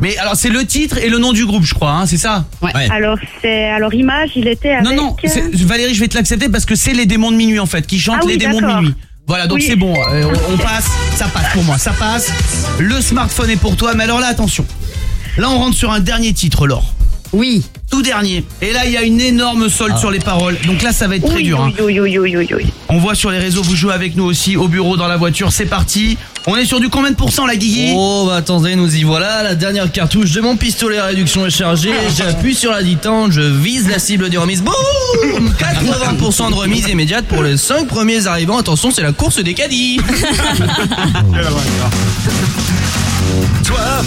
[SPEAKER 10] Mais alors c'est le titre et le nom du groupe, je crois, hein, c'est ça
[SPEAKER 48] Alors c'est alors Image, il était avec.
[SPEAKER 10] Non non,
[SPEAKER 48] euh,
[SPEAKER 10] Valérie, je vais te l'accepter parce que c'est les démons de minuit en fait qui chantent
[SPEAKER 48] Ah oui,
[SPEAKER 10] les démons de minuit. Voilà, donc
[SPEAKER 48] Oui.
[SPEAKER 10] c'est bon, euh, on, on passe, ça passe pour moi, ça passe. Le smartphone est pour toi, mais alors là attention. Là on rentre sur un dernier titre, Laure.
[SPEAKER 11] Oui.
[SPEAKER 10] Tout dernier. Et là, il y a une énorme solde sur les paroles. Donc là, ça va être très
[SPEAKER 48] Oui,
[SPEAKER 10] dur. hein.
[SPEAKER 48] oui, oui, oui, oui, oui.
[SPEAKER 10] On voit sur les réseaux, vous jouez avec nous aussi, au bureau, dans la voiture. C'est parti. On est sur du combien de pourcents, la Guigui?
[SPEAKER 82] Oh bah attendez, nous y voilà, la dernière cartouche de mon pistolet à réduction est chargée, j'appuie sur la ditante, je vise la cible des remises, boum 80% de remise immédiate pour les 5 premiers arrivants, attention c'est la course des caddies
[SPEAKER 52] Toi.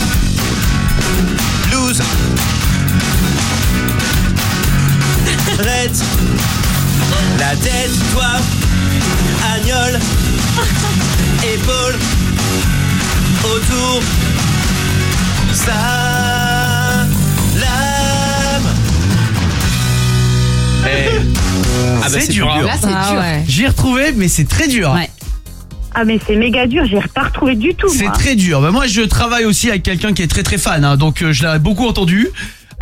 [SPEAKER 52] La tête, toi, agnole, épaule, autour, ça, lame.
[SPEAKER 10] Ah bah, c'est dur. hein.
[SPEAKER 11] Là, c'est dur.
[SPEAKER 10] J'ai retrouvé, mais c'est très dur.
[SPEAKER 48] Ah mais c'est méga dur, j'ai pas retrouvé du tout.
[SPEAKER 10] C'est très dur. Bah, moi, je travaille aussi avec quelqu'un qui est très très fan, hein, donc euh, je l'ai beaucoup entendu.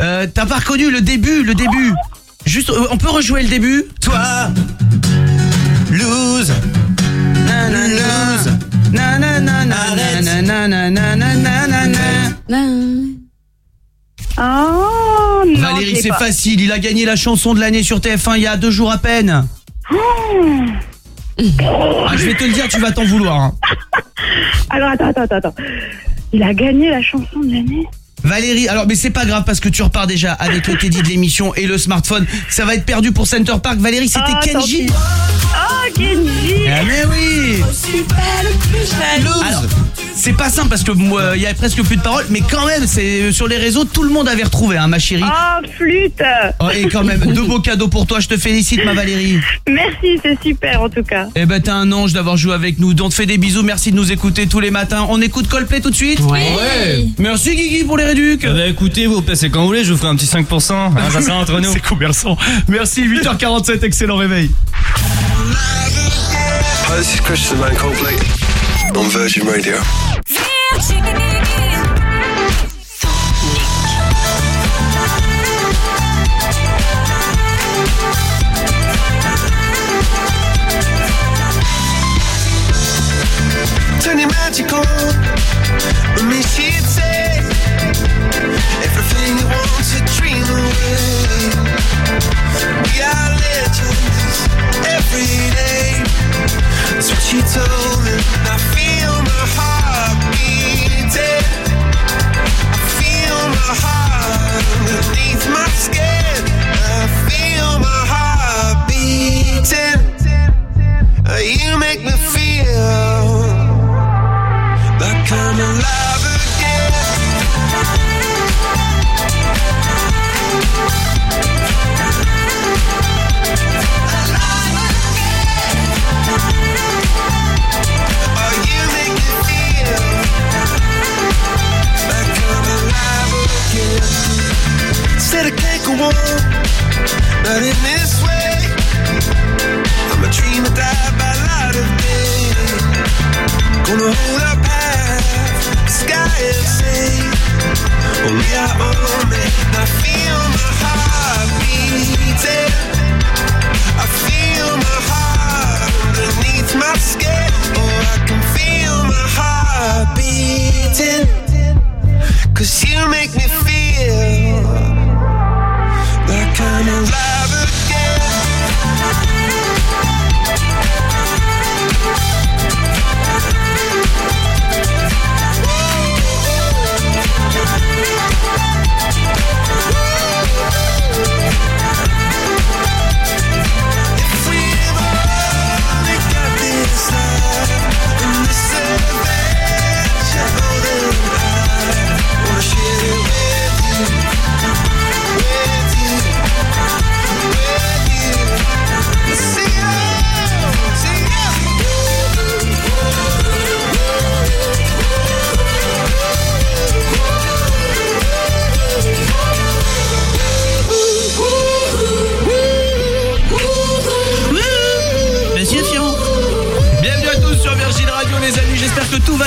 [SPEAKER 10] Euh, T'as pas reconnu le début, le début? Juste, euh, on peut rejouer le début
[SPEAKER 52] Toi, lose, lose.
[SPEAKER 48] Oh non.
[SPEAKER 10] Valérie,
[SPEAKER 48] l'ai
[SPEAKER 10] c'est facile. Il a gagné la chanson de l'année sur TF1 il y a deux jours à peine. Ah, je vais te le dire, tu vas t'en vouloir. hein.
[SPEAKER 48] Alors attends, attends, attends, attends. Il a gagné la chanson de l'année.
[SPEAKER 10] Valérie, alors mais c'est pas grave parce que tu repars déjà avec le Teddy de l'émission et le smartphone. Ça va être perdu pour Center Park. Valérie, c'était
[SPEAKER 48] Ah, tant
[SPEAKER 10] Kenji.
[SPEAKER 48] pis. Oh Kenji.
[SPEAKER 10] Ah mais oui Alors, c'est pas simple parce que moi, il y a presque plus de paroles, mais quand même, c'est sur les réseaux, tout le monde avait retrouvé, hein, ma chérie.
[SPEAKER 48] Oh flûte.
[SPEAKER 10] Oh, et quand même, deux beaux cadeaux pour toi. Je te félicite, ma Valérie.
[SPEAKER 48] Merci, c'est super en tout cas.
[SPEAKER 10] Eh ben, t'es un ange d'avoir joué avec nous. On te fait des bisous. Merci de nous écouter tous les matins. On écoute Coldplay tout de suite
[SPEAKER 82] Ouais.
[SPEAKER 10] Merci Guigui pour les réducs.
[SPEAKER 82] Eh bah écoutez, vous passez quand vous voulez, je vous ferai un petit 5%, hein, ça sera entre nous.
[SPEAKER 10] C'est commerçant. Merci, 8h47, excellent réveil.
[SPEAKER 1] Hi, this is Christian Van Coldplay? On Virgin Radio. Turn your magic on with me, she'd say everything you want to dream away. We are That's what she told me. I feel my heart beating. I feel my heart beneath my skin. I feel my heart beating. You make me feel like I'm alive this way. I'm a dreamer, die by light of day. Gonna hold sky oh, it. I feel my heart beating. I feel my heart underneath my skin. Oh, I can feel my heart beating.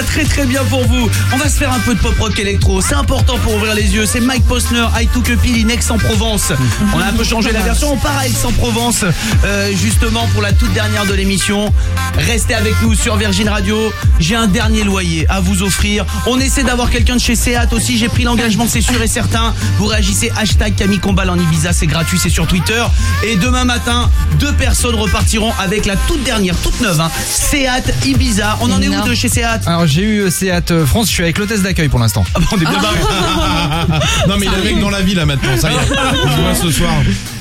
[SPEAKER 10] Très très bien pour vous. On va se faire un peu de pop rock électro. C'est important pour ouvrir les yeux. C'est Mike Posner, I Took a Pill in Aix-en-Provence. On a un peu changé la version. On part à Aix-en-Provence euh, justement pour la toute dernière de l'émission. Restez avec nous sur Virgin Radio. J'ai un dernier loyer à vous offrir. On essaie d'avoir quelqu'un de chez Seat aussi. J'ai pris l'engagement, c'est sûr et certain. Vous réagissez hashtag Camille Combal en Ibiza, c'est gratuit, c'est sur Twitter. Et demain matin, deux personnes repartiront avec la toute dernière, toute neuve, hein, Seat Ibiza. On en est où de chez Seat
[SPEAKER 13] Alors j'ai eu euh, Seat euh, France, je suis avec l'hôtesse d'accueil pour l'instant.
[SPEAKER 10] Ah bon, on est bien barré.
[SPEAKER 83] non mais il est avec dans la vie là maintenant, ça y est. Je vois ce soir.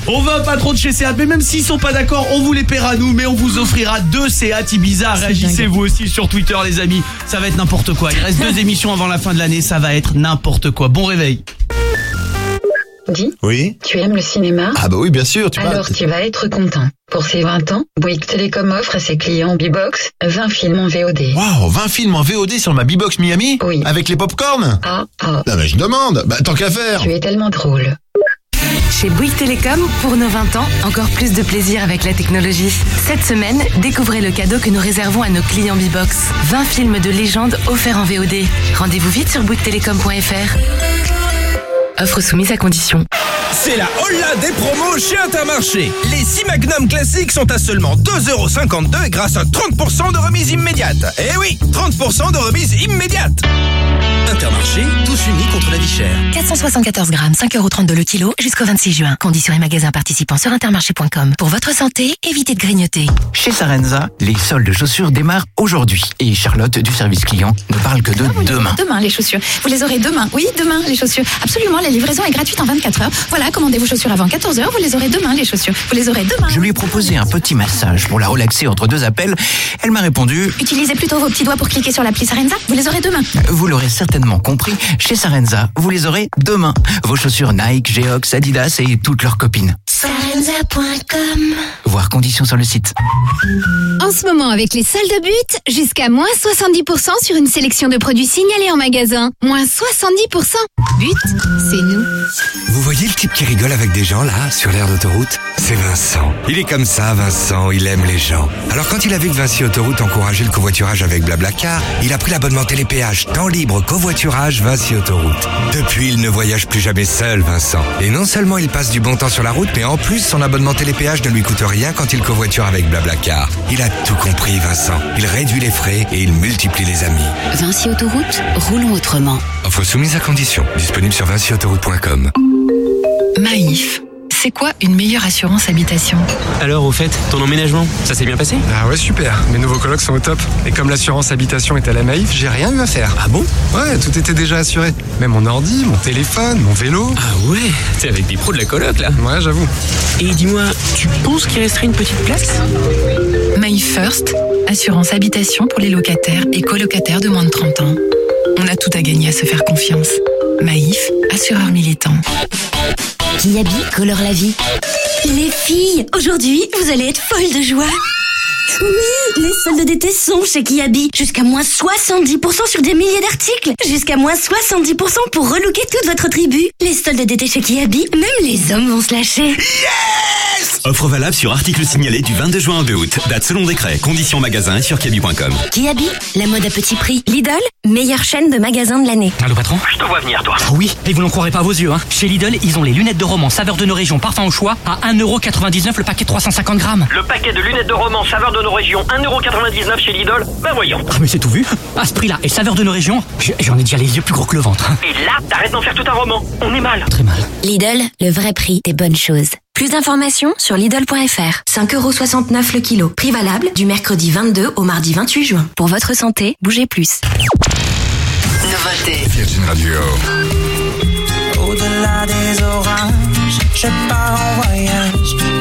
[SPEAKER 10] On veut un patron de chez Seat, mais même s'ils sont pas d'accord, on vous les paiera nous, mais on vous offrira deux Seat Ibiza. Réagissez vous aussi sur Twitter les amis, ça va être n'importe quoi. Il reste deux émissions avant la fin de l'année, ça va être n'importe quoi. Bon réveil.
[SPEAKER 14] Oui
[SPEAKER 84] tu aimes le cinéma?
[SPEAKER 14] Ah bah oui, bien sûr, tu
[SPEAKER 84] Alors tu vas être content. Pour ses 20 ans, Bouygues Télécom offre à ses clients B-Box 20 films en VOD.
[SPEAKER 14] Waouh, 20 films en VOD sur ma B-Box Miami?
[SPEAKER 84] Oui.
[SPEAKER 14] Avec les popcorn?
[SPEAKER 84] Ah, ah.
[SPEAKER 14] Non mais je demande, bah tant qu'à faire
[SPEAKER 84] Tu es tellement drôle.
[SPEAKER 20] Chez Bouygues Télécom, pour nos 20 ans, encore plus de plaisir avec la technologie. Cette semaine, découvrez le cadeau que nous réservons à nos clients B-Box. 20 films de légende offerts en VOD. Rendez-vous vite sur bouyguestelecom.fr. Offre soumise à condition.
[SPEAKER 82] C'est la holla des promos chez Intermarché. Les 6 Magnum classiques sont à seulement 2,52€ grâce à 30% de remise immédiate. Eh oui, 30% de remise immédiate. Intermarché, tous unis contre la vie chère.
[SPEAKER 20] 474 grammes, 5,32€ le kilo, jusqu'au 26 juin. Conditions et magasins participants sur intermarché.com. Pour votre santé, évitez de grignoter.
[SPEAKER 19] Chez Sarenza, les soldes de chaussures démarrent aujourd'hui. Et Charlotte du service client ne parle que de demain.
[SPEAKER 85] Demain, les chaussures. Vous les aurez demain. Oui, demain, les chaussures. Absolument, la livraison est gratuite en 24 heures. Voilà, commandez vos chaussures avant 14 heures. Vous les aurez demain, les chaussures. Vous les aurez demain.
[SPEAKER 19] Je lui ai proposé un petit massage pour la relaxer entre deux appels. Elle m'a répondu
[SPEAKER 85] Utilisez plutôt vos petits doigts pour cliquer sur l'appli Sarenza. Vous les aurez demain.
[SPEAKER 19] Vous l'aurez certainement compris, chez Sarenza, vous les aurez demain. Vos chaussures Nike, Geox, Adidas et toutes leurs copines.
[SPEAKER 20] Sarenza.com
[SPEAKER 19] Voir conditions sur le site.
[SPEAKER 23] En ce moment, avec les soldes de but, jusqu'à moins 70% sur une sélection de produits signalés en magasin. Moins 70%. But, c'est nous.
[SPEAKER 5] Vous voyez le type qui rigole avec des gens là, sur l'air d'autoroute C'est Vincent. Il est comme ça, Vincent, il aime les gens. Alors quand il a vu que Vinci Autoroute encourageait le covoiturage avec Blablacar, il a pris l'abonnement télépéage temps libre covoiturage Vinci Autoroute. Depuis, il ne voyage plus jamais seul, Vincent. Et non seulement il passe du bon temps sur la route, mais en plus son abonnement télépéage ne lui coûte rien quand il covoiture avec Blablacar. Il a tout compris, Vincent. Il réduit les frais et il multiplie les amis.
[SPEAKER 20] Vinci Autoroute, roulons autrement.
[SPEAKER 5] Offre soumise à condition. Disponible sur vinciautoroute.com.
[SPEAKER 20] Maïf, c'est quoi une meilleure assurance habitation?
[SPEAKER 42] Alors, au fait, ton emménagement, ça s'est bien passé?
[SPEAKER 86] Ah ouais, super. Mes nouveaux colocs sont au top. Et comme l'assurance habitation est à la Maïf, j'ai rien eu à faire.
[SPEAKER 42] Ah bon?
[SPEAKER 86] Ouais, tout était déjà assuré. Même mon ordi, mon téléphone, mon vélo.
[SPEAKER 42] Ah ouais? T'es avec des pros de la coloc, là
[SPEAKER 86] Ouais, j'avoue.
[SPEAKER 42] Et dis-moi, tu penses qu'il resterait une petite place?
[SPEAKER 20] Maïf First, assurance habitation pour les locataires et colocataires de moins de 30 ans. On a tout à gagner à se faire confiance. Maïf, assureur militant.
[SPEAKER 23] Kiabi colore la vie. Les filles, aujourd'hui, vous allez être folles de joie. Oui, les soldes d'été sont chez Kiabi. Jusqu'à moins 70% sur des milliers d'articles. Jusqu'à moins 70% pour relooker toute votre tribu. Les soldes d'été chez Kiabi, même les hommes vont se lâcher.
[SPEAKER 22] Offre valable sur article signalé du 22 juin au 2 août. Date selon décret. Conditions magasin sur kiabi.com.
[SPEAKER 23] Kiabi, la mode à petit prix. Lidl, meilleure chaîne de magasins de l'année.
[SPEAKER 42] Allô, patron?
[SPEAKER 87] Je te vois venir, toi.
[SPEAKER 42] Ah Oui, et vous n'en croirez pas vos yeux, hein. Chez Lidl, ils ont les lunettes de roman saveur de nos régions, parfum au choix, à 1,99€ le paquet 350 grammes.
[SPEAKER 87] Le paquet de lunettes de roman saveur de nos régions, 1,99€ chez Lidl. Ben voyons.
[SPEAKER 42] Ah, mais c'est tout vu. À ce prix-là, et saveur de nos régions, j'en ai déjà les yeux plus gros que le ventre.
[SPEAKER 87] Et là, t'arrêtes d'en faire tout un roman. On est mal.
[SPEAKER 42] Très mal.
[SPEAKER 23] Lidl, le vrai prix des bonnes choses. Plus d'informations sur Lidl.fr. 5,69€ le kilo. Prix valable du mercredi 22 au mardi 28 juin. Pour votre santé, bougez plus.
[SPEAKER 20] Nouveauté.
[SPEAKER 88] Virgin Radio.
[SPEAKER 89] Au-delà des orages, je pars en voyage.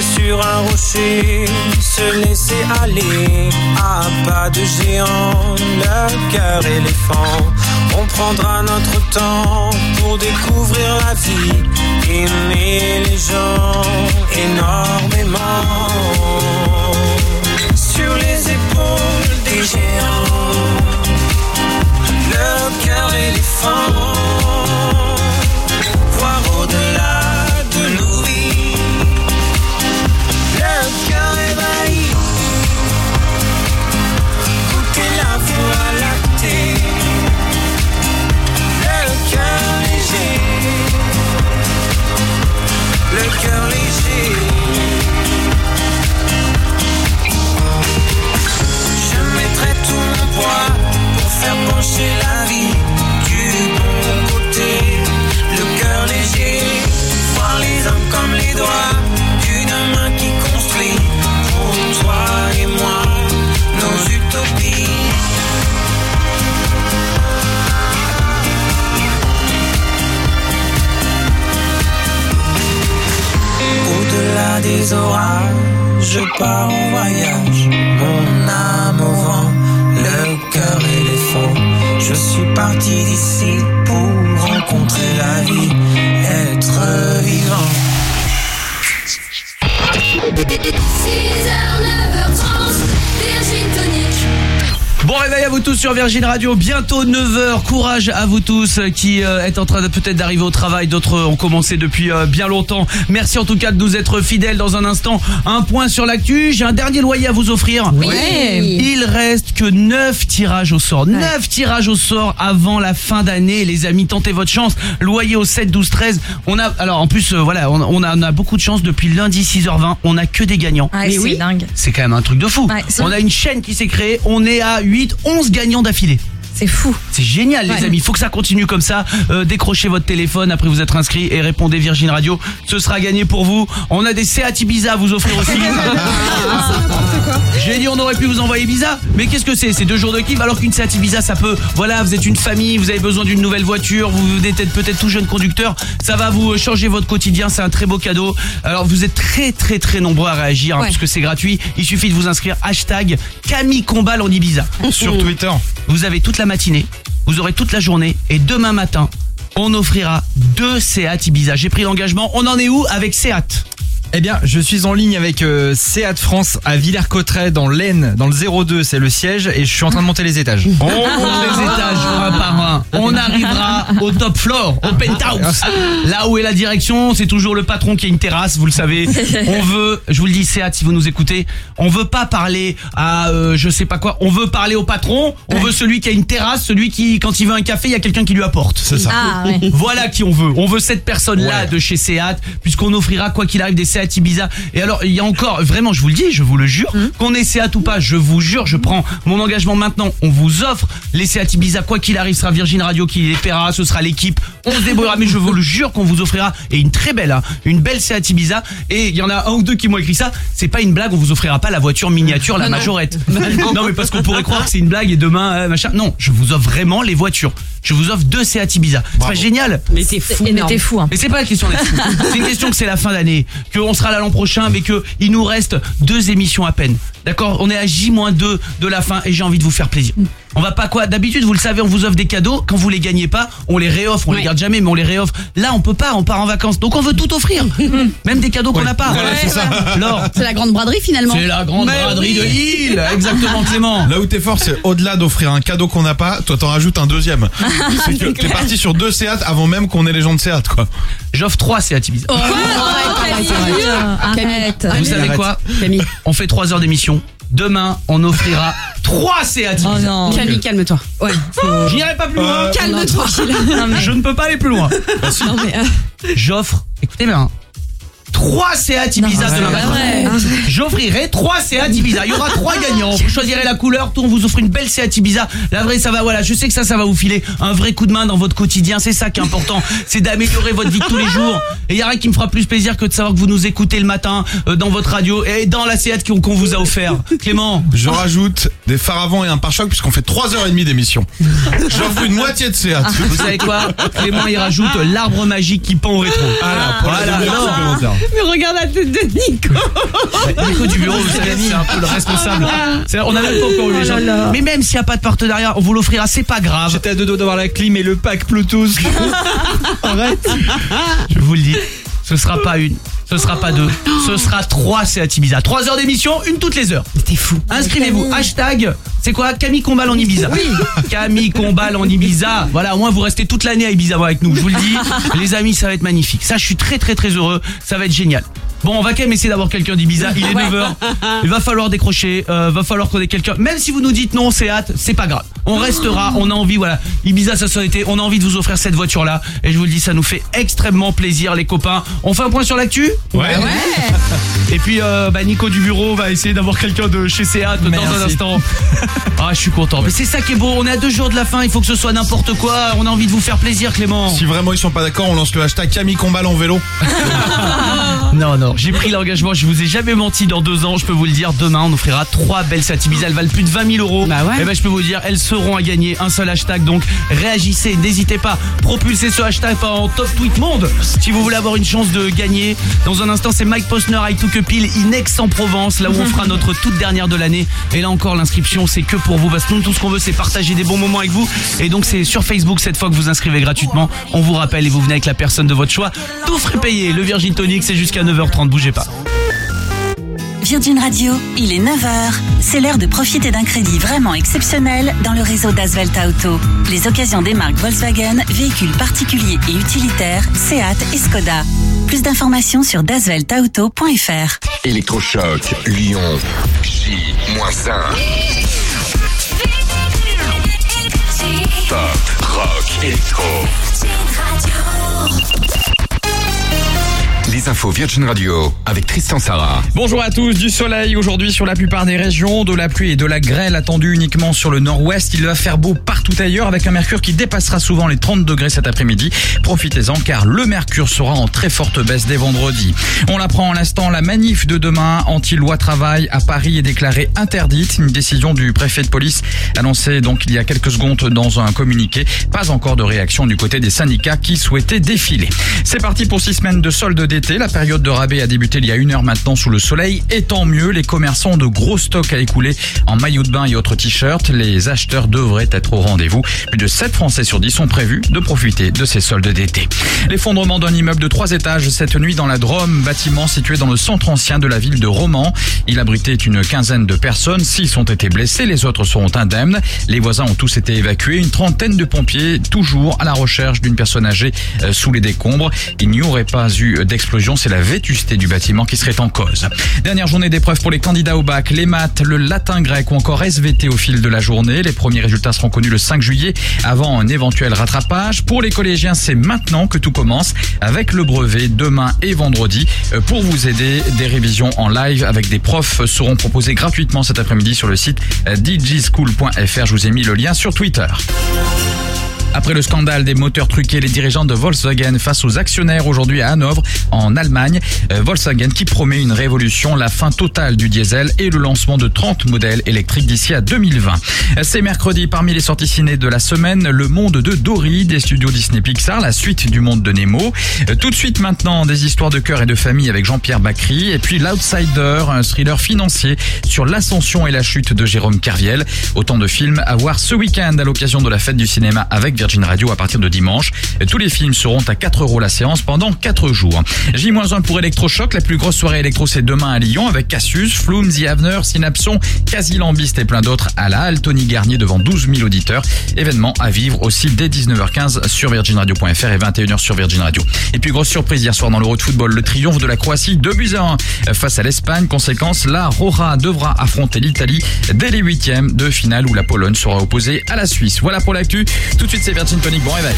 [SPEAKER 89] Sur un rocher, se laisser aller à pas de géant, le cœur éléphant.
[SPEAKER 81] On prendra notre temps pour découvrir la vie, aimer les gens énormément. Sur les épaules des géants, le cœur éléphant,
[SPEAKER 10] sur Virgin Radio, bientôt 9h, courage à vous tous qui euh, êtes en train de peut-être d'arriver au travail, d'autres ont commencé depuis euh, bien longtemps. Merci en tout cas de nous être fidèles dans un instant. Un point sur l'actu, j'ai un dernier loyer à vous offrir.
[SPEAKER 90] Oui.
[SPEAKER 10] Il reste que 9 tirages au sort, 9 tirages au sort avant la fin d'année les amis, tentez votre chance. Loyer au 7 12 13. On a alors en plus euh, voilà, on, on a, on a beaucoup de chance depuis lundi 6h20, on a que des gagnants.
[SPEAKER 90] Ouais, Mais c'est oui. dingue.
[SPEAKER 10] C'est quand même un truc de fou.
[SPEAKER 90] Ouais, c'est-
[SPEAKER 10] on a une chaîne qui s'est créée, on est à 8 11 gagnants d'affilée.
[SPEAKER 90] C'est fou.
[SPEAKER 10] C'est génial les amis, il faut que ça continue comme ça. Euh, décrochez votre téléphone après vous être inscrit et répondez Virgin Radio. Ce sera gagné pour vous. On a des Seat Ibiza à vous offrir aussi. J'ai dit on aurait pu vous envoyer Ibiza, mais qu'est-ce que c'est? C'est deux jours de kiff alors qu'une Seat Ibiza ça peut, voilà, vous êtes une famille, vous avez besoin d'une nouvelle voiture, vous êtes peut-être tout jeune conducteur, ça va vous changer votre quotidien, c'est un très beau cadeau. Alors vous êtes très très très nombreux à réagir hein, puisque c'est gratuit. Il suffit de vous inscrire hashtag Camille Combal en Ibiza.
[SPEAKER 14] Sur Twitter.
[SPEAKER 10] Vous avez toute la matinée, vous aurez toute la journée et demain matin, on offrira deux Seat Ibiza. J'ai pris l'engagement. On en est où avec Seat?
[SPEAKER 79] Eh bien, je suis en ligne avec euh, Seat France à Villers-Cotterêts dans l'Aisne, dans le 02, c'est le siège, et je suis en train de monter les étages.
[SPEAKER 10] On monte les étages un par un. On arrivera au top floor, au penthouse. Là où est la direction, c'est toujours le patron qui a une terrasse, vous le savez. On veut, je vous le dis, Seat, si vous nous écoutez, on veut pas parler à euh, je sais pas quoi. On veut parler au patron. On veut celui qui a une terrasse, celui qui, quand il veut un café, il y a quelqu'un qui lui apporte.
[SPEAKER 14] C'est ça.
[SPEAKER 90] Ah, ouais.
[SPEAKER 10] Voilà qui on veut. On veut cette personne-là de chez Seat, puisqu'on offrira quoi qu'il arrive des Seat Ibiza. Et alors, il y a encore, vraiment, je vous le dis, je vous le jure, qu'on ait Seat ou pas, je vous jure, je prends mon engagement maintenant. On vous offre les Seat Ibiza, quoi qu'il arrive, ce sera Virgin Radio qui les paiera, ce sera l'équipe. On se débrouillera, mais je vous le jure qu'on vous offrira, et une très belle, hein, une belle Seat Ibiza. Et il y en a un ou deux qui m'ont écrit ça. C'est pas une blague, on vous offrira pas la voiture miniature, la majorette. non, mais parce qu'on pourrait croire que c'est une blague et demain, euh, machin. Non, je vous offre vraiment les voitures. Je vous offre deux Seat Ibiza. C'est pas génial.
[SPEAKER 90] Mais t'es fou. Mais t'es fou. Hein.
[SPEAKER 10] Mais c'est pas la question d'être fou. C'est une question que c'est la fin d'année, qu'on sera là l'an prochain, mais que il nous reste deux émissions à peine. D'accord On est à J-2 de la fin et j'ai envie de vous faire plaisir. On va pas quoi D'habitude, vous le savez, on vous offre des cadeaux. Quand vous les gagnez pas, on les réoffre. On les garde jamais, mais on les réoffre. Là, on peut pas. On part en vacances, donc on veut tout offrir, même des cadeaux qu'on n'a pas.
[SPEAKER 14] C'est ça.
[SPEAKER 10] Laure,
[SPEAKER 91] C'est la grande braderie finalement.
[SPEAKER 10] c'est la grande
[SPEAKER 91] Mais
[SPEAKER 10] braderie
[SPEAKER 91] oui.
[SPEAKER 10] de Lille. Exactement, Clément.
[SPEAKER 14] Là où t'es fort, c'est au-delà d'offrir un cadeau qu'on n'a pas, toi t'en rajoutes un deuxième. c'est que t'es parti sur deux Seat avant même qu'on ait les gens de Seat, quoi.
[SPEAKER 10] J'offre trois Seat Ibiza.
[SPEAKER 91] Oh, arrête, arrête, arrête.
[SPEAKER 10] Vous savez quoi
[SPEAKER 91] Camille.
[SPEAKER 10] On fait trois heures d'émission. Demain, on offrira trois Seat Ibiza.
[SPEAKER 91] Oh non. Camille, calme-toi. Ouais.
[SPEAKER 10] Je n'irai pas plus loin.
[SPEAKER 14] Euh,
[SPEAKER 91] Calme-toi.
[SPEAKER 10] Je ne peux pas aller plus loin.
[SPEAKER 91] Non mais. euh,
[SPEAKER 10] J'offre, écoutez bien, 3 Seat Ibiza
[SPEAKER 91] c'est
[SPEAKER 10] matin.
[SPEAKER 91] vrai.
[SPEAKER 10] J'offrirai 3 Seat Ibiza. Il y aura 3 gagnants. Vous choisirez la couleur, tout, on vous offre une belle Seat Ibiza. La vraie, ça va, voilà. Je sais que ça, ça va vous filer un vrai coup de main dans votre quotidien. C'est ça qui est important. C'est d'améliorer votre vie de tous les jours. Et il y a rien qui me fera plus plaisir que de savoir que vous nous écoutez le matin euh, dans votre radio et dans la Seat qu'on qu'on vous a offert. Clément.
[SPEAKER 14] Je rajoute des phares avant et un pare-choc puisqu'on fait 3h30 d'émission. J'offre une moitié de Seat.
[SPEAKER 10] Vous savez quoi? Clément, il rajoute l'arbre magique qui pend au rétro.
[SPEAKER 14] Voilà, pour la
[SPEAKER 10] Voilà,
[SPEAKER 14] demi-heure
[SPEAKER 10] non.
[SPEAKER 14] supplémentaire.
[SPEAKER 25] Mais regarde la tête de Nico.
[SPEAKER 10] Nico du bureau, vous savez, c'est un peu le responsable. C'est- On a même pas encore eu les
[SPEAKER 25] Oh
[SPEAKER 10] gens. Mais même s'il n'y a pas de partenariat, on vous l'offrira, c'est pas grave.
[SPEAKER 7] J'étais à deux doigts d'avoir la clim et le pack Bluetooth. Arrête.
[SPEAKER 10] Je vous le dis, ce sera pas une, ce sera pas deux, ce sera trois Seat Ibiza. Trois heures d'émission, une toutes les heures.
[SPEAKER 25] T'es fou.
[SPEAKER 10] Inscrivez-vous, hashtag, c'est quoi? Camille Combal en Ibiza.
[SPEAKER 25] Oui.
[SPEAKER 10] Camille Combal en Ibiza. Voilà, au moins vous restez toute l'année à Ibiza avec nous, je vous le dis. Les amis, ça va être magnifique. Ça, je suis très très très heureux, ça va être génial. Bon, on va quand même essayer d'avoir quelqu'un d'Ibiza. Il est 9h. Il va falloir décrocher. Euh, va falloir qu'on ait quelqu'un. Même si vous nous dites non, c'est hâte, c'est pas grave. On restera. On a envie, voilà. Ibiza, ça sonne été. On a envie de vous offrir cette voiture-là. Et je vous le dis, ça nous fait extrêmement plaisir, les copains. On fait un point sur l'actu?
[SPEAKER 14] Ouais.
[SPEAKER 10] Et puis, euh, bah, Nico du bureau va essayer d'avoir quelqu'un de chez Seat dans un instant. Ah, je suis content. Mais c'est ça qui est beau. On est à deux jours de la fin. Il faut que ce soit n'importe quoi. On a envie de vous faire plaisir, Clément.
[SPEAKER 14] Si vraiment ils sont pas d'accord, on lance le hashtag Camille Combal en vélo.
[SPEAKER 10] Non, non, j'ai pris l'engagement, je vous ai jamais menti dans deux ans, je peux vous le dire, demain on offrira trois belles Satibiza, elles valent plus de 20 000 euros.
[SPEAKER 25] Bah ouais.
[SPEAKER 10] Et ben je peux vous dire, elles seront à gagner, un seul hashtag, donc réagissez, n'hésitez pas, propulsez ce hashtag en top tweet monde si vous voulez avoir une chance de gagner. Dans un instant, c'est Mike Posner, I took a pill, in Aix-en-Provence, là où on fera notre toute dernière de l'année. Et là encore, l'inscription c'est que pour vous, parce que nous tout ce qu'on veut c'est partager des bons moments avec vous. Et donc c'est sur Facebook cette fois que vous inscrivez gratuitement. On vous rappelle et vous venez avec la personne de votre choix. Tout frais payé, le Virgin Tonic c'est jusqu'à 9h30, bougez pas.
[SPEAKER 4] Virgin Radio, il est 9h. C'est l'heure de profiter d'un crédit vraiment exceptionnel dans le réseau d'Asvelt Auto. Les occasions des marques Volkswagen, véhicules particuliers et utilitaires, Seat et Skoda. Plus d'informations sur dasveltauto.fr.
[SPEAKER 5] Électrochoc, Lyon, J-1. Pop, rock, électro. Les infos Virgin Radio avec Tristan.
[SPEAKER 7] Bonjour à tous, du soleil aujourd'hui sur la plupart des régions, de la pluie et de la grêle attendue uniquement sur le nord-ouest. Il va faire beau partout ailleurs avec un mercure qui dépassera souvent les 30 degrés cet après-midi. Profitez-en car le mercure sera en très forte baisse dès vendredi. On l'apprend en l'instant, la manif de demain anti-loi travail à Paris est déclarée interdite. Une décision du préfet de police annoncée donc il y a quelques secondes dans un communiqué. Pas encore de réaction du côté des syndicats qui souhaitaient défiler. C'est parti pour six semaines de solde La période de rabais a débuté il y a une heure maintenant sous le soleil. Et tant mieux, les commerçants ont de gros stocks à écouler en maillot de bain et autres t-shirts. Les acheteurs devraient être au rendez-vous. Plus de 7 Français sur 10 sont prévus de profiter de ces soldes d'été. L'effondrement d'un immeuble de 3 étages cette nuit dans la Drôme, bâtiment situé dans le centre ancien de la ville de Romans. Il abritait une quinzaine de personnes. 6 ont été blessés, les autres seront indemnes. Les voisins ont tous été évacués. Une trentaine de pompiers toujours à la recherche d'une personne âgée euh, sous les décombres. Il n'y aurait pas eu d'explosion, c'est la vétusté du bâtiment qui serait en cause. Dernière journée d'épreuve pour les candidats au bac, les maths, le latin grec ou encore SVT au fil de la journée. Les premiers résultats seront connus le 5 juillet avant un éventuel rattrapage. Pour les collégiens, c'est maintenant que tout commence avec le brevet demain et vendredi. Euh, Pour vous aider, des révisions en live avec des profs seront proposées gratuitement cet après-midi sur le site euh, djschool.fr. Je vous ai mis le lien sur Twitter. Après le scandale des moteurs truqués, les dirigeants de Volkswagen face aux actionnaires aujourd'hui à Hanovre, en Allemagne. Euh, Volkswagen qui promet une révolution, la fin totale du diesel et le lancement de 30 modèles électriques d'ici à 2020. Euh, C'est mercredi parmi les sorties ciné de la semaine, Le Monde de Dory des studios Disney Pixar, la suite du monde de Nemo. Euh, Tout de suite maintenant, des histoires de cœur et de famille avec Jean-Pierre Bacry et puis L'Outsider, un thriller financier sur l'ascension et la chute de Jérôme Carviel. Autant de films à voir ce week-end à l'occasion de la fête du cinéma avec Virgin Radio à partir de dimanche. Tous les films seront à 4 euros la séance pendant 4 jours. J-1 pour Electrochoc, la plus grosse soirée électro c'est demain à Lyon avec Cassius, Flume, The Avener, Synapson, Casilambiste et plein d'autres à la Halle. Tony Garnier devant 12 000 auditeurs. Événement à vivre aussi dès 19h15 sur virginradio.fr et 21h sur Virgin Radio. Et puis grosse surprise hier soir dans l'Euro de football, le triomphe de la Croatie 2 buts à 1 face à l'Espagne. Conséquence, la Rora devra affronter l'Italie dès les huitièmes de finale où la Pologne sera opposée à la Suisse. Voilà pour l'actu. Tout de suite c'est Virgin Tonic. Bon réveil.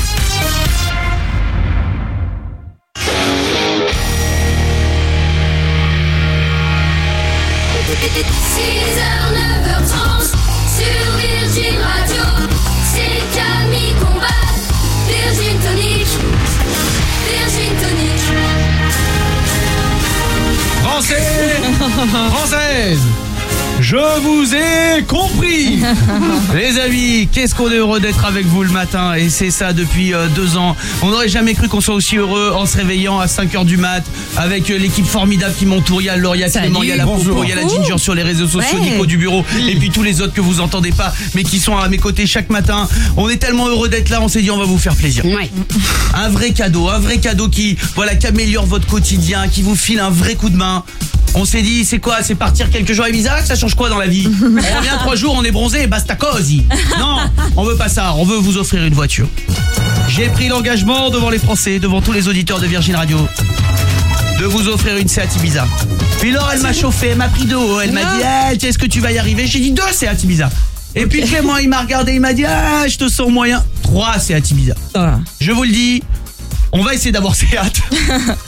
[SPEAKER 8] sur Virgin Radio. C'est Camille Combat, Virgin Tonic. Virgin Tonic.
[SPEAKER 7] Français Française
[SPEAKER 10] Je vous ai compris Les amis, qu'est-ce qu'on est heureux d'être avec vous le matin Et c'est ça depuis euh, deux ans. On n'aurait jamais cru qu'on soit aussi heureux en se réveillant à 5h du mat avec euh, l'équipe formidable qui m'entoure. Il y a Laure, il y a
[SPEAKER 90] Salut,
[SPEAKER 10] Clément, il y a la. Popo, il y a la Ginger sur les réseaux sociaux,
[SPEAKER 90] Ouais.
[SPEAKER 10] Nico du bureau et puis tous les autres que vous entendez pas mais qui sont à mes côtés chaque matin. On est tellement heureux d'être là, on s'est dit on va vous faire plaisir. Un vrai cadeau, un vrai cadeau qui voilà qui améliore votre quotidien, qui vous file un vrai coup de main. On s'est dit, c'est quoi? C'est partir quelques jours à Ibiza? Ça change quoi dans la vie On revient trois jours, on est bronzé et basta cosy. Non, on veut pas ça. On veut vous offrir une voiture. J'ai pris l'engagement devant les Français, devant tous les auditeurs de Virgin Radio, de vous offrir une Seat Ibiza. Puis Laure, elle m'a chauffé, elle m'a pris de haut. Elle m'a dit, tu sais, est-ce que tu vas y arriver? J'ai dit deux Seat Ibiza. Et puis Clément, il m'a regardé, il m'a dit, ah, je te sens moyen. Trois Seat Ibiza. Je vous le dis, on va essayer d'avoir Seat,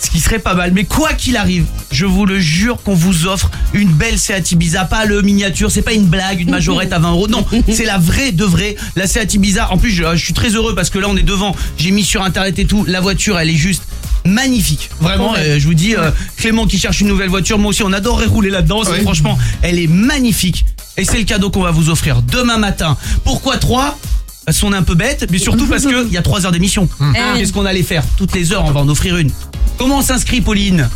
[SPEAKER 10] ce qui serait pas mal. Mais quoi qu'il arrive, je vous le jure qu'on vous offre une belle Seat Ibiza, pas le miniature, c'est pas une blague, une majorette à 20 euros. Non, c'est la vraie de vraie, la Seat Ibiza. En plus, je, je suis très heureux parce que là, on est devant. J'ai mis sur internet et tout. La voiture, elle est juste magnifique. Vraiment,
[SPEAKER 90] Ouais.
[SPEAKER 10] euh, je vous dis, euh, Clément qui cherche une nouvelle voiture, moi aussi, on adorerait rouler là-dedans. Franchement, elle est magnifique. Et c'est le cadeau qu'on va vous offrir demain matin. Pourquoi 3 parce qu'on est un peu bête, mais surtout parce qu'il y a 3 heures d'émission.
[SPEAKER 90] Eh
[SPEAKER 10] Qu'est-ce qu'on allait faire Toutes les heures, on va en offrir une. Comment on s'inscrit, Pauline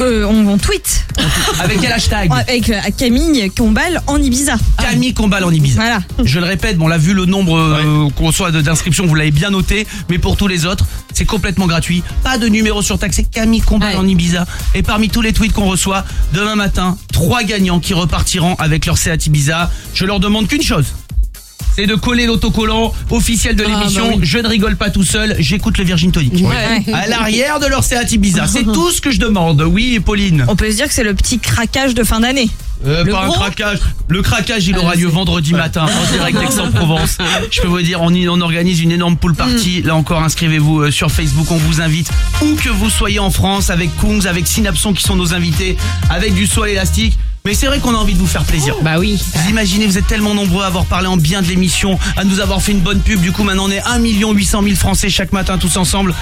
[SPEAKER 90] on, on tweet.
[SPEAKER 10] Avec quel hashtag
[SPEAKER 90] Avec euh, Camille Combal en Ibiza.
[SPEAKER 10] Camille Combal en Ibiza.
[SPEAKER 90] Voilà.
[SPEAKER 10] Je le répète, bon, on l'a vu le nombre euh, qu'on reçoit de- d'inscriptions, vous l'avez bien noté, mais pour tous les autres, c'est complètement gratuit. Pas de numéro surtaxé, Camille Combal en Ibiza. Et parmi tous les tweets qu'on reçoit, demain matin, trois gagnants qui repartiront avec leur Seat Ibiza. Je leur demande qu'une chose. C'est de coller l'autocollant officiel de
[SPEAKER 90] Ah,
[SPEAKER 10] l'émission.
[SPEAKER 90] bah oui.
[SPEAKER 10] Je ne rigole pas tout seul, j'écoute le Virgin Tonic.
[SPEAKER 90] Ouais.
[SPEAKER 10] À l'arrière de leur Seat Ibiza. C'est tout ce que je demande. Oui, Pauline.
[SPEAKER 90] On peut se dire que c'est le petit craquage de fin d'année.
[SPEAKER 10] Euh,
[SPEAKER 90] Le
[SPEAKER 10] pas un craquage. Le craquage, il aura lieu vendredi matin en direct d'Aix-en-Provence. Je peux vous dire, on, y- on organise une énorme pool party. Là encore, inscrivez-vous euh, sur Facebook. On vous invite où que vous soyez en France, avec Kungs, avec Synapson qui sont nos invités, avec du soie élastique. Mais c'est vrai qu'on a envie de vous faire plaisir. Bah oui. Vous imaginez, vous êtes tellement nombreux à avoir parlé en bien de l'émission, à nous avoir fait une bonne pub. Du coup, maintenant, on est 1 800 000 Français chaque matin tous ensemble.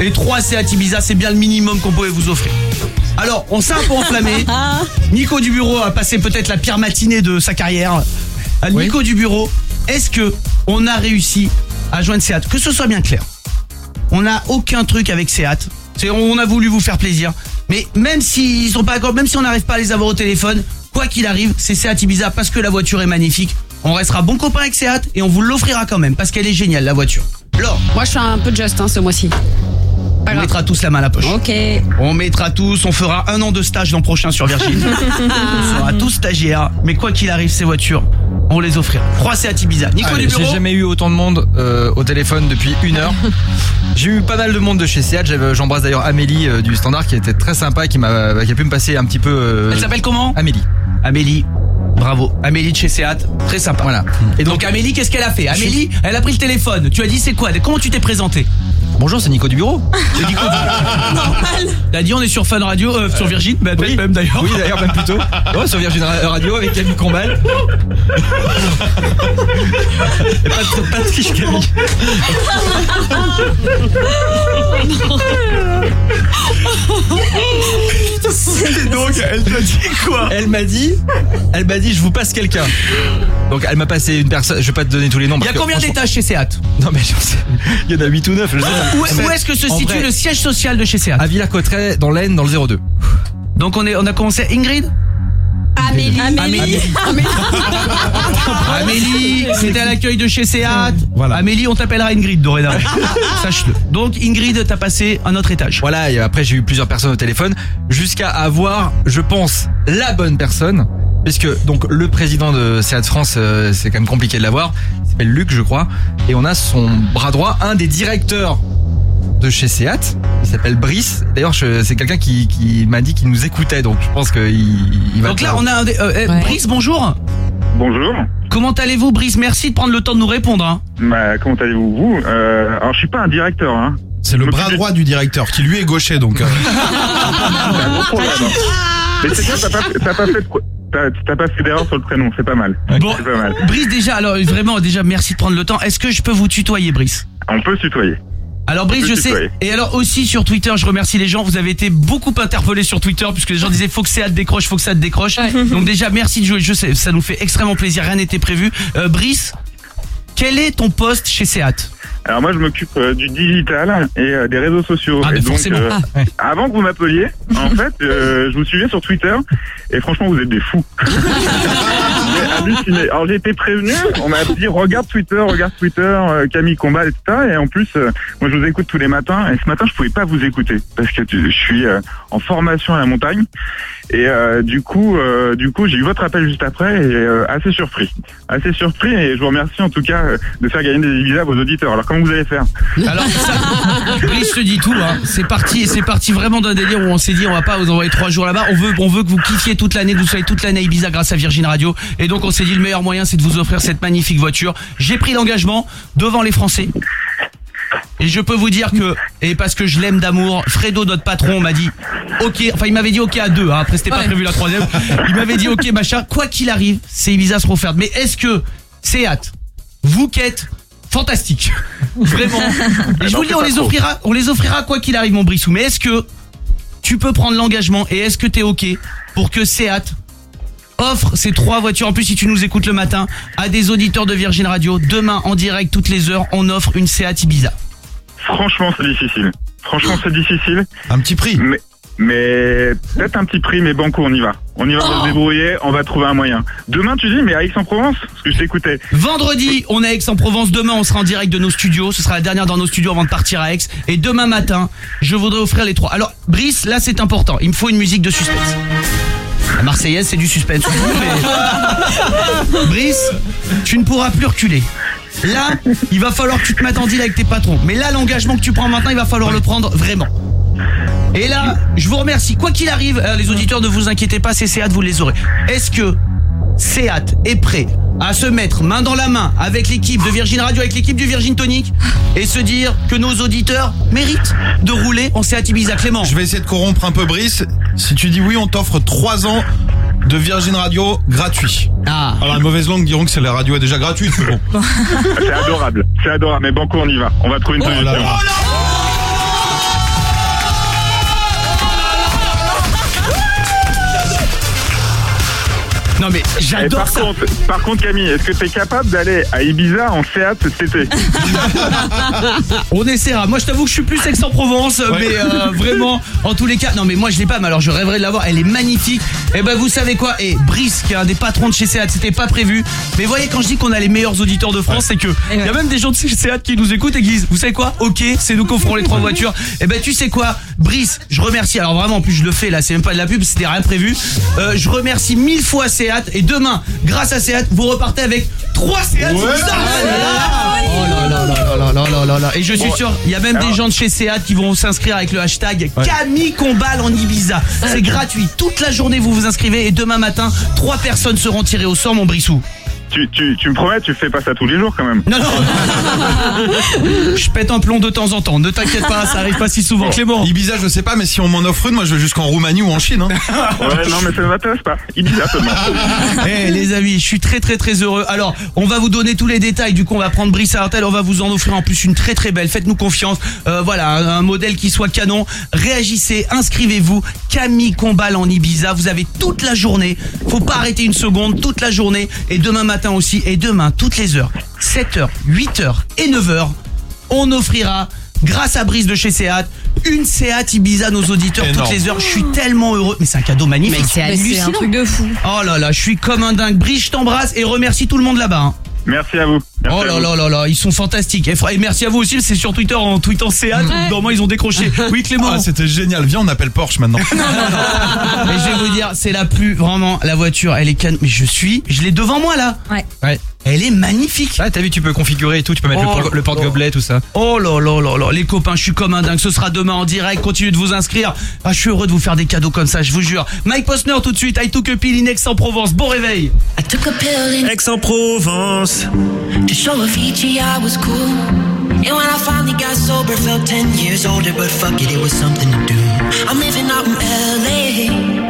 [SPEAKER 10] Et 3 Seat Ibiza, c'est bien le minimum qu'on pouvait vous offrir. Alors, on s'est un peu enflammé. Nico du bureau a passé peut-être la pire matinée de sa carrière. À Nico du bureau, est-ce que on a réussi à joindre Seat? Que ce soit bien clair. On n'a aucun truc avec Seat. On a voulu vous faire plaisir. Mais même s'ils sont pas d'accord, même si on n'arrive pas à les avoir au téléphone, quoi qu'il arrive, c'est Seat Ibiza parce que la voiture est magnifique. On restera bon copain avec Seat et on vous l'offrira quand même parce qu'elle est géniale la voiture. Laure,
[SPEAKER 92] Moi, je suis un peu just ce mois-ci.
[SPEAKER 10] On mettra tous la main à la poche.
[SPEAKER 92] Ok.
[SPEAKER 10] On mettra tous, on fera un an de stage l'an prochain sur Virgin. on sera tous stagiaires, mais quoi qu'il arrive, ces voitures, on les offrira. 3 Seat Ibiza. Nico
[SPEAKER 13] Allez,
[SPEAKER 10] du bureau
[SPEAKER 13] J'ai jamais eu autant de monde euh, au téléphone depuis une heure. J'ai eu pas mal de monde de chez Seat. J'embrasse d'ailleurs Amélie euh, du Standard qui était très sympa, qui m'a, qui a pu me passer un petit peu. euh,
[SPEAKER 10] Elle s'appelle comment?
[SPEAKER 13] Amélie.
[SPEAKER 10] Amélie. Bravo. Amélie de chez Seat. Très sympa. Voilà. Et donc, Amélie, qu'est-ce qu'elle a fait? Amélie, elle a pris le téléphone. Tu as dit c'est quoi? Comment tu t'es présenté
[SPEAKER 13] Bonjour, c'est Nico du bureau.
[SPEAKER 10] C'est Nico du Normal. Elle a dit on est sur Fun Radio, euh, sur Virgin, bah, peut-être même d'ailleurs.
[SPEAKER 13] Oui, d'ailleurs, même plutôt. Ouais, sur Virgin Radio avec Camille Combal. Et pas, de- pas de triche, Camille.
[SPEAKER 10] Donc, elle t'a dit quoi
[SPEAKER 13] Elle m'a dit, elle m'a dit, je vous passe quelqu'un. Donc, elle m'a passé une personne. Je vais pas te donner tous les noms.
[SPEAKER 10] Il y a combien d'étages chez Seat?
[SPEAKER 13] Non, mais j'en sais. Il y en a 8 ou 9. Je sais pas.
[SPEAKER 10] Où, où est-ce que se situe
[SPEAKER 13] vrai,
[SPEAKER 10] le siège social de chez Seat?
[SPEAKER 13] À Villers-Cotterêts, dans l'Aisne, dans le 02.
[SPEAKER 10] Donc on est, on a commencé Ingrid?
[SPEAKER 90] Amélie.
[SPEAKER 10] Amélie. Amélie, c'était à l'accueil de chez Seat. Amélie, on t'appellera Ingrid dorénavant. Sache-le. Donc Ingrid, t'as passé un autre étage.
[SPEAKER 13] Voilà, et après j'ai eu plusieurs personnes au téléphone jusqu'à avoir, je pense, la bonne personne. Puisque donc le président de Seat France, euh, c'est quand même compliqué de l'avoir. Il s'appelle Luc, je crois. Et on a son bras droit, un des directeurs de chez Seat. Il s'appelle Brice. D'ailleurs, c'est quelqu'un qui, qui m'a dit qu'il nous écoutait. Donc je pense qu'il il va.
[SPEAKER 10] Donc là, on a un des- euh, euh, Brice, bonjour.
[SPEAKER 93] Bonjour.
[SPEAKER 10] Comment allez-vous, Brice? Merci de prendre le temps de nous répondre. hein.
[SPEAKER 93] Bah, comment allez-vous vous? Euh, Alors, je suis pas un directeur. Hein.
[SPEAKER 14] C'est le bras droit du directeur qui lui est gaucher donc. euh.
[SPEAKER 93] Hein. Mais c'est bien, t'as pas, t'as pas fait, t'as, pas d'erreur sur le prénom. C'est pas mal.
[SPEAKER 10] Bon,
[SPEAKER 93] C'est pas mal.
[SPEAKER 10] Brice, déjà, alors vraiment, déjà, merci de prendre le temps. Est-ce que je peux vous tutoyer, Brice?
[SPEAKER 93] On peut se tutoyer.
[SPEAKER 10] Alors Brice, je sais. Et alors aussi sur Twitter, je remercie les gens. Vous avez été beaucoup interpellés sur Twitter puisque les gens disaient faut que Seat décroche, faut que ça te décroche. Donc déjà merci de jouer. Je sais, ça nous fait extrêmement plaisir. Rien n'était prévu. Euh, Brice, quel est ton poste chez Seat
[SPEAKER 93] Alors moi je m'occupe euh, du digital et euh, des réseaux sociaux.
[SPEAKER 10] Ah,
[SPEAKER 93] et
[SPEAKER 10] forcément. Ah,
[SPEAKER 93] Avant que vous m'appeliez, en fait, euh, je vous suivais sur Twitter et franchement vous êtes des fous. Alors j'ai été prévenu, on m'a dit regarde Twitter, regarde Twitter, euh, Camille Combat, etc. Et en plus, euh, moi je vous écoute tous les matins et ce matin je pouvais pas vous écouter parce que je suis euh, en formation à la montagne et euh, du coup, euh, du coup j'ai eu votre appel juste après et euh, assez surpris, assez surpris et je vous remercie en tout cas de faire gagner des Ibiza à vos auditeurs. Alors comment vous allez faire?
[SPEAKER 10] Alors ça, Brice te dit tout. Hein. C'est parti, c'est parti vraiment d'un délire où on s'est dit on va pas vous envoyer trois jours là-bas. On veut, on veut que vous kiffiez toute l'année, que vous soyez toute l'année Ibiza grâce à Virgin Radio. Et donc on s'est dit le meilleur moyen c'est de vous offrir cette magnifique voiture. J'ai pris l'engagement devant les Français. Et je peux vous dire que, et parce que je l'aime d'amour, Fredo, notre patron, m'a dit, ok, enfin il m'avait dit ok à deux, hein, après c'était pas prévu la troisième, il m'avait dit ok machin, quoi qu'il arrive, ces Ibiza seront offertes. Mais est-ce que, Seat, vous qui êtes fantastique, vraiment, et je vous le dis, on les offrira, on les offrira quoi qu'il arrive mon Brissou, mais est-ce que tu peux prendre l'engagement et est-ce que t'es ok pour que Seat offre ces trois voitures, en plus si tu nous écoutes le matin, à des auditeurs de Virgin Radio, demain en direct toutes les heures, on offre une Seat Ibiza.
[SPEAKER 93] Franchement, c'est difficile. Franchement, c'est difficile.
[SPEAKER 14] Un petit prix.
[SPEAKER 93] Mais, mais peut-être un petit prix, mais banco, on y va. On y va, on va se débrouiller, on va trouver un moyen. Demain, tu dis, mais à Aix-en-Provence Parce que je t'écoutais.
[SPEAKER 10] Vendredi, on est à Aix-en-Provence. Demain, on sera en direct de nos studios. Ce sera la dernière dans nos studios avant de partir à Aix. Et demain matin, je voudrais offrir les trois. Alors, Brice, là, c'est important. Il me faut une musique de suspense. La Marseillaise, c'est du suspense. Brice, tu ne pourras plus reculer. Là, il va falloir que tu te mettes en deal avec tes patrons. Mais là, l'engagement que tu prends maintenant, il va falloir le prendre vraiment. Et là, je vous remercie. Quoi qu'il arrive, euh, les auditeurs, ne vous inquiétez pas, Seat, vous les aurez. Est-ce que Seat est prêt à se mettre main dans la main avec l'équipe de Virgin Radio, avec l'équipe du Virgin Tonic et se dire que nos auditeurs méritent de rouler en Seat Ibiza Clément
[SPEAKER 14] Je vais essayer de corrompre un peu Brice. Si tu dis oui, on t'offre 3 ans de Virgin Radio gratuit.
[SPEAKER 10] Ah.
[SPEAKER 14] Alors la mauvaise langue diront que c'est la radio est déjà gratuite, mais bon.
[SPEAKER 93] C'est adorable. C'est adorable. Mais banco, on y va. On va trouver une
[SPEAKER 14] Oh
[SPEAKER 93] solution.
[SPEAKER 10] Non mais
[SPEAKER 93] j'adore par Contre, par contre, Camille, est-ce que tu es capable d'aller à Ibiza en Seat cet été
[SPEAKER 10] On essaiera. Moi, je t'avoue que je suis plus Aix-en-Provence, mais euh, vraiment, en tous les cas, non mais moi je l'ai pas, mais alors je rêverais de l'avoir. Elle est magnifique. Et ben vous savez quoi? Et Brice, qui est un des patrons de chez Seat, c'était pas prévu. Mais voyez, quand je dis qu'on a les meilleurs auditeurs de France, c'est que il y a même des gens de chez Seat qui nous écoutent et qui disent, vous savez quoi? Ok, c'est nous qui offrons les trois voitures. Et ben tu sais quoi, Brice, je remercie. Alors vraiment, en plus je le fais là, c'est même pas de la pub, c'était rien prévu. Euh, je remercie mille fois Seat et demain, grâce à Seat, vous repartez avec 3 Seat. Oh là là Et je suis sûr, il y a même des gens de chez Seat qui vont s'inscrire avec le hashtag Camille Combal en Ibiza. C'est gratuit. Toute la journée, vous vous inscrivez. Et demain matin, 3 personnes seront tirées au sort, mon Brissou
[SPEAKER 93] tu, tu, tu me promets, tu fais pas ça tous les jours quand même.
[SPEAKER 10] Non, non. Je pète un plomb de temps en temps. Ne t'inquiète pas, ça arrive pas si souvent. Clément.
[SPEAKER 14] Ibiza, je sais pas, mais si on m'en offre une, moi je vais jusqu'en Roumanie ou en Chine. Hein.
[SPEAKER 93] Ouais, non, mais ça ne m'intéresse pas. Ibiza seulement.
[SPEAKER 10] Eh les amis, je suis très très très heureux. Alors, on va vous donner tous les détails. Du coup, on va prendre Brice Artel. On va vous en offrir en plus une très très belle. Faites-nous confiance. Euh, voilà, un, un modèle qui soit canon. Réagissez, inscrivez-vous. Camille Combal en Ibiza. Vous avez toute la journée. Faut pas arrêter une seconde. Toute la journée. Et demain matin aussi. Et demain, toutes les heures. 7h, 8h et 9h. On offrira, grâce à Brice de chez Seat, une Seat Ibiza à nos auditeurs
[SPEAKER 14] Énorme.
[SPEAKER 10] toutes les heures. Je suis tellement heureux. Mais c'est un cadeau magnifique.
[SPEAKER 90] Mais c'est hallucinant. un truc de fou.
[SPEAKER 10] Oh là là, je suis comme un dingue. Brice, je t'embrasse et remercie tout le monde là-bas. hein.
[SPEAKER 93] Merci à vous. Merci
[SPEAKER 10] Oh là là là là, ils sont fantastiques. Et, merci à vous aussi, c'est sur Twitter en tweetant Seat. Normalement, ils ont décroché. Oui, Clément.
[SPEAKER 14] Ah, c'était génial. Viens, on appelle Porsche maintenant.
[SPEAKER 10] Mais je vais vous dire, c'est la plus vraiment la voiture. Elle est can. Mais je suis, je l'ai devant moi là.
[SPEAKER 90] Ouais.
[SPEAKER 13] Ouais.
[SPEAKER 10] Elle est magnifique.
[SPEAKER 13] Ah, t'as vu, tu peux configurer et tout, tu peux mettre
[SPEAKER 10] Oh
[SPEAKER 13] le, le porte-gobelet, tout ça.
[SPEAKER 10] Oh là là là là, les copains, je suis comme un dingue. Ce sera demain en direct. Continuez de vous inscrire. Ah, je suis heureux de vous faire des cadeaux comme ça, je vous jure. Mike Posner tout de suite. I took a pill in Aix-en-Provence. Bon réveil.
[SPEAKER 94] I took a pill in
[SPEAKER 95] Aix-en-Provence.
[SPEAKER 94] To show a Avicii I was cool. And when I finally got sober, felt 10 years older, but fuck it, it was something to do. I'm living out in LA.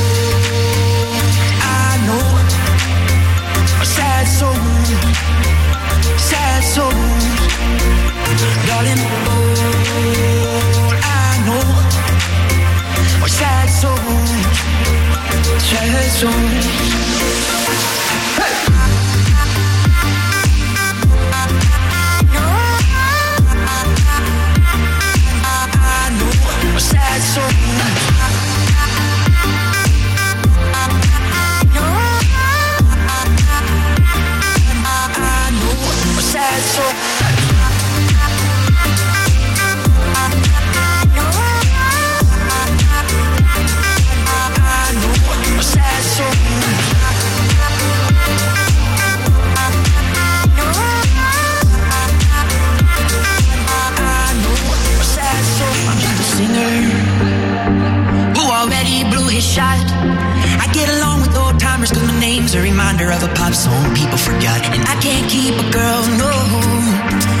[SPEAKER 96] sad soul. Sad soul. Darling, all I know are sad souls, sad souls. I shot. I get along with old timers cause my name's a reminder of a pop song people forgot. And I can't keep a girl, no.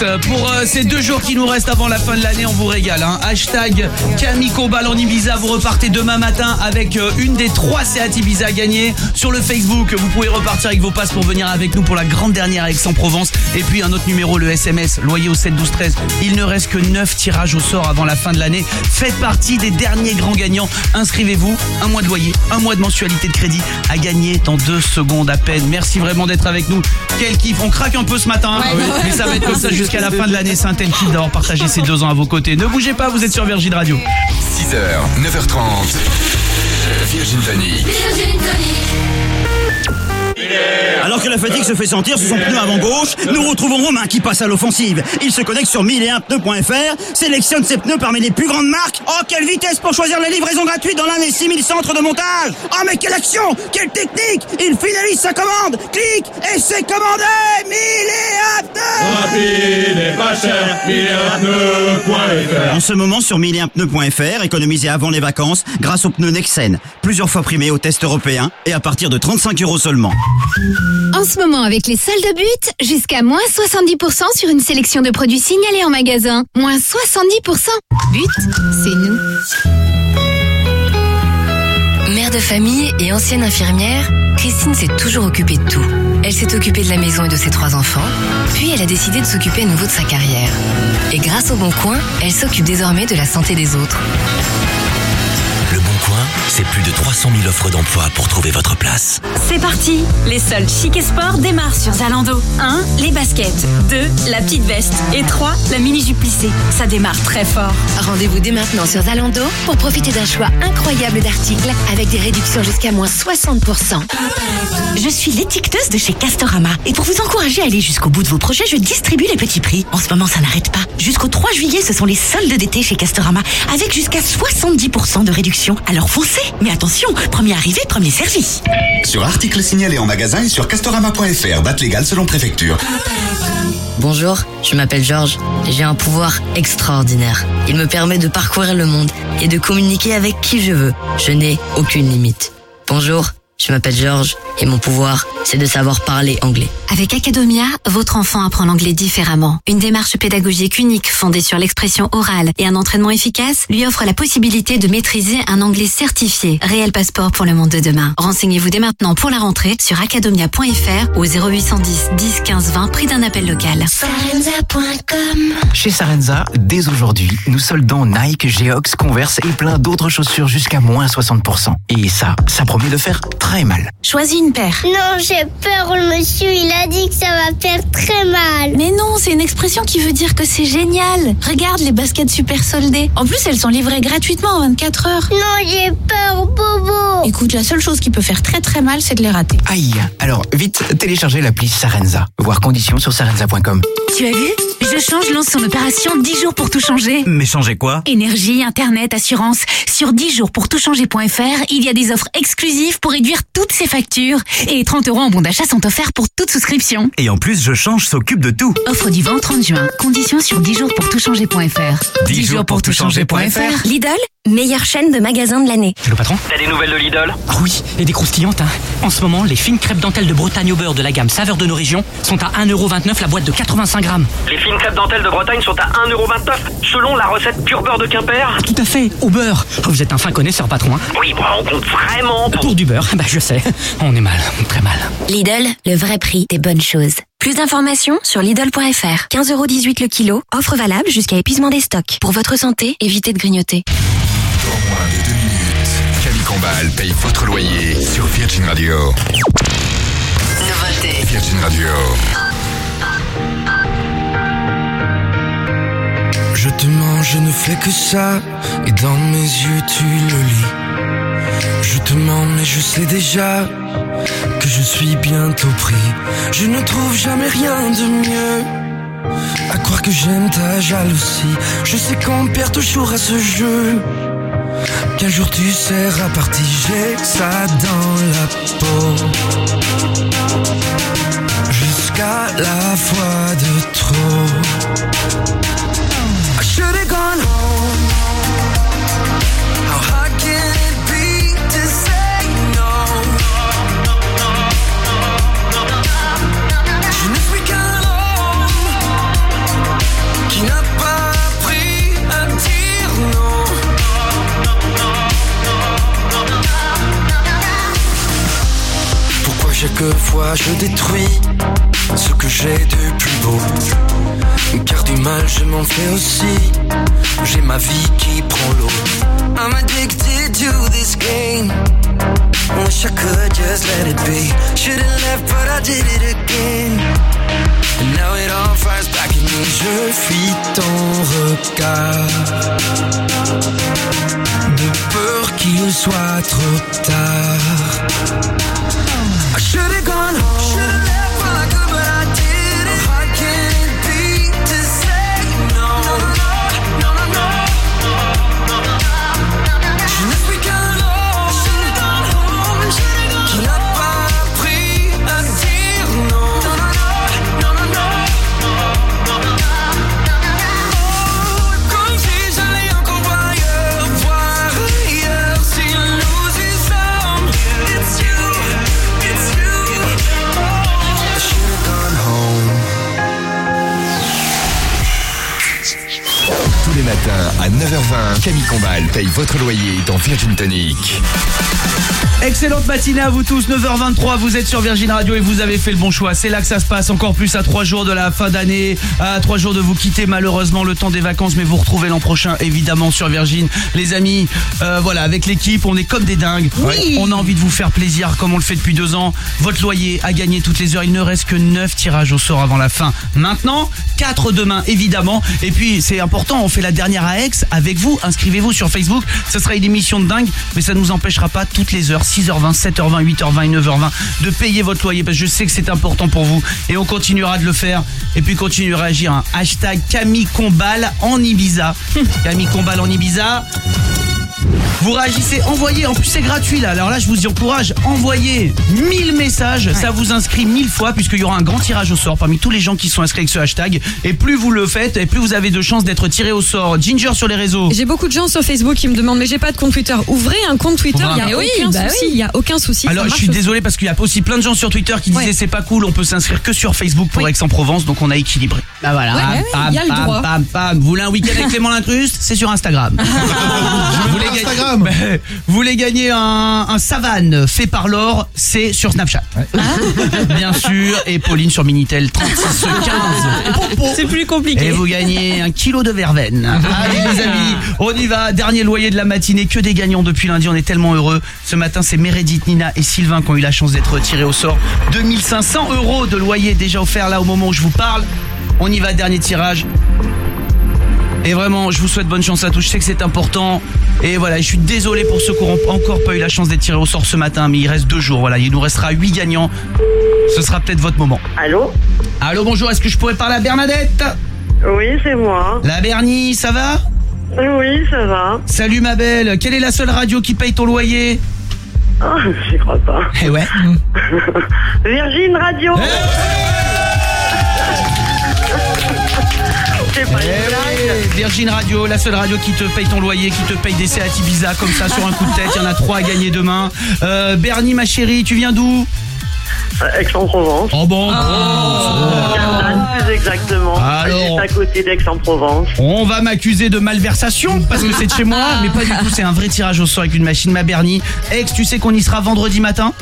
[SPEAKER 10] Tous. Pour euh, ces deux jours qui nous restent avant la fin de l'année, on vous régale. hein. Hashtag Camille Combal en Ibiza. Vous repartez demain matin avec euh, une des trois Seat Ibiza à gagner. Sur le Facebook, vous pouvez repartir avec vos passes pour venir avec nous pour la grande dernière à Aix-en-Provence. Et puis un autre numéro, le SMS, loyer au 7 12 13. Il ne reste que 9 tirages au sort avant la fin de l'année. Faites partie des derniers grands gagnants. Inscrivez-vous. Un mois de loyer, un mois de mensualité de crédit à gagner dans deux secondes à peine. Merci vraiment d'être avec nous. Quel kiff. On craque un peu ce matin. hein. Mais ça va être comme ça jusqu'à la fin de l'année. C'est un tel kiff d'avoir partagé ces deux ans à vos côtés. Ne bougez pas, vous êtes sur Virgin Radio.
[SPEAKER 5] 6h, 9h30. Virgin Panic.
[SPEAKER 8] Virgin Tonic.
[SPEAKER 97] Alors que la fatigue se fait sentir sur son pneu avant gauche, nous retrouvons Romain qui passe à l'offensive. Il se connecte sur 1001pneus.fr, sélectionne ses pneus parmi les plus grandes marques. Oh, quelle vitesse pour choisir la livraison gratuite dans l'un des 6000 centres de montage Oh, mais quelle action Quelle technique Il finalise sa commande Clique et c'est commandé 1001
[SPEAKER 98] Rapide et pas cher.
[SPEAKER 97] En ce moment sur 1001pneus.fr, économisez avant les vacances grâce aux pneus Nexen, plusieurs fois primés au test européen et à partir de 35 euros seulement.
[SPEAKER 99] En ce moment, avec les soldes de but, jusqu'à moins 70% sur une sélection de produits signalés en magasin. Moins 70%. But, c'est nous.
[SPEAKER 20] Mère de famille et ancienne infirmière, Christine s'est toujours occupée de tout. Elle s'est occupée de la maison et de ses trois enfants, puis elle a décidé de s'occuper à nouveau de sa carrière. Et grâce au Bon Coin, elle s'occupe désormais de la santé des autres.
[SPEAKER 100] C'est plus de 300 000 offres d'emploi pour trouver votre place.
[SPEAKER 23] C'est parti Les soldes chic et sport démarrent sur Zalando. 1. Les baskets. 2. La petite veste. Et 3. La mini-jupe plissée. Ça démarre très fort.
[SPEAKER 20] Rendez-vous dès maintenant sur Zalando pour profiter d'un choix incroyable d'articles avec des réductions jusqu'à moins 60%.
[SPEAKER 4] Je suis l'étiqueteuse de chez Castorama et pour vous encourager à aller jusqu'au bout de vos projets, je distribue les petits prix. En ce moment, ça n'arrête pas. Jusqu'au 3 juillet, ce sont les soldes d'été chez Castorama avec jusqu'à 70% de réduction. Alors foncez. Mais attention, premier arrivé, premier servi.
[SPEAKER 22] Sur articles signalés en magasin et sur castorama.fr, date légale selon préfecture.
[SPEAKER 101] Bonjour, je m'appelle Georges et j'ai un pouvoir extraordinaire. Il me permet de parcourir le monde et de communiquer avec qui je veux. Je n'ai aucune limite. Bonjour, je m'appelle Georges et mon pouvoir, c'est de savoir parler anglais.
[SPEAKER 23] Avec Academia, votre enfant apprend l'anglais différemment. Une démarche pédagogique unique fondée sur l'expression orale et un entraînement efficace lui offre la possibilité de maîtriser un anglais certifié. Réel passeport pour le monde de demain. Renseignez-vous dès maintenant pour la rentrée sur academia.fr ou 0810 10 15 20 prix d'un appel local.
[SPEAKER 19] Sarenza.com Chez Sarenza, dès aujourd'hui, nous soldons Nike, Geox, Converse et plein d'autres chaussures jusqu'à moins 60%. Et ça, ça promet de faire très mal.
[SPEAKER 23] Choisis une paire.
[SPEAKER 24] Non, j'ai peur, le monsieur, il a dit que ça va faire très mal.
[SPEAKER 23] Mais non, c'est une expression qui veut dire que c'est génial. Regarde les baskets super soldées. En plus, elles sont livrées gratuitement en 24 heures.
[SPEAKER 24] Non, j'ai peur, Bobo.
[SPEAKER 23] Écoute, la seule chose qui peut faire très très mal, c'est de les rater.
[SPEAKER 19] Aïe Alors, vite, téléchargez l'appli Sarenza. Voir conditions sur sarenza.com.
[SPEAKER 23] Tu as vu? Je change lance son opération 10 jours pour tout changer.
[SPEAKER 19] Mais changez quoi?
[SPEAKER 23] Énergie, internet, assurance. Sur 10 jours pour tout changer.fr, il y a des offres exclusives pour réduire toutes ces factures. Et 30 euros en bon d'achat sont offerts pour toute souscription.
[SPEAKER 19] Et en plus, je change s'occupe de tout.
[SPEAKER 23] Offre du 20 au 30 juin. Conditions sur 10 jours pour tout changer.fr.
[SPEAKER 19] 10 jours pour tout changer.fr.
[SPEAKER 20] Lidl, meilleure chaîne de magasins de l'année.
[SPEAKER 19] C'est le patron
[SPEAKER 102] T'as des nouvelles de Lidl?
[SPEAKER 19] Ah oui, et des croustillantes, hein. En ce moment, les fines crêpes dentelles de Bretagne au beurre de la gamme Saveur de nos régions sont à 1,29€ la boîte de 85 grammes.
[SPEAKER 102] Les fines crêpes dentelles de Bretagne sont à 1,29€ selon la recette pur beurre de Quimper.
[SPEAKER 19] Tout à fait, au beurre. Oh, vous êtes un fin connaisseur, patron, hein.
[SPEAKER 102] Oui, bon, on compte vraiment pour...
[SPEAKER 19] Pour du beurre, bah je sais. On est mal, très mal.
[SPEAKER 20] Lidl, le vrai prix des bonnes choses. Plus d'informations sur Lidl.fr. 15,18€ le kilo. Offre valable jusqu'à épuisement des stocks. Pour votre santé, évitez de grignoter.
[SPEAKER 5] Dans moins de deux minutes, Camille Combal paye votre loyer sur Virgin Radio.
[SPEAKER 101] Nouveauté.
[SPEAKER 5] Virgin Radio.
[SPEAKER 33] Je te mens, je ne fais que ça, et dans mes yeux tu le lis. Je te mens, mais je sais déjà que je suis bientôt pris. Je ne trouve jamais rien de mieux. À croire que j'aime ta jalousie. Je sais qu'on perd toujours à ce jeu. Qu'un jour tu seras parti, j'ai ça dans la peau. Jusqu'à la fois de trop. I should have chaque fois je détruis ce que j'ai de plus beau? Car du mal je m'en fais aussi. J'ai ma vie qui prend l'eau. I'm addicted to this game. Wish I could just let it be. Should've left but I did it again. And now it all fires back at me. Je fuis ton regard. De peur qu'il soit trop tard should've gone home
[SPEAKER 5] Matins à 9h20, Camille Combal paye votre loyer dans Virgin Tonic.
[SPEAKER 10] Excellente matinée à vous tous, 9h23, vous êtes sur Virgin Radio et vous avez fait le bon choix. C'est là que ça se passe, encore plus à 3 jours de la fin d'année, à 3 jours de vous quitter malheureusement le temps des vacances, mais vous retrouvez l'an prochain évidemment sur Virgin. Les amis, euh, voilà, avec l'équipe, on est comme des dingues.
[SPEAKER 12] Oui.
[SPEAKER 10] On a envie de vous faire plaisir comme on le fait depuis deux ans. Votre loyer a gagné toutes les heures, il ne reste que 9 tirages au sort avant la fin. Maintenant, 4 demain évidemment. Et puis c'est important, on fait la dernière à Aix avec vous. Inscrivez-vous sur Facebook, ça sera une émission de dingue, mais ça ne nous empêchera pas toutes les heures, 6h20, 7h20, 8h20 et 9h20 de payer votre loyer parce que je sais que c'est important pour vous et on continuera de le faire et puis continuez à réagir. hein. Hashtag Camille Combal en Ibiza. Camille Combal en Ibiza. Vous réagissez, envoyez, en plus c'est gratuit là. Alors là, je vous y encourage, envoyez 1000 messages, ça vous inscrit 1000 fois puisqu'il y aura un grand tirage au sort parmi tous les gens qui sont inscrits avec ce hashtag. Et plus vous le faites, et plus vous avez de chances d'être tiré au sort. Ginger sur les réseaux.
[SPEAKER 25] J'ai beaucoup de gens sur Facebook qui me demandent mais j'ai pas de compte Twitter. Ouvrez un compte Twitter, il y a aucun
[SPEAKER 10] Oui, bah
[SPEAKER 25] souci, il y a aucun souci.
[SPEAKER 10] Alors je suis désolé parce qu'il y a aussi plein de gens sur Twitter qui disaient
[SPEAKER 25] Ouais.
[SPEAKER 10] c'est pas cool, on peut s'inscrire que sur Facebook pour Aix-en-Provence, donc on a équilibré. Bah voilà.
[SPEAKER 25] Ouais, ouais, a le droit.
[SPEAKER 10] Bam, bam. Vous voulez un week-end avec Clément Lincruste C'est sur Instagram. vous, voulez gagner,
[SPEAKER 13] Instagram.
[SPEAKER 10] Bah, vous voulez gagner un, un savane fait par l'or, c'est sur Snapchat. Bien sûr, et Pauline sur Minitel 3615.
[SPEAKER 90] C'est plus compliqué.
[SPEAKER 10] Et vous gagnez un kilo de verveine. Allez les amis, on y va. Dernier loyer de la matinée, que des gagnants depuis lundi. On est tellement heureux. Ce matin, c'est Meredith, Nina et Sylvain qui ont eu la chance d'être tirés au sort. 2500 euros de loyer déjà offert là au moment où je vous parle. On y va, dernier tirage. Et vraiment, je vous souhaite bonne chance à tous. Je sais que c'est important. Et voilà, je suis désolé pour ceux qui n'auront encore pas eu la chance d'être tirés au sort ce matin, mais il reste deux jours. Voilà, il nous restera huit gagnants. Ce sera peut-être votre moment.
[SPEAKER 103] Allô
[SPEAKER 10] Allô, bonjour. Est-ce que je pourrais parler à Bernadette?
[SPEAKER 103] Oui, c'est moi.
[SPEAKER 10] La Bernie, ça va?
[SPEAKER 103] Oui, ça va.
[SPEAKER 10] Salut ma belle. Quelle est la seule radio qui paye ton loyer?
[SPEAKER 103] Ah, j'y crois pas.
[SPEAKER 10] Eh ouais.
[SPEAKER 103] Virgin Radio pas une blague.
[SPEAKER 10] Virgin Radio, la seule radio qui te paye ton loyer, qui te paye des Seat Ibiza comme ça sur un coup de tête. Il y en a trois à gagner demain. Euh, Bernie, ma chérie, tu viens d'où?
[SPEAKER 103] Aix-en-Provence.
[SPEAKER 10] Oh bon
[SPEAKER 103] plus exactement.
[SPEAKER 10] Alors.
[SPEAKER 103] Juste à côté d'Aix-en-Provence.
[SPEAKER 10] On va m'accuser de malversation parce que c'est de chez moi, mais pas du tout. C'est un vrai tirage au sort avec une machine, ma Bernie. Ex, tu sais qu'on y sera vendredi matin?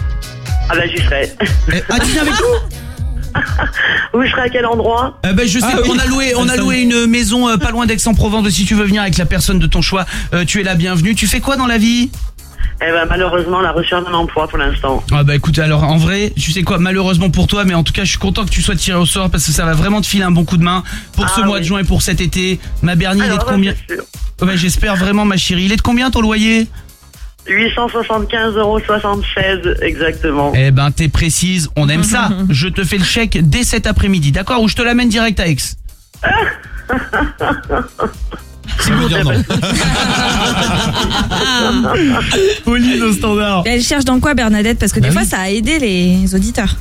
[SPEAKER 103] Ah bah j'y serai.
[SPEAKER 10] Eh, Ah, tu viens avec nous?
[SPEAKER 103] Vous serez à quel endroit?
[SPEAKER 10] Eh ben je sais,
[SPEAKER 103] Ah oui.
[SPEAKER 10] on a loué, on a
[SPEAKER 103] Ça,
[SPEAKER 10] loué une maison euh, pas loin d'Aix-en-Provence. Si tu veux venir avec la personne de ton choix, euh, tu es la bienvenue. Tu fais quoi dans la vie?
[SPEAKER 103] Eh ben malheureusement la recherche d'un emploi pour l'instant.
[SPEAKER 10] Ah bah écoute, alors en vrai, tu sais quoi, malheureusement pour toi, mais en tout cas, je suis content que tu sois tiré au sort parce que ça va vraiment te filer un bon coup de main pour
[SPEAKER 103] Ah
[SPEAKER 10] ce mois
[SPEAKER 103] oui.
[SPEAKER 10] de juin et pour cet été. Ma Bernie, il est de combien. Oh bah, J'espère vraiment, ma chérie. Il est de combien ton loyer?
[SPEAKER 103] 875,76 euros exactement.
[SPEAKER 10] Eh ben, t'es précise, on aime ça. Je te fais le chèque dès cet après-midi, d'accord? Ou je te l'amène direct à Aix?
[SPEAKER 13] Ça veut dire non.
[SPEAKER 10] Pauline au standard.
[SPEAKER 90] Elle cherche dans quoi Bernadette? Parce que des
[SPEAKER 10] Bah
[SPEAKER 90] fois ça a aidé les auditeurs.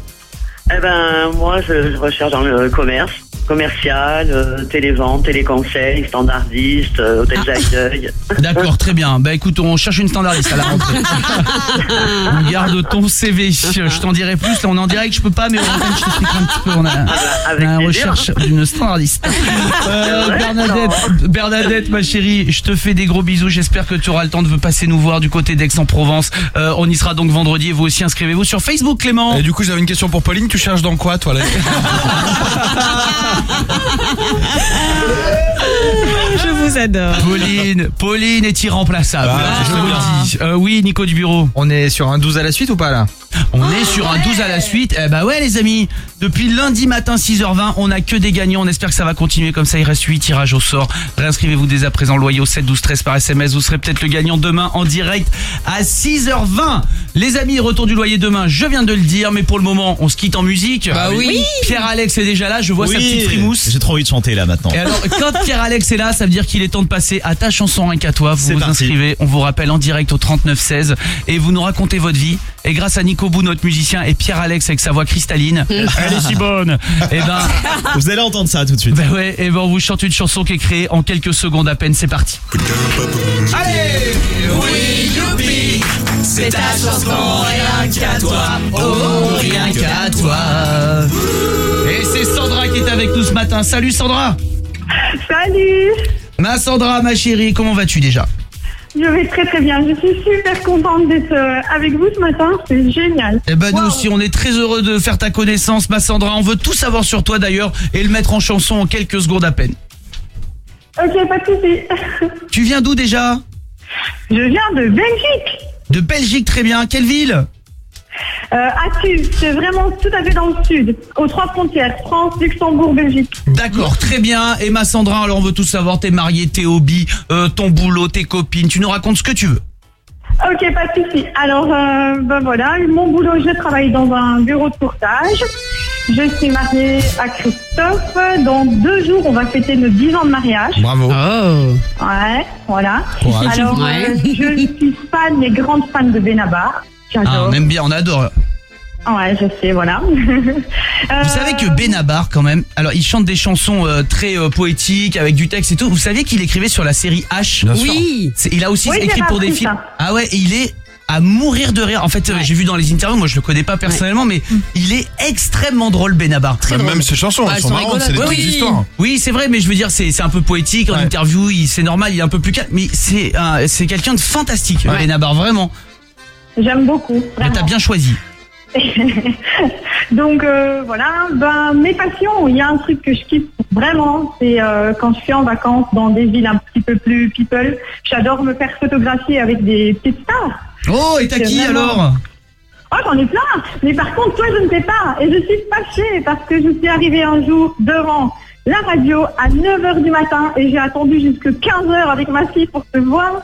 [SPEAKER 103] Eh ben moi je, je recherche dans le commerce, commercial, euh, télévente, téléconseil, standardiste, euh, hôtel d'accueil.
[SPEAKER 10] D'accord, très bien. Bah écoute, on cherche une standardiste à la rentrée. on garde ton CV. Je t'en dirai plus. Là, on est en direct, je peux pas, mais on je t'expliquerai un petit peu. On a,
[SPEAKER 103] Avec
[SPEAKER 10] on a
[SPEAKER 103] plaisir.
[SPEAKER 10] recherche d'une standardiste. Euh, Bernadette, Bernadette, ma chérie, je te fais des gros bisous. J'espère que tu auras le temps de passer nous voir du côté d'Aix-en-Provence. Euh, on y sera donc vendredi. Et vous aussi, inscrivez-vous sur Facebook, Clément.
[SPEAKER 13] Et du coup, j'avais une question pour Pauline. Tu cherches dans quoi, toi là
[SPEAKER 90] Je vous adore.
[SPEAKER 10] Pauline, Pauline est irremplaçable.
[SPEAKER 13] Ah,
[SPEAKER 10] je vous le dis. Euh, oui, Nico du bureau.
[SPEAKER 13] On est sur un 12 à la suite ou pas là
[SPEAKER 10] On est sur un 12 à la suite. Eh bah ouais les amis, depuis lundi matin 6h20, on a que des gagnants. On espère que ça va continuer comme ça. Il reste 8 tirages au sort. Réinscrivez-vous dès à présent loyer au 7 12 13 par SMS. Vous serez peut-être le gagnant demain en direct à 6h20. Les amis, retour du loyer demain. Je viens de le dire, mais pour le moment, on se quitte en musique.
[SPEAKER 104] Bah oui. Oui.
[SPEAKER 10] Pierre Alex est déjà là. Je vois sa petite frimousse.
[SPEAKER 104] J'ai trop envie de chanter là maintenant.
[SPEAKER 10] Et alors, quand Pierre Alex est là, ça veut dire qu'il est temps de passer à ta chanson rien qu'à toi. Vous vous
[SPEAKER 104] parti.
[SPEAKER 10] inscrivez, on vous rappelle en direct au 39 16 et vous nous racontez votre vie. Et grâce à Nico Bou, notre musicien, et Pierre Alex avec sa voix cristalline, elle est si bonne. Et ben,
[SPEAKER 104] Vous allez entendre ça tout de suite.
[SPEAKER 10] ben ouais, et ben on vous chante une chanson qui est créée en quelques secondes à peine. C'est parti.
[SPEAKER 81] Allez, oui, youpi, c'est ta chanson, rien qu'à toi, oh, rien qu'à toi.
[SPEAKER 10] Et c'est Sandra qui est avec nous ce matin. Salut Sandra.
[SPEAKER 105] Salut
[SPEAKER 10] Ma Sandra, ma chérie, comment vas-tu déjà?
[SPEAKER 105] Je vais très très bien. Je suis super contente d'être euh, avec vous ce matin. C'est génial.
[SPEAKER 10] Eh ben nous aussi, on est très heureux de faire ta connaissance, ma Sandra. On veut tout savoir sur toi d'ailleurs et le mettre en chanson en quelques secondes à peine.
[SPEAKER 105] Ok, pas de soucis.
[SPEAKER 10] Tu viens d'où déjà?
[SPEAKER 105] Je viens de Belgique.
[SPEAKER 10] De Belgique, très bien. Quelle ville?
[SPEAKER 105] Euh, à Tulle, c'est vraiment tout à fait dans le sud, aux trois frontières, France, Luxembourg, Belgique.
[SPEAKER 10] D'accord, très bien. Et ma Sandra, alors on veut tout savoir. T'es mariée, tes hobbies, euh, ton boulot, tes copines. Tu nous racontes ce que tu veux.
[SPEAKER 105] Ok, pas de souci. Alors, euh, ben voilà, mon boulot, je travaille dans un bureau de courtage. Je suis mariée à Christophe. Dans deux jours, on va fêter nos 10 ans de mariage.
[SPEAKER 10] Bravo.
[SPEAKER 105] Ouais, voilà. Alors, euh, je suis fan et grande fan de Benabar.
[SPEAKER 10] Ah, on aime bien, on adore.
[SPEAKER 105] Ouais, je sais, voilà. Euh,
[SPEAKER 10] Vous savez que Benabar, quand même, alors il chante des chansons euh, très euh, poétiques avec du texte et tout. Vous saviez qu'il écrivait sur la série H?
[SPEAKER 25] Bien sûr. Oui.
[SPEAKER 10] C'est- Il a aussi
[SPEAKER 105] Oui, j'ai
[SPEAKER 10] écrit pour des
[SPEAKER 105] appris
[SPEAKER 10] films.
[SPEAKER 105] ça.
[SPEAKER 10] Ah ouais, et il est à mourir de rire. En fait, euh, j'ai vu dans les interviews, moi je le connais pas personnellement, mais il est extrêmement drôle Benabar.
[SPEAKER 106] Même- Même ses chansons, elles sont marrantes, c'est des
[SPEAKER 10] Oui,
[SPEAKER 106] petites histoires.
[SPEAKER 10] Oui, c'est vrai, mais je veux dire, c'est c'est un peu poétique en interview. il- C'est normal, il est un peu plus calme, mais c'est un- c'est quelqu'un de fantastique, Benabar, vraiment.
[SPEAKER 105] J'aime beaucoup.
[SPEAKER 10] Mais T'as bien choisi.
[SPEAKER 105] Donc euh, voilà, ben mes passions, il y a un truc que je kiffe vraiment, c'est euh, quand je suis en vacances dans des villes un petit peu plus people, j'adore me faire photographier avec des petites stars.
[SPEAKER 10] Oh, et t'as qui
[SPEAKER 105] vraiment-
[SPEAKER 10] alors?
[SPEAKER 105] Oh, j'en ai plein. Mais par contre, toi, je ne sais pas. Et je suis fâchée parce que je suis arrivée un jour devant la radio à 9h du matin et j'ai attendu jusque 15h avec ma fille pour te voir.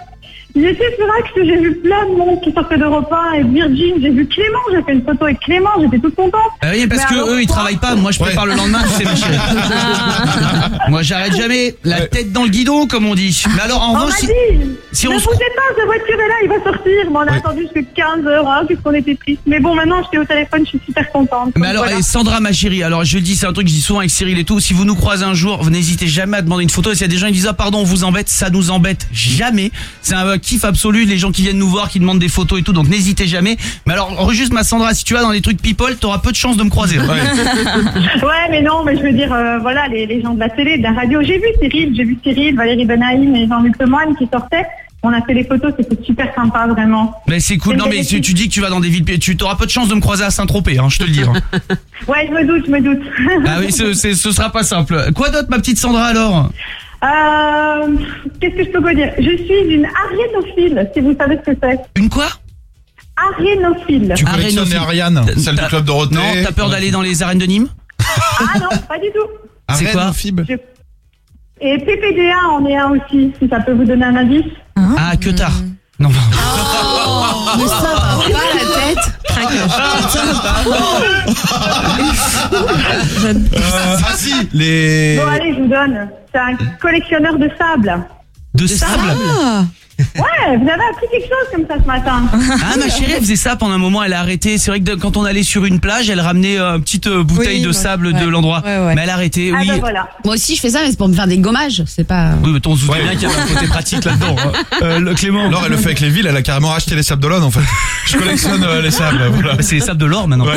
[SPEAKER 105] J'étais sur Axe, j'ai vu plein de monde qui sortait d'Europe 1 et Virgin, j'ai vu Clément, j'ai fait une photo avec Clément, j'étais toute contente.
[SPEAKER 10] Ah oui, parce
[SPEAKER 105] Mais
[SPEAKER 10] que
[SPEAKER 105] alors,
[SPEAKER 10] eux ils travaillent pas, moi je prépare le lendemain, tu sais ma chérie. moi j'arrête jamais, la tête dans le guidon comme on dit. Mais alors en
[SPEAKER 105] On
[SPEAKER 10] revanche,
[SPEAKER 105] m'a
[SPEAKER 10] si, si
[SPEAKER 105] ne
[SPEAKER 10] on se
[SPEAKER 105] bougez pas, cette voiture est là, il va sortir. Mais on a attendu jusque 15 heures, hein, puisqu'on était tristes. Mais bon, maintenant, je suis au téléphone, je suis super contente.
[SPEAKER 10] Mais alors,
[SPEAKER 105] voilà.
[SPEAKER 10] et Sandra, ma chérie, alors je dis, c'est un truc que je dis souvent avec Cyril et tout, si vous nous croisez un jour, vous n'hésitez jamais à demander une photo. Et s'il y a des gens qui disent, ah pardon, on vous embête, ça nous embête jamais. C'est un kiff absolu, les gens qui viennent nous voir, qui demandent des photos et tout, donc n'hésitez jamais. Mais alors, juste ma Sandra, si tu vas dans des trucs people, t'auras peu de chance de me croiser.
[SPEAKER 105] ouais, mais non, mais je veux dire, euh, voilà, les, les gens de la télé, de la radio. J'ai vu Cyril, j'ai vu Cyril, Valérie Benaïm et Jean-Luc Lemoyne qui sortaient. On a fait les photos, c'était super sympa, vraiment.
[SPEAKER 10] Mais c'est cool, non mais tu, tu dis que tu vas dans des villes, tu t'auras peu de chance de me croiser à Saint-Tropez, hein, je te le dis. hein.
[SPEAKER 105] Ouais, je me doute, je me doute.
[SPEAKER 10] ah oui, ce sera pas simple. Quoi d'autre, ma petite Sandra, alors?
[SPEAKER 105] Euh, Qu'est-ce que je peux vous dire? Je suis une arénophile, si vous savez ce que c'est.
[SPEAKER 10] Une quoi?
[SPEAKER 105] Arénophile.
[SPEAKER 106] Tu collectionnes les Ariane, celle du club Dorothée.
[SPEAKER 10] Non, t'as peur d'aller dans les arènes de Nîmes?
[SPEAKER 105] Ah non, pas du tout.
[SPEAKER 10] C'est quoi?
[SPEAKER 105] Je- Et PPDA en est un aussi, si ça peut vous donner un indice.
[SPEAKER 10] Ah, que tard. Non.
[SPEAKER 25] Mais ça va pas la tête.
[SPEAKER 106] Si, les.
[SPEAKER 105] Bon, allez, je vous donne. C'est un collectionneur de sable.
[SPEAKER 10] De sable
[SPEAKER 105] Ouais, vous avez appris quelque chose comme ça ce matin.
[SPEAKER 10] Ah ma chérie elle faisait ça pendant un moment elle a arrêté c'est vrai que de- quand on allait sur une plage elle ramenait euh, une petite euh, bouteille
[SPEAKER 25] Oui,
[SPEAKER 10] de
[SPEAKER 25] ouais.
[SPEAKER 10] sable
[SPEAKER 25] Ouais.
[SPEAKER 10] de l'endroit
[SPEAKER 25] Ouais, ouais.
[SPEAKER 10] mais elle a arrêté
[SPEAKER 105] Ah
[SPEAKER 10] oui
[SPEAKER 105] bah voilà.
[SPEAKER 25] Moi aussi, je fais ça, mais c'est pour me faire des gommages. C'est pas.
[SPEAKER 10] oui mais ton se doute bien qu'il y avait un côté pratique là-dedans hein. Euh, le Clément
[SPEAKER 106] Laure, elle le fait avec les villes, elle a carrément racheté les sables d'Olonne en fait. Je collectionne euh, les sables, voilà.
[SPEAKER 10] c'est les sables de l'or maintenant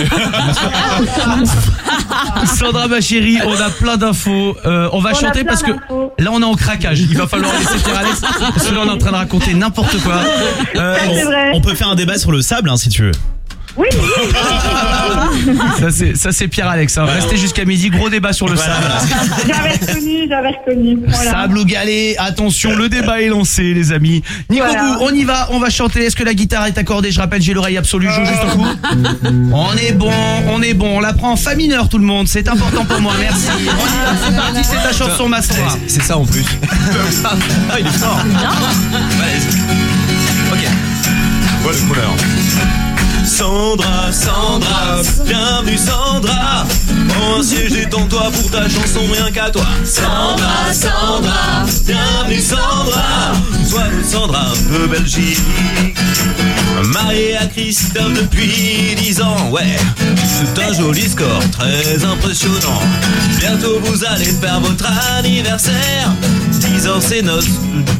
[SPEAKER 10] Sandra ma chérie on a plein d'infos Euh, on va
[SPEAKER 105] On a
[SPEAKER 10] chanter
[SPEAKER 105] plein
[SPEAKER 10] parce que
[SPEAKER 105] d'infos.
[SPEAKER 10] là on est en craquage il va falloir laisser Pierre Alex parce que là on est en train de raconter n'importe quoi Euh,
[SPEAKER 105] vrai.
[SPEAKER 104] On peut faire un débat sur le sable hein, si tu veux.
[SPEAKER 105] Oui, oui, oui.
[SPEAKER 10] ça c'est ça c'est Pierre Alex hein. restez jusqu'à midi gros débat sur le sable
[SPEAKER 105] J'avais reconnu, j'avais reconnu. Voilà.
[SPEAKER 10] Sable ou galet, attention, le débat est lancé, les amis. Nico
[SPEAKER 105] Voilà.
[SPEAKER 10] Bou, on y va, on va chanter. Est-ce que la guitare est accordée? Je rappelle, j'ai l'oreille absolue, je joue juste un coup. On est bon, on est bon. On la prend en fa mineur, tout le monde. C'est important pour moi, merci. On y va, C'est parti, c'est ta chanson, ma Sandra.
[SPEAKER 104] C'est ça en plus. ah, il est fort. Ok.
[SPEAKER 106] Voilà les couleurs.
[SPEAKER 82] Sandra, Sandra, bienvenue Sandra. Un siège en toi pour ta chanson, rien qu'à toi. Sandra, Sandra, bienvenue Sandra. Sois nous Sandra de Belgique. Mariée à Christophe depuis 10 ans, ouais. C'est un joli score, très impressionnant. Bientôt vous allez faire votre anniversaire. 10 ans c'est notre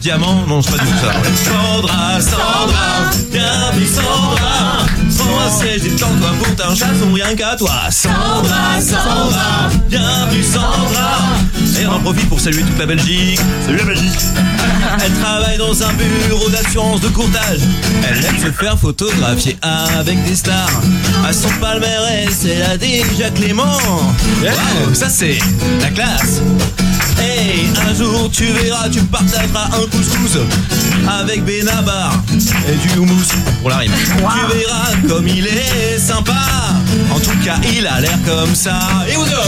[SPEAKER 82] diamant, non c'est pas tout ça. Sandra, Sandra, bienvenue Sandra. Prends un siège et tends-toi pour ta chanson, rien qu'à toi. Sandra, Sandra, bienvenue Sandra. Et en profite pour saluer toute la Belgique. Salut la Belgique. Elle travaille dans un bureau d'assurance de courtage. Elle aime se faire photographier avec des stars. À son palmarès, elle a déjà Clément. Wow, ça c'est la classe. Hey, un jour tu verras, tu partageras un couscous avec Benabar et du houmous pour la rime. Tu verras comme il est sympa. En tout cas, il a l'air comme ça. Et vous go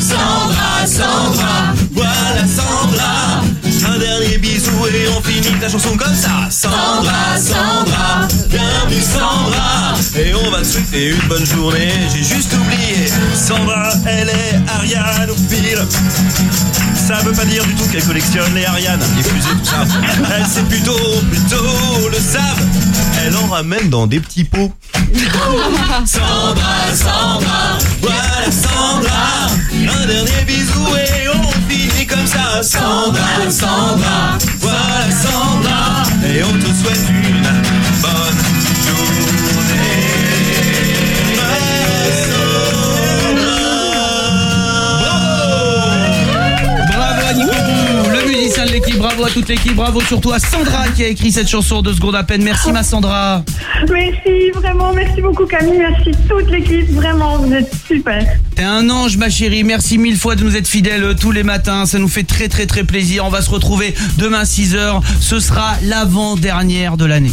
[SPEAKER 82] Sandra, Sandra, voilà Sandra. Un dernier bisou et on finit la chanson comme ça. Sandra, Sandra, bienvenue Sandra. Et on va te souhaiter une bonne journée. J'ai juste oublié. Sandra, elle est Ariane au fil. Ça veut pas dire du tout qu'elle collectionne les Ariane, les fusées, tout ça. Elle c'est plutôt, plutôt le sable. Elle en ramène dans des petits pots. Sandra, Sandra, voilà Sandra. Un dernier bisou et on comme ça. Sandra, Sandra, voilà Sandra. Et on te souhaite une bonne
[SPEAKER 10] Bou, le musicien de l'équipe, bravo à toute l'équipe, bravo surtout à Sandra qui a écrit cette chanson en deux secondes à peine. Merci ma Sandra.
[SPEAKER 105] Merci, vraiment, merci beaucoup Camille, merci toute l'équipe, vraiment, vous êtes super.
[SPEAKER 10] T'es un ange ma chérie, merci mille fois de nous être fidèles euh, tous les matins, ça nous fait très très très plaisir. On va se retrouver demain 6h, ce sera l'avant-dernière de l'année.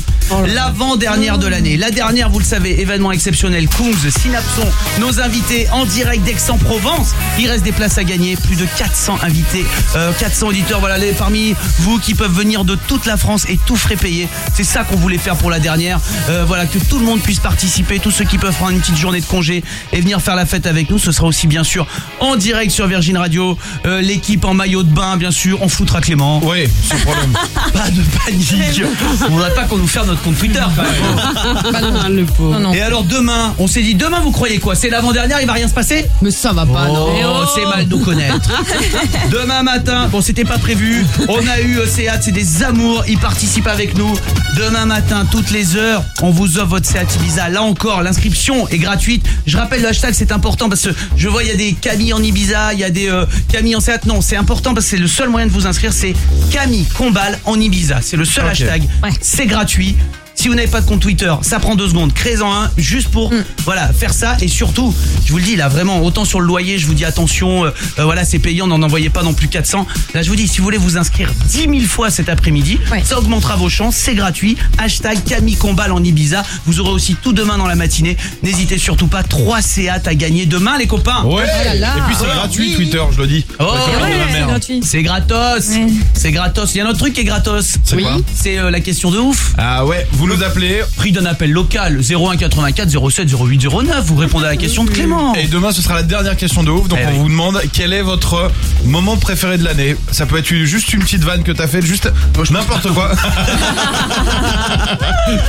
[SPEAKER 10] L'avant-dernière de l'année. La dernière, vous le savez, événement exceptionnel, Kungs, Synapson, nos invités en direct d'Aix-en-Provence. Il reste des places à gagner, plus de 400 invités, euh, 400 auditeurs, voilà, les, parmi vous qui peuvent venir de toute la France et tout frais payé. C'est ça qu'on voulait faire pour la dernière. Euh, voilà, que tout le monde puisse participer, tous ceux qui peuvent prendre une petite journée de congé et venir faire la fête avec nous. Ce sera aussi bien sûr en direct sur Virgin Radio. Euh, L'équipe en maillot de bain, bien sûr. On foutra Clément.
[SPEAKER 106] Oui, sans problème.
[SPEAKER 10] pas de panique. On voudrait pas qu'on nous fasse notre compte Twitter.
[SPEAKER 25] Bah non, le pauvre.
[SPEAKER 10] Et alors demain, on s'est dit demain vous croyez quoi? C'est l'avant-dernière, il va rien se passer?
[SPEAKER 25] Mais ça va pas, non.
[SPEAKER 10] Oh, c'est mal nous connaître. Demain matin, bon c'était pas prévu, on a eu Seat, c'est des amours, ils participent avec nous. Demain matin, toutes les heures, on vous offre votre Seat Ibiza. Là encore, l'inscription est gratuite. Je rappelle le hashtag, c'est important parce que je vois il y a des Camille en Ibiza, il y a des euh, Camille en Seat. Non, c'est important parce que c'est le seul moyen de vous inscrire, c'est Camille Combal en Ibiza. C'est le seul hashtag. C'est gratuit. Si vous n'avez pas de compte Twitter, ça prend deux secondes. Créez-en un juste pour voilà faire ça et surtout, je vous le dis là vraiment autant sur le loyer, je vous dis attention, euh, euh, voilà c'est payant, n'en envoyez pas non plus 400. Là je vous dis si vous voulez vous inscrire 10 000 fois cet après-midi, ça augmentera vos chances, c'est gratuit. Hashtag Camille Combal en Ibiza. Vous aurez aussi tout demain dans la matinée. N'hésitez surtout pas 3 Seat à gagner demain les copains.
[SPEAKER 106] Ouais. Et puis c'est gratuit Twitter, je le dis.
[SPEAKER 10] Oh,
[SPEAKER 106] mère.
[SPEAKER 10] c'est gratos. C'est gratos. Il y a un autre truc qui est gratos.
[SPEAKER 106] C'est quoi?
[SPEAKER 10] C'est euh, la question de ouf.
[SPEAKER 106] Ah ouais, vous nous appelez.
[SPEAKER 10] Prix d'un appel local 01 84 07 08 09. Vous répondez à la question de Clément.
[SPEAKER 106] Et demain, ce sera la dernière question de ouf. Donc,
[SPEAKER 10] Eh
[SPEAKER 106] on
[SPEAKER 10] oui.
[SPEAKER 106] vous demande quel est votre moment préféré de l'année? Ça peut être juste une petite vanne que t'as faite, juste n'importe quoi.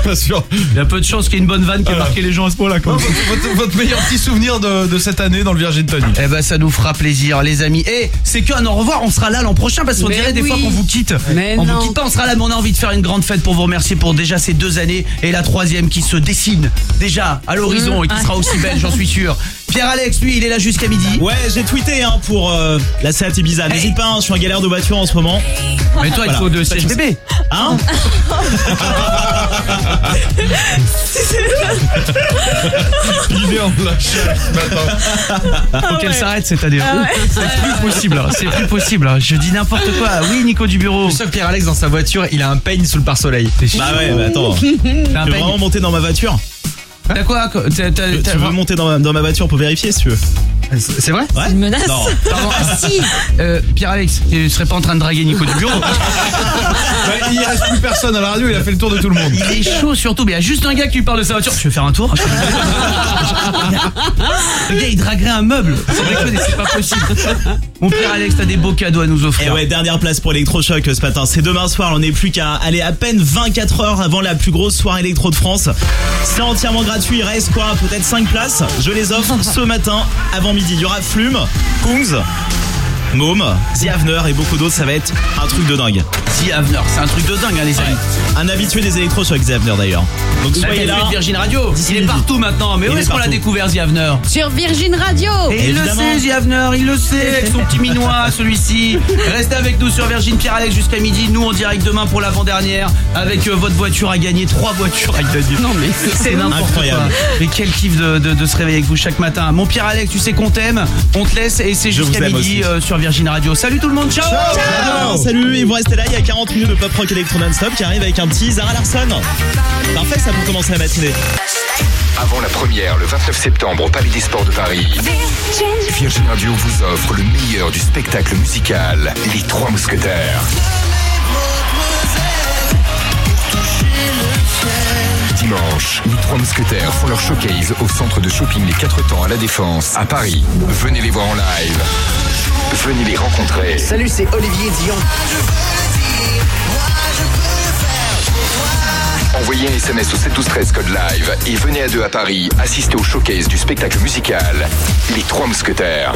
[SPEAKER 106] Pas sûr.
[SPEAKER 10] Il y a peu de chances qu'il y ait une bonne vanne qui ait marqué les gens à ce point-là.
[SPEAKER 106] Votre, votre- meilleur petit souvenir de, de cette année dans le Virgin Tony.
[SPEAKER 10] Eh ben ça nous fera plaisir les amis. Et c'est qu'un au revoir, on sera là l'an prochain parce qu'on
[SPEAKER 25] Mais
[SPEAKER 10] dirait des fois qu'on vous quitte.
[SPEAKER 25] Mais
[SPEAKER 10] on
[SPEAKER 25] non.
[SPEAKER 10] vous quitte pas, on sera là mais on a envie de faire une grande fête pour vous remercier pour déjà ces deux années et la troisième qui se dessine déjà à l'horizon
[SPEAKER 25] Mmh.
[SPEAKER 10] et qui sera aussi belle j'en suis sûr. Pierre-Alex lui il est là jusqu'à midi.
[SPEAKER 104] Ouais, j'ai tweeté hein, pour euh, la Seat Ibiza. N'hésite pas, hein, je suis en galère de voiture en ce moment.
[SPEAKER 10] Mais toi il faut de bébé.
[SPEAKER 104] Hein
[SPEAKER 106] Il est en.
[SPEAKER 10] Faut qu'elle s'arrête cette année.
[SPEAKER 25] Ah
[SPEAKER 10] C'est plus possible, hein. c'est plus possible. Je dis n'importe quoi. Oui Nico du bureau.
[SPEAKER 13] Je sais que Pierre-Alex dans sa voiture, il a un peigne sous le pare-soleil.
[SPEAKER 104] Bah ouais, bah attends.
[SPEAKER 10] Peigne
[SPEAKER 104] vraiment monter dans ma voiture
[SPEAKER 10] T'as quoi T'as- t'as-
[SPEAKER 104] Tu veux monter dans ma, dans ma voiture pour vérifier si tu veux
[SPEAKER 13] C'est vrai
[SPEAKER 104] Ouais
[SPEAKER 25] Une menace.
[SPEAKER 104] Non.
[SPEAKER 10] Pardon. Euh, Pierre-Alex, tu serais pas en train de draguer Nico du bureau
[SPEAKER 106] Ouais, il reste plus personne à la radio, il a fait le tour de tout le monde.
[SPEAKER 10] Il est chaud surtout, mais il y a juste un gars qui lui parle de sa voiture. Tu veux faire un tour Le gars il draguerait un meuble. C'est vrai que c'est pas possible. Mon père Alex, t'as des beaux cadeaux à nous
[SPEAKER 104] Et
[SPEAKER 10] offrir.
[SPEAKER 104] Eh ouais, dernière place pour électrochoc ce matin. C'est demain soir, on n'est plus qu'à aller à peine 24 heures avant la plus grosse soirée électro de France. C'est entièrement gratuit, il reste quoi Peut-être 5 places. Je les offre ce matin avant midi. Il y aura Flume, Kungs, Môme, The Avener et beaucoup d'autres. Ça va être un truc de dingue.
[SPEAKER 10] Avener, c'est un truc de dingue, hein, les amis.
[SPEAKER 104] Un habitué des électrochocs, The Avener d'ailleurs. Donc
[SPEAKER 10] Soyez
[SPEAKER 104] soyez là.
[SPEAKER 10] de Virgin Radio. Il est partout maintenant. Mais
[SPEAKER 104] Il
[SPEAKER 10] où
[SPEAKER 104] est
[SPEAKER 10] est-ce qu'on l'a découvert, The Avener
[SPEAKER 25] Sur Virgin Radio.
[SPEAKER 10] Et il le sait, The Avener, il le sait, avec son petit minois, celui-ci. Restez avec nous sur Virgin Pierre Alex jusqu'à midi. Nous, en direct demain pour l'avant-dernière, avec euh, votre voiture à gagner, trois voitures à gagner.
[SPEAKER 25] Non mais
[SPEAKER 10] C'est n'importe quoi.
[SPEAKER 104] Incroyable.
[SPEAKER 10] Mais quel kiff de, de- de se réveiller avec vous chaque matin. Mon Pierre Alex, tu sais qu'on t'aime. On te laisse et c'est jusqu'à midi euh, sur Virgin Radio. Salut tout le monde, ciao,
[SPEAKER 104] ciao, Salut, et vous restez là, il y a 40 minutes de pop rock électro non-stop qui arrive avec un petit Zara Larson. Parfait, ça vous commencer la matinée.
[SPEAKER 5] Avant la première, le 29 septembre au Palais des Sports de Paris, Virgin Radio vous offre le meilleur du spectacle musical, Les Trois Mousquetaires. Dimanche, les trois mousquetaires font leur showcase au centre de shopping Les 4 temps à La Défense, à Paris. Venez les voir en live. Venez les rencontrer.
[SPEAKER 107] Salut, c'est Olivier Dion.
[SPEAKER 5] Envoyez un SMS au 71213 code live et venez à deux à Paris assister au showcase du spectacle musical Les Trois Mousquetaires.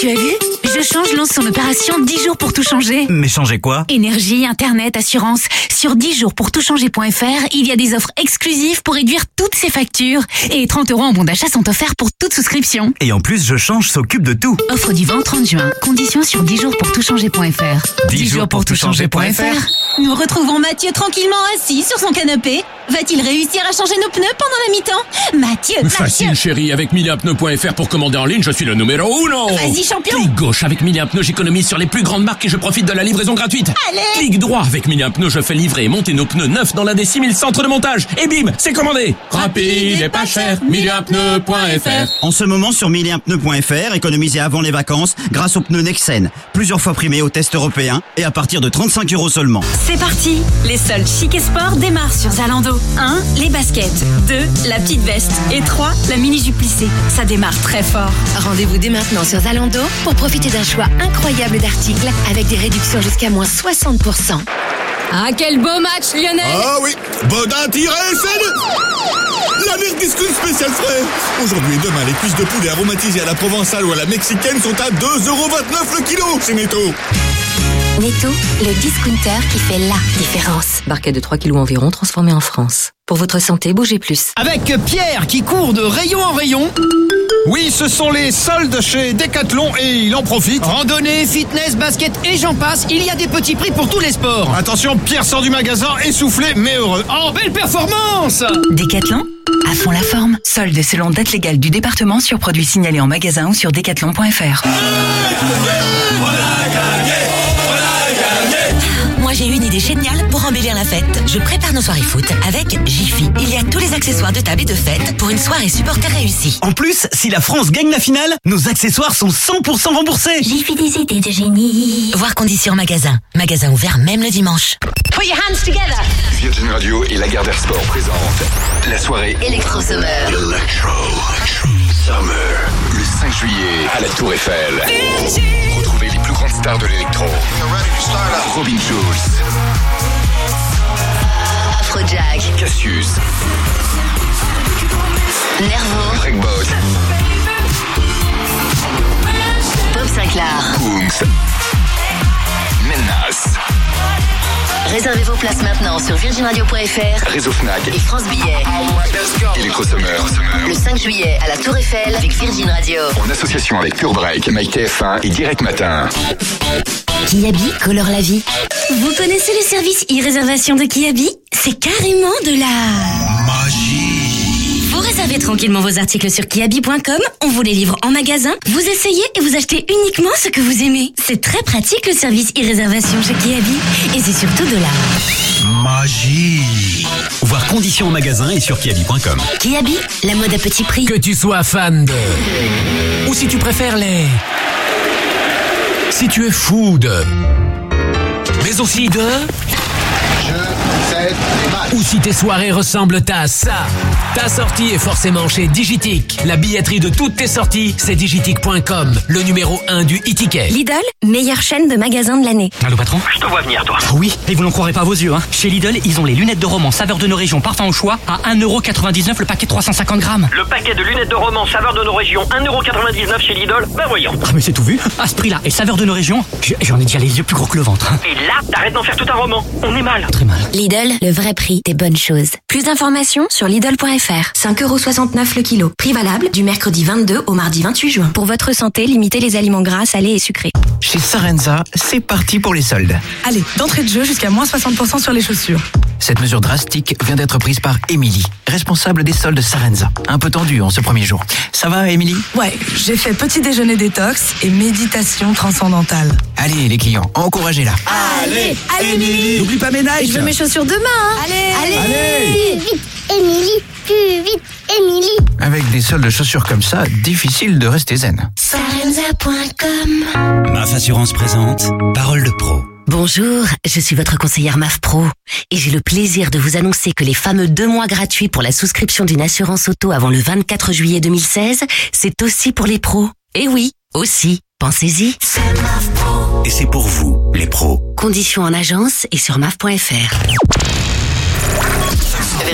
[SPEAKER 23] Tu as vu? Je change lance son opération 10 jours pour tout changer.
[SPEAKER 97] Mais changer quoi?
[SPEAKER 23] Énergie, internet, assurance. Sur 10 jours pour tout changer.fr, il y a des offres exclusives pour réduire toutes ses factures. Et 30 euros en bon d'achat sont offerts pour toute souscription.
[SPEAKER 97] Et en plus, je change s'occupe de tout.
[SPEAKER 23] Offre du 20 au 30 juin. Conditions sur 10 jours pour tout changer.fr.
[SPEAKER 97] 10 jours pour tout changer.fr.
[SPEAKER 23] Nous retrouvons Mathieu tranquillement assis sur son canapé. Va-t-il réussir à changer nos pneus pendant la mi-temps? Mathieu, Mathieu
[SPEAKER 108] Facile chérie, avec miliapneu.fr pour commander en ligne, je suis le numéro uno
[SPEAKER 23] Vas-y, champion.
[SPEAKER 108] Clique gauche avec Miliapneu, j'économise sur les plus grandes marques et je profite de la livraison gratuite
[SPEAKER 23] Allez
[SPEAKER 108] Clique droit avec Miliapneu, je fais livrer et monter nos pneus neufs dans l'un des 6000 centres de montage Et bim, c'est commandé Rapide et pas cher, miliapneu.fr
[SPEAKER 97] En ce moment, sur miliunpneu.fr, économisez avant les vacances grâce aux pneus Nexen. Plusieurs fois primés au test européen et à partir de 35 euros seulement.
[SPEAKER 23] C'est parti Les soldes chic et sport démarrent sur Zalando. 1. Les baskets. 2. La petite veste. Et 3. La mini-jupe plissée. Ça démarre très fort.
[SPEAKER 20] Rendez-vous dès maintenant sur Zalando pour profiter d'un choix incroyable d'articles avec des réductions jusqu'à moins 60%.
[SPEAKER 109] Ah, quel beau match, Lionel
[SPEAKER 75] Ah oui, Bodin tiré, c'est La Discount spécial frais Aujourd'hui et demain, les cuisses de poulet aromatisées à la provençale ou à la mexicaine sont à 2,29€ le kilo chez Netto
[SPEAKER 20] Netto, le discounter qui fait la différence. Barquette de 3 kilos environ transformée en France. Pour votre santé, bougez plus.
[SPEAKER 110] Avec Pierre qui court de rayon en rayon. Oui, ce sont les soldes chez Decathlon et il en profite. Randonnée, fitness, basket et j'en passe, il y a des petits prix pour tous les sports. Attention, Pierre sort du magasin essoufflé mais heureux. Oh, belle performance
[SPEAKER 23] Décathlon À fond la forme. Solde selon date légale du département sur produits signalés en magasin ou sur décathlon.fr.
[SPEAKER 4] J'ai une idée géniale pour embellir la fête. Je prépare nos soirées foot avec Jiffy. Il y a tous les accessoires de table et de fête pour une soirée supporter réussie.
[SPEAKER 97] En plus, si la France gagne la finale, nos accessoires sont 100% remboursés.
[SPEAKER 23] J'ai des idées de génie.
[SPEAKER 4] Voir conditions en magasin. Magasin ouvert même le dimanche.
[SPEAKER 23] Put your hands together.
[SPEAKER 5] Virgin Radio et Lagardère Sport présentent la soirée
[SPEAKER 20] Electro Summer.
[SPEAKER 5] Electro Summer. Le 5 juillet à la Tour Eiffel. Stars de l'électro. Robin Schulz,
[SPEAKER 20] Afrojack.
[SPEAKER 5] Cassius,
[SPEAKER 20] Nervo.
[SPEAKER 5] Breakbot,
[SPEAKER 20] Bob Sinclair.
[SPEAKER 5] Kungs, Menace,
[SPEAKER 20] Réservez vos places maintenant sur virginradio.fr
[SPEAKER 5] Réseau Fnac,
[SPEAKER 20] et France Billet.
[SPEAKER 5] Electro Summer.
[SPEAKER 20] Le 5 juillet à la Tour Eiffel avec Virgin Radio.
[SPEAKER 5] En association avec Pure Break, MyTF1 et Direct Matin.
[SPEAKER 23] Kiabi colore la vie. Vous connaissez le service e-réservation de Kiabi? C'est carrément de la réservez tranquillement vos articles sur kiabi.com, on vous les livre en magasin, vous essayez et vous achetez uniquement ce que vous aimez. C'est très pratique le service e-réservation chez Kiabi et c'est surtout de la
[SPEAKER 97] Magie. Voir conditions en magasin et sur kiabi.com.
[SPEAKER 23] Kiabi, la mode à petit prix.
[SPEAKER 111] Que tu sois fan de... Ou si tu préfères les... Si tu es fou de... Mais aussi de... Ou si tes soirées ressemblent à ça. Ta sortie est forcément chez Digitic. La billetterie de toutes tes sorties, c'est digitic.com, le numéro 1 du e-ticket.
[SPEAKER 23] Lidl, meilleure chaîne de magasins de l'année.
[SPEAKER 111] Allô patron
[SPEAKER 112] Je te vois venir, toi.
[SPEAKER 111] Oui, et vous n'en croirez pas vos yeux. Hein. Chez Lidl, ils ont les lunettes de roman saveur de nos régions parfum au choix à 1,99€ le paquet 350 grammes.
[SPEAKER 112] Le paquet de lunettes de roman saveur de nos régions, 1,99€ chez Lidl. Ben voyons.
[SPEAKER 111] Ah mais c'est tout vu. À ce prix-là, et saveur de nos régions, j'en ai déjà les yeux plus gros que le ventre. hein.
[SPEAKER 112] Et là, t'arrêtes d'en faire tout un roman. On est mal.
[SPEAKER 111] Très mal.
[SPEAKER 23] Lidl, le vrai prix des bonnes choses. Plus d'informations sur Lidl.fr. 5,69€ le kilo. Prix valable du mercredi 22 au mardi 28 juin. Pour votre santé, limitez les aliments gras, salés et sucrés.
[SPEAKER 19] Chez Sarenza, c'est parti pour les soldes.
[SPEAKER 17] Allez, d'entrée de jeu jusqu'à moins 60% sur les chaussures.
[SPEAKER 19] Cette mesure drastique vient d'être prise par Émilie, responsable des soldes Sarenza. Un peu tendue en ce premier jour. Ça va, Émilie?
[SPEAKER 17] Ouais, j'ai fait petit déjeuner détox et méditation transcendantale.
[SPEAKER 19] Allez, les clients, encouragez-la.
[SPEAKER 17] Allez, allez, Émilie
[SPEAKER 19] N'oublie pas mes Nike.
[SPEAKER 17] Je veux mes chaussures demain, hein. Allez,
[SPEAKER 19] Allez.
[SPEAKER 24] Vite, Émilie, plus vite, Émilie.
[SPEAKER 19] Avec des soldes chaussures comme ça, difficile de rester zen.
[SPEAKER 23] Sarenza.com
[SPEAKER 97] MAF Assurance présente Parole de Pro.
[SPEAKER 20] Bonjour, je suis votre conseillère MAF Pro et j'ai le plaisir de vous annoncer que les fameux deux mois gratuits pour la souscription d'une assurance auto avant le 24 juillet 2016, c'est aussi pour les pros. Et oui, aussi. Pensez-y.
[SPEAKER 22] Et c'est pour vous, les pros.
[SPEAKER 20] Conditions en agence et sur maf.fr.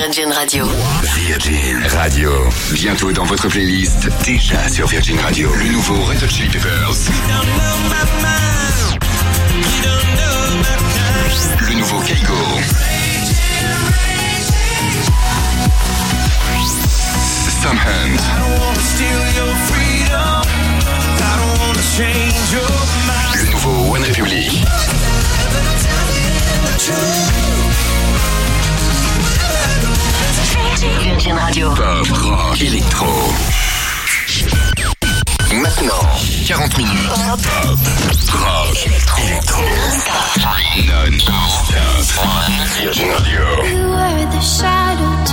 [SPEAKER 5] Virgin Radio. Virgin Radio. Bientôt dans votre playlist, déjà sur Virgin Radio, le nouveau Red Hot Chili. Le nouveau Kaigo. Sam Hunt. Le nouveau One Republic.
[SPEAKER 20] Virgin Radio.
[SPEAKER 5] Pop, rock, électro. Maintenant, 40 minutes. Pop, rock, électro. Non-stop. Virgin Radio.
[SPEAKER 50] You were the shadow